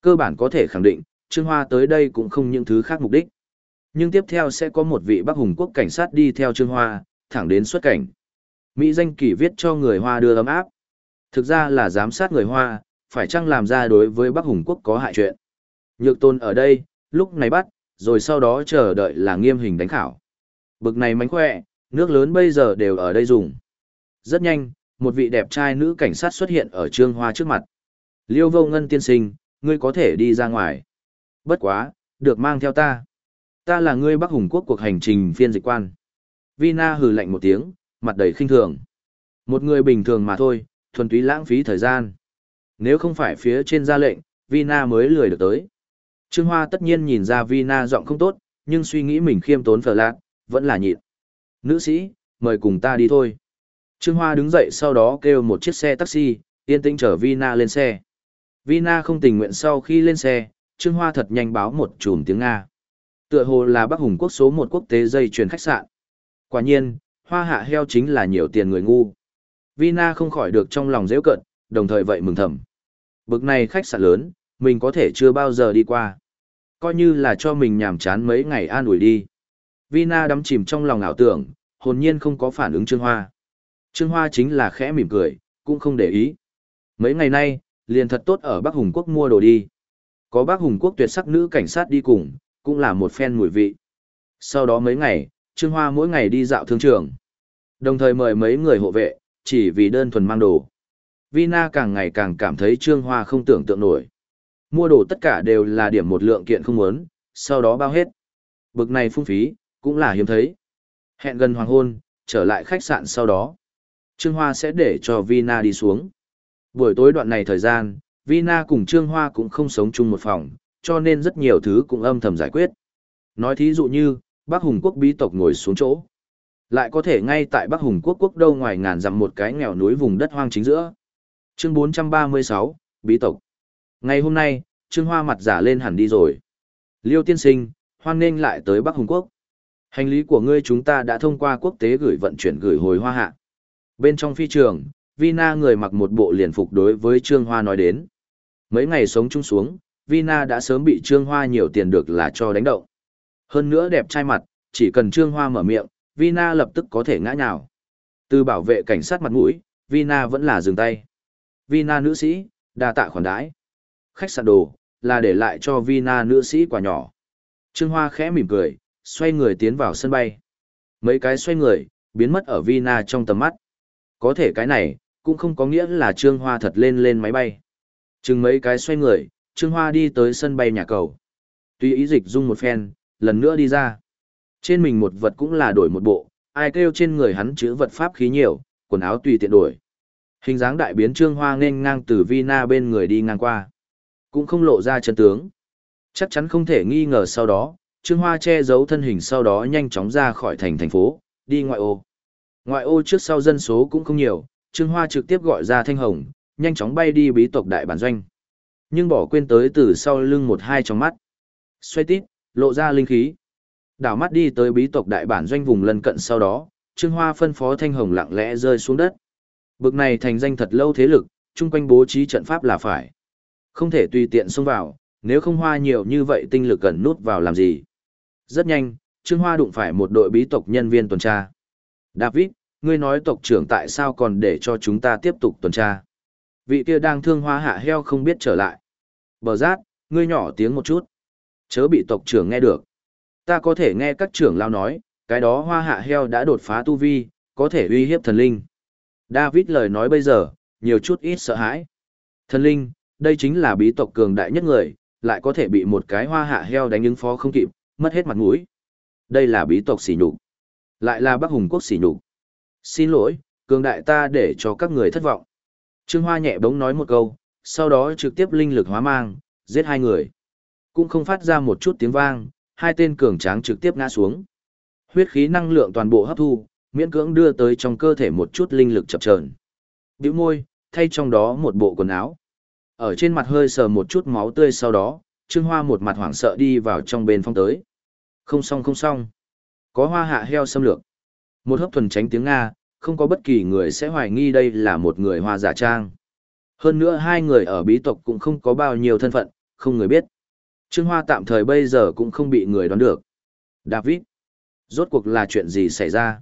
Cơ bản có thể khẳng định, Trương Hoa tới đây cũng không những thứ khác mục đích. Nhưng tiếp theo sẽ có một vị Bắc Hùng quốc cảnh sát đi theo Trương Hoa, thẳng đến xuất cảnh. Mỹ danh kỳ viết cho người Hoa đưa ấm áp. Thực ra là giám sát người Hoa, phải chăng làm ra đối với Bắc Hùng quốc có hại chuyện. Nhược tôn ở đây, lúc này bắt, rồi sau đó chờ đợi là nghiêm hình đánh khảo. Bực này mánh khỏe, nước lớn bây giờ đều ở đây dùng. Rất nhanh, một vị đẹp trai nữ cảnh sát xuất hiện ở Trương Hoa trước mặt. Liêu vô ngân tiên sinh, ngươi có thể đi ra ngoài. Bất quá, được mang theo ta. Ta là ngươi Bắc Hùng Quốc cuộc hành trình phiên dịch quan. Vina hừ lạnh một tiếng, mặt đầy khinh thường. Một người bình thường mà thôi, thuần túy lãng phí thời gian. Nếu không phải phía trên ra lệnh, Vina mới lười được tới. Trương Hoa tất nhiên nhìn ra Vina giọng không tốt, nhưng suy nghĩ mình khiêm tốn phở lạc, vẫn là nhịn. Nữ sĩ, mời cùng ta đi thôi. Trương Hoa đứng dậy sau đó kêu một chiếc xe taxi, yên tĩnh chở Vina lên xe. Vina không tình nguyện sau khi lên xe, Trương Hoa thật nhanh báo một chùm tiếng Nga. Tựa hồ là Bắc Hùng quốc số một quốc tế dây chuyền khách sạn. Quả nhiên, hoa hạ heo chính là nhiều tiền người ngu. Vina không khỏi được trong lòng dễ cận, đồng thời vậy mừng thầm. Bực này khách sạn lớn, mình có thể chưa bao giờ đi qua. Coi như là cho mình nhàm chán mấy ngày an ủi đi. Vina đắm chìm trong lòng ảo tưởng, hồn nhiên không có phản ứng Trương Hoa. Trương Hoa chính là khẽ mỉm cười, cũng không để ý. Mấy ngày nay, liền thật tốt ở Bắc Hùng Quốc mua đồ đi. Có Bắc Hùng Quốc tuyệt sắc nữ cảnh sát đi cùng, cũng là một phen mùi vị. Sau đó mấy ngày, Trương Hoa mỗi ngày đi dạo thương trường. Đồng thời mời mấy người hộ vệ, chỉ vì đơn thuần mang đồ. Vina càng ngày càng cảm thấy Trương Hoa không tưởng tượng nổi. Mua đồ tất cả đều là điểm một lượng kiện không muốn, sau đó bao hết. Bực này phung phí, cũng là hiếm thấy. Hẹn gần hoàng hôn, trở lại khách sạn sau đó. Trương Hoa sẽ để cho Vina đi xuống. Buổi tối đoạn này thời gian, Vina cùng Trương Hoa cũng không sống chung một phòng, cho nên rất nhiều thứ cũng âm thầm giải quyết. Nói thí dụ như, Bắc Hùng quốc bí tộc ngồi xuống chỗ. Lại có thể ngay tại Bắc Hùng quốc quốc đâu ngoài ngàn dặm một cái nghèo núi vùng đất hoang chính giữa. Chương 436, Bí tộc. Ngày hôm nay, Trương Hoa mặt giả lên hẳn đi rồi. Liêu tiên sinh, hoan nghênh lại tới Bắc Hùng quốc. Hành lý của ngươi chúng ta đã thông qua quốc tế gửi vận chuyển gửi hồi hoa hạ. Bên trong phi trường, Vina người mặc một bộ liền phục đối với Trương Hoa nói đến. Mấy ngày sống chung xuống, Vina đã sớm bị Trương Hoa nhiều tiền được là cho đánh động. Hơn nữa đẹp trai mặt, chỉ cần Trương Hoa mở miệng, Vina lập tức có thể ngã nhào. Từ bảo vệ cảnh sát mặt mũi, Vina vẫn là dừng tay. Vina nữ sĩ, đa tạ khoản đãi. Khách sạn đồ, là để lại cho Vina nữ sĩ quả nhỏ. Trương Hoa khẽ mỉm cười, xoay người tiến vào sân bay. Mấy cái xoay người, biến mất ở Vina trong tầm mắt. Có thể cái này, cũng không có nghĩa là Trương Hoa thật lên lên máy bay. Chừng mấy cái xoay người, Trương Hoa đi tới sân bay nhà cầu. Tuy ý dịch dung một phen, lần nữa đi ra. Trên mình một vật cũng là đổi một bộ, ai kêu trên người hắn chữ vật pháp khí nhiều, quần áo tùy tiện đổi. Hình dáng đại biến Trương Hoa nên ngang từ Vina bên người đi ngang qua. Cũng không lộ ra chân tướng. Chắc chắn không thể nghi ngờ sau đó, Trương Hoa che giấu thân hình sau đó nhanh chóng ra khỏi thành thành phố, đi ngoại ô. Ngoại ô trước sau dân số cũng không nhiều, Trương Hoa trực tiếp gọi ra Thanh Hồng, nhanh chóng bay đi bí tộc đại bản doanh. Nhưng bỏ quên tới từ sau lưng một hai trong mắt. Xoay tít, lộ ra linh khí. Đảo mắt đi tới bí tộc đại bản doanh vùng lân cận sau đó, Trương Hoa phân phó Thanh Hồng lặng lẽ rơi xuống đất. Bực này thành danh thật lâu thế lực, chung quanh bố trí trận pháp là phải. Không thể tùy tiện xông vào, nếu không hoa nhiều như vậy tinh lực cần nút vào làm gì. Rất nhanh, Trương Hoa đụng phải một đội bí tộc nhân viên tuần tra. David, ngươi nói tộc trưởng tại sao còn để cho chúng ta tiếp tục tuần tra. Vị kia đang thương hoa hạ heo không biết trở lại. Bờ giác, ngươi nhỏ tiếng một chút. Chớ bị tộc trưởng nghe được. Ta có thể nghe các trưởng lao nói, cái đó hoa hạ heo đã đột phá tu vi, có thể uy hiếp thần linh. David lời nói bây giờ, nhiều chút ít sợ hãi. Thần linh, đây chính là bí tộc cường đại nhất người, lại có thể bị một cái hoa hạ heo đánh ứng phó không kịp, mất hết mặt mũi. Đây là bí tộc xỉ nhục, lại là Bắc Hùng quốc xỉ nhục. Xin lỗi, cường đại ta để cho các người thất vọng. Trương Hoa nhẹ bóng nói một câu, sau đó trực tiếp linh lực hóa mang, giết hai người. Cũng không phát ra một chút tiếng vang, hai tên cường tráng trực tiếp ngã xuống. Huyết khí năng lượng toàn bộ hấp thu, miễn cưỡng đưa tới trong cơ thể một chút linh lực chập chờn. Bĩu môi, thay trong đó một bộ quần áo. Ở trên mặt hơi sờ một chút máu tươi sau đó, Trương Hoa một mặt hoảng sợ đi vào trong bên phong tới. Không xong không xong. Có hoa hạ heo xâm lược. Một hấp thuần tránh tiếng Nga, không có bất kỳ người sẽ hoài nghi đây là một người hoa giả trang. Hơn nữa hai người ở bí tộc cũng không có bao nhiêu thân phận, không người biết. Trương Hoa tạm thời bây giờ cũng không bị người đoán được. David, rốt cuộc là chuyện gì xảy ra?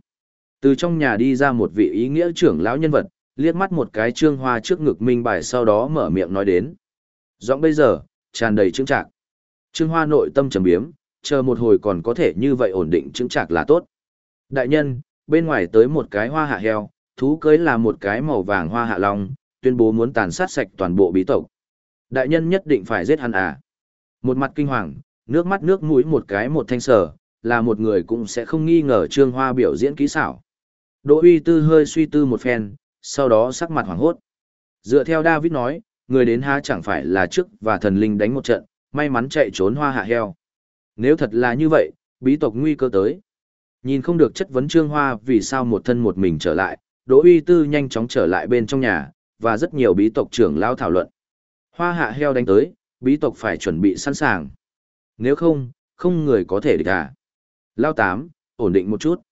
Từ trong nhà đi ra một vị ý nghĩa trưởng lão nhân vật, liếc mắt một cái Trương Hoa trước ngực minh bài sau đó mở miệng nói đến. Giọng bây giờ, tràn đầy chứng trạng. Trương Hoa nội tâm trầm biếm, chờ một hồi còn có thể như vậy ổn định chứng trạng là tốt. Đại nhân, bên ngoài tới một cái hoa hạ heo, thú cưới là một cái màu vàng hoa hạ long, tuyên bố muốn tàn sát sạch toàn bộ bí tộc. Đại nhân nhất định phải giết hắn à. Một mặt kinh hoàng, nước mắt nước mũi một cái một thanh sở, là một người cũng sẽ không nghi ngờ Trương Hoa biểu diễn kỹ xảo. Đỗ uy tư hơi suy tư một phen, sau đó sắc mặt hoảng hốt. Dựa theo David nói, người đến há chẳng phải là trước và thần linh đánh một trận, may mắn chạy trốn hoa hạ heo. Nếu thật là như vậy, bí tộc nguy cơ tới. Nhìn không được chất vấn Trương Hoa vì sao một thân một mình trở lại, Đỗ Uy Tư nhanh chóng trở lại bên trong nhà, và rất nhiều bí tộc trưởng lao thảo luận. Hoa hạ heo đánh tới, bí tộc phải chuẩn bị sẵn sàng. Nếu không, không người có thể địch à. Lao tám, ổn định một chút.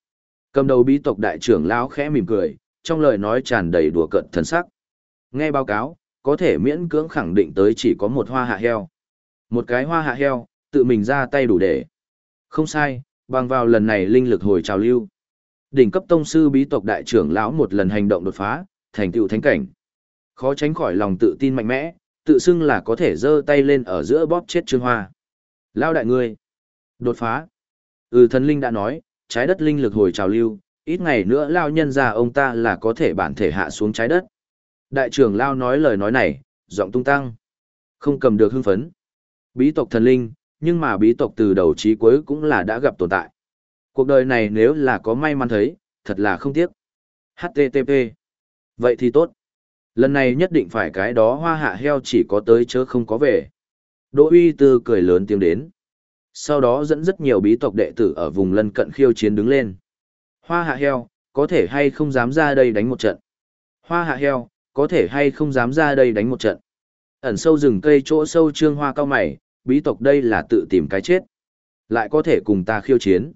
Cầm đầu bí tộc đại trưởng lão khẽ mỉm cười, trong lời nói tràn đầy đùa cợt thần sắc. Nghe báo cáo, có thể miễn cưỡng khẳng định tới chỉ có một hoa hạ heo. Một cái hoa hạ heo, tự mình ra tay đủ để. Không sai, bằng vào lần này linh lực hồi trào lưu. Đỉnh cấp tông sư bí tộc đại trưởng lão một lần hành động đột phá, thành tựu thánh cảnh. Khó tránh khỏi lòng tự tin mạnh mẽ, tự xưng là có thể giơ tay lên ở giữa bóp chết Trương Hoa. Lao đại ngươi. Đột phá. Ừ thần linh đã nói, trái đất linh lực hồi trào lưu, ít ngày nữa lao nhân ra ông ta là có thể bản thể hạ xuống trái đất. Đại trưởng lao nói lời nói này, giọng tung tăng. Không cầm được hưng phấn. Bí tộc thần linh, nhưng mà bí tộc từ đầu chí cuối cũng là đã gặp tồn tại. Cuộc đời này nếu là có may mắn thấy, thật là không tiếc. HTTP. Vậy thì tốt. Lần này nhất định phải cái đó hoa hạ heo chỉ có tới chớ không có về. Đỗ uy tư cười lớn tiếng đến. Sau đó dẫn rất nhiều bí tộc đệ tử ở vùng lân cận khiêu chiến đứng lên. Hoa hạ heo, có thể hay không dám ra đây đánh một trận. Hoa hạ heo, có thể hay không dám ra đây đánh một trận. Ẩn sâu rừng cây chỗ sâu trương hoa cao mày, bí tộc đây là tự tìm cái chết. Lại có thể cùng ta khiêu chiến.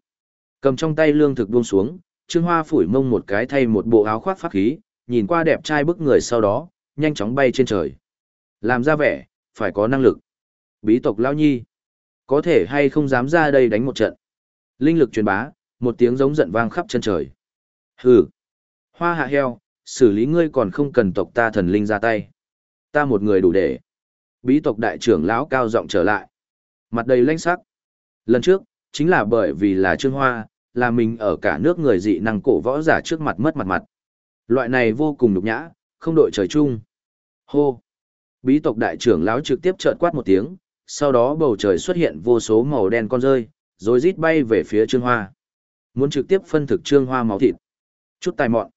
Cầm trong tay lương thực buông xuống, trương hoa phủi mông một cái thay một bộ áo khoác pháp khí, nhìn qua đẹp trai bức người sau đó, nhanh chóng bay trên trời. Làm ra vẻ, phải có năng lực. Bí tộc lao nhi. Có thể hay không dám ra đây đánh một trận. Linh lực truyền bá, một tiếng giống giận vang khắp chân trời. Hừ. Hoa hạ heo, xử lý ngươi còn không cần tộc ta thần linh ra tay. Ta một người đủ để. Bí tộc đại trưởng lão cao giọng trở lại. Mặt đầy lanh sắc. Lần trước, chính là bởi vì là Trương Hoa, là mình ở cả nước người dị năng cổ võ giả trước mặt mất mặt mặt. Loại này vô cùng nhục nhã, không đội trời chung. Hô! Bí tộc đại trưởng lão trực tiếp trợn quát một tiếng, sau đó bầu trời xuất hiện vô số màu đen con rơi, rồi rít bay về phía Trương Hoa. Muốn trực tiếp phân thực Trương Hoa máu thịt. Chút tài mọn.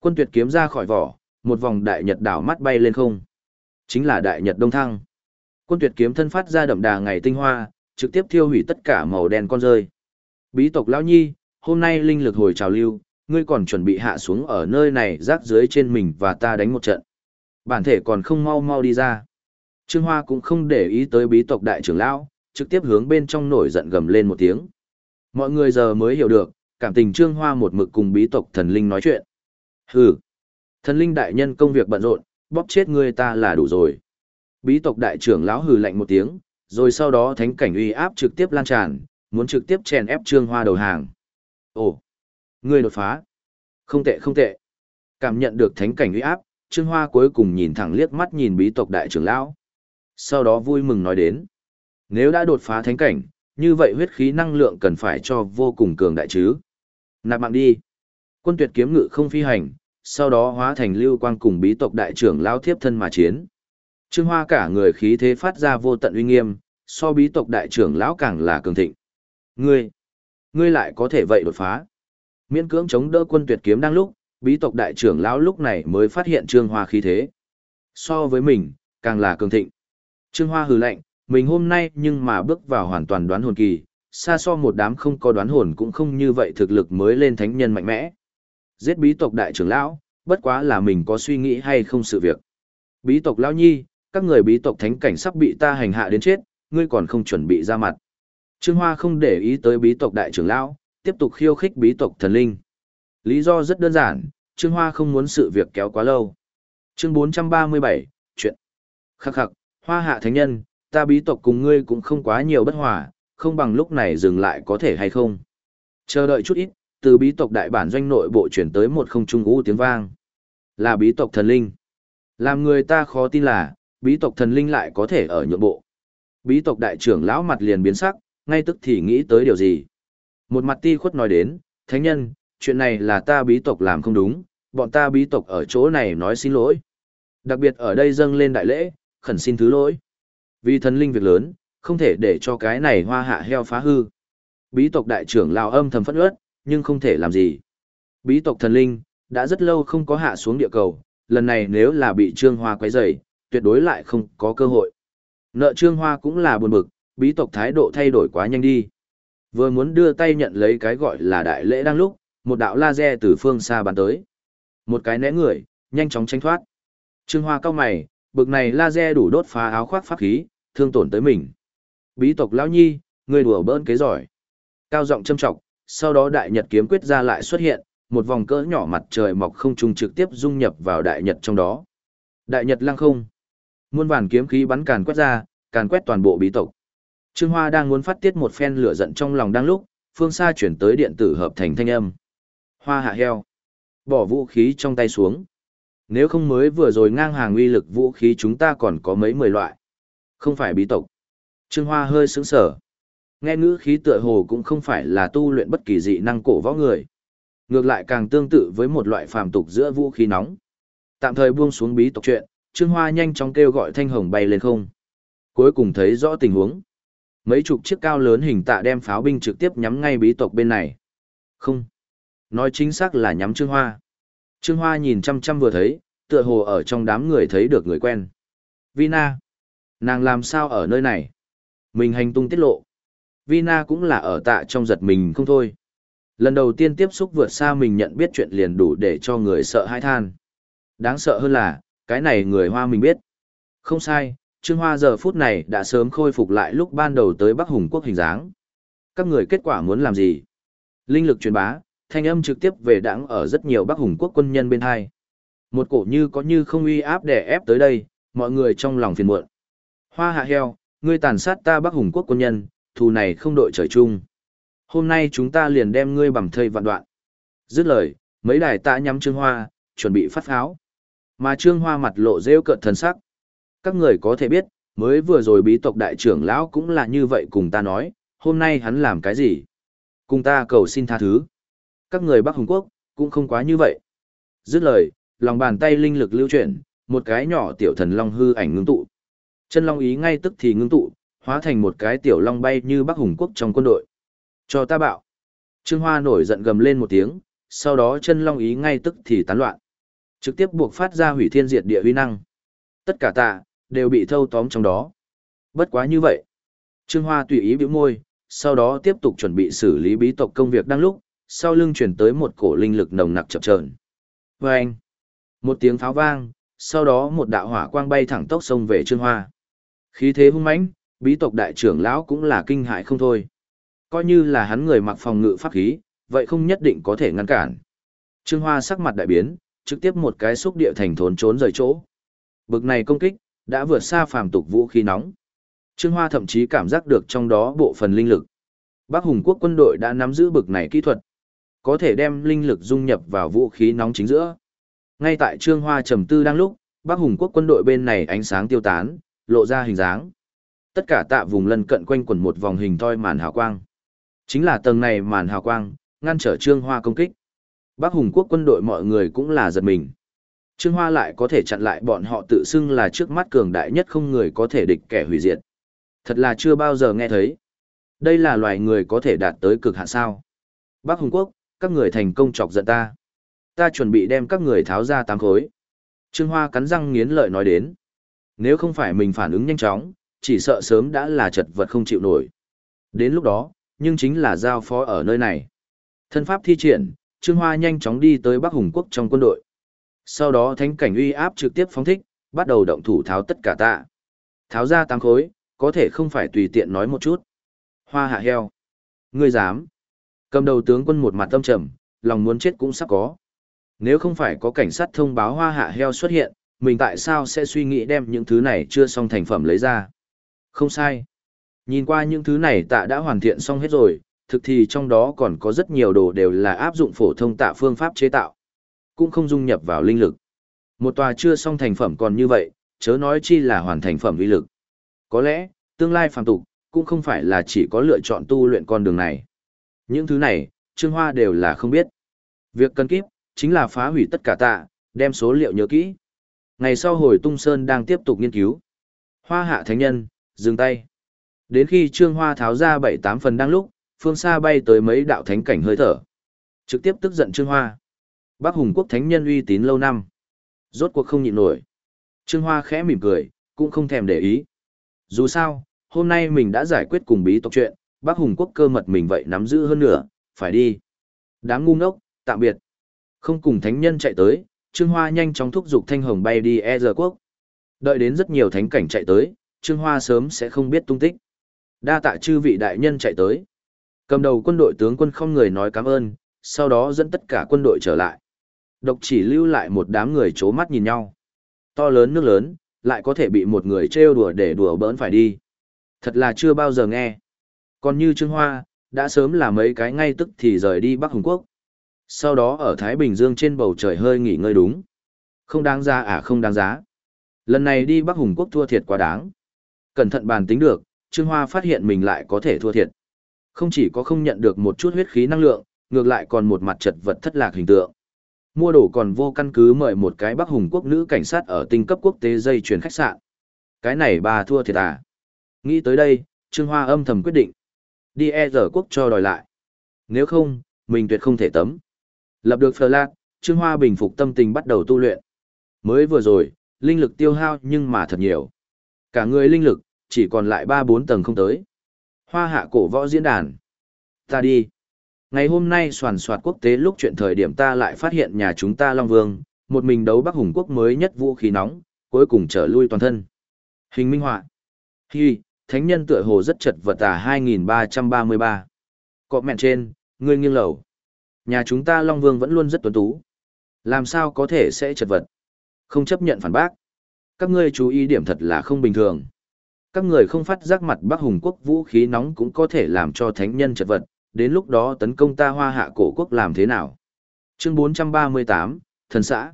Quân tuyệt kiếm ra khỏi vỏ, một vòng đại nhật đảo mắt bay lên không. Chính là đại nhật đông thăng. Quân tuyệt kiếm thân phát ra đậm đà ngày tinh hoa, trực tiếp thiêu hủy tất cả màu đen con rơi. Bí tộc lão nhi, hôm nay linh lực hồi trào lưu, ngươi còn chuẩn bị hạ xuống ở nơi này rác dưới trên mình và ta đánh một trận. Bản thể còn không mau mau đi ra. Trương Hoa cũng không để ý tới bí tộc đại trưởng lão, trực tiếp hướng bên trong nổi giận gầm lên một tiếng. Mọi người giờ mới hiểu được, cảm tình Trương Hoa một mực cùng bí tộc thần linh nói chuyện. Hừ, thần linh đại nhân công việc bận rộn, bóp chết ngươi ta là đủ rồi. Bí tộc đại trưởng lão hừ lạnh một tiếng, rồi sau đó thánh cảnh uy áp trực tiếp lan tràn, muốn trực tiếp chèn ép Trương Hoa đầu hàng. Ồ, ngươi đột phá. Không tệ không tệ. Cảm nhận được thánh cảnh uy áp, Trương Hoa cuối cùng nhìn thẳng liếc mắt nhìn bí tộc đại trưởng lão. Sau đó vui mừng nói đến. Nếu đã đột phá thánh cảnh, như vậy huyết khí năng lượng cần phải cho vô cùng cường đại chứ. Nạp mạng đi. Quân tuyệt kiếm ngự không phi hành, sau đó hóa thành lưu quang cùng bí tộc đại trưởng lão thiếp thân mà chiến. Trương Hoa cả người khí thế phát ra vô tận uy nghiêm, so bí tộc đại trưởng lão càng là cường thịnh. Ngươi, ngươi lại có thể vậy đột phá. Miễn cưỡng chống đỡ quân tuyệt kiếm đang lúc, bí tộc đại trưởng lão lúc này mới phát hiện Trương Hoa khí thế. So với mình, càng là cường thịnh. Trương Hoa hừ lạnh, mình hôm nay nhưng mà bước vào hoàn toàn đoán hồn kỳ, xa so một đám không có đoán hồn cũng không như vậy thực lực mới lên thánh nhân mạnh mẽ. Giết bí tộc đại trưởng lão, bất quá là mình có suy nghĩ hay không sự việc. Bí tộc lão nhi, các người bí tộc thánh cảnh sắp bị ta hành hạ đến chết, ngươi còn không chuẩn bị ra mặt. Trương Hoa không để ý tới bí tộc đại trưởng lão, tiếp tục khiêu khích bí tộc thần linh. Lý do rất đơn giản, Trương Hoa không muốn sự việc kéo quá lâu. Chương 437, chuyện. Khắc khắc, Hoa hạ thánh nhân, ta bí tộc cùng ngươi cũng không quá nhiều bất hòa, không bằng lúc này dừng lại có thể hay không. Chờ đợi chút ít, từ bí tộc đại bản doanh nội bộ chuyển tới một không trung ngũ tiếng vang. Là bí tộc thần linh. Làm người ta khó tin là, bí tộc thần linh lại có thể ở nhượng bộ. Bí tộc đại trưởng lão mặt liền biến sắc, ngay tức thì nghĩ tới điều gì. Một mặt ti khuất nói đến, thánh nhân, chuyện này là ta bí tộc làm không đúng, bọn ta bí tộc ở chỗ này nói xin lỗi. Đặc biệt ở đây dâng lên đại lễ, khẩn xin thứ lỗi. Vì thần linh việc lớn, không thể để cho cái này hoa hạ heo phá hư. Bí tộc đại trưởng lao âm thầm phẫn ướt, nhưng không thể làm gì. Bí tộc thần linh, đã rất lâu không có hạ xuống địa cầu, lần này nếu là bị trương hoa quấy rầy, tuyệt đối lại không có cơ hội. Nợ trương hoa cũng là buồn bực, bí tộc thái độ thay đổi quá nhanh đi. Vừa muốn đưa tay nhận lấy cái gọi là đại lễ đang lúc, một đạo laser từ phương xa bắn tới. Một cái né người, nhanh chóng tránh thoát. Trương Hoa cao mày, bực này laser đủ đốt phá áo khoác pháp khí, thương tổn tới mình. Bí tộc lão nhi, người đùa bỡn kế giỏi. Cao giọng châm trọng, sau đó đại nhật kiếm quyết ra lại xuất hiện, một vòng cỡ nhỏ mặt trời mọc không trung trực tiếp dung nhập vào đại nhật trong đó. Đại nhật lăng không. Muôn vàn kiếm khí bắn càn quét ra, càn quét toàn bộ bí tộc. Trương Hoa đang muốn phát tiết một phen lửa giận trong lòng đang lúc, phương xa chuyển tới điện tử hợp thành thanh âm. Hoa hạ heo. Bỏ vũ khí trong tay xuống. Nếu không mới vừa rồi ngang hàng uy lực vũ khí chúng ta còn có mấy mười loại. Không phải bí tộc. Trương Hoa hơi sững sở. Nghe ngữ khí tựa hồ cũng không phải là tu luyện bất kỳ dị năng cổ võ người. Ngược lại càng tương tự với một loại phàm tục giữa vũ khí nóng. Tạm thời buông xuống bí tộc chuyện, Trương Hoa nhanh chóng kêu gọi thanh hồng bay lên không. Cuối cùng thấy rõ tình huống. Mấy chục chiếc cao lớn hình tạ đem pháo binh trực tiếp nhắm ngay bí tộc bên này. Không. Nói chính xác là nhắm Trương Hoa. Trương Hoa nhìn chăm chăm vừa thấy, tựa hồ ở trong đám người thấy được người quen. Vina. Nàng làm sao ở nơi này? Mình hành tung tiết lộ. Vina cũng là ở tạ trong giật mình không thôi. Lần đầu tiên tiếp xúc vượt xa mình nhận biết chuyện liền đủ để cho người sợ hãi than. Đáng sợ hơn là, cái này người Hoa mình biết. Không sai, Trương Hoa giờ phút này đã sớm khôi phục lại lúc ban đầu tới Bắc Hùng quốc hình dáng. Các người kết quả muốn làm gì? Linh lực truyền bá, thanh âm trực tiếp về đảng ở rất nhiều Bắc Hùng quốc quân nhân bên hai. Một cổ như có như không uy áp đè ép tới đây, mọi người trong lòng phiền muộn. Hoa hạ heo, ngươi tàn sát ta Bắc Hùng quốc quân nhân, thù này không đội trời chung. Hôm nay chúng ta liền đem ngươi bằng thây vạn đoạn. Dứt lời, mấy đài tạ nhắm Trương Hoa, chuẩn bị phát pháo. Mà Trương Hoa mặt lộ rêu cợt thần sắc. Các người có thể biết, mới vừa rồi bí tộc đại trưởng lão cũng là như vậy cùng ta nói, hôm nay hắn làm cái gì? Cùng ta cầu xin tha thứ. Các người Bắc Hùng Quốc, cũng không quá như vậy. Dứt lời, lòng bàn tay linh lực lưu chuyển, một cái nhỏ tiểu thần long hư ảnh ngưng tụ. Chân long ý ngay tức thì ngưng tụ, hóa thành một cái tiểu long bay như Bắc Hùng Quốc trong quân đội. Cho ta bạo. Trương Hoa nổi giận gầm lên một tiếng, sau đó chân long ý ngay tức thì tán loạn. Trực tiếp buộc phát ra hủy thiên diệt địa huy năng. Tất cả tạ, đều bị thâu tóm trong đó. Bất quá như vậy. Trương Hoa tùy ý biểu môi, sau đó tiếp tục chuẩn bị xử lý bí tộc công việc đang lúc, sau lưng chuyển tới một cổ linh lực nồng nặc chập chờn. Vâng! Một tiếng pháo vang, sau đó một đạo hỏa quang bay thẳng tốc sông về Trương Hoa. Khí thế hung mãnh, bí tộc đại trưởng lão cũng là kinh hại không thôi. Coi như là hắn người mặc phòng ngự pháp khí, vậy không nhất định có thể ngăn cản. Trương Hoa sắc mặt đại biến, trực tiếp một cái xúc địa thành thốn trốn rời chỗ. Bực này công kích, đã vượt xa phàm tục vũ khí nóng. Trương Hoa thậm chí cảm giác được trong đó bộ phần linh lực. Bắc Hùng quốc quân đội đã nắm giữ bực này kỹ thuật, có thể đem linh lực dung nhập vào vũ khí nóng chính giữa. Ngay tại Trương Hoa trầm tư đang lúc, Bắc Hùng quốc quân đội bên này ánh sáng tiêu tán, lộ ra hình dáng. Tất cả tạ vùng lân cận quanh quẩn một vòng hình thoi màn hào quang. Chính là tầng này màn hào quang, ngăn trở Trương Hoa công kích. Bắc Hùng quốc quân đội mọi người cũng là giật mình. Trương Hoa lại có thể chặn lại bọn họ tự xưng là trước mắt cường đại nhất không người có thể địch kẻ hủy diệt. Thật là chưa bao giờ nghe thấy. Đây là loài người có thể đạt tới cực hạn sao. Bắc Hùng Quốc, các người thành công chọc giận ta. Ta chuẩn bị đem các người tháo ra tám khối. Trương Hoa cắn răng nghiến lợi nói đến. Nếu không phải mình phản ứng nhanh chóng, chỉ sợ sớm đã là chật vật không chịu nổi. Đến lúc đó, nhưng chính là giao phó ở nơi này. Thân pháp thi triển, Trương Hoa nhanh chóng đi tới Bắc Hùng Quốc trong quân đội. Sau đó thánh cảnh uy áp trực tiếp phóng thích, bắt đầu động thủ tháo tất cả tạ. Tháo ra tám khối, có thể không phải tùy tiện nói một chút. Hoa hạ heo. Ngươi dám. Cầm đầu tướng quân một mặt tâm trầm, lòng muốn chết cũng sắp có. Nếu không phải có cảnh sát thông báo hoa hạ heo xuất hiện, mình tại sao sẽ suy nghĩ đem những thứ này chưa xong thành phẩm lấy ra? Không sai. Nhìn qua những thứ này tạ đã hoàn thiện xong hết rồi, thực thì trong đó còn có rất nhiều đồ đều là áp dụng phổ thông tạ phương pháp chế tạo cũng không dung nhập vào linh lực. Một tòa chưa xong thành phẩm còn như vậy, chớ nói chi là hoàn thành phẩm uy lực. Có lẽ, tương lai phàm tục, cũng không phải là chỉ có lựa chọn tu luyện con đường này. Những thứ này, Trương Hoa đều là không biết. Việc cần kíp, chính là phá hủy tất cả tạ, đem số liệu nhớ kỹ. Ngày sau hồi Tung Sơn đang tiếp tục nghiên cứu. Hoa hạ thánh nhân, dừng tay. Đến khi Trương Hoa tháo ra 7-8 phần đang lúc, phương xa bay tới mấy đạo thánh cảnh hơi thở. Trực tiếp tức giận Trương Hoa. Bác Hùng quốc thánh nhân uy tín lâu năm. Rốt cuộc không nhịn nổi. Trương Hoa khẽ mỉm cười, cũng không thèm để ý. Dù sao, hôm nay mình đã giải quyết cùng bí tộc chuyện, bác Hùng quốc cơ mật mình vậy nắm giữ hơn nữa, phải đi. Đáng ngu ngốc, tạm biệt. Không cùng thánh nhân chạy tới, Trương Hoa nhanh chóng thúc giục thanh hồng bay đi e giờ quốc. Đợi đến rất nhiều thánh cảnh chạy tới, Trương Hoa sớm sẽ không biết tung tích. Đa tạ chư vị đại nhân chạy tới. Cầm đầu quân đội tướng quân không người nói cảm ơn, sau đó dẫn tất cả quân đội trở lại. Độc chỉ lưu lại một đám người chố mắt nhìn nhau. To lớn nước lớn, lại có thể bị một người trêu đùa để đùa bỡn phải đi. Thật là chưa bao giờ nghe. Còn như Trương Hoa, đã sớm là mấy cái ngay tức thì rời đi Bắc Hùng Quốc. Sau đó ở Thái Bình Dương trên bầu trời hơi nghỉ ngơi đúng. Không đáng giá à không đáng giá. Lần này đi Bắc Hùng Quốc thua thiệt quá đáng. Cẩn thận bàn tính được, Trương Hoa phát hiện mình lại có thể thua thiệt. Không chỉ có không nhận được một chút huyết khí năng lượng, ngược lại còn một mặt chật vật thất lạc hình tượng. Mua đồ còn vô căn cứ mời một cái Bắc Hùng Quốc nữ cảnh sát ở tinh cấp quốc tế dây chuyển khách sạn. Cái này bà thua thiệt à? Nghĩ tới đây, Trương Hoa âm thầm quyết định. Đi e giờ quốc cho đòi lại. Nếu không, mình tuyệt không thể tấm. Lập được phờ lạc, Trương Hoa bình phục tâm tình bắt đầu tu luyện. Mới vừa rồi, linh lực tiêu hao nhưng mà thật nhiều. Cả người linh lực, chỉ còn lại 3-4 tầng không tới. Hoa hạ cổ võ diễn đàn. Ta đi. Ngày hôm nay soàn soạt quốc tế lúc chuyện thời điểm ta lại phát hiện nhà chúng ta Long Vương, một mình đấu Bắc Hùng quốc mới nhất vũ khí nóng, cuối cùng trở lui toàn thân. Hình minh họa. Hi, thánh nhân tựa hồ rất chật vật à 2333. Cọ mẹn trên, ngươi nghiêng lầu. Nhà chúng ta Long Vương vẫn luôn rất tuấn tú. Làm sao có thể sẽ chật vật? Không chấp nhận phản bác. Các ngươi chú ý điểm thật là không bình thường. Các người không phát giác mặt Bắc Hùng quốc vũ khí nóng cũng có thể làm cho thánh nhân chật vật, đến lúc đó tấn công ta hoa hạ cổ quốc làm thế nào? Chương 438, Thần xã.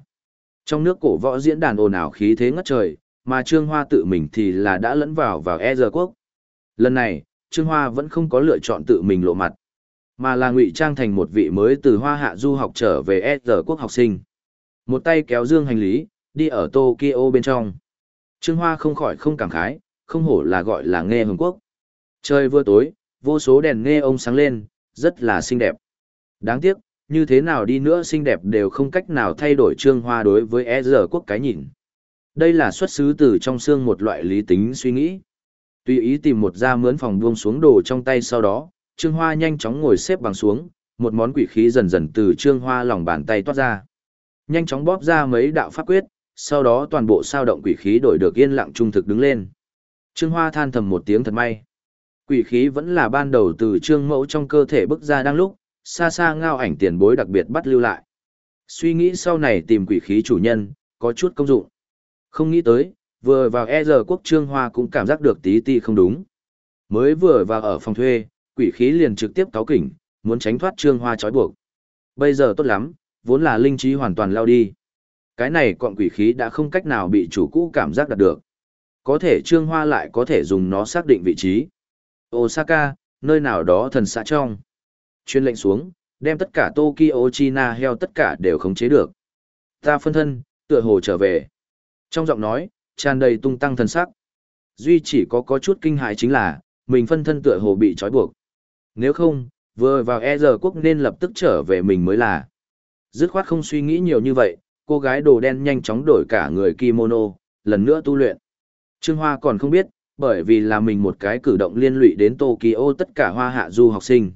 Trong nước cổ võ diễn đàn ồn ào khí thế ngất trời, mà Trương Hoa tự mình thì là đã lẫn vào vào e giờ quốc. Lần này, Trương Hoa vẫn không có lựa chọn tự mình lộ mặt, mà là ngụy trang thành một vị mới từ Hoa Hạ du học trở về e giờ quốc học sinh. Một tay kéo dương hành lý, đi ở Tokyo bên trong. Trương Hoa không khỏi không cảm khái, không hổ là gọi là nghe hồng quốc. Trời vừa tối, vô số đèn nghe ông sáng lên, rất là xinh đẹp. Đáng tiếc, như thế nào đi nữa xinh đẹp đều không cách nào thay đổi Trương Hoa đối với e giờ quốc cái nhìn. Đây là xuất xứ từ trong xương một loại lý tính suy nghĩ. Tùy ý tìm một ra mướn phòng buông xuống đồ trong tay sau đó, Trương Hoa nhanh chóng ngồi xếp bằng xuống, một món quỷ khí dần dần từ Trương Hoa lòng bàn tay toát ra. Nhanh chóng bóp ra mấy đạo pháp quyết, sau đó toàn bộ sao động quỷ khí đổi được yên lặng trung thực đứng lên. Trương Hoa than thầm một tiếng thật may. Quỷ khí vẫn là ban đầu từ trương mẫu trong cơ thể bức ra đang lúc, xa xa ngao ảnh tiền bối đặc biệt bắt lưu lại. Suy nghĩ sau này tìm quỷ khí chủ nhân, có chút công dụng. Không nghĩ tới, vừa vào e giờ quốc trương hoa cũng cảm giác được tí ti không đúng. Mới vừa vào ở phòng thuê, quỷ khí liền trực tiếp cáo kỉnh, muốn tránh thoát trương hoa trói buộc. Bây giờ tốt lắm, vốn là linh trí hoàn toàn lao đi. Cái này cọn quỷ khí đã không cách nào bị chủ cũ cảm giác đạt được. Có thể trương hoa lại có thể dùng nó xác định vị trí. Osaka, nơi nào đó thần xã trong. Chuyên lệnh xuống, đem tất cả Tokyo China heo tất cả đều khống chế được. Ta phân thân, tựa hồ trở về. Trong giọng nói, tràn đầy tung tăng thần sắc. Duy chỉ có có chút kinh hại chính là, mình phân thân tựa hồ bị trói buộc. Nếu không, vừa vào e giờ quốc nên lập tức trở về mình mới là. Dứt khoát không suy nghĩ nhiều như vậy, cô gái đồ đen nhanh chóng đổi cả người kimono, lần nữa tu luyện. Trương Hoa còn không biết, bởi vì là mình một cái cử động liên lụy đến Tokyo tất cả hoa hạ du học sinh.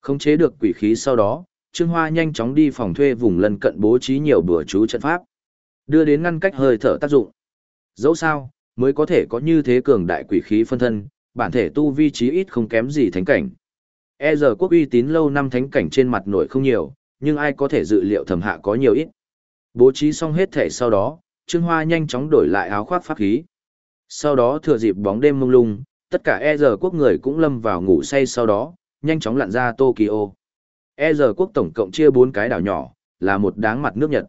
Khống chế được quỷ khí sau đó, Trương Hoa nhanh chóng đi phòng thuê vùng lân cận bố trí nhiều bữa chú trận pháp, đưa đến ngăn cách hơi thở tác dụng. Dẫu sao, mới có thể có như thế cường đại quỷ khí phân thân, bản thể tu vi trí ít không kém gì thánh cảnh. E giờ quốc uy tín lâu năm thánh cảnh trên mặt nổi không nhiều, nhưng ai có thể dự liệu thầm hạ có nhiều ít. Bố trí xong hết thể sau đó, Trương Hoa nhanh chóng đổi lại áo khoác pháp khí. Sau đó thừa dịp bóng đêm mông lung, tất cả E giờ quốc người cũng lâm vào ngủ say sau đó, nhanh chóng lặn ra Tokyo. E giờ quốc tổng cộng chia bốn cái đảo nhỏ, là một đáng mặt nước Nhật.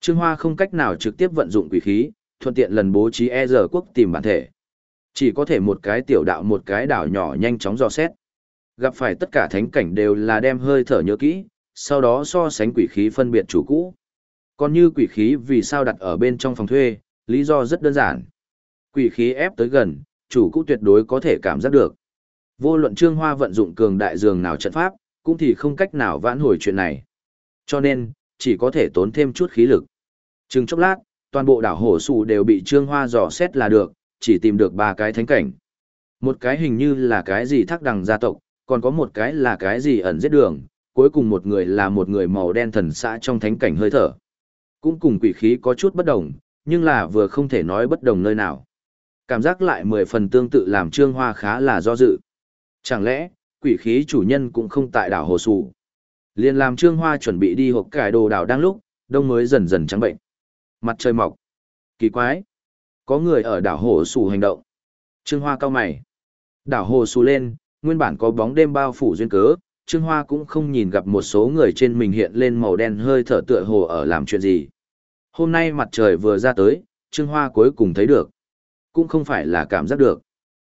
Trương Hoa không cách nào trực tiếp vận dụng quỷ khí, thuận tiện lần bố trí E giờ quốc tìm bản thể. Chỉ có thể một cái tiểu đạo một cái đảo nhỏ nhanh chóng dò xét. Gặp phải tất cả thánh cảnh đều là đem hơi thở nhớ kỹ, sau đó so sánh quỷ khí phân biệt chủ cũ. Còn như quỷ khí vì sao đặt ở bên trong phòng thuê, lý do rất đơn giản. Quỷ khí ép tới gần, chủ cũ tuyệt đối có thể cảm giác được. Vô luận Trương Hoa vận dụng cường đại dường nào trận pháp, cũng thì không cách nào vãn hồi chuyện này. Cho nên, chỉ có thể tốn thêm chút khí lực. Chừng chốc lát, toàn bộ đảo hổ sù đều bị Trương Hoa dò xét là được, chỉ tìm được ba cái thánh cảnh. Một cái hình như là cái gì thác đằng gia tộc, còn có một cái là cái gì ẩn giết đường, cuối cùng một người là một người màu đen thần xã trong thánh cảnh hơi thở. Cũng cùng quỷ khí có chút bất đồng, nhưng là vừa không thể nói bất đồng nơi nào. Cảm giác lại mười phần tương tự làm Trương Hoa khá là do dự. Chẳng lẽ, quỷ khí chủ nhân cũng không tại đảo Hồ Sù. liền làm Trương Hoa chuẩn bị đi hộp cải đồ đảo đang lúc, đông mới dần dần trắng bệnh. Mặt trời mọc. Kỳ quái. Có người ở đảo Hồ Sù hành động. Trương Hoa cao mày. Đảo Hồ Sù lên, nguyên bản có bóng đêm bao phủ duyên cớ, Trương Hoa cũng không nhìn gặp một số người trên mình hiện lên màu đen hơi thở tựa hồ ở làm chuyện gì. Hôm nay mặt trời vừa ra tới, Trương Hoa cuối cùng thấy được. Cũng không phải là cảm giác được.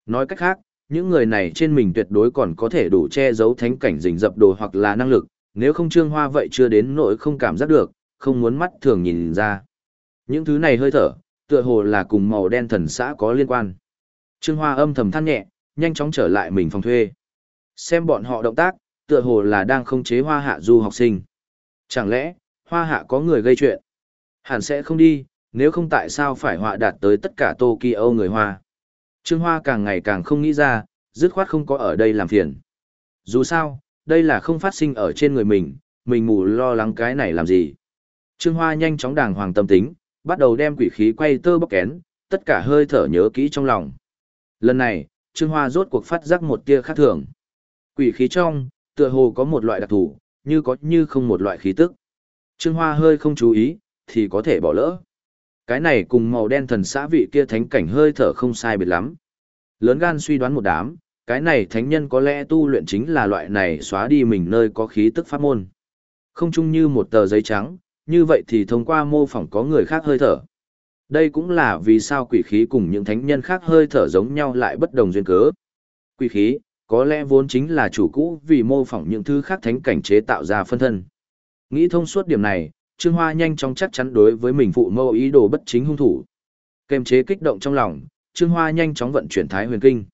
Nói cách khác, những người này trên mình tuyệt đối còn có thể đủ che giấu thánh cảnh rình dập đồ hoặc là năng lực, nếu không Trương Hoa vậy chưa đến nỗi không cảm giác được, không muốn mắt thường nhìn ra. Những thứ này hơi thở, tựa hồ là cùng màu đen thần xã có liên quan. Trương Hoa âm thầm than nhẹ, nhanh chóng trở lại mình phòng thuê. Xem bọn họ động tác, tựa hồ là đang không chế hoa hạ du học sinh. Chẳng lẽ, hoa hạ có người gây chuyện? Hẳn sẽ không đi, nếu không tại sao phải họa đạt tới tất cả Tokyo người hoa. Trương Hoa càng ngày càng không nghĩ ra, dứt khoát không có ở đây làm phiền. Dù sao, đây là không phát sinh ở trên người mình, mình mù lo lắng cái này làm gì. Trương Hoa nhanh chóng đàng hoàng tâm tính, bắt đầu đem quỷ khí quay tơ bóc kén, tất cả hơi thở nhớ kỹ trong lòng. Lần này, Trương Hoa rốt cuộc phát giác một tia khác thường. Quỷ khí trong, tựa hồ có một loại đặc thù, như có như không một loại khí tức. Trương Hoa hơi không chú ý, thì có thể bỏ lỡ. Cái này cùng màu đen thần xã vị kia thánh cảnh hơi thở không sai biệt lắm. Lớn gan suy đoán một đám, cái này thánh nhân có lẽ tu luyện chính là loại này xóa đi mình nơi có khí tức pháp môn. Không chung như một tờ giấy trắng, như vậy thì thông qua mô phỏng có người khác hơi thở. Đây cũng là vì sao quỷ khí cùng những thánh nhân khác hơi thở giống nhau lại bất đồng duyên cớ. Quỷ khí, có lẽ vốn chính là chủ cũ vì mô phỏng những thứ khác thánh cảnh chế tạo ra phân thân. Nghĩ thông suốt điểm này, Trương Hoa nhanh chóng chắc chắn đối với mình phụ mâu ý đồ bất chính hung thủ. Kềm chế kích động trong lòng, Trương Hoa nhanh chóng vận chuyển Thái Huyền Kinh.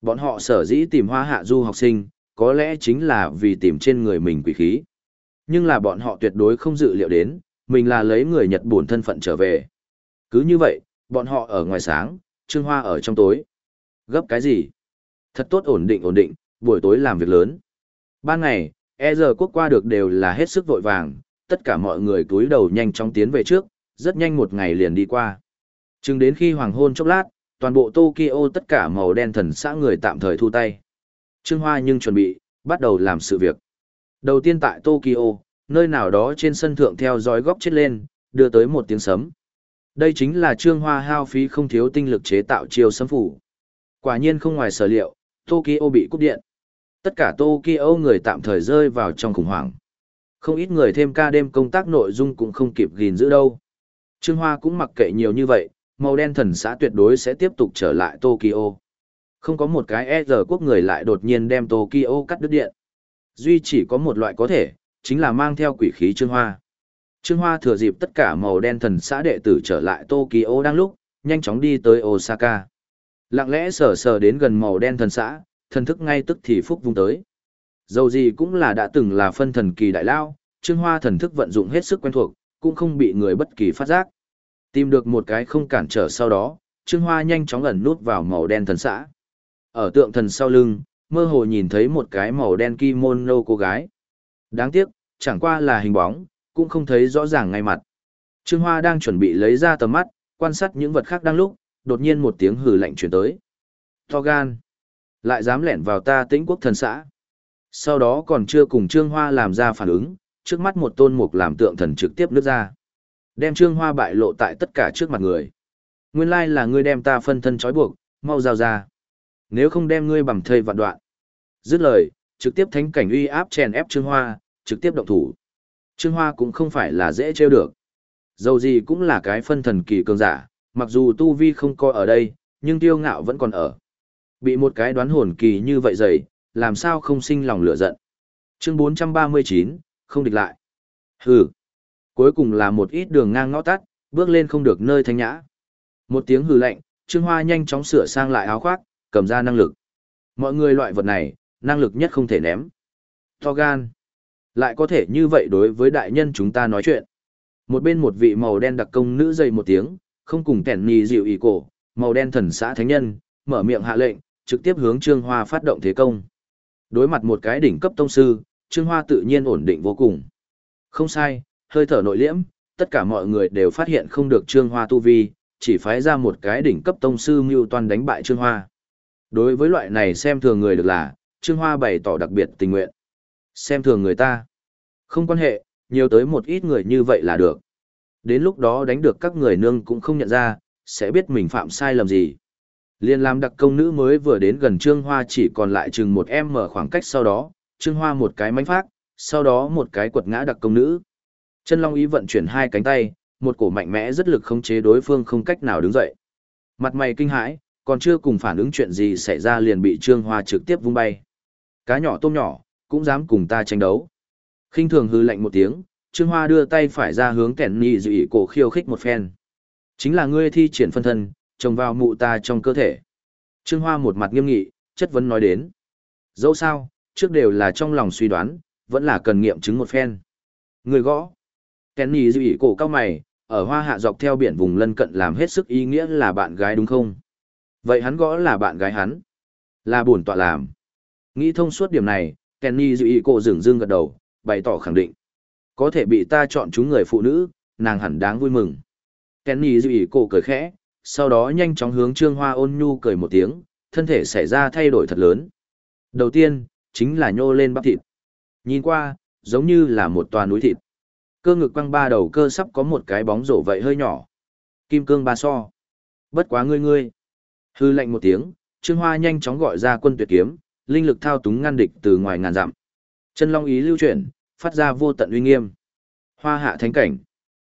Bọn họ sở dĩ tìm Hoa Hạ Du học sinh, có lẽ chính là vì tìm trên người mình quỷ khí. Nhưng là bọn họ tuyệt đối không dự liệu đến, mình là lấy người Nhật buồn thân phận trở về. Cứ như vậy, bọn họ ở ngoài sáng, Trương Hoa ở trong tối. Gấp cái gì? Thật tốt ổn định ổn định, buổi tối làm việc lớn. Ban ngày, e giờ quốc qua được đều là hết sức vội vàng, tất cả mọi người túi đầu nhanh chóng tiến về trước, rất nhanh một ngày liền đi qua. Chừng đến khi hoàng hôn chốc lát, toàn bộ Tokyo tất cả màu đen thần xã người tạm thời thu tay. Trương Hoa nhưng chuẩn bị, bắt đầu làm sự việc. Đầu tiên tại Tokyo, nơi nào đó trên sân thượng theo dõi góc chết lên, đưa tới một tiếng sấm. Đây chính là Trương Hoa hao phí không thiếu tinh lực chế tạo chiêu sấm phủ. Quả nhiên không ngoài sở liệu, Tokyo bị cúp điện. Tất cả Tokyo người tạm thời rơi vào trong khủng hoảng. Không ít người thêm ca đêm công tác nội dung cũng không kịp gìn giữ đâu. Trương Hoa cũng mặc kệ nhiều như vậy, màu đen thần xã tuyệt đối sẽ tiếp tục trở lại Tokyo. Không có một cái e giờ quốc người lại đột nhiên đem Tokyo cắt đứt điện. Duy chỉ có một loại có thể, chính là mang theo quỷ khí Trương Hoa. Trương Hoa thừa dịp tất cả màu đen thần xã đệ tử trở lại Tokyo đang lúc, nhanh chóng đi tới Osaka. Lặng lẽ sờ sờ đến gần màu đen thần xã, thần thức ngay tức thì phúc vung tới. Dầu gì cũng là đã từng là phân thần kỳ đại lao, Trương Hoa thần thức vận dụng hết sức quen thuộc, cũng không bị người bất kỳ phát giác. Tìm được một cái không cản trở sau đó, Trương Hoa nhanh chóng ẩn nút vào màu đen thần xã. Ở tượng thần sau lưng, mơ hồ nhìn thấy một cái màu đen kimono cô gái. Đáng tiếc, chẳng qua là hình bóng, cũng không thấy rõ ràng ngay mặt. Trương Hoa đang chuẩn bị lấy ra tầm mắt, quan sát những vật khác đang lúc, đột nhiên một tiếng hừ lạnh truyền tới. To gan! Lại dám lẻn vào ta tĩnh quốc thần xã. Sau đó còn chưa cùng Trương Hoa làm ra phản ứng, trước mắt một tôn mục làm tượng thần trực tiếp lướt ra. Đem Trương Hoa bại lộ tại tất cả trước mặt người. Nguyên lai là ngươi đem ta phân thân trói buộc, mau giao ra. Nếu không đem ngươi bằng thây vạn đoạn. Dứt lời, trực tiếp thánh cảnh uy áp chèn ép Trương Hoa, trực tiếp động thủ. Trương Hoa cũng không phải là dễ trêu được. Dầu gì cũng là cái phân thần kỳ cường giả, mặc dù Tu Vi không coi ở đây, nhưng tiêu ngạo vẫn còn ở. Bị một cái đoán hồn kỳ như vậy dày, làm sao không sinh lòng lửa giận. Chương 439, không địch lại. Hừ. Cuối cùng là một ít đường ngang ngõ tắt, bước lên không được nơi thanh nhã. Một tiếng hừ lạnh, Trương Hoa nhanh chóng sửa sang lại áo khoác, cầm ra năng lực. Mọi người loại vật này, năng lực nhất không thể ném. To gan. Lại có thể như vậy đối với đại nhân chúng ta nói chuyện. Một bên một vị màu đen đặc công nữ dày một tiếng, không cùng kẻn nhì dịu ý cổ, màu đen thần xã thánh nhân, mở miệng hạ lệnh, trực tiếp hướng Trương Hoa phát động thế công. Đối mặt một cái đỉnh cấp tông sư, Trương Hoa tự nhiên ổn định vô cùng. Không sai, hơi thở nội liễm, tất cả mọi người đều phát hiện không được Trương Hoa tu vi, chỉ phái ra một cái đỉnh cấp tông sư mưu toan đánh bại Trương Hoa. Đối với loại này xem thường người được là, Trương Hoa bày tỏ đặc biệt tình nguyện. Xem thường người ta. Không quan hệ, nhiều tới một ít người như vậy là được. Đến lúc đó đánh được các người nương cũng không nhận ra, sẽ biết mình phạm sai lầm gì. Liên làm đặc công nữ mới vừa đến gần Trương Hoa chỉ còn lại chừng một em mở khoảng cách sau đó, Trương Hoa một cái mánh phát, sau đó một cái quật ngã đặc công nữ. Chân Long ý vận chuyển hai cánh tay, một cổ mạnh mẽ rất lực khống chế đối phương không cách nào đứng dậy. Mặt mày kinh hãi, còn chưa cùng phản ứng chuyện gì xảy ra liền bị Trương Hoa trực tiếp vung bay. Cá nhỏ tôm nhỏ, cũng dám cùng ta tranh đấu. khinh thường hư lạnh một tiếng, Trương Hoa đưa tay phải ra hướng kẻn nì dự ý cổ khiêu khích một phen. Chính là ngươi thi triển phân thân, trồng vào mụ ta trong cơ thể. Trương Hoa một mặt nghiêm nghị, chất vấn nói đến. Dẫu sao, trước đều là trong lòng suy đoán, vẫn là cần nghiệm chứng một phen. Người gõ. Kenny dự ý cổ cao mày, ở hoa hạ dọc theo biển vùng lân cận làm hết sức ý nghĩa là bạn gái đúng không? Vậy hắn gõ là bạn gái hắn. Là buồn tọa làm. Nghĩ thông suốt điểm này, Kenny dự ý cổ dừng dưng gật đầu, bày tỏ khẳng định. Có thể bị ta chọn chúng người phụ nữ, nàng hẳn đáng vui mừng. Kenny dự ý cổ cười khẽ, sau đó nhanh chóng hướng Trương Hoa ôn nhu cười một tiếng, thân thể xảy ra thay đổi thật lớn. Đầu tiên, chính là nhô lên bắp thịt. Nhìn qua, giống như là một tòa núi thịt. Cơ ngực quăng ba đầu cơ sắp có một cái bóng rổ vậy hơi nhỏ. Kim cương ba so. Bất quá ngươi ngươi. Hư lệnh một tiếng, Trương Hoa nhanh chóng gọi ra quân tuyệt kiếm, linh lực thao túng ngăn địch từ ngoài ngàn dặm. Chân long ý lưu chuyển, phát ra vô tận uy nghiêm. Hoa hạ thánh cảnh.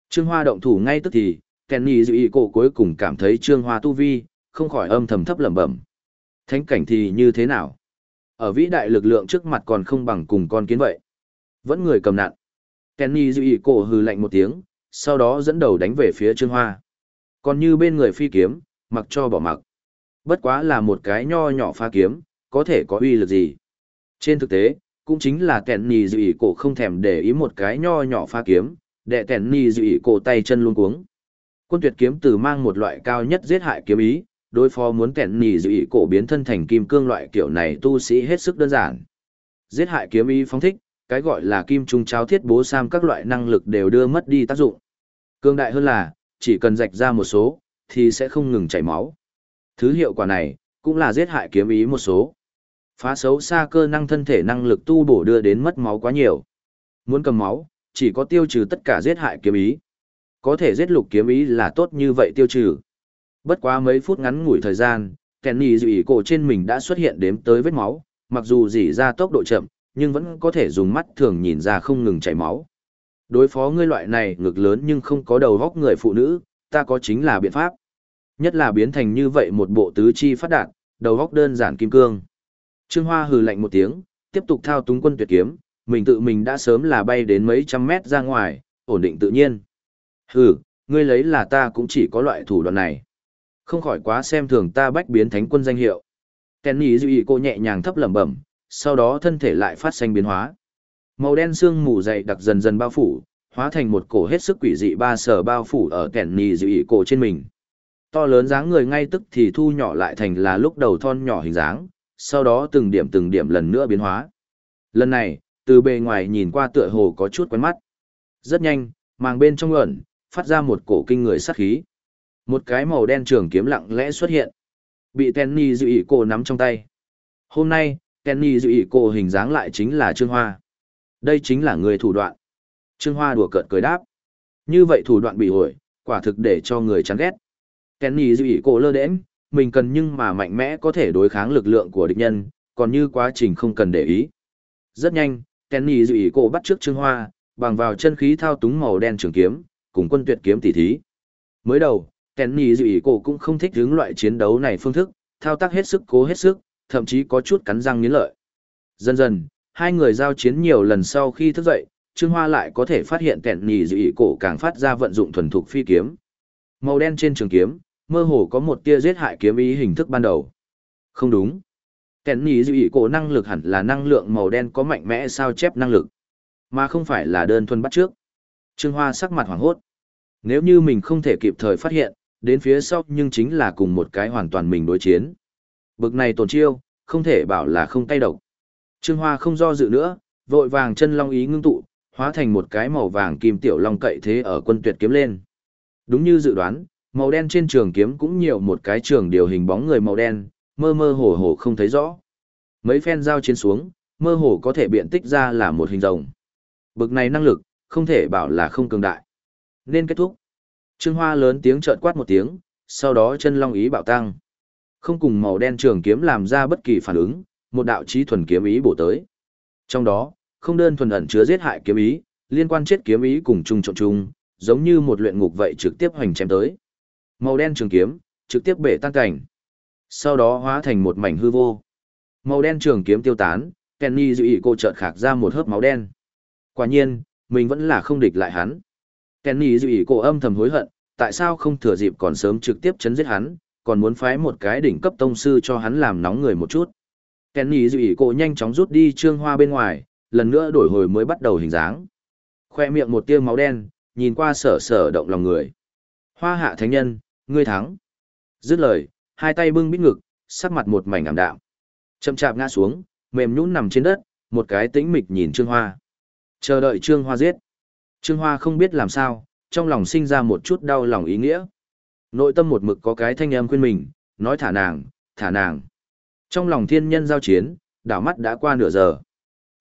Trương Hoa động thủ ngay tức thì, Kenny dự ý cổ cuối cùng cảm thấy Trương Hoa tu vi, không khỏi âm thầm thấp lẩm bẩm. Thánh cảnh thì như thế nào? Ở vĩ đại lực lượng trước mặt còn không bằng cùng con kiến vậy. Vẫn người cầm nạn. Kenny dự ý cổ hừ lạnh một tiếng, sau đó dẫn đầu đánh về phía Trương Hoa. Còn như bên người phi kiếm, mặc cho bỏ mặc. Bất quá là một cái nho nhỏ pha kiếm, có thể có uy lực gì. Trên thực tế, cũng chính là Kenny dự ý cổ không thèm để ý một cái nho nhỏ pha kiếm, để Kenny dự ý cổ tay chân luôn cuống. Quân tuyệt kiếm từ mang một loại cao nhất giết hại kiếm ý, đối phó muốn kẹn nhì dự ý cổ biến thân thành kim cương loại kiểu này tu sĩ hết sức đơn giản. Giết hại kiếm ý phóng thích, cái gọi là kim trung cháo thiết bố sam các loại năng lực đều đưa mất đi tác dụng. Cương đại hơn là, chỉ cần rạch ra một số, thì sẽ không ngừng chảy máu. Thứ hiệu quả này, cũng là giết hại kiếm ý một số. Phá xấu xa cơ năng thân thể năng lực tu bổ đưa đến mất máu quá nhiều. Muốn cầm máu, chỉ có tiêu trừ tất cả giết hại kiếm ý. Có thể giết lục kiếm ý là tốt như vậy tiêu trừ. Bất quá mấy phút ngắn ngủi thời gian, Kenny dự ý cổ trên mình đã xuất hiện đếm tới vết máu, mặc dù dỉ ra tốc độ chậm, nhưng vẫn có thể dùng mắt thường nhìn ra không ngừng chảy máu. Đối phó ngươi loại này ngực lớn nhưng không có đầu góc người phụ nữ, ta có chính là biện pháp. Nhất là biến thành như vậy một bộ tứ chi phát đạt, đầu góc đơn giản kim cương. Trương Hoa hừ lạnh một tiếng, tiếp tục thao túng quân tuyệt kiếm, mình tự mình đã sớm là bay đến mấy trăm mét ra ngoài, ổn định tự nhiên. Hừ, ngươi lấy là ta cũng chỉ có loại thủ đoạn này. Không khỏi quá xem thường ta bách biến thánh quân danh hiệu. Kenny Duy cô nhẹ nhàng thấp lẩm bẩm, sau đó thân thể lại phát sinh biến hóa. Màu đen xương mù dày đặc dần dần bao phủ, hóa thành một cổ hết sức quỷ dị ba sở bao phủ ở Kenny Duy cô trên mình. To lớn dáng người ngay tức thì thu nhỏ lại thành là lúc đầu thon nhỏ hình dáng, sau đó từng điểm từng điểm lần nữa biến hóa. Lần này, từ bề ngoài nhìn qua tựa hồ có chút quen mắt. Rất nhanh, màng bên trong ẩn, phát ra một cổ kinh người sát khí. Một cái màu đen trường kiếm lặng lẽ xuất hiện. Bị Tenny Dụ ý cô nắm trong tay. Hôm nay, Tenny Dụ ý cô hình dáng lại chính là Trương Hoa. Đây chính là người thủ đoạn. Trương Hoa đùa cợt cười đáp. Như vậy thủ đoạn bị hội, quả thực để cho người chán ghét. Kenny Dụ ý cô lơ đễnh, mình cần nhưng mà mạnh mẽ có thể đối kháng lực lượng của địch nhân, còn như quá trình không cần để ý. Rất nhanh, Kenny Dụ ý cô bắt trước Trương Hoa, bằng vào chân khí thao túng màu đen trường kiếm, cùng quân tuyệt kiếm tỉ thí. Mới đầu, Kenny dự ý cổ cũng không thích hướng loại chiến đấu này phương thức, thao tác hết sức cố hết sức, thậm chí có chút cắn răng nghiến lợi. Dần dần, hai người giao chiến nhiều lần sau khi thức dậy, Trương Hoa lại có thể phát hiện Kenny dự ý cổ càng phát ra vận dụng thuần thục phi kiếm. Màu đen trên trường kiếm, mơ hồ có một tia giết hại kiếm ý hình thức ban đầu. Không đúng. Kenny dự ý cổ năng lực hẳn là năng lượng màu đen có mạnh mẽ sao chép năng lực, mà không phải là đơn thuần bắt trước. Trương Hoa sắc mặt hoảng hốt. Nếu như mình không thể kịp thời phát hiện, đến phía sau nhưng chính là cùng một cái hoàn toàn mình đối chiến. Bực này tổn chiêu, không thể bảo là không tay độc. Trương Hoa không do dự nữa, vội vàng chân long ý ngưng tụ, hóa thành một cái màu vàng kim tiểu long cậy thế ở quân tuyệt kiếm lên. Đúng như dự đoán, màu đen trên trường kiếm cũng nhiều một cái trường điều hình bóng người màu đen, mơ mơ hồ hồ không thấy rõ. Mấy phen giao chiến xuống, mơ hồ có thể biện tích ra là một hình rồng. Bực này năng lực, không thể bảo là không cường đại. Nên kết thúc. Trương Hoa lớn tiếng trợn quát một tiếng, sau đó chân long ý bạo tăng. Không cùng màu đen trường kiếm làm ra bất kỳ phản ứng, một đạo chí thuần kiếm ý bổ tới. Trong đó, không đơn thuần ẩn chứa giết hại kiếm ý, liên quan chết kiếm ý cùng chung trộn chung, giống như một luyện ngục vậy trực tiếp hoành chém tới. Màu đen trường kiếm, trực tiếp bể tan cảnh. Sau đó hóa thành một mảnh hư vô. Màu đen trường kiếm tiêu tán, Kenny dự ý cô chợt khạc ra một hớp máu đen. Quả nhiên, mình vẫn là không địch lại hắn. Kenny dự ý cô âm thầm hối hận, tại sao không thừa dịp còn sớm trực tiếp chấn giết hắn, còn muốn phái một cái đỉnh cấp tông sư cho hắn làm nóng người một chút. Kenny dự ý cô nhanh chóng rút đi trương hoa bên ngoài, lần nữa đổi hồi mới bắt đầu hình dáng. Khoe miệng một tia máu đen, nhìn qua sở sở động lòng người. Hoa hạ thánh nhân, ngươi thắng. Dứt lời, hai tay bưng bít ngực, sắc mặt một mảnh ảm đạm. Chậm chạp ngã xuống, mềm nhũn nằm trên đất, một cái tĩnh mịch nhìn Trương Hoa. Chờ đợi Trương Hoa giết. Trương Hoa không biết làm sao, trong lòng sinh ra một chút đau lòng ý nghĩa. Nội tâm một mực có cái thanh âm khuyên mình, nói thả nàng, thả nàng. Trong lòng thiên nhân giao chiến, đảo mắt đã qua nửa giờ.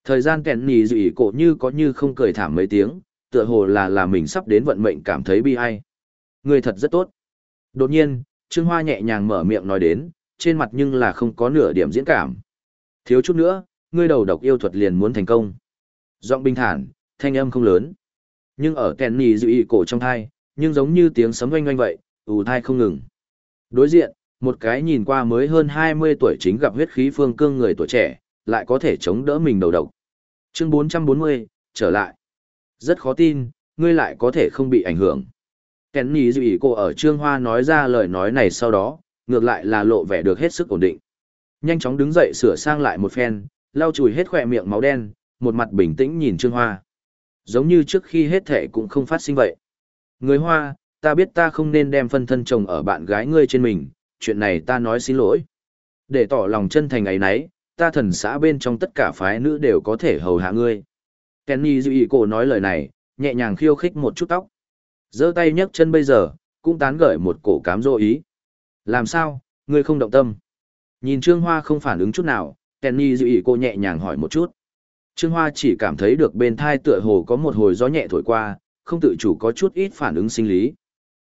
Thời gian kẹn nì dị cổ như có như không cười thảm mấy tiếng, tựa hồ là là mình sắp đến vận mệnh cảm thấy bi ai. Người thật rất tốt. Đột nhiên, Trương Hoa nhẹ nhàng mở miệng nói đến, trên mặt nhưng là không có nửa điểm diễn cảm. Thiếu chút nữa, ngươi đầu độc yêu thuật liền muốn thành công. Giọng bình thản, thanh âm không lớn. Nhưng ở kèn nì dự ý cổ trong thai, nhưng giống như tiếng sấm oanh oanh vậy, ù thai không ngừng. Đối diện, một cái nhìn qua mới hơn 20 tuổi chính gặp huyết khí phương cương người tuổi trẻ, lại có thể chống đỡ mình đầu độc. Chương 440, trở lại. Rất khó tin, ngươi lại có thể không bị ảnh hưởng. Kèn nì dự ý cổ ở Trương Hoa nói ra lời nói này sau đó, ngược lại là lộ vẻ được hết sức ổn định. Nhanh chóng đứng dậy sửa sang lại một phen, lau chùi hết khỏe miệng máu đen, một mặt bình tĩnh nhìn Trương Hoa. Giống như trước khi hết thể cũng không phát sinh vậy. Người Hoa, ta biết ta không nên đem phân thân chồng ở bạn gái ngươi trên mình, chuyện này ta nói xin lỗi. Để tỏ lòng chân thành ấy nấy, ta thần xã bên trong tất cả phái nữ đều có thể hầu hạ ngươi. Kenny dự ý cổ nói lời này, nhẹ nhàng khiêu khích một chút tóc. giơ tay nhấc chân bây giờ, cũng tán gởi một cổ cám dỗ ý. Làm sao, ngươi không động tâm? Nhìn Trương Hoa không phản ứng chút nào, Kenny dự ý cô nhẹ nhàng hỏi một chút. Trương Hoa chỉ cảm thấy được bên thai tựa hồ có một hồi gió nhẹ thổi qua, không tự chủ có chút ít phản ứng sinh lý.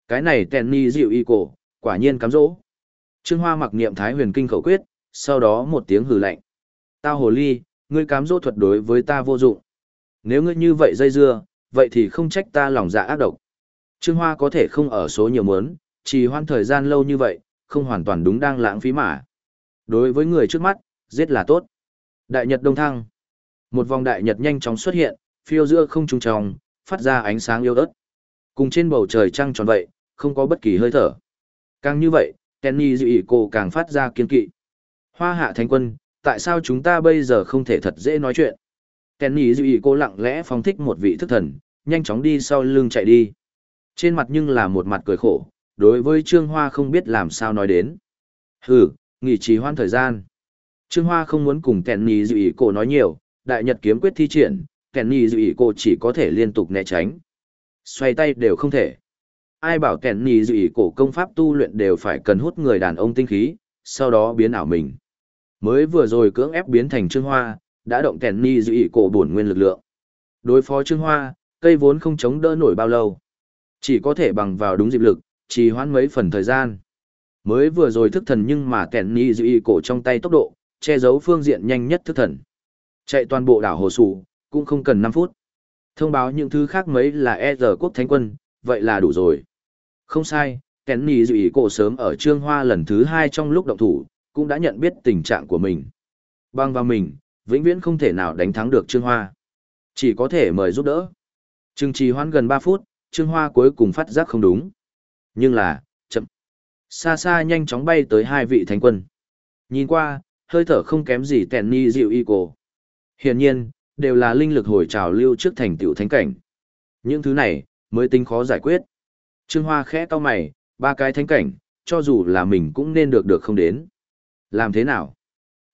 Cái này Tenny dịu y cô, quả nhiên cám dỗ. Trương Hoa mặc niệm Thái huyền kinh khẩu quyết, sau đó một tiếng hừ lạnh. Tao hồ ly, ngươi cám dỗ thuật đối với ta vô dụng. Nếu ngươi như vậy dây dưa, vậy thì không trách ta lòng dạ ác độc. Trương Hoa có thể không ở số nhiều mớn, chỉ hoan thời gian lâu như vậy, không hoàn toàn đúng đang lãng phí mà. Đối với người trước mắt, giết là tốt. Đại Nhật Đông Thăng. Một vòng đại nhật nhanh chóng xuất hiện, phiêu giữa không trung tròng, phát ra ánh sáng yêu ớt. Cùng trên bầu trời trăng tròn vậy, không có bất kỳ hơi thở. Càng như vậy, Kenny ý cô càng phát ra kiên kỵ. Hoa hạ thánh quân, tại sao chúng ta bây giờ không thể thật dễ nói chuyện? Kenny ý cô lặng lẽ phóng thích một vị thức thần, nhanh chóng đi sau lưng chạy đi. Trên mặt nhưng là một mặt cười khổ, đối với Trương Hoa không biết làm sao nói đến. Hừ, nghỉ trì hoan thời gian. Trương Hoa không muốn cùng kẹn nì dự ý cô nói nhiều, đại nhật kiếm quyết thi triển, kẹn nì dự ý cổ chỉ có thể liên tục né tránh. Xoay tay đều không thể. Ai bảo kẹn nì dự ý cổ công pháp tu luyện đều phải cần hút người đàn ông tinh khí, sau đó biến ảo mình. Mới vừa rồi cưỡng ép biến thành Trương Hoa, đã động kẹn nì dự ý cổ bổn nguyên lực lượng. Đối phó Trương Hoa, cây vốn không chống đỡ nổi bao lâu. Chỉ có thể bằng vào đúng dịp lực, trì hoãn mấy phần thời gian. Mới vừa rồi thức thần nhưng mà kẻn ni giữ cổ trong tay tốc độ, che giấu phương diện nhanh nhất thức thần. Chạy toàn bộ đảo Hồ Sủ, cũng không cần 5 phút. Thông báo những thứ khác mấy là e giờ quốc thánh quân, vậy là đủ rồi. Không sai, kén ni dự ý cổ sớm ở trương hoa lần thứ hai trong lúc động thủ, cũng đã nhận biết tình trạng của mình. Băng vào mình, vĩnh viễn không thể nào đánh thắng được trương hoa. Chỉ có thể mời giúp đỡ. Trừng trì hoãn gần 3 phút, trương hoa cuối cùng phát giác không đúng. Nhưng là, chậm. Xa xa nhanh chóng bay tới hai vị thánh quân. Nhìn qua, hơi thở không kém gì tèn ni dịu y cổ. Hiển nhiên, đều là linh lực hồi trào lưu trước thành tựu thánh cảnh. Những thứ này, mới tính khó giải quyết. Trương Hoa khẽ cau mày, ba cái thánh cảnh, cho dù là mình cũng nên được được không đến. Làm thế nào?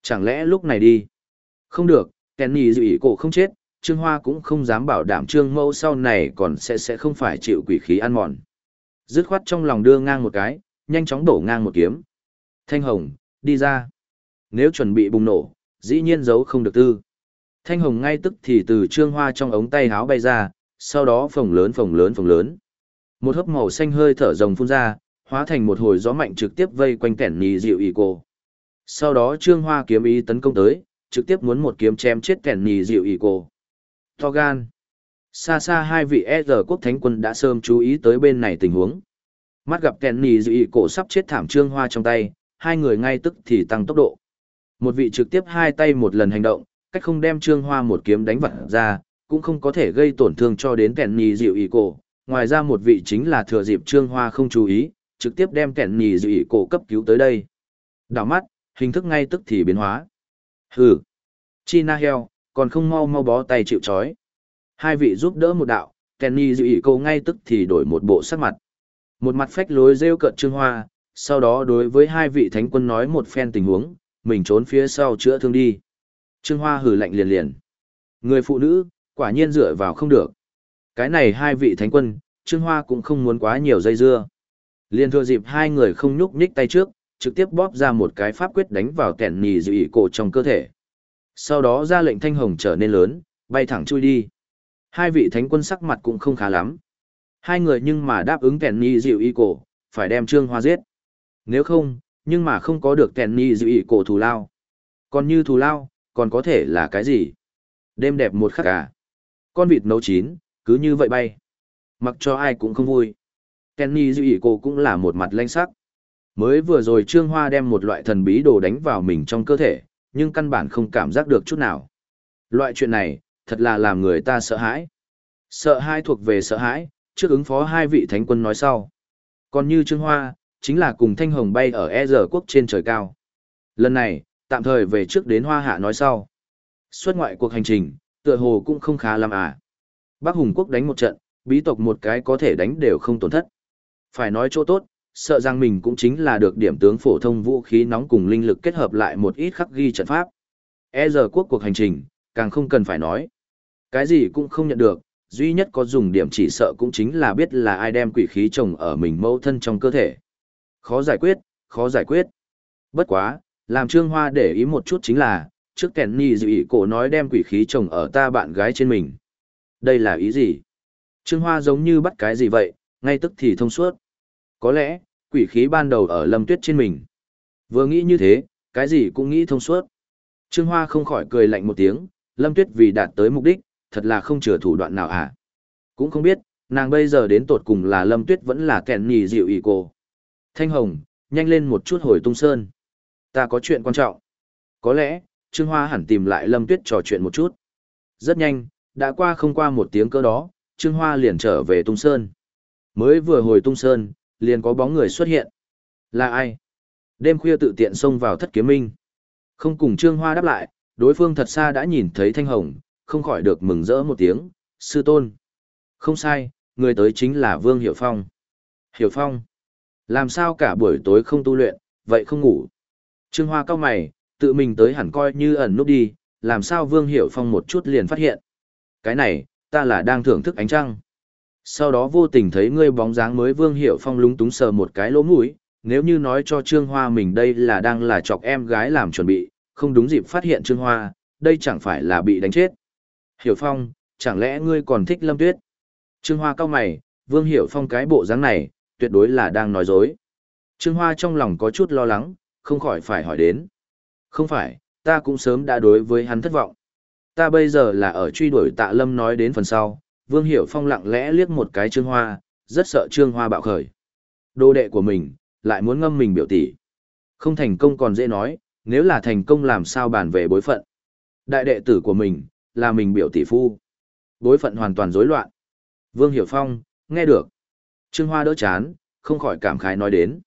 Chẳng lẽ lúc này đi? Không được, Kenny dự ý cổ không chết, Trương Hoa cũng không dám bảo đảm Trương Mẫu sau này còn sẽ sẽ không phải chịu quỷ khí ăn mòn. Dứt khoát trong lòng đưa ngang một cái, nhanh chóng đổ ngang một kiếm. Thanh Hồng, đi ra. Nếu chuẩn bị bùng nổ, dĩ nhiên giấu không được tư. Thanh Hồng ngay tức thì từ Trương Hoa trong ống tay háo bay ra, sau đó phồng lớn phồng lớn phồng lớn. Một hớp màu xanh hơi thở rồng phun ra, hóa thành một hồi gió mạnh trực tiếp vây quanh kẻn nhì dịu ý cô. Sau đó Trương Hoa kiếm ý tấn công tới, trực tiếp muốn một kiếm chém chết kẻn nhì dịu ý cô. To gan. Xa xa hai vị e quốc thánh quân đã sớm chú ý tới bên này tình huống. Mắt gặp kẻn nhì dịu ý cổ sắp chết thảm Trương Hoa trong tay, hai người ngay tức thì tăng tốc độ. Một vị trực tiếp hai tay một lần hành động, cách không đem Trương Hoa một kiếm đánh vật ra, cũng không có thể gây tổn thương cho đến kẻn nhì dịu ý cổ. Ngoài ra một vị chính là thừa dịp Trương Hoa không chú ý, trực tiếp đem kẻn nhì dịu ý cổ cấp cứu tới đây. Đảo mắt, hình thức ngay tức thì biến hóa. Hừ, chi na heo, còn không mau mau bó tay chịu chói. Hai vị giúp đỡ một đạo, kẻn nhì dịu ý cổ ngay tức thì đổi một bộ sắc mặt. Một mặt phách lối rêu cợt Trương Hoa, sau đó đối với hai vị thánh quân nói một phen tình huống, mình trốn phía sau chữa thương đi. Trương Hoa hử lạnh liền liền. Người phụ nữ, quả nhiên dựa vào không được. Cái này hai vị thánh quân, Trương Hoa cũng không muốn quá nhiều dây dưa. Liên thừa dịp hai người không nhúc nhích tay trước, trực tiếp bóp ra một cái pháp quyết đánh vào kẻn nì dự ý cổ trong cơ thể. Sau đó ra lệnh thanh hồng trở nên lớn, bay thẳng chui đi. Hai vị thánh quân sắc mặt cũng không khá lắm. Hai người nhưng mà đáp ứng kẻn nì dịu ý cổ, phải đem Trương Hoa giết. Nếu không, nhưng mà không có được kẻn nì dịu ý cổ thù lao. Còn như thù lao, còn có thể là cái gì? Đêm đẹp một khắc à? Con vịt nấu chín, cứ như vậy bay. Mặc cho ai cũng không vui. Kenny dư ý cô cũng là một mặt lanh sắc. Mới vừa rồi Trương Hoa đem một loại thần bí đồ đánh vào mình trong cơ thể, nhưng căn bản không cảm giác được chút nào. Loại chuyện này, thật là làm người ta sợ hãi. Sợ hãi thuộc về sợ hãi, trước ứng phó hai vị thánh quân nói sau. Còn như Trương Hoa, chính là cùng Thanh Hồng bay ở E giờ quốc trên trời cao. Lần này, tạm thời về trước đến Hoa Hạ nói sau. Xuất ngoại cuộc hành trình, tựa hồ cũng không khá lắm à. Bắc Hùng quốc đánh một trận, bí tộc một cái có thể đánh đều không tổn thất. Phải nói chỗ tốt, sợ rằng mình cũng chính là được điểm tướng phổ thông vũ khí nóng cùng linh lực kết hợp lại một ít khắc ghi trận pháp. E giờ quốc cuộc hành trình, càng không cần phải nói. Cái gì cũng không nhận được, duy nhất có dùng điểm chỉ sợ cũng chính là biết là ai đem quỷ khí trồng ở mình mẫu thân trong cơ thể. Khó giải quyết, khó giải quyết. Bất quá, làm Trương Hoa để ý một chút chính là, trước kèn nì dự ý cổ nói đem quỷ khí chồng ở ta bạn gái trên mình. Đây là ý gì? Trương Hoa giống như bắt cái gì vậy, ngay tức thì thông suốt. Có lẽ, quỷ khí ban đầu ở lâm tuyết trên mình. Vừa nghĩ như thế, cái gì cũng nghĩ thông suốt. Trương Hoa không khỏi cười lạnh một tiếng, lâm tuyết vì đạt tới mục đích, thật là không chừa thủ đoạn nào à. Cũng không biết, nàng bây giờ đến tột cùng là lâm tuyết vẫn là kèn nhì dịu ý cô. Thanh Hồng, nhanh lên một chút hồi tung sơn. Ta có chuyện quan trọng. Có lẽ, Trương Hoa hẳn tìm lại Lâm Tuyết trò chuyện một chút. Rất nhanh, đã qua không qua một tiếng cơ đó, Trương Hoa liền trở về Tung Sơn. Mới vừa hồi Tung Sơn, liền có bóng người xuất hiện. Là ai? Đêm khuya tự tiện xông vào thất kiếm minh. Không cùng Trương Hoa đáp lại, đối phương thật xa đã nhìn thấy Thanh Hồng, không khỏi được mừng rỡ một tiếng, sư tôn. Không sai, người tới chính là Vương Hiểu Phong. Hiểu Phong. Làm sao cả buổi tối không tu luyện, vậy không ngủ. Trương Hoa cao mày, tự mình tới hẳn coi như ẩn núp đi, làm sao Vương Hiểu Phong một chút liền phát hiện. Cái này, ta là đang thưởng thức ánh trăng. Sau đó vô tình thấy ngươi bóng dáng mới Vương Hiểu Phong lúng túng sờ một cái lỗ mũi, nếu như nói cho Trương Hoa mình đây là đang là chọc em gái làm chuẩn bị, không đúng dịp phát hiện Trương Hoa, đây chẳng phải là bị đánh chết. Hiểu Phong, chẳng lẽ ngươi còn thích Lâm Tuyết? Trương Hoa cao mày, Vương Hiểu Phong cái bộ dáng này, tuyệt đối là đang nói dối. Trương Hoa trong lòng có chút lo lắng, không khỏi phải hỏi đến. Không phải, ta cũng sớm đã đối với hắn thất vọng. Ta bây giờ là ở truy đuổi tạ lâm nói đến phần sau, Vương Hiểu Phong lặng lẽ liếc một cái Trương Hoa, rất sợ Trương Hoa bạo khởi. Đô đệ của mình, lại muốn ngâm mình biểu tỷ. Không thành công còn dễ nói, nếu là thành công làm sao bàn về bối phận. Đại đệ tử của mình, là mình biểu tỷ phu. Bối phận hoàn toàn rối loạn. Vương Hiểu Phong, nghe được. Trương Hoa đỡ chán, không khỏi cảm khái nói đến.